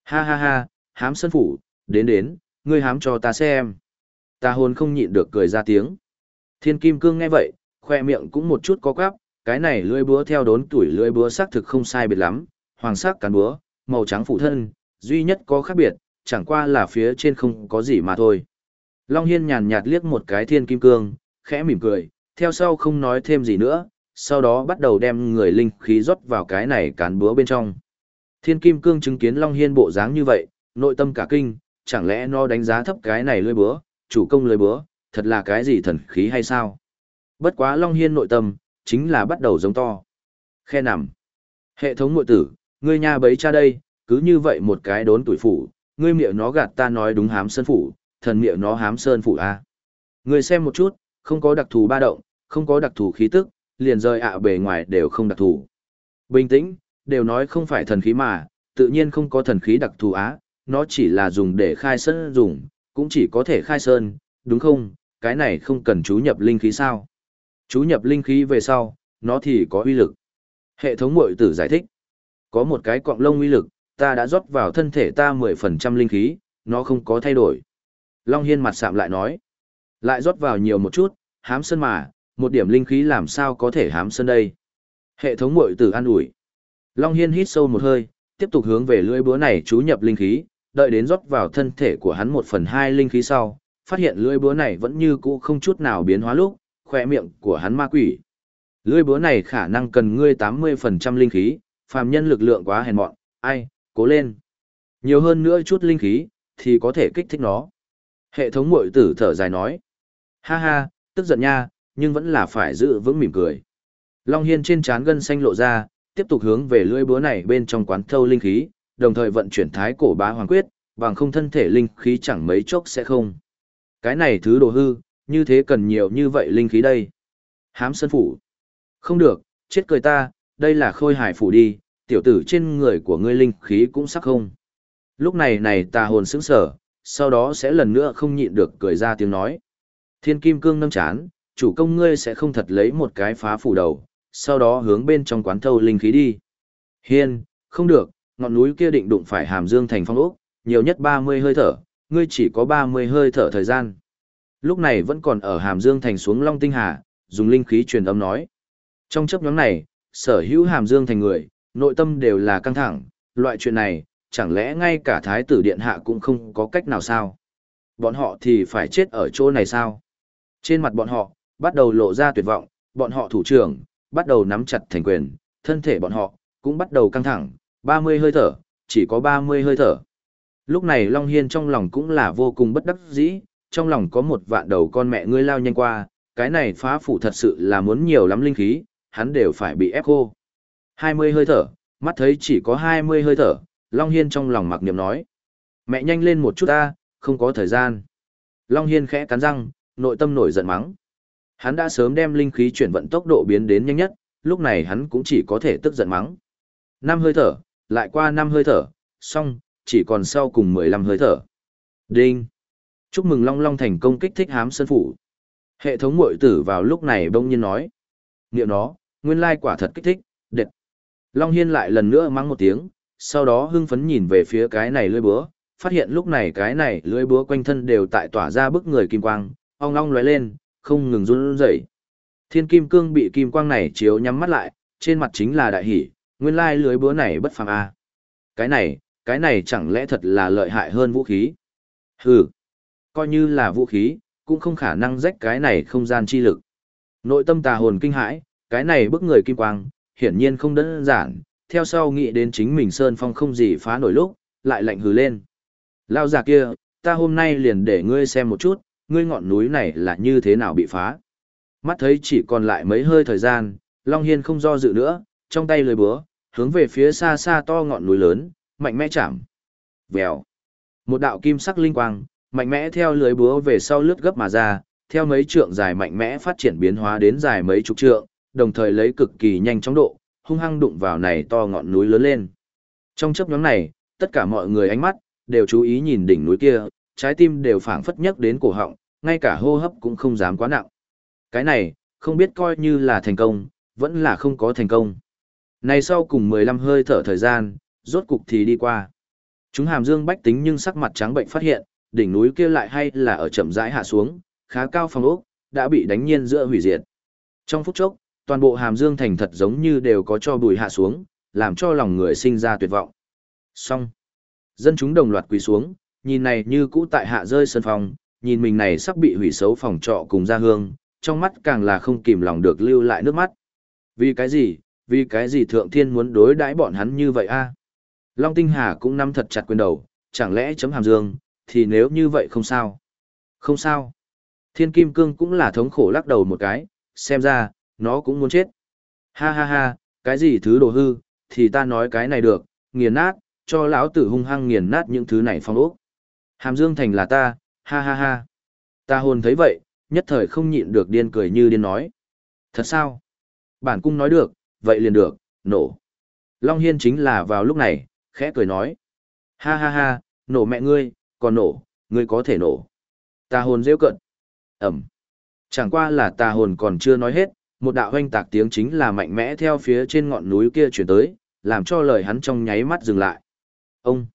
[SPEAKER 1] Ha ha ha, hám sơn phủ, đến đến, ngươi hám cho ta xem. Ta hồn không nhịn được cười ra tiếng. Thiên Kim Cương nghe vậy, khoe miệng cũng một chút có quáp, cái này lưỡi búa theo đốn tuổi lưỡi búa xác thực không sai biệt lắm, hoàng sắc cán búa, màu trắng phụ thân, duy nhất có khác biệt, chẳng qua là phía trên không có gì mà thôi. Long Hiên nhàn nhạt liếc một cái thiên kim cương, khẽ mỉm cười, theo sau không nói thêm gì nữa, sau đó bắt đầu đem người linh khí rót vào cái này cán búa bên trong. Thiên kim cương chứng kiến Long Hiên bộ dáng như vậy, nội tâm cả kinh, chẳng lẽ nó đánh giá thấp cái này lưỡi búa, chủ công lưỡi búa, thật là cái gì thần khí hay sao? Bất quá Long Hiên nội tâm, chính là bắt đầu giống to. Khe nằm. Hệ thống mội tử, ngươi nhà bấy cha đây, cứ như vậy một cái đốn tuổi phủ, ngươi miệng nó gạt ta nói đúng hám sơn phủ, thần miệng nó hám sơn phủ a à. Ngươi xem một chút, không có đặc thù ba động, không có đặc thù khí tức, liền rơi ạ bề ngoài đều không đặc thù. Bình tĩnh, đều nói không phải thần khí mà, tự nhiên không có thần khí đặc thù á, nó chỉ là dùng để khai sơn dùng, cũng chỉ có thể khai sơn, đúng không? Cái này không cần chú nhập linh khí sao? Chú nhập linh khí về sau, nó thì có uy lực. Hệ thống mội tử giải thích. Có một cái cọng lông uy lực, ta đã rót vào thân thể ta 10% linh khí, nó không có thay đổi. Long Hiên mặt sạm lại nói. Lại rót vào nhiều một chút, hám sơn mà, một điểm linh khí làm sao có thể hám sơn đây. Hệ thống mội tử an ủi, Long Hiên hít sâu một hơi, tiếp tục hướng về lưỡi búa này chú nhập linh khí, đợi đến rót vào thân thể của hắn một phần hai linh khí sau, phát hiện lưỡi búa này vẫn như cũ không chút nào biến hóa lúc, khỏe miệng của hắn ma quỷ. Lưỡi búa này khả năng cần ngươi 80% linh khí, phàm nhân lực lượng quá hèn mọn, ai, cố lên. Nhiều hơn nữa chút linh khí, thì có thể kích thích nó. Hệ thống mội tử thở dài nói. Ha ha, tức giận nha, nhưng vẫn là phải giữ vững mỉm cười. Long Hiên trên trán gân xanh lộ ra, tiếp tục hướng về lưỡi búa này bên trong quán thâu linh khí, đồng thời vận chuyển thái cổ bá hoàng quyết, bằng không thân thể linh khí chẳng mấy chốc sẽ không. Cái này thứ đồ hư, như thế cần nhiều như vậy linh khí đây. Hám sân phủ. Không được, chết cười ta, đây là khôi hải phủ đi, tiểu tử trên người của ngươi linh khí cũng sắc không. Lúc này này ta hồn sững sở, sau đó sẽ lần nữa không nhịn được cười ra tiếng nói. Thiên kim cương nâng chán, chủ công ngươi sẽ không thật lấy một cái phá phủ đầu, sau đó hướng bên trong quán thâu linh khí đi. Hiên, không được, ngọn núi kia định đụng phải hàm dương thành phong ốc, nhiều nhất 30 hơi thở, ngươi chỉ có 30 hơi thở thời gian. Lúc này vẫn còn ở hàm dương thành xuống Long Tinh Hà, dùng linh khí truyền âm nói. Trong chấp nhóm này, sở hữu hàm dương thành người, nội tâm đều là căng thẳng, loại chuyện này, chẳng lẽ ngay cả thái tử điện hạ cũng không có cách nào sao? Bọn họ thì phải chết ở chỗ này sao? Trên mặt bọn họ, bắt đầu lộ ra tuyệt vọng, bọn họ thủ trưởng, bắt đầu nắm chặt thành quyền, thân thể bọn họ, cũng bắt đầu căng thẳng, 30 hơi thở, chỉ có 30 hơi thở. Lúc này Long Hiên trong lòng cũng là vô cùng bất đắc dĩ, trong lòng có một vạn đầu con mẹ ngươi lao nhanh qua, cái này phá phủ thật sự là muốn nhiều lắm linh khí, hắn đều phải bị ép khô. 20 hơi thở, mắt thấy chỉ có 20 hơi thở, Long Hiên trong lòng mặc niệm nói. Mẹ nhanh lên một chút ta, không có thời gian. Long Hiên khẽ cắn răng, nội tâm nổi giận mắng. Hắn đã sớm đem linh khí chuyển vận tốc độ biến đến nhanh nhất, lúc này hắn cũng chỉ có thể tức giận mắng. năm hơi thở, lại qua năm hơi thở, xong, chỉ còn sau cùng 15 hơi thở. Đinh! Chúc mừng Long Long thành công kích thích hám sân phủ. Hệ thống mội tử vào lúc này bỗng nhiên nói. Niệm nó, nguyên lai quả thật kích thích, đệt. Long Hiên lại lần nữa mắng một tiếng, sau đó hưng phấn nhìn về phía cái này lưỡi búa, phát hiện lúc này cái này lưỡi búa quanh thân đều tại tỏa ra bức người kim quang, ong ong lóe lên, không ngừng run rẩy. Thiên kim cương bị kim quang này chiếu nhắm mắt lại, trên mặt chính là đại hỉ, nguyên lai lưới búa này bất phàm a. Cái này, cái này chẳng lẽ thật là lợi hại hơn vũ khí? Hừ, coi như là vũ khí, cũng không khả năng rách cái này không gian chi lực. Nội tâm tà hồn kinh hãi, cái này bức người kim quang, hiển nhiên không đơn giản, theo sau nghĩ đến chính mình Sơn Phong không gì phá nổi lúc, lại lạnh hừ lên. Lao già kia, ta hôm nay liền để ngươi xem một chút, ngươi ngọn núi này là như thế nào bị phá. Mắt thấy chỉ còn lại mấy hơi thời gian, Long Hiên không do dự nữa, trong tay lười búa, hướng về phía xa xa to ngọn núi lớn, mạnh mẽ chạm. Vèo. Một đạo kim sắc linh quang, mạnh mẽ theo lưới búa về sau lướt gấp mà ra, theo mấy trượng dài mạnh mẽ phát triển biến hóa đến dài mấy chục trượng, đồng thời lấy cực kỳ nhanh chóng độ, hung hăng đụng vào này to ngọn núi lớn lên. Trong chấp nhóm này, tất cả mọi người ánh mắt, đều chú ý nhìn đỉnh núi kia, trái tim đều phảng phất nhấc đến cổ họng, ngay cả hô hấp cũng không dám quá nặng. Cái này, không biết coi như là thành công, vẫn là không có thành công. Này sau cùng 15 hơi thở thời gian, rốt cục thì đi qua. Chúng hàm dương bách tính nhưng sắc mặt trắng bệnh phát hiện, đỉnh núi kia lại hay là ở chậm rãi hạ xuống, khá cao phòng ốc, đã bị đánh nhiên giữa hủy diệt. Trong phút chốc, toàn bộ hàm dương thành thật giống như đều có cho bùi hạ xuống, làm cho lòng người sinh ra tuyệt vọng. Xong. Dân chúng đồng loạt quỳ xuống, nhìn này như cũ tại hạ rơi sân phòng, nhìn mình này sắp bị hủy xấu phòng trọ cùng gia hương, trong mắt càng là không kìm lòng được lưu lại nước mắt. Vì cái gì, vì cái gì thượng thiên muốn đối đãi bọn hắn như vậy a? Long Tinh Hà cũng nắm thật chặt quyền đầu, chẳng lẽ chấm hàm dương, thì nếu như vậy không sao. Không sao. Thiên Kim Cương cũng là thống khổ lắc đầu một cái, xem ra, nó cũng muốn chết. Ha ha ha, cái gì thứ đồ hư, thì ta nói cái này được, nghiền nát, cho lão tử hung hăng nghiền nát những thứ này phong ốc. Hàm Dương Thành là ta, ha ha ha. Ta hồn thấy vậy, nhất thời không nhịn được điên cười như điên nói. Thật sao? Bản cung nói được, vậy liền được, nổ. Long Hiên chính là vào lúc này, khẽ cười nói. Ha ha ha, nổ mẹ ngươi, còn nổ, ngươi có thể nổ. Ta hồn rêu cận. Ẩm. Chẳng qua là ta hồn còn chưa nói hết, một đạo hoanh tạc tiếng chính là mạnh mẽ theo phía trên ngọn núi kia chuyển tới, làm cho lời hắn trong nháy mắt dừng lại. Ông!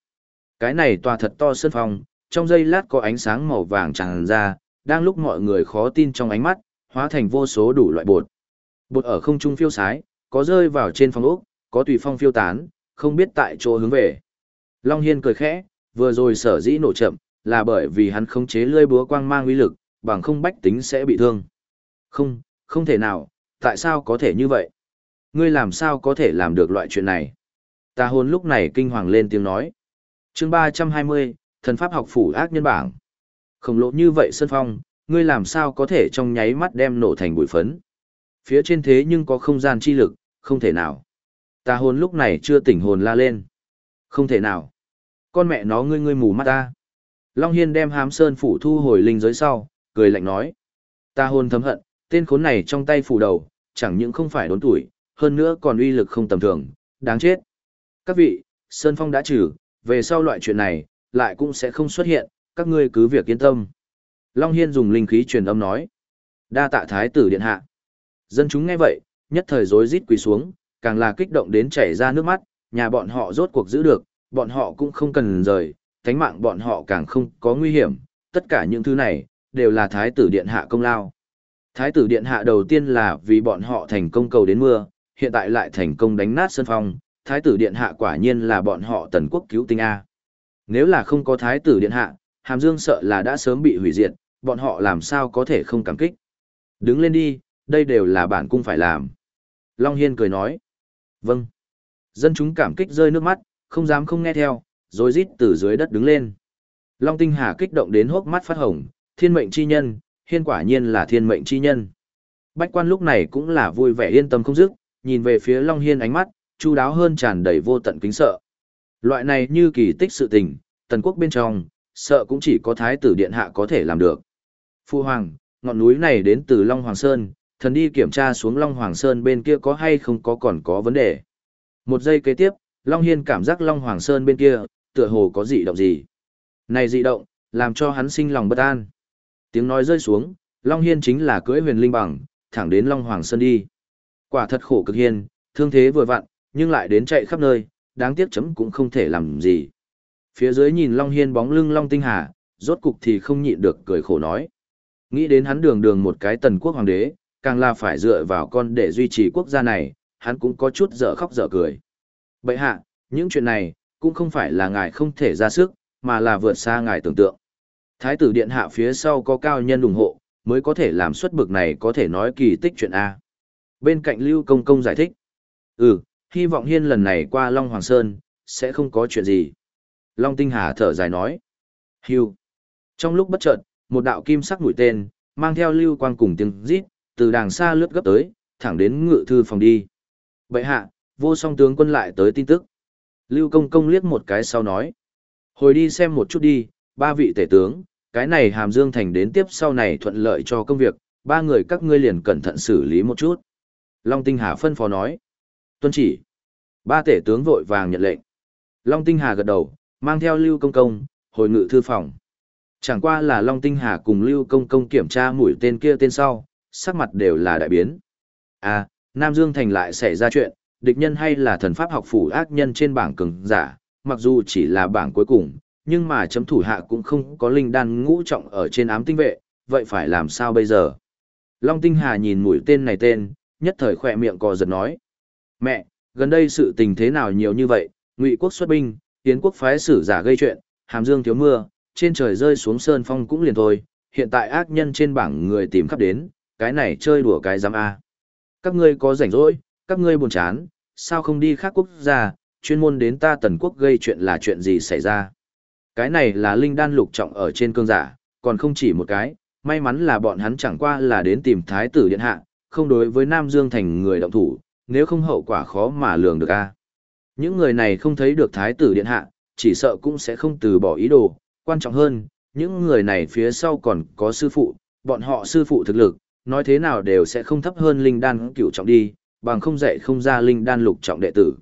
[SPEAKER 1] Cái này tòa thật to sân phòng, trong giây lát có ánh sáng màu vàng tràn ra, đang lúc mọi người khó tin trong ánh mắt, hóa thành vô số đủ loại bột. Bột ở không trung phiêu sái, có rơi vào trên phòng ốc, có tùy phong phiêu tán, không biết tại chỗ hướng về. Long Hiên cười khẽ, vừa rồi sở dĩ nổ chậm, là bởi vì hắn khống chế lươi búa quang mang uy lực, bằng không bách tính sẽ bị thương. Không, không thể nào, tại sao có thể như vậy? Ngươi làm sao có thể làm được loại chuyện này? Ta hồn lúc này kinh hoàng lên tiếng nói. chương 320, thần pháp học phủ ác nhân bảng. Khổng lồ như vậy Sơn Phong, ngươi làm sao có thể trong nháy mắt đem nổ thành bụi phấn? Phía trên thế nhưng có không gian chi lực, không thể nào. Ta hồn lúc này chưa tỉnh hồn la lên. Không thể nào. Con mẹ nó ngươi ngươi mù mắt ta. Long Hiên đem hám sơn phủ thu hồi linh giới sau, cười lạnh nói. Ta hồn thấm hận, tên khốn này trong tay phủ đầu, chẳng những không phải đốn tuổi, hơn nữa còn uy lực không tầm thường, đáng chết. Các vị, Sơn Phong đã trừ, về sau loại chuyện này, lại cũng sẽ không xuất hiện, các ngươi cứ việc yên tâm. Long Hiên dùng linh khí truyền âm nói. Đa tạ thái tử điện hạ. Dân chúng nghe vậy, nhất thời rối rít quỳ xuống, càng là kích động đến chảy ra nước mắt, nhà bọn họ rốt cuộc giữ được, bọn họ cũng không cần rời, thánh mạng bọn họ càng không có nguy hiểm, tất cả những thứ này, đều là thái tử điện hạ công lao. Thái tử điện hạ đầu tiên là vì bọn họ thành công cầu đến mưa, hiện tại lại thành công đánh nát sân phong, thái tử điện hạ quả nhiên là bọn họ tần quốc cứu tinh A. Nếu là không có thái tử điện hạ, Hàm Dương sợ là đã sớm bị hủy diệt, bọn họ làm sao có thể không cảm kích. Đứng lên đi, đây đều là bản cung phải làm. Long Hiên cười nói. Vâng. Dân chúng cảm kích rơi nước mắt, không dám không nghe theo, rồi rít từ dưới đất đứng lên. Long Tinh Hà kích động đến hốc mắt phát hồng, thiên mệnh chi nhân, hiên quả nhiên là thiên mệnh chi nhân. Bách quan lúc này cũng là vui vẻ yên tâm không dứt, nhìn về phía Long Hiên ánh mắt, chu đáo hơn tràn đầy vô tận kính sợ. Loại này như kỳ tích sự tình, tần quốc bên trong, sợ cũng chỉ có thái tử điện hạ có thể làm được. Phu Hoàng, ngọn núi này đến từ Long Hoàng Sơn, thần đi kiểm tra xuống Long Hoàng Sơn bên kia có hay không có còn có vấn đề. Một giây kế tiếp, Long Hiên cảm giác Long Hoàng Sơn bên kia, tựa hồ có dị động gì. Này dị động, làm cho hắn sinh lòng bất an. Tiếng nói rơi xuống, Long Hiên chính là cưỡi huyền linh bằng, thẳng đến Long Hoàng Sơn đi. Quả thật khổ cực hiên, thương thế vừa vặn, nhưng lại đến chạy khắp nơi, đáng tiếc chấm cũng không thể làm gì. Phía dưới nhìn Long Hiên bóng lưng Long Tinh Hà, rốt cục thì không nhịn được cười khổ nói. Nghĩ đến hắn đường đường một cái tần quốc hoàng đế, càng là phải dựa vào con để duy trì quốc gia này, hắn cũng có chút dở khóc dở cười. Bậy hạ, những chuyện này, cũng không phải là ngài không thể ra sức, mà là vượt xa ngài tưởng tượng. Thái tử điện hạ phía sau có cao nhân ủng hộ, mới có thể làm xuất bực này có thể nói kỳ tích chuyện A. Bên cạnh Lưu Công Công giải thích. Ừ, hy vọng hiên lần này qua Long Hoàng Sơn, sẽ không có chuyện gì. Long Tinh Hà thở dài nói. hiu Trong lúc bất chợt, một đạo kim sắc mũi tên, mang theo lưu quang cùng tiếng rít, từ đàng xa lướt gấp tới, thẳng đến ngự thư phòng đi. Bệ hạ, vô song tướng quân lại tới tin tức. Lưu công công liếc một cái sau nói. Hồi đi xem một chút đi, ba vị tể tướng, cái này hàm dương thành đến tiếp sau này thuận lợi cho công việc, ba người các ngươi liền cẩn thận xử lý một chút. Long Tinh Hà phân phó nói. Tuân chỉ. Ba tể tướng vội vàng nhận lệnh. Long Tinh Hà gật đầu, mang theo Lưu Công Công, hồi ngự thư phòng. Chẳng qua là Long Tinh Hà cùng Lưu Công Công kiểm tra mũi tên kia tên sau, sắc mặt đều là đại biến. À, Nam Dương Thành lại xảy ra chuyện, địch nhân hay là thần pháp học phủ ác nhân trên bảng cường giả, mặc dù chỉ là bảng cuối cùng, nhưng mà chấm thủ hạ cũng không có linh đan ngũ trọng ở trên ám tinh vệ, vậy phải làm sao bây giờ? Long Tinh Hà nhìn mũi tên này tên, nhất thời khoe miệng cò giật nói. Mẹ, gần đây sự tình thế nào nhiều như vậy, ngụy quốc xuất binh, tiến quốc phái sử giả gây chuyện, hàm dương thiếu mưa, trên trời rơi xuống sơn phong cũng liền thôi, hiện tại ác nhân trên bảng người tìm khắp đến, cái này chơi đùa cái giám A. Các ngươi có rảnh rỗi, các ngươi buồn chán, sao không đi khác quốc gia, chuyên môn đến ta tần quốc gây chuyện là chuyện gì xảy ra. Cái này là linh đan lục trọng ở trên cương giả, còn không chỉ một cái, may mắn là bọn hắn chẳng qua là đến tìm thái tử điện hạ, không đối với Nam Dương thành người động thủ, nếu không hậu quả khó mà lường được a. Những người này không thấy được thái tử điện hạ, chỉ sợ cũng sẽ không từ bỏ ý đồ, quan trọng hơn, những người này phía sau còn có sư phụ, bọn họ sư phụ thực lực, nói thế nào đều sẽ không thấp hơn linh đan cửu trọng đi, bằng không dạy không ra linh đan lục trọng đệ tử.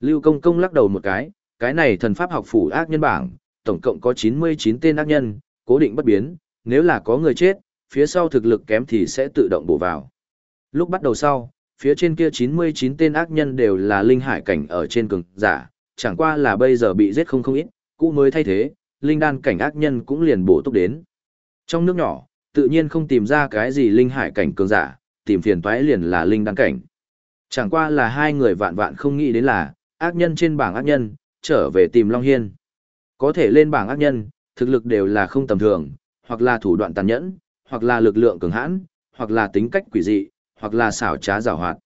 [SPEAKER 1] Lưu Công Công lắc đầu một cái, cái này thần pháp học phủ ác nhân bảng, tổng cộng có 99 tên ác nhân, cố định bất biến, nếu là có người chết, phía sau thực lực kém thì sẽ tự động bổ vào. Lúc bắt đầu sau, phía trên kia 99 tên ác nhân đều là linh hải cảnh ở trên cường giả, chẳng qua là bây giờ bị giết không không ít, cũ mới thay thế, linh đan cảnh ác nhân cũng liền bổ túc đến. Trong nước nhỏ, tự nhiên không tìm ra cái gì linh hải cảnh cường giả, tìm phiền toái liền là linh đan cảnh. Chẳng qua là hai người vạn vạn không nghĩ đến là, ác nhân trên bảng ác nhân, trở về tìm Long Hiên. Có thể lên bảng ác nhân, thực lực đều là không tầm thường, hoặc là thủ đoạn tàn nhẫn, hoặc là lực lượng cường hãn, hoặc là tính cách quỷ dị, hoặc là xảo trá giảo hoạt.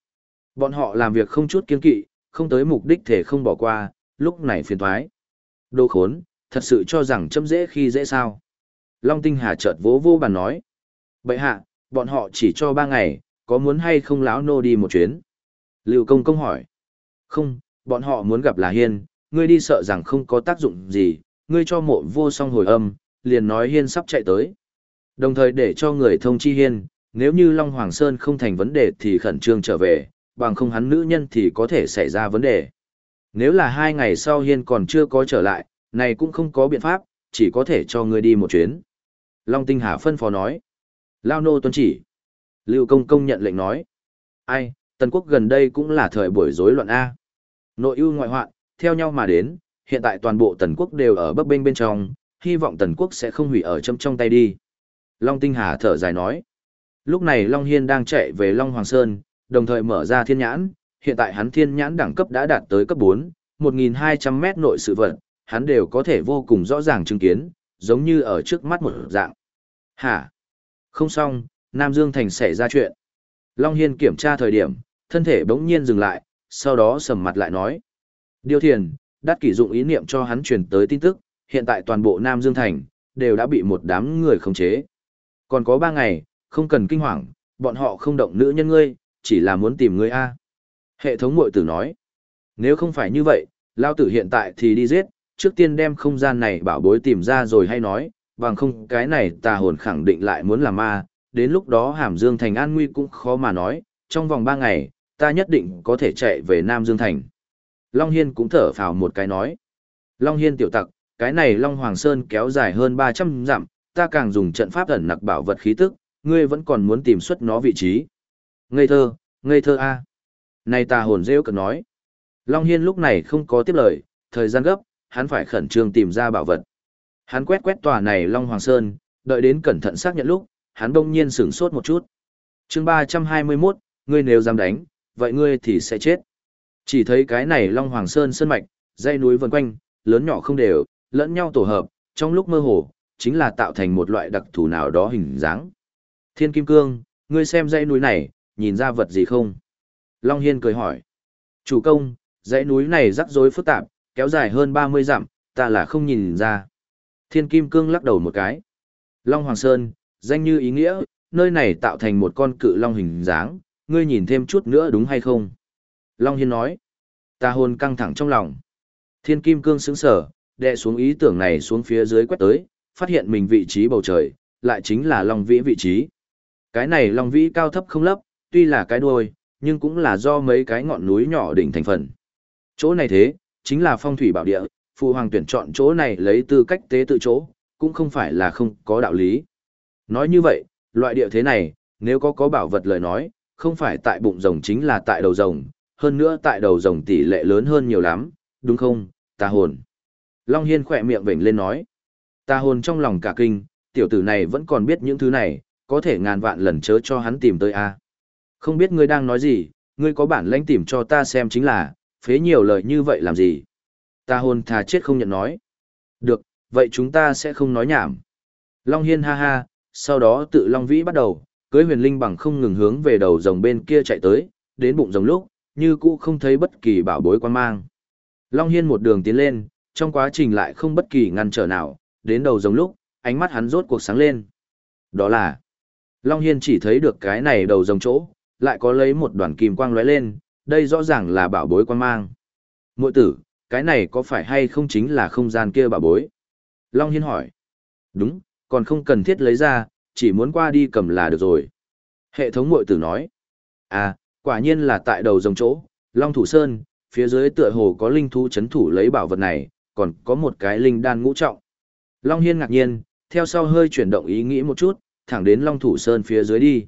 [SPEAKER 1] Bọn họ làm việc không chút kiên kỵ, không tới mục đích thể không bỏ qua, lúc này phiền thoái. Đồ khốn, thật sự cho rằng châm dễ khi dễ sao. Long Tinh Hà chợt vỗ vô bàn nói. Bậy hạ, bọn họ chỉ cho ba ngày, có muốn hay không lão nô đi một chuyến? Lưu công công hỏi. Không, bọn họ muốn gặp là Hiên, ngươi đi sợ rằng không có tác dụng gì, ngươi cho mộ vô song hồi âm, liền nói Hiên sắp chạy tới. Đồng thời để cho người thông chi Hiên, nếu như Long Hoàng Sơn không thành vấn đề thì khẩn trương trở về, bằng không hắn nữ nhân thì có thể xảy ra vấn đề. Nếu là hai ngày sau Hiên còn chưa có trở lại, này cũng không có biện pháp, chỉ có thể cho ngươi đi một chuyến. Long Tinh Hà phân phó nói. Lao nô tuân chỉ. Lưu Công Công nhận lệnh nói. Ai, Tần Quốc gần đây cũng là thời buổi rối loạn A. Nội ưu ngoại hoạn, theo nhau mà đến, hiện tại toàn bộ Tần Quốc đều ở bấp bênh bên trong, hy vọng Tần Quốc sẽ không hủy ở châm trong tay đi. Long Tinh Hà thở dài nói. Lúc này Long Hiên đang chạy về Long Hoàng Sơn, đồng thời mở ra thiên nhãn, hiện tại hắn thiên nhãn đẳng cấp đã đạt tới cấp 4, 1200 mét nội sự vật, hắn đều có thể vô cùng rõ ràng chứng kiến, giống như ở trước mắt một dạng. Hả? Không xong, Nam Dương Thành xảy ra chuyện. Long Hiên kiểm tra thời điểm, thân thể bỗng nhiên dừng lại, sau đó sầm mặt lại nói. Điều thiền, đắt kỷ dụng ý niệm cho hắn truyền tới tin tức, hiện tại toàn bộ Nam Dương Thành, đều đã bị một đám người khống chế. Còn có ba ngày, không cần kinh hoàng, bọn họ không động nữ nhân ngươi, chỉ là muốn tìm ngươi A. Hệ thống mội tử nói. Nếu không phải như vậy, lao tử hiện tại thì đi giết, trước tiên đem không gian này bảo bối tìm ra rồi hay nói, bằng không cái này tà hồn khẳng định lại muốn làm ma, đến lúc đó hàm dương thành an nguy cũng khó mà nói, trong vòng ba ngày, ta nhất định có thể chạy về Nam Dương Thành. Long Hiên cũng thở phào một cái nói. Long Hiên tiểu tặc, cái này Long Hoàng Sơn kéo dài hơn 300 dặm, ta càng dùng trận pháp ẩn nặc bảo vật khí tức, ngươi vẫn còn muốn tìm xuất nó vị trí. Ngây thơ, ngây thơ a Này ta hồn rêu cần nói. Long Hiên lúc này không có tiếp lời, thời gian gấp, hắn phải khẩn trương tìm ra bảo vật. Hắn quét quét tòa này Long Hoàng Sơn, đợi đến cẩn thận xác nhận lúc, hắn đông nhiên sửng sốt một chút. chương 321, ngươi nếu dám đánh, vậy ngươi thì sẽ chết. Chỉ thấy cái này Long Hoàng Sơn sơn mạch, dây núi vần quanh, lớn nhỏ không đều, lẫn nhau tổ hợp, trong lúc mơ hồ, chính là tạo thành một loại đặc thù nào đó hình dáng. Thiên Kim Cương, ngươi xem dãy núi này, nhìn ra vật gì không? Long Hiên cười hỏi. Chủ công, dãy núi này rắc rối phức tạp, kéo dài hơn 30 dặm, ta là không nhìn ra. Thiên Kim Cương lắc đầu một cái. Long Hoàng Sơn, danh như ý nghĩa, nơi này tạo thành một con cự long hình dáng, ngươi nhìn thêm chút nữa đúng hay không? Long Hiên nói. Ta hồn căng thẳng trong lòng. Thiên Kim Cương sững sở, đè xuống ý tưởng này xuống phía dưới quét tới, phát hiện mình vị trí bầu trời, lại chính là Long Vĩ vị trí. Cái này Long Vĩ cao thấp không lấp, tuy là cái đuôi, nhưng cũng là do mấy cái ngọn núi nhỏ đỉnh thành phần. Chỗ này thế, chính là phong thủy bảo địa, phụ hoàng tuyển chọn chỗ này lấy tư cách tế tự chỗ, cũng không phải là không có đạo lý. Nói như vậy, loại địa thế này, nếu có có bảo vật lời nói, không phải tại bụng rồng chính là tại đầu rồng, hơn nữa tại đầu rồng tỷ lệ lớn hơn nhiều lắm, đúng không, ta hồn. Long Hiên khỏe miệng vểnh lên nói. Ta hồn trong lòng cả kinh, tiểu tử này vẫn còn biết những thứ này, có thể ngàn vạn lần chớ cho hắn tìm tới a Không biết ngươi đang nói gì, ngươi có bản lãnh tìm cho ta xem chính là, phế nhiều lời như vậy làm gì. Ta hồn thà chết không nhận nói. Được, vậy chúng ta sẽ không nói nhảm. Long Hiên ha ha, sau đó tự Long Vĩ bắt đầu, cưới huyền linh bằng không ngừng hướng về đầu rồng bên kia chạy tới, đến bụng rồng lúc, như cũ không thấy bất kỳ bảo bối quan mang. Long Hiên một đường tiến lên, trong quá trình lại không bất kỳ ngăn trở nào, đến đầu rồng lúc, ánh mắt hắn rốt cuộc sáng lên. Đó là, Long Hiên chỉ thấy được cái này đầu rồng chỗ, lại có lấy một đoàn kim quang lóe lên, đây rõ ràng là bảo bối quan mang. Mội tử, cái này có phải hay không chính là không gian kia bảo bối? Long Hiên hỏi. Đúng, còn không cần thiết lấy ra, chỉ muốn qua đi cầm là được rồi. Hệ thống mội tử nói. À, quả nhiên là tại đầu rồng chỗ, Long Thủ Sơn, phía dưới tựa hồ có linh thú chấn thủ lấy bảo vật này, còn có một cái linh đan ngũ trọng. Long Hiên ngạc nhiên, theo sau hơi chuyển động ý nghĩ một chút, thẳng đến Long Thủ Sơn phía dưới đi.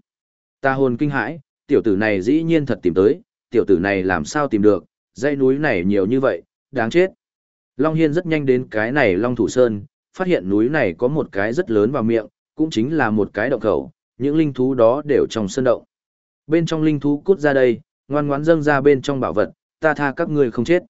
[SPEAKER 1] Ta hồn kinh hãi, tiểu tử này dĩ nhiên thật tìm tới, tiểu tử này làm sao tìm được, dãy núi này nhiều như vậy, đáng chết. Long Hiên rất nhanh đến cái này Long Thủ Sơn, phát hiện núi này có một cái rất lớn vào miệng, cũng chính là một cái động khẩu, những linh thú đó đều trong sơn động. Bên trong linh thú cút ra đây, Ngoan ngoãn dâng ra bên trong bảo vật, ta tha các ngươi không chết.